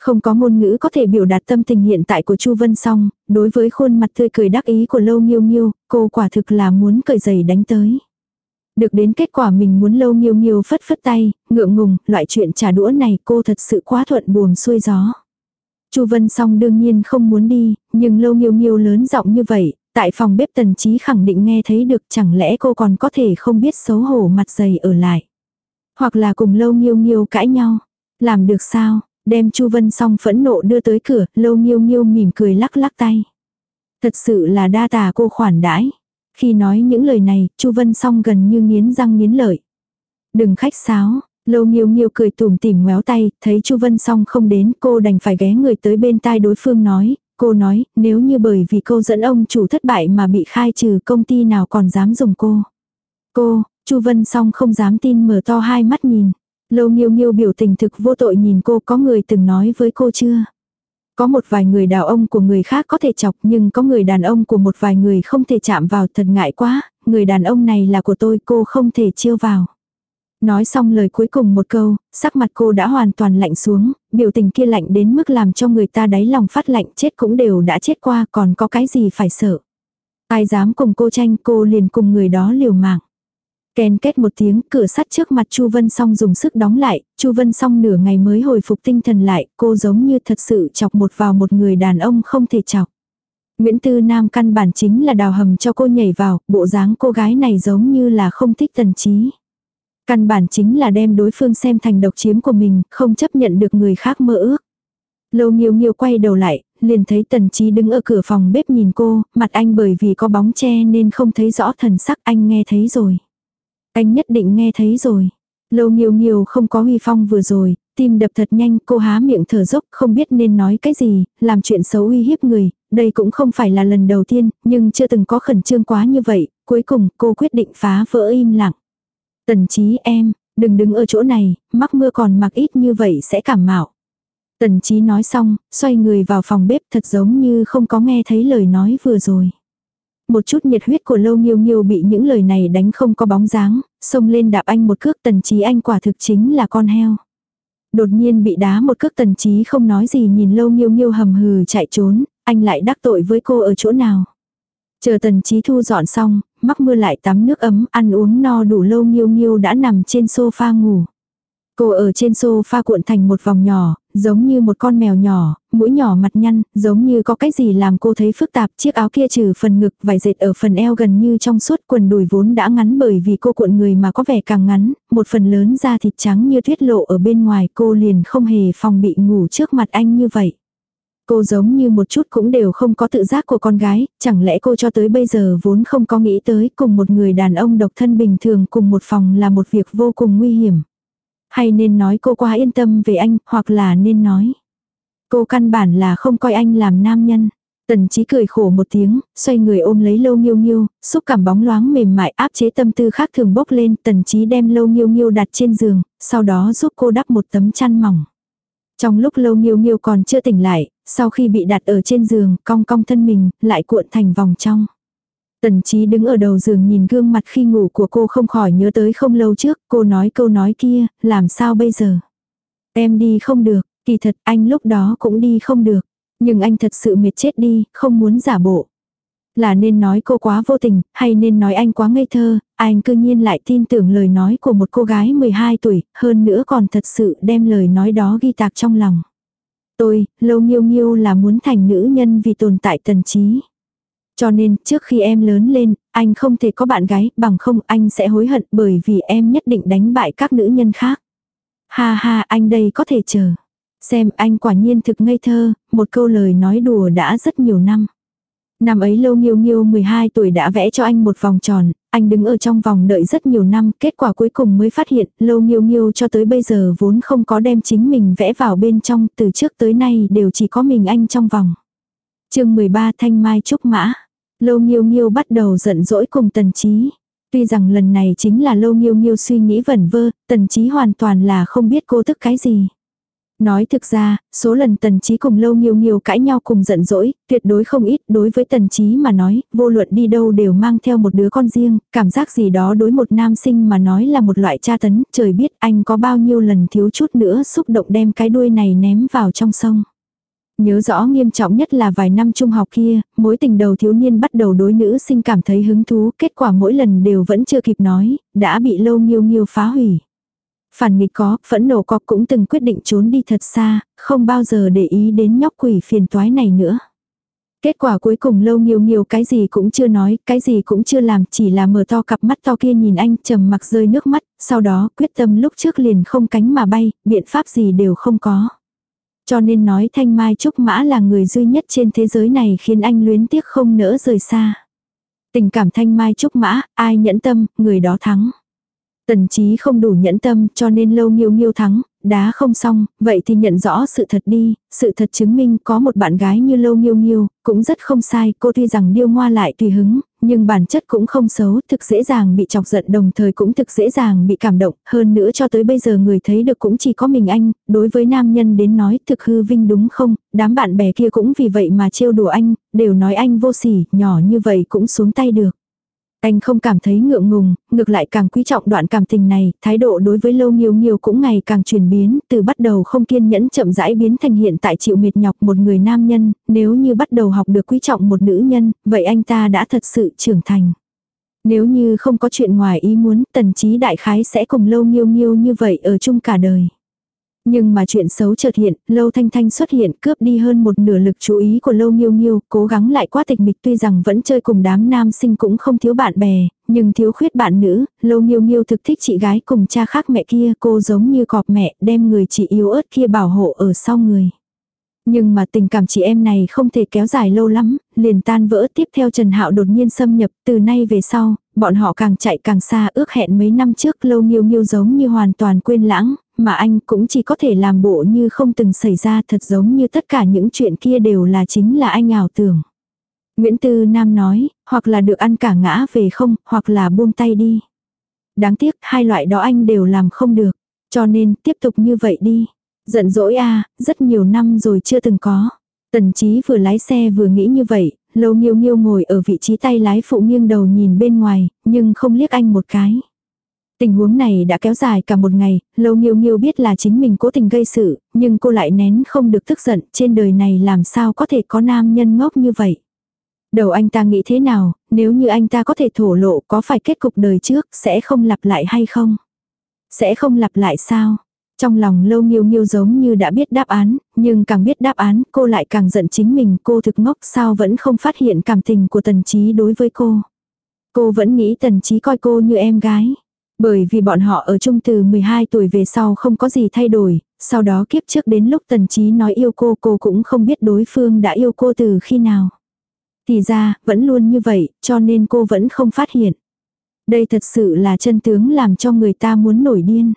Không có ngôn ngữ có thể biểu đạt tâm tình hiện tại của Chu Vân Song, đối với khuôn mặt tươi cười đắc ý của Lâu Nghiêu Nghiêu, cô quả thực là muốn cởi giày đánh tới. Được đến kết quả mình muốn Lâu Nghiêu Nghiêu phất phất tay, ngượng ngùng, loại chuyện trả đũa này cô thật sự quá thuận buồm xuôi gió. Chu Vân Song đương nhiên không muốn đi, nhưng Lâu Nghiêu Nghiêu lớn giọng như vậy, tại phòng bếp Tần trí khẳng định nghe thấy được chẳng lẽ cô còn có thể không biết xấu hổ mặt dày ở lại. Hoặc là cùng Lâu Nghiêu Nghiêu cãi nhau. Làm được sao, đem Chu Vân Song phẫn nộ đưa tới cửa, Lâu Nghiêu Nghiêu mỉm cười lắc lắc tay. Thật sự là đa tà cô khoản đãi. Khi nói những lời này, Chu Vân Song gần như nghiến răng nghiến lợi. Đừng khách sáo, Lâu Nghiêu Nghiêu cười tủm tỉm ngoéo tay, thấy Chu Vân Song không đến, cô đành phải ghé người tới bên tai đối phương nói, cô nói, nếu như bởi vì cô dẫn ông chủ thất bại mà bị khai trừ công ty nào còn dám dùng cô. Cô, Chu Vân Song không dám tin mở to hai mắt nhìn. Lâu Nghiêu Nghiêu biểu tình thực vô tội nhìn cô có người từng nói với cô chưa? Có một vài người đàn ông của người khác có thể chọc nhưng có người đàn ông của một vài người không thể chạm vào thật ngại quá, người đàn ông này là của tôi cô không thể chiêu vào. Nói xong lời cuối cùng một câu, sắc mặt cô đã hoàn toàn lạnh xuống, biểu tình kia lạnh đến mức làm cho người ta đáy lòng phát lạnh chết cũng đều đã chết qua còn có cái gì phải sợ. Ai dám cùng cô tranh cô liền cùng người đó liều mạng. Ken kết một tiếng, cửa sắt trước mặt Chu Vân Song dùng sức đóng lại, Chu Vân Song nửa ngày mới hồi phục tinh thần lại, cô giống như thật sự chọc một vào một người đàn ông không thể chọc. Nguyễn Tư Nam căn bản chính là đào hầm cho cô nhảy vào, bộ dáng cô gái này giống như là không thích tần trí. Căn bản chính là đem đối phương xem thành độc chiếm của mình, không chấp nhận được người khác mơ ước. Lâu nghiêu nghiêu quay đầu lại, liền thấy tần trí đứng ở cửa phòng bếp nhìn cô, mặt anh bởi vì có bóng che nên không thấy rõ thần sắc anh nghe thấy rồi. Anh nhất định nghe thấy rồi. Lâu nhiều nhiều không có huy phong vừa rồi, tim đập thật nhanh, cô há miệng thở dốc, không biết nên nói cái gì, làm chuyện xấu uy hiếp người, đây cũng không phải là lần đầu tiên, nhưng chưa từng có khẩn trương quá như vậy, cuối cùng cô quyết định phá vỡ im lặng. Tần trí em, đừng đứng ở chỗ này, mắc mưa còn mặc ít như vậy sẽ cảm mạo. Tần trí nói xong, xoay người vào phòng bếp thật giống như không có nghe thấy lời nói vừa rồi. Một chút nhiệt huyết của lâu nghiêu nghiêu bị những lời này đánh không có bóng dáng, xông lên đạp anh một cước tần trí anh quả thực chính là con heo. Đột nhiên bị đá một cước tần trí không nói gì nhìn lâu nghiêu nghiêu hầm hừ chạy trốn, anh lại đắc tội với cô ở chỗ nào. Chờ tần trí thu dọn xong, mắc mưa lại tắm nước ấm, ăn uống no đủ lâu nghiêu nghiêu đã nằm trên sofa ngủ. Cô ở trên sofa cuộn thành một vòng nhỏ, giống như một con mèo nhỏ, mũi nhỏ mặt nhăn, giống như có cái gì làm cô thấy phức tạp. Chiếc áo kia trừ phần ngực, vải dệt ở phần eo gần như trong suốt quần đùi vốn đã ngắn bởi vì cô cuộn người mà có vẻ càng ngắn, một phần lớn da thịt trắng như tuyết lộ ở bên ngoài cô liền không hề phòng bị ngủ trước mặt anh như vậy. Cô giống như một chút cũng đều không có tự giác của con gái, chẳng lẽ cô cho tới bây giờ vốn không có nghĩ tới cùng một người đàn ông độc thân bình thường cùng một phòng là một việc vô cùng nguy hiểm. Hay nên nói cô quá yên tâm về anh, hoặc là nên nói. Cô căn bản là không coi anh làm nam nhân. Tần trí cười khổ một tiếng, xoay người ôm lấy lâu nghiêu nghiêu, xúc cảm bóng loáng mềm mại áp chế tâm tư khác thường bốc lên. Tần trí đem lâu nghiêu nghiêu đặt trên giường, sau đó giúp cô đắp một tấm chăn mỏng. Trong lúc lâu nghiêu nghiêu còn chưa tỉnh lại, sau khi bị đặt ở trên giường, cong cong thân mình, lại cuộn thành vòng trong. Tần trí đứng ở đầu giường nhìn gương mặt khi ngủ của cô không khỏi nhớ tới không lâu trước, cô nói câu nói kia, làm sao bây giờ? Em đi không được, kỳ thật anh lúc đó cũng đi không được. Nhưng anh thật sự mệt chết đi, không muốn giả bộ. Là nên nói cô quá vô tình, hay nên nói anh quá ngây thơ, anh cư nhiên lại tin tưởng lời nói của một cô gái 12 tuổi, hơn nữa còn thật sự đem lời nói đó ghi tạc trong lòng. Tôi, lâu nghiêu nghiêu là muốn thành nữ nhân vì tồn tại tần trí. Cho nên, trước khi em lớn lên, anh không thể có bạn gái, bằng không anh sẽ hối hận bởi vì em nhất định đánh bại các nữ nhân khác. Ha ha, anh đây có thể chờ. Xem anh quả nhiên thực ngây thơ, một câu lời nói đùa đã rất nhiều năm. Năm ấy lâu nghiêu nghiêu 12 tuổi đã vẽ cho anh một vòng tròn, anh đứng ở trong vòng đợi rất nhiều năm, kết quả cuối cùng mới phát hiện, lâu nghiêu nghiêu cho tới bây giờ vốn không có đem chính mình vẽ vào bên trong, từ trước tới nay đều chỉ có mình anh trong vòng chương 13 Thanh Mai Trúc Mã Lâu nghiêu nghiêu bắt đầu giận dỗi cùng tần trí. Tuy rằng lần này chính là lâu nghiêu nghiêu suy nghĩ vẩn vơ, tần trí hoàn toàn là không biết cô tức cái gì. Nói thực ra, số lần tần trí cùng lâu nghiêu nghiêu cãi nhau cùng giận dỗi, tuyệt đối không ít đối với tần trí mà nói, vô luận đi đâu đều mang theo một đứa con riêng, cảm giác gì đó đối một nam sinh mà nói là một loại tra tấn, trời biết anh có bao nhiêu lần thiếu chút nữa xúc động đem cái đuôi này ném vào trong sông. Nhớ rõ nghiêm trọng nhất là vài năm trung học kia, mối tình đầu thiếu niên bắt đầu đối nữ sinh cảm thấy hứng thú, kết quả mỗi lần đều vẫn chưa kịp nói, đã bị lâu nghiêu nghiêu phá hủy. Phản nghịch có, phẫn nộ có cũng từng quyết định trốn đi thật xa, không bao giờ để ý đến nhóc quỷ phiền toái này nữa. Kết quả cuối cùng lâu nghiêu nghiêu cái gì cũng chưa nói, cái gì cũng chưa làm, chỉ là mở to cặp mắt to kia nhìn anh trầm mặc rơi nước mắt, sau đó quyết tâm lúc trước liền không cánh mà bay, biện pháp gì đều không có. Cho nên nói Thanh Mai Trúc Mã là người duy nhất trên thế giới này khiến anh luyến tiếc không nỡ rời xa. Tình cảm Thanh Mai Trúc Mã, ai nhẫn tâm, người đó thắng. Tần trí không đủ nhẫn tâm cho nên lâu nghiêu nghiêu thắng, đá không xong, vậy thì nhận rõ sự thật đi, sự thật chứng minh có một bạn gái như lâu nghiêu nghiêu, cũng rất không sai, cô tuy rằng điêu ngoa lại tùy hứng, nhưng bản chất cũng không xấu, thực dễ dàng bị chọc giận đồng thời cũng thực dễ dàng bị cảm động, hơn nữa cho tới bây giờ người thấy được cũng chỉ có mình anh, đối với nam nhân đến nói thực hư vinh đúng không, đám bạn bè kia cũng vì vậy mà trêu đùa anh, đều nói anh vô sỉ, nhỏ như vậy cũng xuống tay được. Anh không cảm thấy ngượng ngùng, ngược lại càng quý trọng đoạn cảm tình này, thái độ đối với lâu nghiêu nghiêu cũng ngày càng chuyển biến, từ bắt đầu không kiên nhẫn chậm rãi biến thành hiện tại chịu mệt nhọc một người nam nhân, nếu như bắt đầu học được quý trọng một nữ nhân, vậy anh ta đã thật sự trưởng thành. Nếu như không có chuyện ngoài ý muốn, tần trí đại khái sẽ cùng lâu nghiêu nghiêu như vậy ở chung cả đời. Nhưng mà chuyện xấu chợt hiện, Lâu Thanh Thanh xuất hiện cướp đi hơn một nửa lực chú ý của Lâu Nghiêu Nghiêu, cố gắng lại quá tịch mịch tuy rằng vẫn chơi cùng đám nam sinh cũng không thiếu bạn bè, nhưng thiếu khuyết bạn nữ, Lâu Nghiêu Nghiêu thực thích chị gái cùng cha khác mẹ kia, cô giống như cọp mẹ, đem người chị yếu ớt kia bảo hộ ở sau người. Nhưng mà tình cảm chị em này không thể kéo dài lâu lắm, liền tan vỡ tiếp theo Trần Hạo đột nhiên xâm nhập, từ nay về sau, bọn họ càng chạy càng xa ước hẹn mấy năm trước lâu nghiêu nghiêu giống như hoàn toàn quên lãng, mà anh cũng chỉ có thể làm bộ như không từng xảy ra thật giống như tất cả những chuyện kia đều là chính là anh ảo tưởng. Nguyễn Tư Nam nói, hoặc là được ăn cả ngã về không, hoặc là buông tay đi. Đáng tiếc hai loại đó anh đều làm không được, cho nên tiếp tục như vậy đi. Giận dỗi a rất nhiều năm rồi chưa từng có. Tần trí vừa lái xe vừa nghĩ như vậy, lâu nghiêu nghiêu ngồi ở vị trí tay lái phụ nghiêng đầu nhìn bên ngoài, nhưng không liếc anh một cái. Tình huống này đã kéo dài cả một ngày, lâu nghiêu nghiêu biết là chính mình cố tình gây sự, nhưng cô lại nén không được tức giận, trên đời này làm sao có thể có nam nhân ngốc như vậy. Đầu anh ta nghĩ thế nào, nếu như anh ta có thể thổ lộ có phải kết cục đời trước sẽ không lặp lại hay không? Sẽ không lặp lại sao? Trong lòng lâu nghiêu nghiêu giống như đã biết đáp án, nhưng càng biết đáp án cô lại càng giận chính mình cô thực ngốc sao vẫn không phát hiện cảm tình của tần trí đối với cô. Cô vẫn nghĩ tần trí coi cô như em gái. Bởi vì bọn họ ở chung từ 12 tuổi về sau không có gì thay đổi, sau đó kiếp trước đến lúc tần trí nói yêu cô cô cũng không biết đối phương đã yêu cô từ khi nào. Thì ra, vẫn luôn như vậy, cho nên cô vẫn không phát hiện. Đây thật sự là chân tướng làm cho người ta muốn nổi điên.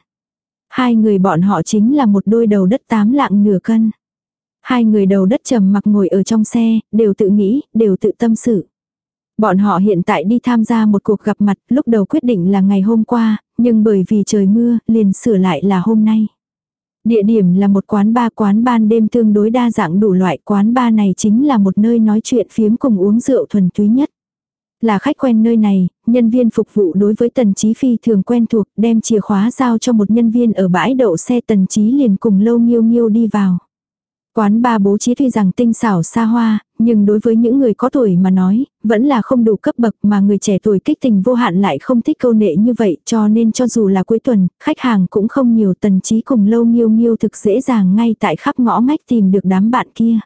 Hai người bọn họ chính là một đôi đầu đất tám lạng nửa cân. Hai người đầu đất trầm mặc ngồi ở trong xe, đều tự nghĩ, đều tự tâm sự. Bọn họ hiện tại đi tham gia một cuộc gặp mặt, lúc đầu quyết định là ngày hôm qua, nhưng bởi vì trời mưa, liền sửa lại là hôm nay. Địa điểm là một quán ba quán ban đêm tương đối đa dạng đủ loại quán ba này chính là một nơi nói chuyện phiếm cùng uống rượu thuần túy nhất. Là khách quen nơi này, nhân viên phục vụ đối với Tần trí Phi thường quen thuộc, đem chìa khóa giao cho một nhân viên ở bãi đậu xe Tần trí liền cùng lâu nghiêu nghiêu đi vào. Quán ba bố trí tuy rằng tinh xảo xa hoa, nhưng đối với những người có tuổi mà nói, vẫn là không đủ cấp bậc mà người trẻ tuổi kích tình vô hạn lại không thích câu nệ như vậy cho nên cho dù là cuối tuần, khách hàng cũng không nhiều tần trí cùng lâu nghiêu nghiêu thực dễ dàng ngay tại khắp ngõ ngách tìm được đám bạn kia.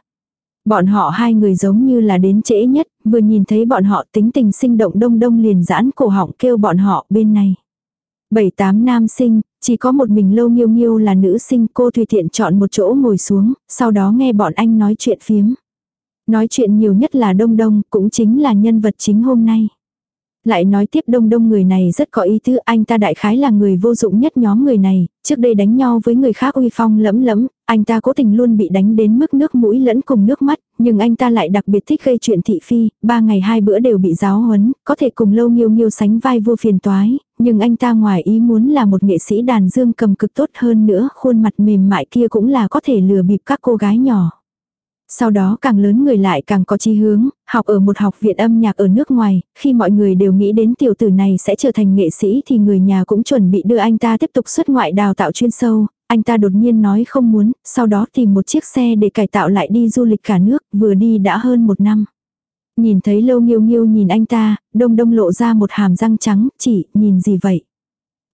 Bọn họ hai người giống như là đến trễ nhất, vừa nhìn thấy bọn họ tính tình sinh động đông đông liền giãn cổ họng kêu bọn họ bên này. Bảy tám nam sinh, chỉ có một mình lâu nghiêu nghiêu là nữ sinh cô tùy tiện chọn một chỗ ngồi xuống, sau đó nghe bọn anh nói chuyện phiếm. Nói chuyện nhiều nhất là đông đông, cũng chính là nhân vật chính hôm nay. Lại nói tiếp đông đông người này rất có ý tứ, anh ta đại khái là người vô dụng nhất nhóm người này, trước đây đánh nhau với người khác uy phong lẫm lẫm, anh ta cố tình luôn bị đánh đến mức nước mũi lẫn cùng nước mắt, nhưng anh ta lại đặc biệt thích gây chuyện thị phi, ba ngày hai bữa đều bị giáo huấn, có thể cùng lâu nghiêu nghiêu sánh vai vua phiền toái, Nhưng anh ta ngoài ý muốn là một nghệ sĩ đàn dương cầm cực tốt hơn nữa, khuôn mặt mềm mại kia cũng là có thể lừa bịp các cô gái nhỏ. Sau đó càng lớn người lại càng có chí hướng, học ở một học viện âm nhạc ở nước ngoài, khi mọi người đều nghĩ đến tiểu tử này sẽ trở thành nghệ sĩ thì người nhà cũng chuẩn bị đưa anh ta tiếp tục xuất ngoại đào tạo chuyên sâu, anh ta đột nhiên nói không muốn, sau đó tìm một chiếc xe để cải tạo lại đi du lịch cả nước, vừa đi đã hơn một năm. Nhìn thấy lâu nghiêu nghiêu nhìn anh ta, đông đông lộ ra một hàm răng trắng, chỉ, nhìn gì vậy?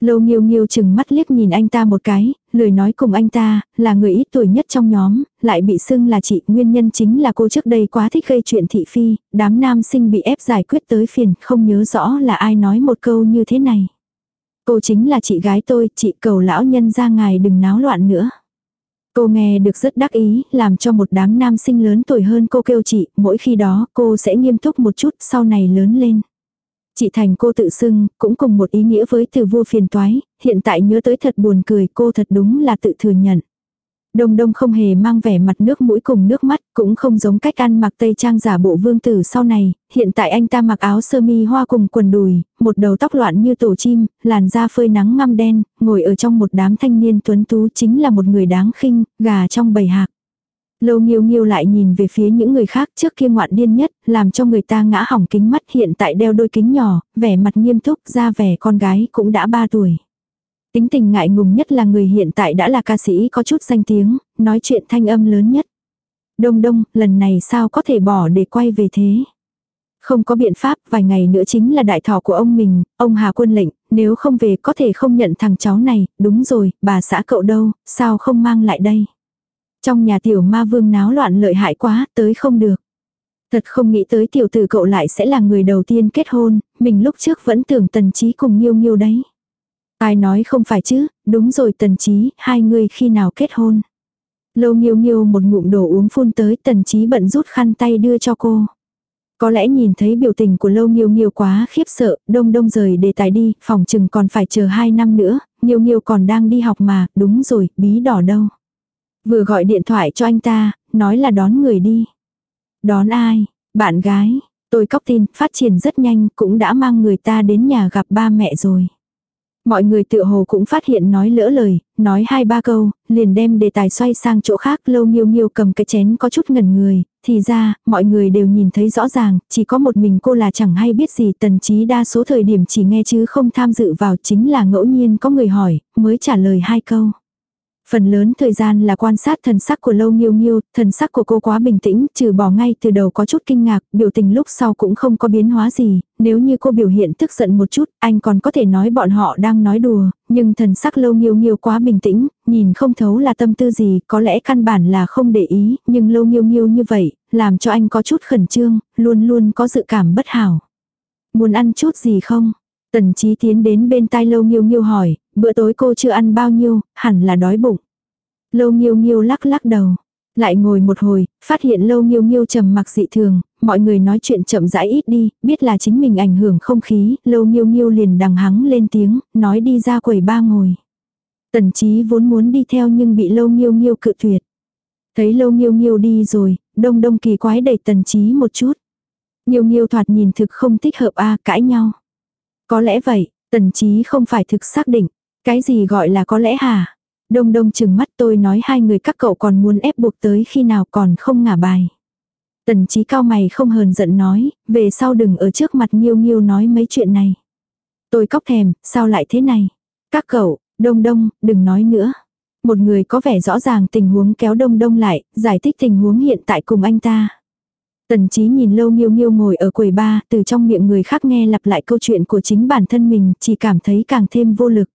Lâu nghiêu nghiêu chừng mắt liếc nhìn anh ta một cái, lười nói cùng anh ta, là người ít tuổi nhất trong nhóm, lại bị xưng là chị, nguyên nhân chính là cô trước đây quá thích gây chuyện thị phi, đám nam sinh bị ép giải quyết tới phiền, không nhớ rõ là ai nói một câu như thế này. Cô chính là chị gái tôi, chị cầu lão nhân ra ngài đừng náo loạn nữa. Cô nghe được rất đắc ý, làm cho một đám nam sinh lớn tuổi hơn cô kêu chị, mỗi khi đó cô sẽ nghiêm túc một chút, sau này lớn lên. Chị Thành cô tự xưng, cũng cùng một ý nghĩa với từ vua phiền toái, hiện tại nhớ tới thật buồn cười cô thật đúng là tự thừa nhận. Đông đông không hề mang vẻ mặt nước mũi cùng nước mắt, cũng không giống cách ăn mặc tây trang giả bộ vương tử sau này, hiện tại anh ta mặc áo sơ mi hoa cùng quần đùi, một đầu tóc loạn như tổ chim, làn da phơi nắng ngăm đen, ngồi ở trong một đám thanh niên tuấn tú chính là một người đáng khinh, gà trong bầy hạc. Lâu nghiêu nghiêu lại nhìn về phía những người khác trước kia ngoạn điên nhất, làm cho người ta ngã hỏng kính mắt hiện tại đeo đôi kính nhỏ, vẻ mặt nghiêm túc ra vẻ con gái cũng đã 3 tuổi. Tính tình ngại ngùng nhất là người hiện tại đã là ca sĩ có chút danh tiếng, nói chuyện thanh âm lớn nhất. Đông đông, lần này sao có thể bỏ để quay về thế? Không có biện pháp, vài ngày nữa chính là đại thọ của ông mình, ông Hà Quân lệnh, nếu không về có thể không nhận thằng cháu này, đúng rồi, bà xã cậu đâu, sao không mang lại đây? Trong nhà tiểu ma vương náo loạn lợi hại quá, tới không được. Thật không nghĩ tới tiểu tử cậu lại sẽ là người đầu tiên kết hôn, mình lúc trước vẫn tưởng tần trí cùng nghiêu nghiêu đấy. Ai nói không phải chứ, đúng rồi tần trí, hai người khi nào kết hôn. Lâu nghiêu nghiêu một ngụm đồ uống phun tới tần trí bận rút khăn tay đưa cho cô. Có lẽ nhìn thấy biểu tình của lâu nghiêu nghiêu quá khiếp sợ, đông đông rời đề tài đi, phòng chừng còn phải chờ hai năm nữa, nghiêu nghiêu còn đang đi học mà, đúng rồi, bí đỏ đâu. Vừa gọi điện thoại cho anh ta, nói là đón người đi. Đón ai? Bạn gái. Tôi cóc tin, phát triển rất nhanh, cũng đã mang người ta đến nhà gặp ba mẹ rồi. Mọi người tự hồ cũng phát hiện nói lỡ lời, nói hai ba câu, liền đem đề tài xoay sang chỗ khác lâu nghiêu nghiêu cầm cái chén có chút ngẩn người, thì ra, mọi người đều nhìn thấy rõ ràng, chỉ có một mình cô là chẳng hay biết gì tần trí đa số thời điểm chỉ nghe chứ không tham dự vào chính là ngẫu nhiên có người hỏi, mới trả lời hai câu. Phần lớn thời gian là quan sát thần sắc của Lâu Nghiêu Nghiêu, thần sắc của cô quá bình tĩnh, trừ bỏ ngay từ đầu có chút kinh ngạc, biểu tình lúc sau cũng không có biến hóa gì, nếu như cô biểu hiện tức giận một chút, anh còn có thể nói bọn họ đang nói đùa, nhưng thần sắc Lâu Nghiêu Nghiêu quá bình tĩnh, nhìn không thấu là tâm tư gì, có lẽ căn bản là không để ý, nhưng Lâu Nghiêu Nghiêu như vậy, làm cho anh có chút khẩn trương, luôn luôn có dự cảm bất hảo. Muốn ăn chút gì không? Tần trí tiến đến bên tai Lâu Nghiêu Nghiêu hỏi, Bữa tối cô chưa ăn bao nhiêu, hẳn là đói bụng. Lâu nghiêu nghiêu lắc lắc đầu. Lại ngồi một hồi, phát hiện lâu nghiêu nghiêu trầm mặc dị thường, mọi người nói chuyện chậm rãi ít đi, biết là chính mình ảnh hưởng không khí, lâu nghiêu nghiêu liền đằng hắng lên tiếng, nói đi ra quầy ba ngồi. Tần trí vốn muốn đi theo nhưng bị lâu nghiêu nghiêu cự tuyệt. Thấy lâu nghiêu nghiêu đi rồi, đông đông kỳ quái đẩy tần trí một chút. Nghiêu nghiêu thoạt nhìn thực không thích hợp a cãi nhau. Có lẽ vậy, tần trí không phải thực xác định. Cái gì gọi là có lẽ hả? Đông đông chừng mắt tôi nói hai người các cậu còn muốn ép buộc tới khi nào còn không ngả bài. Tần trí cao mày không hờn giận nói, về sau đừng ở trước mặt nghiêu nghiêu nói mấy chuyện này. Tôi cóc thèm, sao lại thế này? Các cậu, đông đông, đừng nói nữa. Một người có vẻ rõ ràng tình huống kéo đông đông lại, giải thích tình huống hiện tại cùng anh ta. Tần trí nhìn lâu nghiêu nghiêu ngồi ở quầy ba, từ trong miệng người khác nghe lặp lại câu chuyện của chính bản thân mình, chỉ cảm thấy càng thêm vô lực.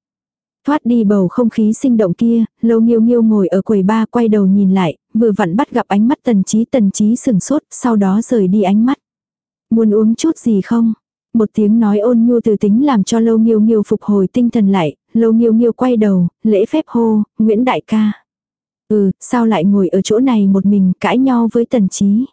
Thoát đi bầu không khí sinh động kia, lâu nghiêu nghiêu ngồi ở quầy ba quay đầu nhìn lại, vừa vặn bắt gặp ánh mắt tần trí tần trí sừng sốt, sau đó rời đi ánh mắt. Muốn uống chút gì không? Một tiếng nói ôn nhu từ tính làm cho lâu nghiêu nghiêu phục hồi tinh thần lại, lâu nghiêu nghiêu quay đầu, lễ phép hô, Nguyễn Đại ca. Ừ, sao lại ngồi ở chỗ này một mình cãi nhau với tần trí?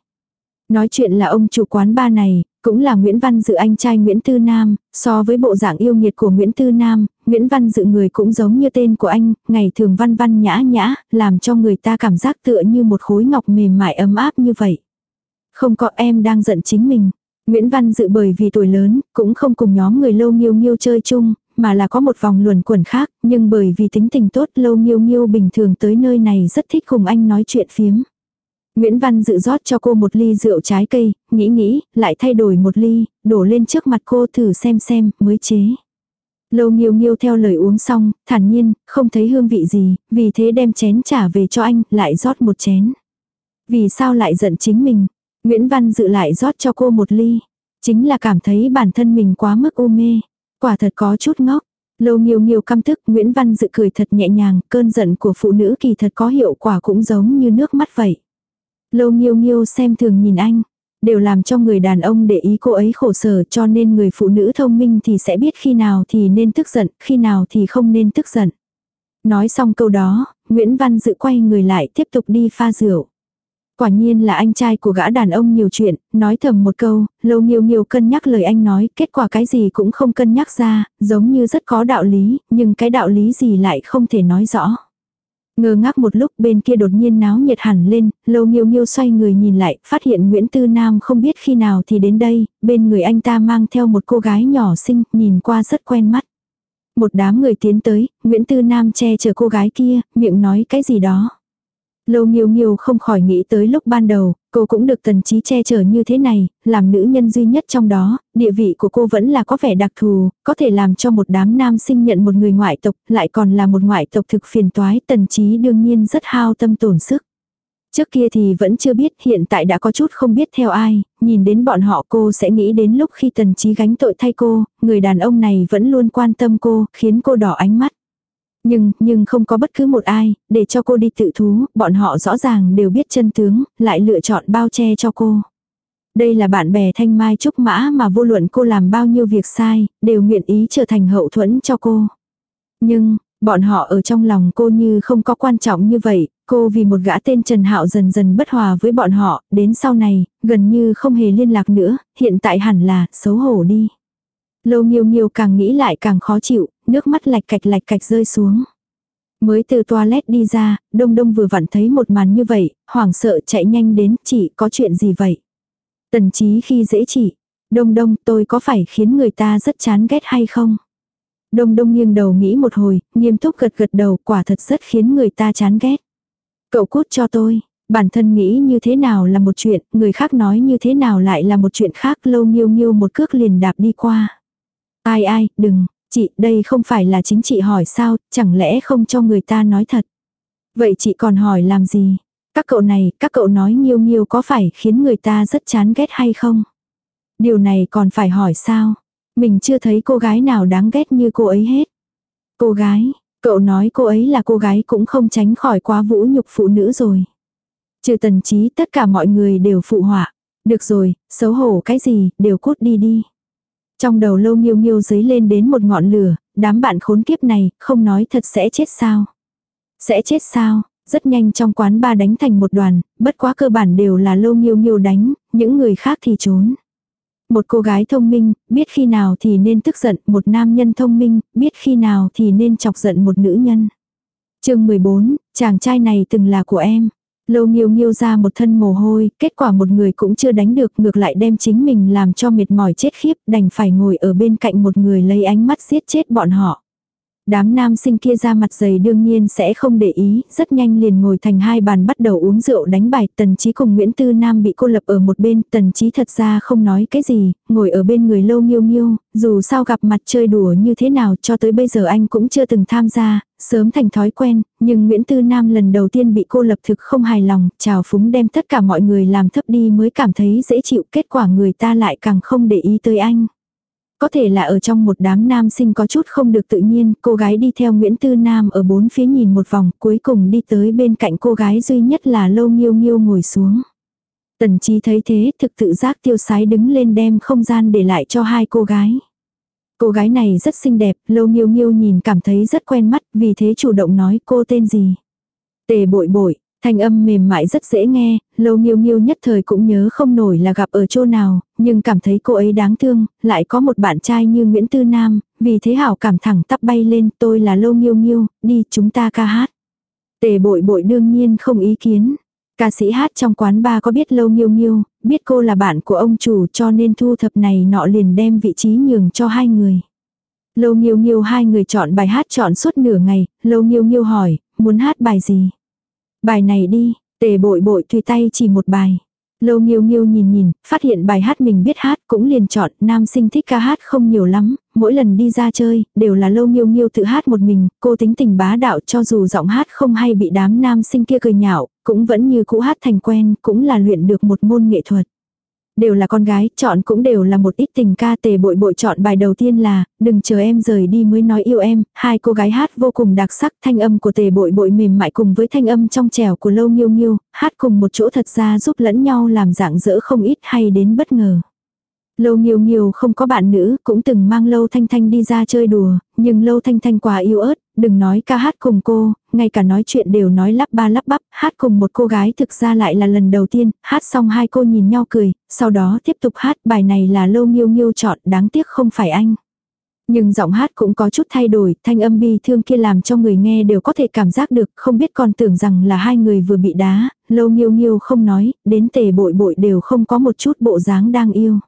Nói chuyện là ông chủ quán ba này, cũng là Nguyễn Văn Dự anh trai Nguyễn Tư Nam, so với bộ dạng yêu nghiệt của Nguyễn Tư Nam, Nguyễn Văn Dự người cũng giống như tên của anh, ngày thường văn văn nhã nhã, làm cho người ta cảm giác tựa như một khối ngọc mềm mại ấm áp như vậy. Không có em đang giận chính mình. Nguyễn Văn Dự bởi vì tuổi lớn, cũng không cùng nhóm người lâu nghiêu nghiêu chơi chung, mà là có một vòng luẩn quẩn khác, nhưng bởi vì tính tình tốt lâu nghiêu nghiêu bình thường tới nơi này rất thích cùng anh nói chuyện phiếm. Nguyễn Văn dự rót cho cô một ly rượu trái cây, nghĩ nghĩ, lại thay đổi một ly, đổ lên trước mặt cô thử xem xem, mới chế. Lâu nghiêu nghiêu theo lời uống xong, thản nhiên, không thấy hương vị gì, vì thế đem chén trả về cho anh, lại rót một chén. Vì sao lại giận chính mình? Nguyễn Văn dự lại rót cho cô một ly. Chính là cảm thấy bản thân mình quá mức u mê. Quả thật có chút ngốc. Lâu nghiêu nghiêu căm tức Nguyễn Văn dự cười thật nhẹ nhàng, cơn giận của phụ nữ kỳ thật có hiệu quả cũng giống như nước mắt vậy. Lâu nghiêu nghiêu xem thường nhìn anh, đều làm cho người đàn ông để ý cô ấy khổ sở cho nên người phụ nữ thông minh thì sẽ biết khi nào thì nên tức giận, khi nào thì không nên tức giận. Nói xong câu đó, Nguyễn Văn dự quay người lại tiếp tục đi pha rượu. Quả nhiên là anh trai của gã đàn ông nhiều chuyện, nói thầm một câu, lâu nhiều nhiều cân nhắc lời anh nói, kết quả cái gì cũng không cân nhắc ra, giống như rất có đạo lý, nhưng cái đạo lý gì lại không thể nói rõ. Ngơ ngác một lúc bên kia đột nhiên náo nhiệt hẳn lên, lâu nghiêu nghiêu xoay người nhìn lại, phát hiện Nguyễn Tư Nam không biết khi nào thì đến đây, bên người anh ta mang theo một cô gái nhỏ xinh, nhìn qua rất quen mắt. Một đám người tiến tới, Nguyễn Tư Nam che chở cô gái kia, miệng nói cái gì đó. Lâu nghiêu nghiêu không khỏi nghĩ tới lúc ban đầu, cô cũng được tần trí che chở như thế này, làm nữ nhân duy nhất trong đó, địa vị của cô vẫn là có vẻ đặc thù, có thể làm cho một đám nam sinh nhận một người ngoại tộc, lại còn là một ngoại tộc thực phiền toái, tần trí đương nhiên rất hao tâm tổn sức. Trước kia thì vẫn chưa biết, hiện tại đã có chút không biết theo ai, nhìn đến bọn họ cô sẽ nghĩ đến lúc khi tần trí gánh tội thay cô, người đàn ông này vẫn luôn quan tâm cô, khiến cô đỏ ánh mắt. Nhưng, nhưng không có bất cứ một ai, để cho cô đi tự thú, bọn họ rõ ràng đều biết chân tướng, lại lựa chọn bao che cho cô. Đây là bạn bè thanh mai trúc mã mà vô luận cô làm bao nhiêu việc sai, đều nguyện ý trở thành hậu thuẫn cho cô. Nhưng, bọn họ ở trong lòng cô như không có quan trọng như vậy, cô vì một gã tên Trần Hạo dần dần bất hòa với bọn họ, đến sau này, gần như không hề liên lạc nữa, hiện tại hẳn là, xấu hổ đi. Lâu nghiêu nghiêu càng nghĩ lại càng khó chịu, nước mắt lạch cạch lạch cạch rơi xuống. Mới từ toilet đi ra, đông đông vừa vặn thấy một màn như vậy, hoảng sợ chạy nhanh đến, chị có chuyện gì vậy? Tần trí khi dễ chị, đông đông tôi có phải khiến người ta rất chán ghét hay không? Đông đông nghiêng đầu nghĩ một hồi, nghiêm túc gật gật đầu quả thật rất khiến người ta chán ghét. Cậu cút cho tôi, bản thân nghĩ như thế nào là một chuyện, người khác nói như thế nào lại là một chuyện khác lâu nghiêu nghiêu một cước liền đạp đi qua. Ai ai, đừng, chị, đây không phải là chính chị hỏi sao, chẳng lẽ không cho người ta nói thật. Vậy chị còn hỏi làm gì? Các cậu này, các cậu nói nghiêu nghiêu có phải khiến người ta rất chán ghét hay không? Điều này còn phải hỏi sao? Mình chưa thấy cô gái nào đáng ghét như cô ấy hết. Cô gái, cậu nói cô ấy là cô gái cũng không tránh khỏi quá vũ nhục phụ nữ rồi. Trừ tần trí tất cả mọi người đều phụ họa. Được rồi, xấu hổ cái gì, đều cút đi đi. Trong đầu lâu nghiêu nghiêu dấy lên đến một ngọn lửa, đám bạn khốn kiếp này, không nói thật sẽ chết sao. Sẽ chết sao, rất nhanh trong quán ba đánh thành một đoàn, bất quá cơ bản đều là lâu nghiêu nghiêu đánh, những người khác thì trốn. Một cô gái thông minh, biết khi nào thì nên tức giận, một nam nhân thông minh, biết khi nào thì nên chọc giận một nữ nhân. chương 14, chàng trai này từng là của em. Lâu nghiêu nghiêu ra một thân mồ hôi, kết quả một người cũng chưa đánh được ngược lại đem chính mình làm cho mệt mỏi chết khiếp đành phải ngồi ở bên cạnh một người lấy ánh mắt giết chết bọn họ. Đám nam sinh kia ra mặt dày đương nhiên sẽ không để ý, rất nhanh liền ngồi thành hai bàn bắt đầu uống rượu đánh bài. Tần trí cùng Nguyễn Tư Nam bị cô lập ở một bên, Tần trí thật ra không nói cái gì, ngồi ở bên người lâu nghiêu nghiêu, dù sao gặp mặt chơi đùa như thế nào cho tới bây giờ anh cũng chưa từng tham gia, sớm thành thói quen, nhưng Nguyễn Tư Nam lần đầu tiên bị cô lập thực không hài lòng, chào phúng đem tất cả mọi người làm thấp đi mới cảm thấy dễ chịu, kết quả người ta lại càng không để ý tới anh. Có thể là ở trong một đám nam sinh có chút không được tự nhiên, cô gái đi theo Nguyễn Tư Nam ở bốn phía nhìn một vòng, cuối cùng đi tới bên cạnh cô gái duy nhất là Lâu Nghiêu Nghiêu ngồi xuống. Tần Chi thấy thế, thực tự giác tiêu sái đứng lên đem không gian để lại cho hai cô gái. Cô gái này rất xinh đẹp, Lâu Nghiêu Nghiêu nhìn cảm thấy rất quen mắt, vì thế chủ động nói cô tên gì. Tề bội bội, Thanh âm mềm mại rất dễ nghe, lâu nghiêu nghiêu nhất thời cũng nhớ không nổi là gặp ở chỗ nào, nhưng cảm thấy cô ấy đáng thương, lại có một bạn trai như Nguyễn Tư Nam, vì thế hảo cảm thẳng tắp bay lên tôi là lâu nghiêu nghiêu, đi chúng ta ca hát. Tề bội bội đương nhiên không ý kiến. Ca sĩ hát trong quán ba có biết lâu nghiêu nghiêu, biết cô là bạn của ông chủ cho nên thu thập này nọ liền đem vị trí nhường cho hai người. Lâu nghiêu nghiêu hai người chọn bài hát chọn suốt nửa ngày, lâu nghiêu nghiêu hỏi, muốn hát bài gì? Bài này đi, tề bội bội tùy tay chỉ một bài. Lâu nghiêu nghiêu nhìn nhìn, phát hiện bài hát mình biết hát cũng liền chọn, nam sinh thích ca hát không nhiều lắm, mỗi lần đi ra chơi, đều là lâu nghiêu nghiêu tự hát một mình, cô tính tình bá đạo cho dù giọng hát không hay bị đám nam sinh kia cười nhạo, cũng vẫn như cũ hát thành quen, cũng là luyện được một môn nghệ thuật. Đều là con gái, chọn cũng đều là một ít tình ca tề bội bội chọn bài đầu tiên là, đừng chờ em rời đi mới nói yêu em, hai cô gái hát vô cùng đặc sắc, thanh âm của tề bội bội mềm mại cùng với thanh âm trong trẻo của lâu nghiêu nghiêu, hát cùng một chỗ thật ra giúp lẫn nhau làm dạng dỡ không ít hay đến bất ngờ. Lâu Nghiêu Nghiêu không có bạn nữ, cũng từng mang Lâu Thanh Thanh đi ra chơi đùa, nhưng Lâu Thanh Thanh quá yếu ớt, đừng nói ca hát cùng cô, ngay cả nói chuyện đều nói lắp ba lắp bắp, hát cùng một cô gái thực ra lại là lần đầu tiên, hát xong hai cô nhìn nhau cười, sau đó tiếp tục hát bài này là Lâu Nghiêu Nghiêu chọn, đáng tiếc không phải anh. Nhưng giọng hát cũng có chút thay đổi, thanh âm bi thương kia làm cho người nghe đều có thể cảm giác được, không biết còn tưởng rằng là hai người vừa bị đá, lâu nghiêu nghiêu không nói, đến tề bội bội đều không có một chút bộ dáng đang yêu.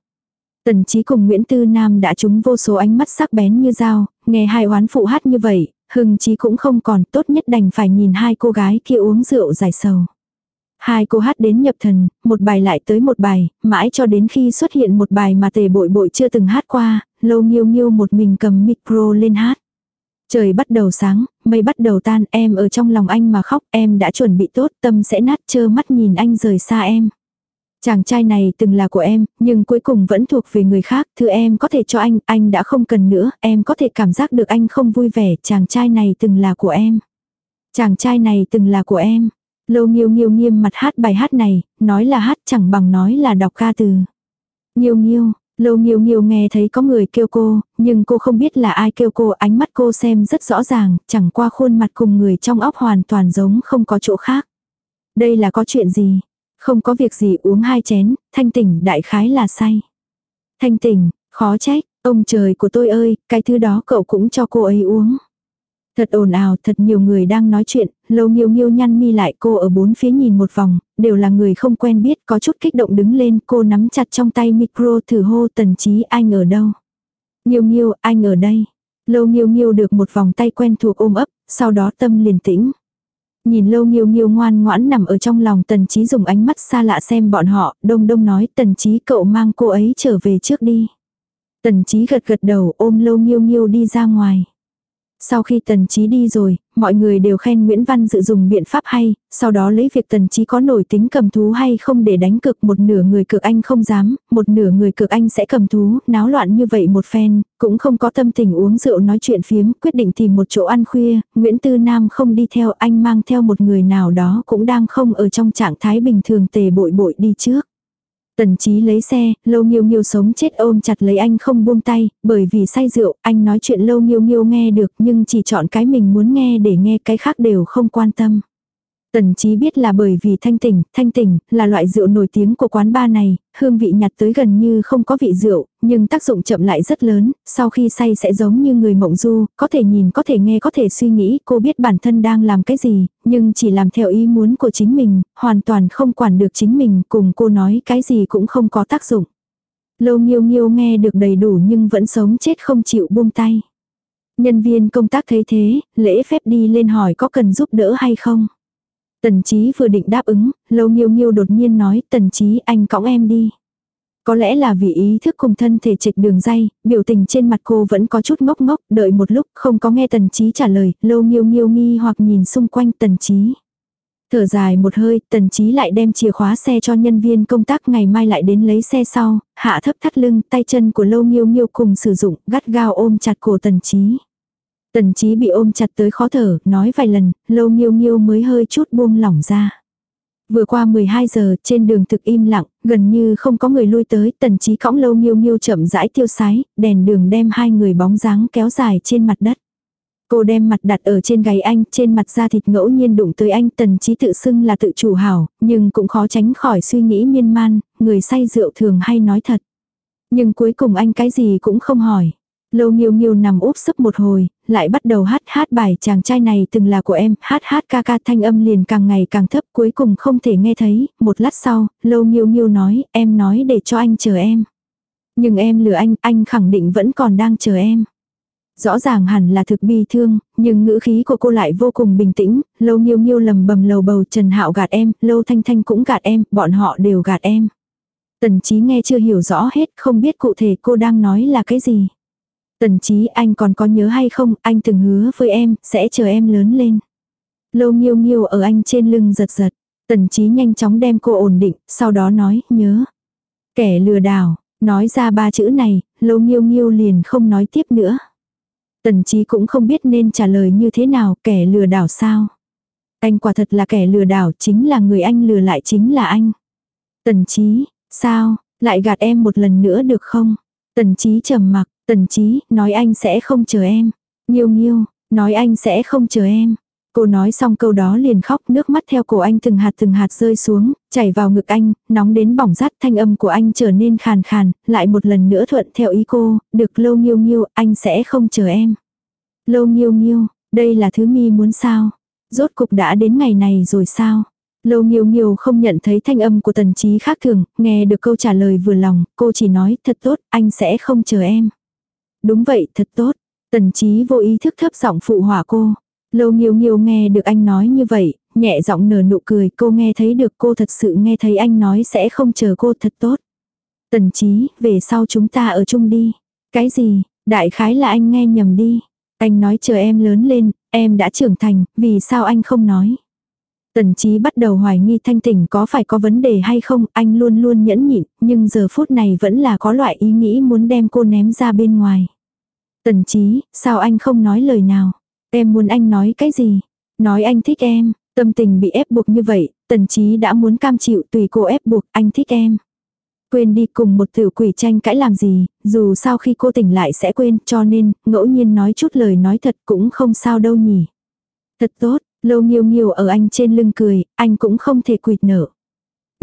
Tần Chí cùng Nguyễn Tư Nam đã trúng vô số ánh mắt sắc bén như dao, nghe hai oán phụ hát như vậy, Hưng Chí cũng không còn tốt nhất đành phải nhìn hai cô gái kia uống rượu giải sầu. Hai cô hát đến nhập thần, một bài lại tới một bài, mãi cho đến khi xuất hiện một bài mà tề bội bội chưa từng hát qua, lâu nghiêu nghiêu một mình cầm micro lên hát. Trời bắt đầu sáng, mây bắt đầu tan, em ở trong lòng anh mà khóc, em đã chuẩn bị tốt, tâm sẽ nát chơ mắt nhìn anh rời xa em. Chàng trai này từng là của em, nhưng cuối cùng vẫn thuộc về người khác, thứ em có thể cho anh, anh đã không cần nữa, em có thể cảm giác được anh không vui vẻ, chàng trai này từng là của em. Chàng trai này từng là của em. Lâu nghiêu nghiêu nghiêm mặt hát bài hát này, nói là hát chẳng bằng nói là đọc ca từ. Nghiêu nghiêu, lâu nghiêu nghiêu nghe thấy có người kêu cô, nhưng cô không biết là ai kêu cô, ánh mắt cô xem rất rõ ràng, chẳng qua khuôn mặt cùng người trong óc hoàn toàn giống không có chỗ khác. Đây là có chuyện gì? Không có việc gì uống hai chén, thanh tỉnh đại khái là say. Thanh tỉnh, khó trách, ông trời của tôi ơi, cái thứ đó cậu cũng cho cô ấy uống. Thật ồn ào, thật nhiều người đang nói chuyện, lâu nghiêu nghiêu nhăn mi lại cô ở bốn phía nhìn một vòng, đều là người không quen biết, có chút kích động đứng lên, cô nắm chặt trong tay micro thử hô tần trí anh ở đâu. Nghiêu nghiêu, anh ở đây. Lâu nghiêu nghiêu được một vòng tay quen thuộc ôm ấp, sau đó tâm liền tĩnh. Nhìn lâu nghiêu nghiêu ngoan ngoãn nằm ở trong lòng tần trí dùng ánh mắt xa lạ xem bọn họ, đông đông nói tần trí cậu mang cô ấy trở về trước đi. Tần trí gật gật đầu ôm lâu nghiêu nghiêu đi ra ngoài. Sau khi tần trí đi rồi, mọi người đều khen Nguyễn Văn Dự dùng biện pháp hay, sau đó lấy việc tần trí có nổi tính cầm thú hay không để đánh cực một nửa người cực anh không dám, một nửa người cực anh sẽ cầm thú, náo loạn như vậy một phen, cũng không có tâm tình uống rượu nói chuyện phiếm, quyết định tìm một chỗ ăn khuya, Nguyễn Tư Nam không đi theo anh mang theo một người nào đó cũng đang không ở trong trạng thái bình thường tề bội bội đi trước. Tần trí lấy xe, lâu nghiêu nghiêu sống chết ôm chặt lấy anh không buông tay, bởi vì say rượu, anh nói chuyện lâu nghiêu nghiêu nghe được nhưng chỉ chọn cái mình muốn nghe để nghe cái khác đều không quan tâm. Tần Chí biết là bởi vì thanh tỉnh, thanh tỉnh là loại rượu nổi tiếng của quán bar này, hương vị nhạt tới gần như không có vị rượu, nhưng tác dụng chậm lại rất lớn, sau khi say sẽ giống như người mộng du, có thể nhìn, có thể nghe, có thể suy nghĩ, cô biết bản thân đang làm cái gì, nhưng chỉ làm theo ý muốn của chính mình, hoàn toàn không quản được chính mình, cùng cô nói cái gì cũng không có tác dụng. Lâu nghiêu nghiêu nghe được đầy đủ nhưng vẫn sống chết không chịu buông tay. Nhân viên công tác thấy thế, lễ phép đi lên hỏi có cần giúp đỡ hay không. Tần Chí vừa định đáp ứng, Lâu Nghiêu Nghiêu đột nhiên nói, Tần Chí anh cõng em đi. Có lẽ là vì ý thức cùng thân thể trịch đường dây, biểu tình trên mặt cô vẫn có chút ngốc ngốc, đợi một lúc không có nghe Tần Chí trả lời, Lâu Nghiêu Nghiêu nghi hoặc nhìn xung quanh Tần Chí. Thở dài một hơi, Tần Chí lại đem chìa khóa xe cho nhân viên công tác ngày mai lại đến lấy xe sau, hạ thấp thắt lưng, tay chân của Lâu Nghiêu Nghiêu cùng sử dụng, gắt gao ôm chặt cổ Tần Chí. Tần trí bị ôm chặt tới khó thở, nói vài lần, lâu nghiêu nghiêu mới hơi chút buông lỏng ra. Vừa qua 12 giờ, trên đường thực im lặng, gần như không có người lui tới, tần trí cõng lâu nghiêu nghiêu chậm rãi tiêu sái, đèn đường đem hai người bóng dáng kéo dài trên mặt đất. Cô đem mặt đặt ở trên gáy anh, trên mặt da thịt ngẫu nhiên đụng tới anh, tần trí tự xưng là tự chủ hảo, nhưng cũng khó tránh khỏi suy nghĩ miên man, người say rượu thường hay nói thật. Nhưng cuối cùng anh cái gì cũng không hỏi. Lâu nghiêu nghiêu nằm úp sấp một hồi, lại bắt đầu hát hát bài chàng trai này từng là của em, hát hát ca ca thanh âm liền càng ngày càng thấp cuối cùng không thể nghe thấy, một lát sau, lâu nghiêu nghiêu nói, em nói để cho anh chờ em. Nhưng em lừa anh, anh khẳng định vẫn còn đang chờ em. Rõ ràng hẳn là thực bi thương, nhưng ngữ khí của cô lại vô cùng bình tĩnh, lâu nghiêu nghiêu lầm bầm lầu bầu Trần Hạo gạt em, lâu thanh thanh cũng gạt em, bọn họ đều gạt em. Tần trí nghe chưa hiểu rõ hết, không biết cụ thể cô đang nói là cái gì. Tần Chí anh còn có nhớ hay không, anh từng hứa với em, sẽ chờ em lớn lên. Lâu nghiêu nghiêu ở anh trên lưng giật giật. Tần Chí nhanh chóng đem cô ổn định, sau đó nói, nhớ. Kẻ lừa đảo, nói ra ba chữ này, lâu nghiêu nghiêu liền không nói tiếp nữa. Tần Chí cũng không biết nên trả lời như thế nào, kẻ lừa đảo sao. Anh quả thật là kẻ lừa đảo, chính là người anh lừa lại chính là anh. Tần Chí, sao, lại gạt em một lần nữa được không? Tần Chí trầm mặc, Tần Chí, nói anh sẽ không chờ em. Nhiêu nhiêu, nói anh sẽ không chờ em. Cô nói xong câu đó liền khóc nước mắt theo cổ anh từng hạt từng hạt rơi xuống, chảy vào ngực anh, nóng đến bỏng rát thanh âm của anh trở nên khàn khàn, lại một lần nữa thuận theo ý cô, được lâu nghiêu nghiêu, anh sẽ không chờ em. Lâu nghiêu nghiêu, đây là thứ mi muốn sao? Rốt cục đã đến ngày này rồi sao? Lâu nghiêu nghiêu không nhận thấy thanh âm của tần trí khác thường, nghe được câu trả lời vừa lòng, cô chỉ nói thật tốt, anh sẽ không chờ em. Đúng vậy, thật tốt. Tần trí vô ý thức thấp giọng phụ hỏa cô. Lâu nghiêu nghiêu nghe được anh nói như vậy, nhẹ giọng nở nụ cười, cô nghe thấy được cô thật sự nghe thấy anh nói sẽ không chờ cô thật tốt. Tần trí, về sau chúng ta ở chung đi. Cái gì, đại khái là anh nghe nhầm đi. Anh nói chờ em lớn lên, em đã trưởng thành, vì sao anh không nói. Tần trí bắt đầu hoài nghi thanh tỉnh có phải có vấn đề hay không, anh luôn luôn nhẫn nhịn, nhưng giờ phút này vẫn là có loại ý nghĩ muốn đem cô ném ra bên ngoài. Tần trí, sao anh không nói lời nào? Em muốn anh nói cái gì? Nói anh thích em, tâm tình bị ép buộc như vậy, tần trí đã muốn cam chịu tùy cô ép buộc anh thích em. Quên đi cùng một tiểu quỷ tranh cãi làm gì, dù sao khi cô tỉnh lại sẽ quên cho nên ngẫu nhiên nói chút lời nói thật cũng không sao đâu nhỉ. Thật tốt, lâu nghiêu nghiêu ở anh trên lưng cười, anh cũng không thể quỵt nợ.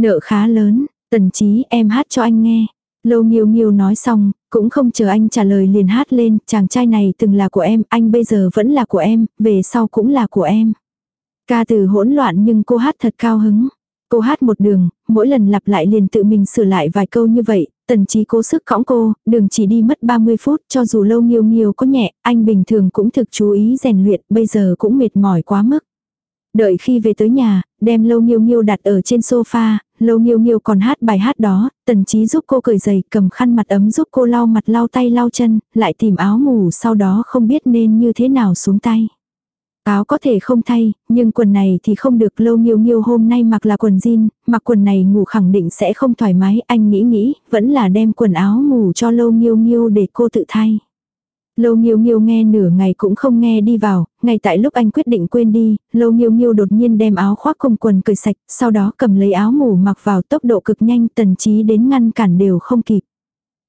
Nợ khá lớn, tần trí em hát cho anh nghe. Lâu nghiêu nghiêu nói xong, cũng không chờ anh trả lời liền hát lên, chàng trai này từng là của em, anh bây giờ vẫn là của em, về sau cũng là của em. Ca từ hỗn loạn nhưng cô hát thật cao hứng. Cô hát một đường, mỗi lần lặp lại liền tự mình sửa lại vài câu như vậy, tần trí cố sức cõng cô, đường chỉ đi mất 30 phút cho dù lâu nghiêu nghiêu có nhẹ, anh bình thường cũng thực chú ý rèn luyện, bây giờ cũng mệt mỏi quá mức. Đợi khi về tới nhà, đem lâu nghiêu nghiêu đặt ở trên sofa, lâu nghiêu nghiêu còn hát bài hát đó, tần trí giúp cô cởi giày cầm khăn mặt ấm giúp cô lau mặt lau tay lau chân, lại tìm áo ngủ sau đó không biết nên như thế nào xuống tay. Áo có thể không thay, nhưng quần này thì không được lâu nghiêu nghiêu hôm nay mặc là quần jean, mặc quần này ngủ khẳng định sẽ không thoải mái, anh nghĩ nghĩ, vẫn là đem quần áo ngủ cho lâu nghiêu nghiêu để cô tự thay. Lâu Nghiêu Nghiêu nghe nửa ngày cũng không nghe đi vào, ngay tại lúc anh quyết định quên đi, Lâu Nghiêu Nghiêu đột nhiên đem áo khoác cùng quần cởi sạch, sau đó cầm lấy áo ngủ mặc vào tốc độ cực nhanh tần trí đến ngăn cản đều không kịp.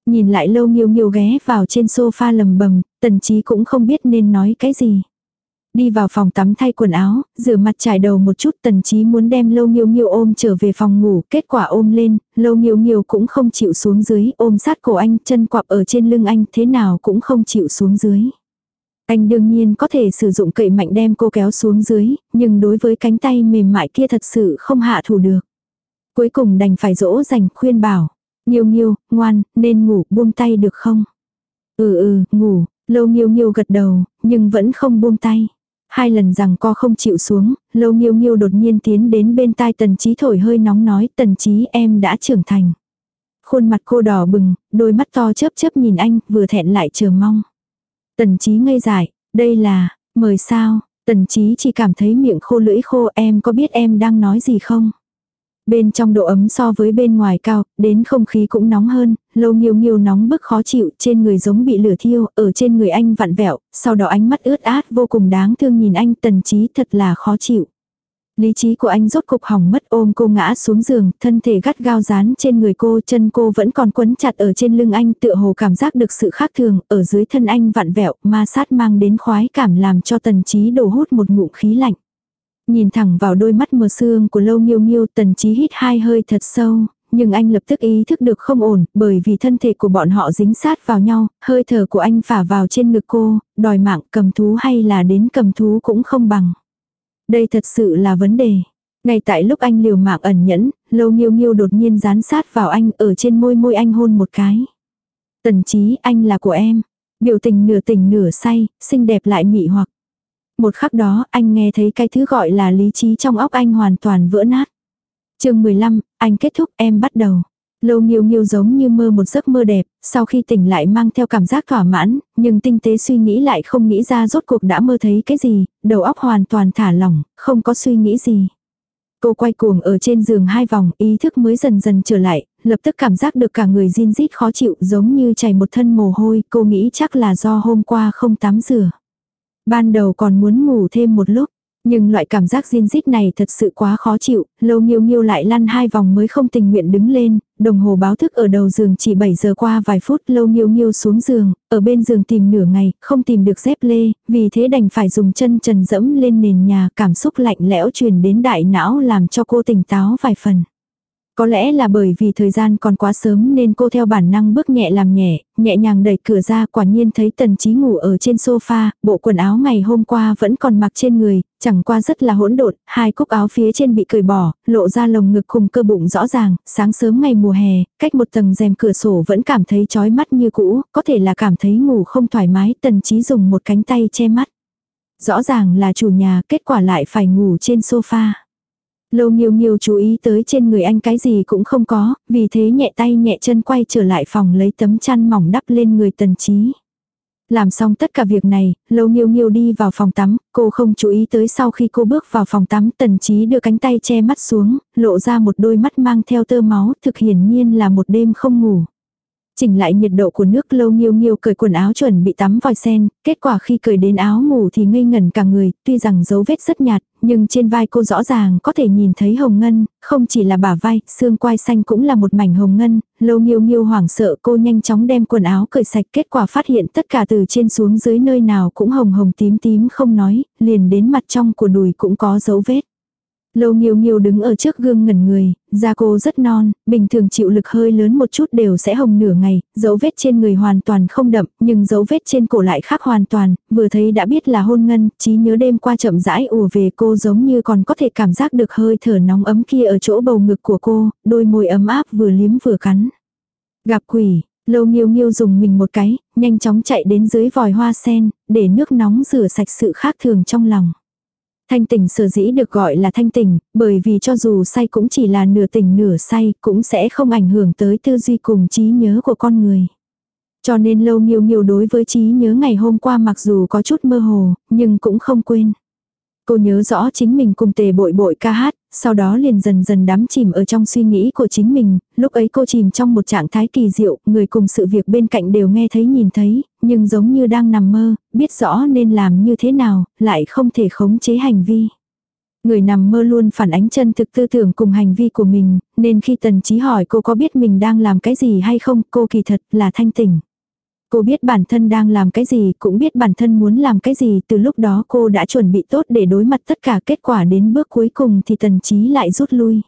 Nhìn lại Lâu Nghiêu Nghiêu ghé vào trên sofa lầm bầm, tần trí cũng không biết nên nói cái gì. Đi vào phòng tắm thay quần áo, rửa mặt trải đầu một chút tần trí muốn đem lâu nghiêu nghiêu ôm trở về phòng ngủ, kết quả ôm lên, lâu nghiêu nghiêu cũng không chịu xuống dưới, ôm sát cổ anh, chân quặp ở trên lưng anh, thế nào cũng không chịu xuống dưới. Anh đương nhiên có thể sử dụng cậy mạnh đem cô kéo xuống dưới, nhưng đối với cánh tay mềm mại kia thật sự không hạ thủ được. Cuối cùng đành phải dỗ dành khuyên bảo. Nghiêu nghiêu, ngoan, nên ngủ, buông tay được không? Ừ ừ, ngủ, lâu nghiêu nghiêu gật đầu, nhưng vẫn không buông tay. Hai lần rằng co không chịu xuống, lâu nghiêu nghiêu đột nhiên tiến đến bên tai tần trí thổi hơi nóng nói tần trí em đã trưởng thành. Khuôn mặt cô đỏ bừng, đôi mắt to chớp chớp nhìn anh, vừa thẹn lại chờ mong. Tần trí ngây dại, đây là, mời sao, tần trí chỉ cảm thấy miệng khô lưỡi khô em có biết em đang nói gì không? Bên trong độ ấm so với bên ngoài cao, đến không khí cũng nóng hơn, lâu nghiêu nghiêu nóng bức khó chịu, trên người giống bị lửa thiêu, ở trên người anh vặn vẹo, sau đó ánh mắt ướt át vô cùng đáng thương nhìn anh tần trí thật là khó chịu. Lý trí của anh rốt cục hỏng mất ôm cô ngã xuống giường, thân thể gắt gao dán trên người cô, chân cô vẫn còn quấn chặt ở trên lưng anh tựa hồ cảm giác được sự khác thường, ở dưới thân anh vặn vẹo, ma sát mang đến khoái cảm làm cho tần trí đổ hút một ngụm khí lạnh. Nhìn thẳng vào đôi mắt mờ sương của lâu nghiêu nghiêu tần trí hít hai hơi thật sâu, nhưng anh lập tức ý thức được không ổn, bởi vì thân thể của bọn họ dính sát vào nhau, hơi thở của anh phả vào trên ngực cô, đòi mạng cầm thú hay là đến cầm thú cũng không bằng. Đây thật sự là vấn đề. Ngay tại lúc anh liều mạng ẩn nhẫn, lâu nghiêu nghiêu đột nhiên dán sát vào anh ở trên môi môi anh hôn một cái. Tần trí anh là của em. Biểu tình nửa tỉnh nửa say, xinh đẹp lại mị hoặc. Một khắc đó, anh nghe thấy cái thứ gọi là lý trí trong óc anh hoàn toàn vỡ nát chương 15, anh kết thúc em bắt đầu. Lâu nghiêu nghiêu giống như mơ một giấc mơ đẹp, sau khi tỉnh lại mang theo cảm giác thỏa mãn, nhưng tinh tế suy nghĩ lại không nghĩ ra rốt cuộc đã mơ thấy cái gì, đầu óc hoàn toàn thả lỏng, không có suy nghĩ gì. Cô quay cuồng ở trên giường hai vòng, ý thức mới dần dần trở lại, lập tức cảm giác được cả người zin rít khó chịu giống như chảy một thân mồ hôi, cô nghĩ chắc là do hôm qua không tắm rửa. Ban đầu còn muốn ngủ thêm một lúc, nhưng loại cảm giác riêng rít này thật sự quá khó chịu, lâu nghiêu nghiêu lại lăn hai vòng mới không tình nguyện đứng lên, đồng hồ báo thức ở đầu giường chỉ 7 giờ qua vài phút lâu nghiêu nghiêu xuống giường, ở bên giường tìm nửa ngày, không tìm được dép lê, vì thế đành phải dùng chân trần dẫm lên nền nhà, cảm xúc lạnh lẽo truyền đến đại não làm cho cô tỉnh táo vài phần. Có lẽ là bởi vì thời gian còn quá sớm nên cô theo bản năng bước nhẹ làm nhẹ, nhẹ nhàng đẩy cửa ra quả nhiên thấy tần trí ngủ ở trên sofa, bộ quần áo ngày hôm qua vẫn còn mặc trên người, chẳng qua rất là hỗn độn, hai cúc áo phía trên bị cởi bỏ, lộ ra lồng ngực cùng cơ bụng rõ ràng, sáng sớm ngày mùa hè, cách một tầng rèm cửa sổ vẫn cảm thấy chói mắt như cũ, có thể là cảm thấy ngủ không thoải mái, tần trí dùng một cánh tay che mắt. Rõ ràng là chủ nhà, kết quả lại phải ngủ trên sofa. Lâu nghiêu nghiêu chú ý tới trên người anh cái gì cũng không có, vì thế nhẹ tay nhẹ chân quay trở lại phòng lấy tấm chăn mỏng đắp lên người tần trí. Làm xong tất cả việc này, lâu nghiêu nghiêu đi vào phòng tắm, cô không chú ý tới sau khi cô bước vào phòng tắm tần trí đưa cánh tay che mắt xuống, lộ ra một đôi mắt mang theo tơ máu thực hiển nhiên là một đêm không ngủ. Chỉnh lại nhiệt độ của nước lâu nghiêu nghiêu cởi quần áo chuẩn bị tắm vòi sen, kết quả khi cởi đến áo ngủ thì ngây ngẩn cả người, tuy rằng dấu vết rất nhạt, nhưng trên vai cô rõ ràng có thể nhìn thấy hồng ngân, không chỉ là bả vai, xương quai xanh cũng là một mảnh hồng ngân, lâu nghiêu nghiêu hoảng sợ cô nhanh chóng đem quần áo cởi sạch. Kết quả phát hiện tất cả từ trên xuống dưới nơi nào cũng hồng hồng tím tím không nói, liền đến mặt trong của đùi cũng có dấu vết. Lâu nghiêu nghiêu đứng ở trước gương ngẩn người, da cô rất non, bình thường chịu lực hơi lớn một chút đều sẽ hồng nửa ngày, dấu vết trên người hoàn toàn không đậm, nhưng dấu vết trên cổ lại khác hoàn toàn, vừa thấy đã biết là hôn ngân, trí nhớ đêm qua chậm rãi ùa về cô giống như còn có thể cảm giác được hơi thở nóng ấm kia ở chỗ bầu ngực của cô, đôi môi ấm áp vừa liếm vừa cắn. Gặp quỷ, lâu nghiêu nghiêu dùng mình một cái, nhanh chóng chạy đến dưới vòi hoa sen, để nước nóng rửa sạch sự khác thường trong lòng. Thanh tỉnh sở dĩ được gọi là thanh tỉnh, bởi vì cho dù say cũng chỉ là nửa tỉnh nửa say, cũng sẽ không ảnh hưởng tới tư duy cùng trí nhớ của con người. Cho nên lâu nghiêu nghiêu đối với trí nhớ ngày hôm qua mặc dù có chút mơ hồ, nhưng cũng không quên. Cô nhớ rõ chính mình cùng tề bội bội ca hát, sau đó liền dần dần đắm chìm ở trong suy nghĩ của chính mình, lúc ấy cô chìm trong một trạng thái kỳ diệu, người cùng sự việc bên cạnh đều nghe thấy nhìn thấy, nhưng giống như đang nằm mơ, biết rõ nên làm như thế nào, lại không thể khống chế hành vi. Người nằm mơ luôn phản ánh chân thực tư tưởng cùng hành vi của mình, nên khi tần trí hỏi cô có biết mình đang làm cái gì hay không, cô kỳ thật là thanh tỉnh. Cô biết bản thân đang làm cái gì, cũng biết bản thân muốn làm cái gì, từ lúc đó cô đã chuẩn bị tốt để đối mặt tất cả kết quả đến bước cuối cùng thì tần trí lại rút lui.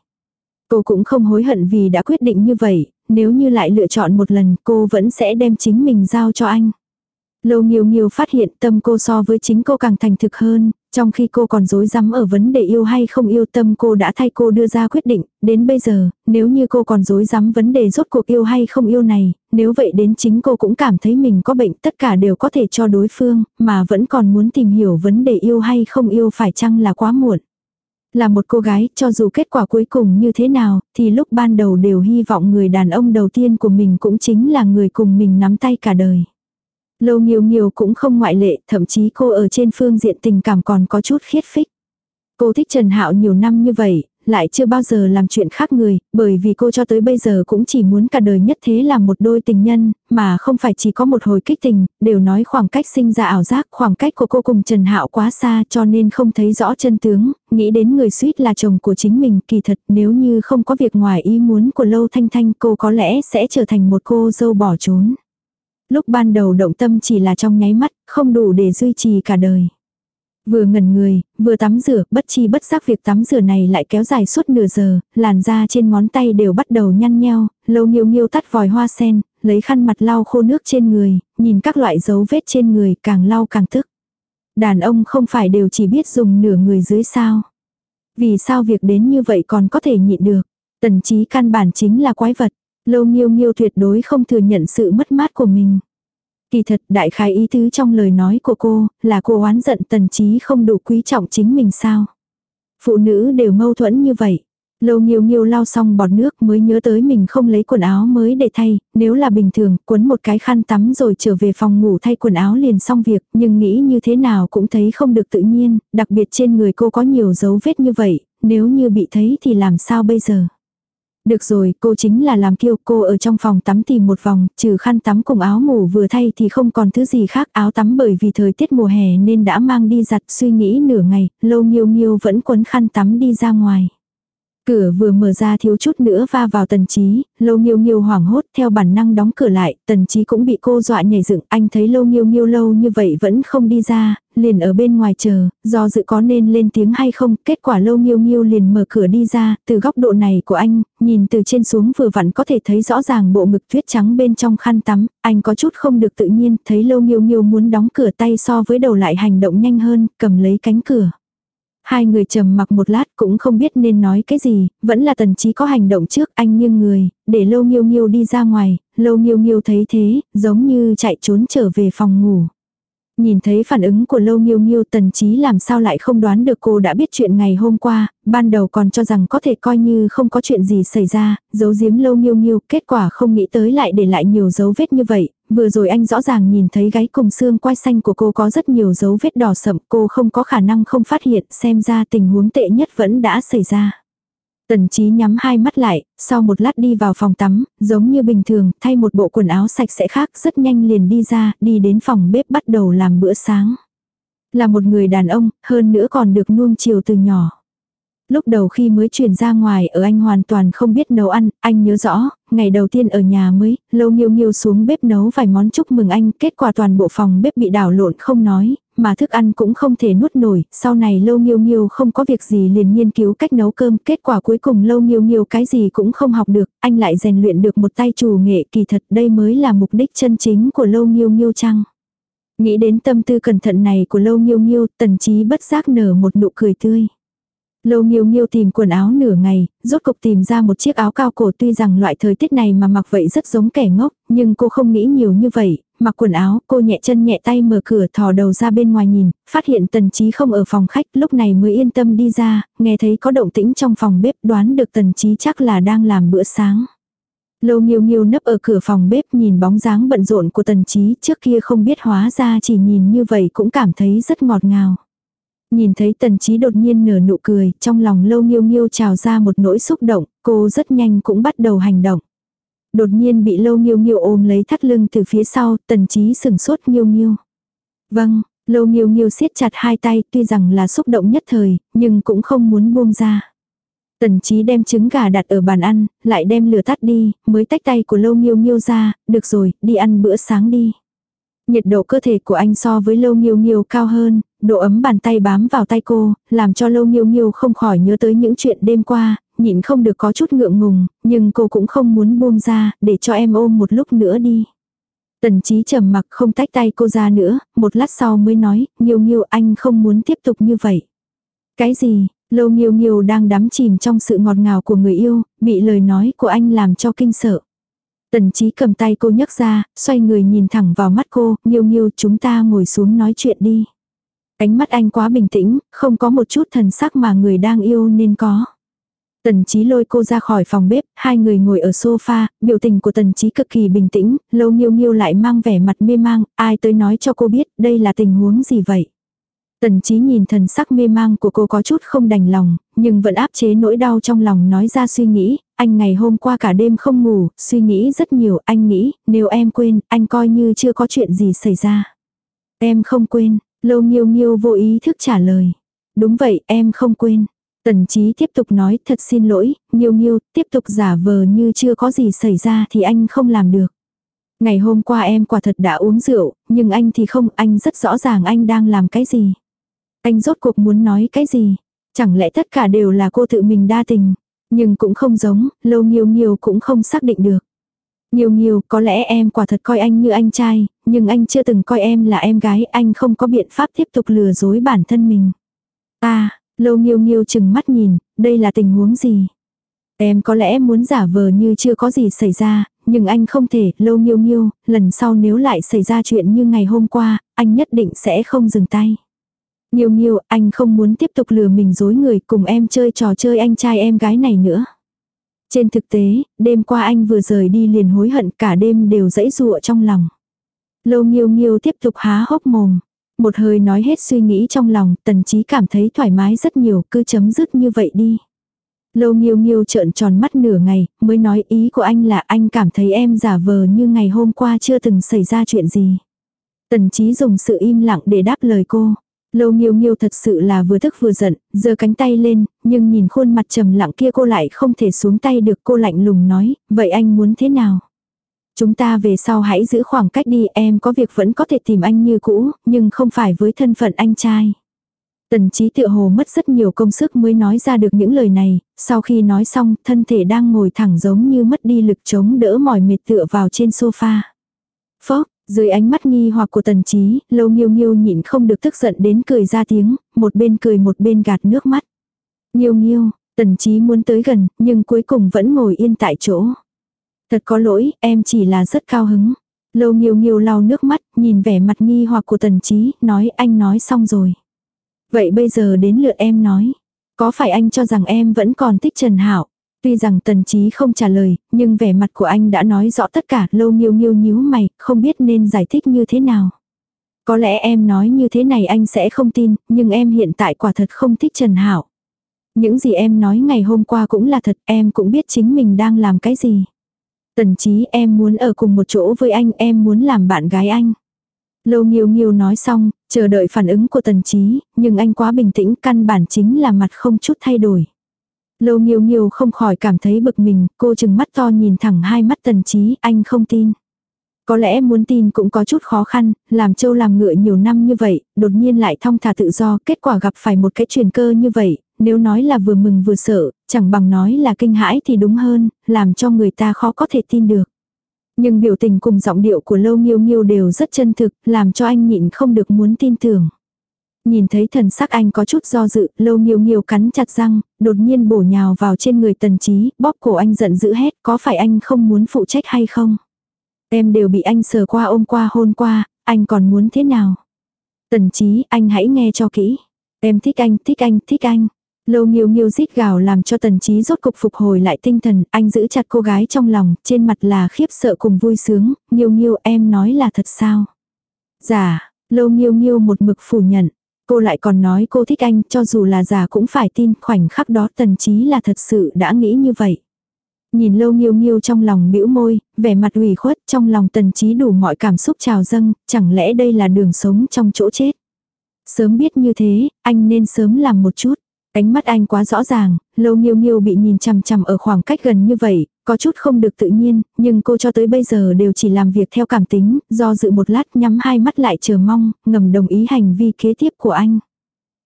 Cô cũng không hối hận vì đã quyết định như vậy, nếu như lại lựa chọn một lần cô vẫn sẽ đem chính mình giao cho anh. Lâu nghiêu nghiêu phát hiện tâm cô so với chính cô càng thành thực hơn, trong khi cô còn dối rắm ở vấn đề yêu hay không yêu tâm cô đã thay cô đưa ra quyết định, đến bây giờ, nếu như cô còn dối rắm vấn đề rốt cuộc yêu hay không yêu này, nếu vậy đến chính cô cũng cảm thấy mình có bệnh tất cả đều có thể cho đối phương, mà vẫn còn muốn tìm hiểu vấn đề yêu hay không yêu phải chăng là quá muộn. Là một cô gái, cho dù kết quả cuối cùng như thế nào, thì lúc ban đầu đều hy vọng người đàn ông đầu tiên của mình cũng chính là người cùng mình nắm tay cả đời. Lâu nghiêu nghiêu cũng không ngoại lệ, thậm chí cô ở trên phương diện tình cảm còn có chút khiết phích. Cô thích Trần Hạo nhiều năm như vậy, lại chưa bao giờ làm chuyện khác người, bởi vì cô cho tới bây giờ cũng chỉ muốn cả đời nhất thế làm một đôi tình nhân, mà không phải chỉ có một hồi kích tình, đều nói khoảng cách sinh ra ảo giác, khoảng cách của cô cùng Trần Hạo quá xa cho nên không thấy rõ chân tướng, nghĩ đến người suýt là chồng của chính mình, kỳ thật nếu như không có việc ngoài ý muốn của Lâu Thanh Thanh cô có lẽ sẽ trở thành một cô dâu bỏ trốn. Lúc ban đầu động tâm chỉ là trong nháy mắt, không đủ để duy trì cả đời. Vừa ngẩn người, vừa tắm rửa, bất chi bất giác việc tắm rửa này lại kéo dài suốt nửa giờ, làn da trên ngón tay đều bắt đầu nhăn nheo, lâu nghiêu nghiêu tắt vòi hoa sen, lấy khăn mặt lau khô nước trên người, nhìn các loại dấu vết trên người càng lau càng tức. Đàn ông không phải đều chỉ biết dùng nửa người dưới sao. Vì sao việc đến như vậy còn có thể nhịn được. Tần trí căn bản chính là quái vật. Lâu nghiêu nghiêu tuyệt đối không thừa nhận sự mất mát của mình. Kỳ thật đại khái ý tứ trong lời nói của cô là cô oán giận tần trí không đủ quý trọng chính mình sao. Phụ nữ đều mâu thuẫn như vậy. Lâu nghiêu nghiêu lau xong bọt nước mới nhớ tới mình không lấy quần áo mới để thay, nếu là bình thường, cuốn một cái khăn tắm rồi trở về phòng ngủ thay quần áo liền xong việc, nhưng nghĩ như thế nào cũng thấy không được tự nhiên, đặc biệt trên người cô có nhiều dấu vết như vậy, nếu như bị thấy thì làm sao bây giờ. Được rồi, cô chính là làm kiêu, cô ở trong phòng tắm tìm một vòng, trừ khăn tắm cùng áo ngủ vừa thay thì không còn thứ gì khác, áo tắm bởi vì thời tiết mùa hè nên đã mang đi giặt suy nghĩ nửa ngày, lâu nghiêu nghiêu vẫn quấn khăn tắm đi ra ngoài. Cửa vừa mở ra thiếu chút nữa va vào tần trí, lâu nghiêu nghiêu hoảng hốt theo bản năng đóng cửa lại, tần trí cũng bị cô dọa nhảy dựng, anh thấy lâu nghiêu nghiêu lâu như vậy vẫn không đi ra, liền ở bên ngoài chờ, do dự có nên lên tiếng hay không, kết quả lâu nghiêu nghiêu liền mở cửa đi ra, từ góc độ này của anh, nhìn từ trên xuống vừa vặn có thể thấy rõ ràng bộ ngực tuyết trắng bên trong khăn tắm, anh có chút không được tự nhiên, thấy lâu nghiêu nghiêu muốn đóng cửa tay so với đầu lại hành động nhanh hơn, cầm lấy cánh cửa. Hai người trầm mặc một lát cũng không biết nên nói cái gì, vẫn là tần trí có hành động trước anh nghiêng người, để lâu nghiêu nghiêu đi ra ngoài, lâu nghiêu nghiêu thấy thế, giống như chạy trốn trở về phòng ngủ. Nhìn thấy phản ứng của Lâu Nghiêu Nghiêu tần trí làm sao lại không đoán được cô đã biết chuyện ngày hôm qua, ban đầu còn cho rằng có thể coi như không có chuyện gì xảy ra, giấu giếm Lâu Nghiêu Nghiêu, kết quả không nghĩ tới lại để lại nhiều dấu vết như vậy, vừa rồi anh rõ ràng nhìn thấy gáy cùng xương quai xanh của cô có rất nhiều dấu vết đỏ sậm, cô không có khả năng không phát hiện, xem ra tình huống tệ nhất vẫn đã xảy ra. Tần trí nhắm hai mắt lại, sau một lát đi vào phòng tắm, giống như bình thường, thay một bộ quần áo sạch sẽ khác, rất nhanh liền đi ra, đi đến phòng bếp bắt đầu làm bữa sáng. Là một người đàn ông, hơn nữa còn được nuông chiều từ nhỏ. Lúc đầu khi mới chuyển ra ngoài ở anh hoàn toàn không biết nấu ăn, anh nhớ rõ, ngày đầu tiên ở nhà mới, lâu nghiêu nghiêu xuống bếp nấu vài món chúc mừng anh, kết quả toàn bộ phòng bếp bị đảo lộn không nói, mà thức ăn cũng không thể nuốt nổi, sau này lâu nghiêu nghiêu không có việc gì liền nghiên cứu cách nấu cơm, kết quả cuối cùng lâu nghiêu nghiêu cái gì cũng không học được, anh lại rèn luyện được một tay chủ nghệ kỳ thật đây mới là mục đích chân chính của lâu nghiêu nghiêu chăng. Nghĩ đến tâm tư cẩn thận này của lâu nghiêu nghiêu, tần trí bất giác nở một nụ cười tươi. Lâu nghiêu nghiêu tìm quần áo nửa ngày, rốt cục tìm ra một chiếc áo cao cổ tuy rằng loại thời tiết này mà mặc vậy rất giống kẻ ngốc, nhưng cô không nghĩ nhiều như vậy, mặc quần áo, cô nhẹ chân nhẹ tay mở cửa thò đầu ra bên ngoài nhìn, phát hiện tần trí không ở phòng khách, lúc này mới yên tâm đi ra, nghe thấy có động tĩnh trong phòng bếp đoán được tần trí chắc là đang làm bữa sáng. Lâu nghiêu nghiêu nấp ở cửa phòng bếp nhìn bóng dáng bận rộn của tần trí trước kia không biết hóa ra chỉ nhìn như vậy cũng cảm thấy rất ngọt ngào. Nhìn thấy tần trí đột nhiên nở nụ cười, trong lòng lâu nghiêu nghiêu trào ra một nỗi xúc động, cô rất nhanh cũng bắt đầu hành động. Đột nhiên bị lâu nghiêu nghiêu ôm lấy thắt lưng từ phía sau, tần trí sừng sốt nghiêu nghiêu. Vâng, lâu nghiêu nghiêu siết chặt hai tay tuy rằng là xúc động nhất thời, nhưng cũng không muốn buông ra. Tần trí đem trứng gà đặt ở bàn ăn, lại đem lửa tắt đi, mới tách tay của lâu nghiêu nghiêu ra, được rồi, đi ăn bữa sáng đi. Nhiệt độ cơ thể của anh so với lâu nghiêu nghiêu cao hơn, độ ấm bàn tay bám vào tay cô, làm cho lâu nghiêu nghiêu không khỏi nhớ tới những chuyện đêm qua, nhịn không được có chút ngượng ngùng, nhưng cô cũng không muốn buông ra, để cho em ôm một lúc nữa đi. Tần trí trầm mặc không tách tay cô ra nữa, một lát sau mới nói, nghiêu nghiêu anh không muốn tiếp tục như vậy. Cái gì, lâu nghiêu nghiêu đang đắm chìm trong sự ngọt ngào của người yêu, bị lời nói của anh làm cho kinh sợ. Tần trí cầm tay cô nhấc ra, xoay người nhìn thẳng vào mắt cô, nghiêu nghiêu chúng ta ngồi xuống nói chuyện đi. Ánh mắt anh quá bình tĩnh, không có một chút thần sắc mà người đang yêu nên có. Tần Chí lôi cô ra khỏi phòng bếp, hai người ngồi ở sofa, biểu tình của Tần Chí cực kỳ bình tĩnh, lâu nghiêu nghiêu lại mang vẻ mặt mê mang, ai tới nói cho cô biết đây là tình huống gì vậy. Tần Chí nhìn thần sắc mê mang của cô có chút không đành lòng, nhưng vẫn áp chế nỗi đau trong lòng nói ra suy nghĩ, anh ngày hôm qua cả đêm không ngủ, suy nghĩ rất nhiều, anh nghĩ, nếu em quên, anh coi như chưa có chuyện gì xảy ra. Em không quên, lâu nghiêu nghiêu vô ý thức trả lời. Đúng vậy, em không quên. Tần trí tiếp tục nói thật xin lỗi, nghiêu nghiêu, tiếp tục giả vờ như chưa có gì xảy ra thì anh không làm được. Ngày hôm qua em quả thật đã uống rượu, nhưng anh thì không, anh rất rõ ràng anh đang làm cái gì. Anh rốt cuộc muốn nói cái gì? Chẳng lẽ tất cả đều là cô tự mình đa tình? Nhưng cũng không giống, lâu nghiêu nghiêu cũng không xác định được. Nhiều nhiều, có lẽ em quả thật coi anh như anh trai, nhưng anh chưa từng coi em là em gái, anh không có biện pháp tiếp tục lừa dối bản thân mình. À, lâu nghiêu nghiêu chừng mắt nhìn, đây là tình huống gì? Em có lẽ muốn giả vờ như chưa có gì xảy ra, nhưng anh không thể, lâu nghiêu nghiêu, lần sau nếu lại xảy ra chuyện như ngày hôm qua, anh nhất định sẽ không dừng tay. Nghiêu nghiêu, anh không muốn tiếp tục lừa mình dối người cùng em chơi trò chơi anh trai em gái này nữa. Trên thực tế, đêm qua anh vừa rời đi liền hối hận cả đêm đều dãy dụa trong lòng. Lâu nghiêu nghiêu tiếp tục há hốc mồm. Một hơi nói hết suy nghĩ trong lòng, tần trí cảm thấy thoải mái rất nhiều, cứ chấm dứt như vậy đi. Lâu nghiêu nghiêu trợn tròn mắt nửa ngày, mới nói ý của anh là anh cảm thấy em giả vờ như ngày hôm qua chưa từng xảy ra chuyện gì. Tần trí dùng sự im lặng để đáp lời cô. Lâu nghiêu nghiêu thật sự là vừa thức vừa giận, giơ cánh tay lên, nhưng nhìn khuôn mặt trầm lặng kia cô lại không thể xuống tay được cô lạnh lùng nói, vậy anh muốn thế nào? Chúng ta về sau hãy giữ khoảng cách đi em có việc vẫn có thể tìm anh như cũ, nhưng không phải với thân phận anh trai. Tần trí tựa hồ mất rất nhiều công sức mới nói ra được những lời này, sau khi nói xong thân thể đang ngồi thẳng giống như mất đi lực chống đỡ mỏi mệt tựa vào trên sofa. Phốc, dưới ánh mắt nghi hoặc của tần trí, lâu nghiêu nghiêu nhịn không được tức giận đến cười ra tiếng, một bên cười một bên gạt nước mắt. Nghiêu nghiêu, tần trí muốn tới gần, nhưng cuối cùng vẫn ngồi yên tại chỗ. Thật có lỗi, em chỉ là rất cao hứng. Lâu nghiêu nghiêu lau nước mắt, nhìn vẻ mặt nghi hoặc của tần trí, nói anh nói xong rồi. Vậy bây giờ đến lượt em nói. Có phải anh cho rằng em vẫn còn thích Trần Hảo? Tuy rằng tần trí không trả lời, nhưng vẻ mặt của anh đã nói rõ tất cả, lâu nghiêu nghiêu nhíu mày, không biết nên giải thích như thế nào. Có lẽ em nói như thế này anh sẽ không tin, nhưng em hiện tại quả thật không thích Trần Hảo. Những gì em nói ngày hôm qua cũng là thật, em cũng biết chính mình đang làm cái gì. Tần trí em muốn ở cùng một chỗ với anh, em muốn làm bạn gái anh. Lâu nghiêu nghiêu nói xong, chờ đợi phản ứng của tần trí, nhưng anh quá bình tĩnh căn bản chính là mặt không chút thay đổi. Lâu nghiêu nghiêu không khỏi cảm thấy bực mình, cô chừng mắt to nhìn thẳng hai mắt tần trí, anh không tin. Có lẽ muốn tin cũng có chút khó khăn, làm châu làm ngựa nhiều năm như vậy, đột nhiên lại thong thả tự do, kết quả gặp phải một cái truyền cơ như vậy, nếu nói là vừa mừng vừa sợ, chẳng bằng nói là kinh hãi thì đúng hơn, làm cho người ta khó có thể tin được. Nhưng biểu tình cùng giọng điệu của Lâu Nghiêu Nghiêu đều rất chân thực, làm cho anh nhịn không được muốn tin tưởng. Nhìn thấy thần sắc anh có chút do dự, Lâu Nghiêu Nghiêu cắn chặt răng, đột nhiên bổ nhào vào trên người tần trí, bóp cổ anh giận dữ hét, có phải anh không muốn phụ trách hay không? Em đều bị anh sờ qua ôm qua hôn qua, anh còn muốn thế nào? Tần trí, anh hãy nghe cho kỹ. Em thích anh, thích anh, thích anh. Lâu nghiêu nghiêu rít gào làm cho tần trí rốt cục phục hồi lại tinh thần, anh giữ chặt cô gái trong lòng, trên mặt là khiếp sợ cùng vui sướng, nghiêu nghiêu em nói là thật sao? Giả, lâu nghiêu nghiêu một mực phủ nhận, cô lại còn nói cô thích anh, cho dù là giả cũng phải tin, khoảnh khắc đó tần trí là thật sự đã nghĩ như vậy. Nhìn lâu nghiêu nghiêu trong lòng bĩu môi, vẻ mặt ủy khuất trong lòng tần trí đủ mọi cảm xúc trào dâng, chẳng lẽ đây là đường sống trong chỗ chết. Sớm biết như thế, anh nên sớm làm một chút. Ánh mắt anh quá rõ ràng, lâu nghiêu nghiêu bị nhìn chằm chằm ở khoảng cách gần như vậy, có chút không được tự nhiên, nhưng cô cho tới bây giờ đều chỉ làm việc theo cảm tính, do dự một lát nhắm hai mắt lại chờ mong, ngầm đồng ý hành vi kế tiếp của anh.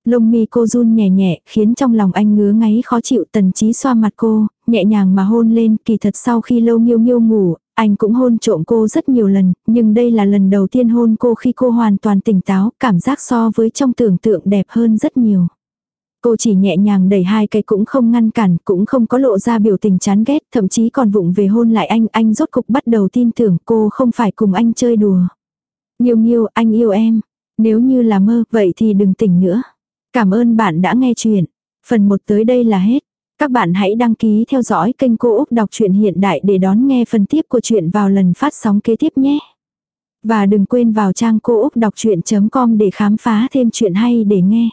Lông mi cô run nhẹ nhẹ, khiến trong lòng anh ngứa ngáy khó chịu tần trí xoa mặt cô, nhẹ nhàng mà hôn lên, kỳ thật sau khi lâu nghiêu nghiêu ngủ, anh cũng hôn trộm cô rất nhiều lần, nhưng đây là lần đầu tiên hôn cô khi cô hoàn toàn tỉnh táo, cảm giác so với trong tưởng tượng đẹp hơn rất nhiều. Cô chỉ nhẹ nhàng đẩy hai cái cũng không ngăn cản, cũng không có lộ ra biểu tình chán ghét, thậm chí còn vụng về hôn lại anh, anh rốt cục bắt đầu tin tưởng cô không phải cùng anh chơi đùa. Nhiều nhiều, anh yêu em. Nếu như là mơ, vậy thì đừng tỉnh nữa. Cảm ơn bạn đã nghe chuyện. Phần 1 tới đây là hết. Các bạn hãy đăng ký theo dõi kênh Cô Úc Đọc truyện Hiện Đại để đón nghe phần tiếp của chuyện vào lần phát sóng kế tiếp nhé. Và đừng quên vào trang cô úc đọc chuyện.com để khám phá thêm chuyện hay để nghe.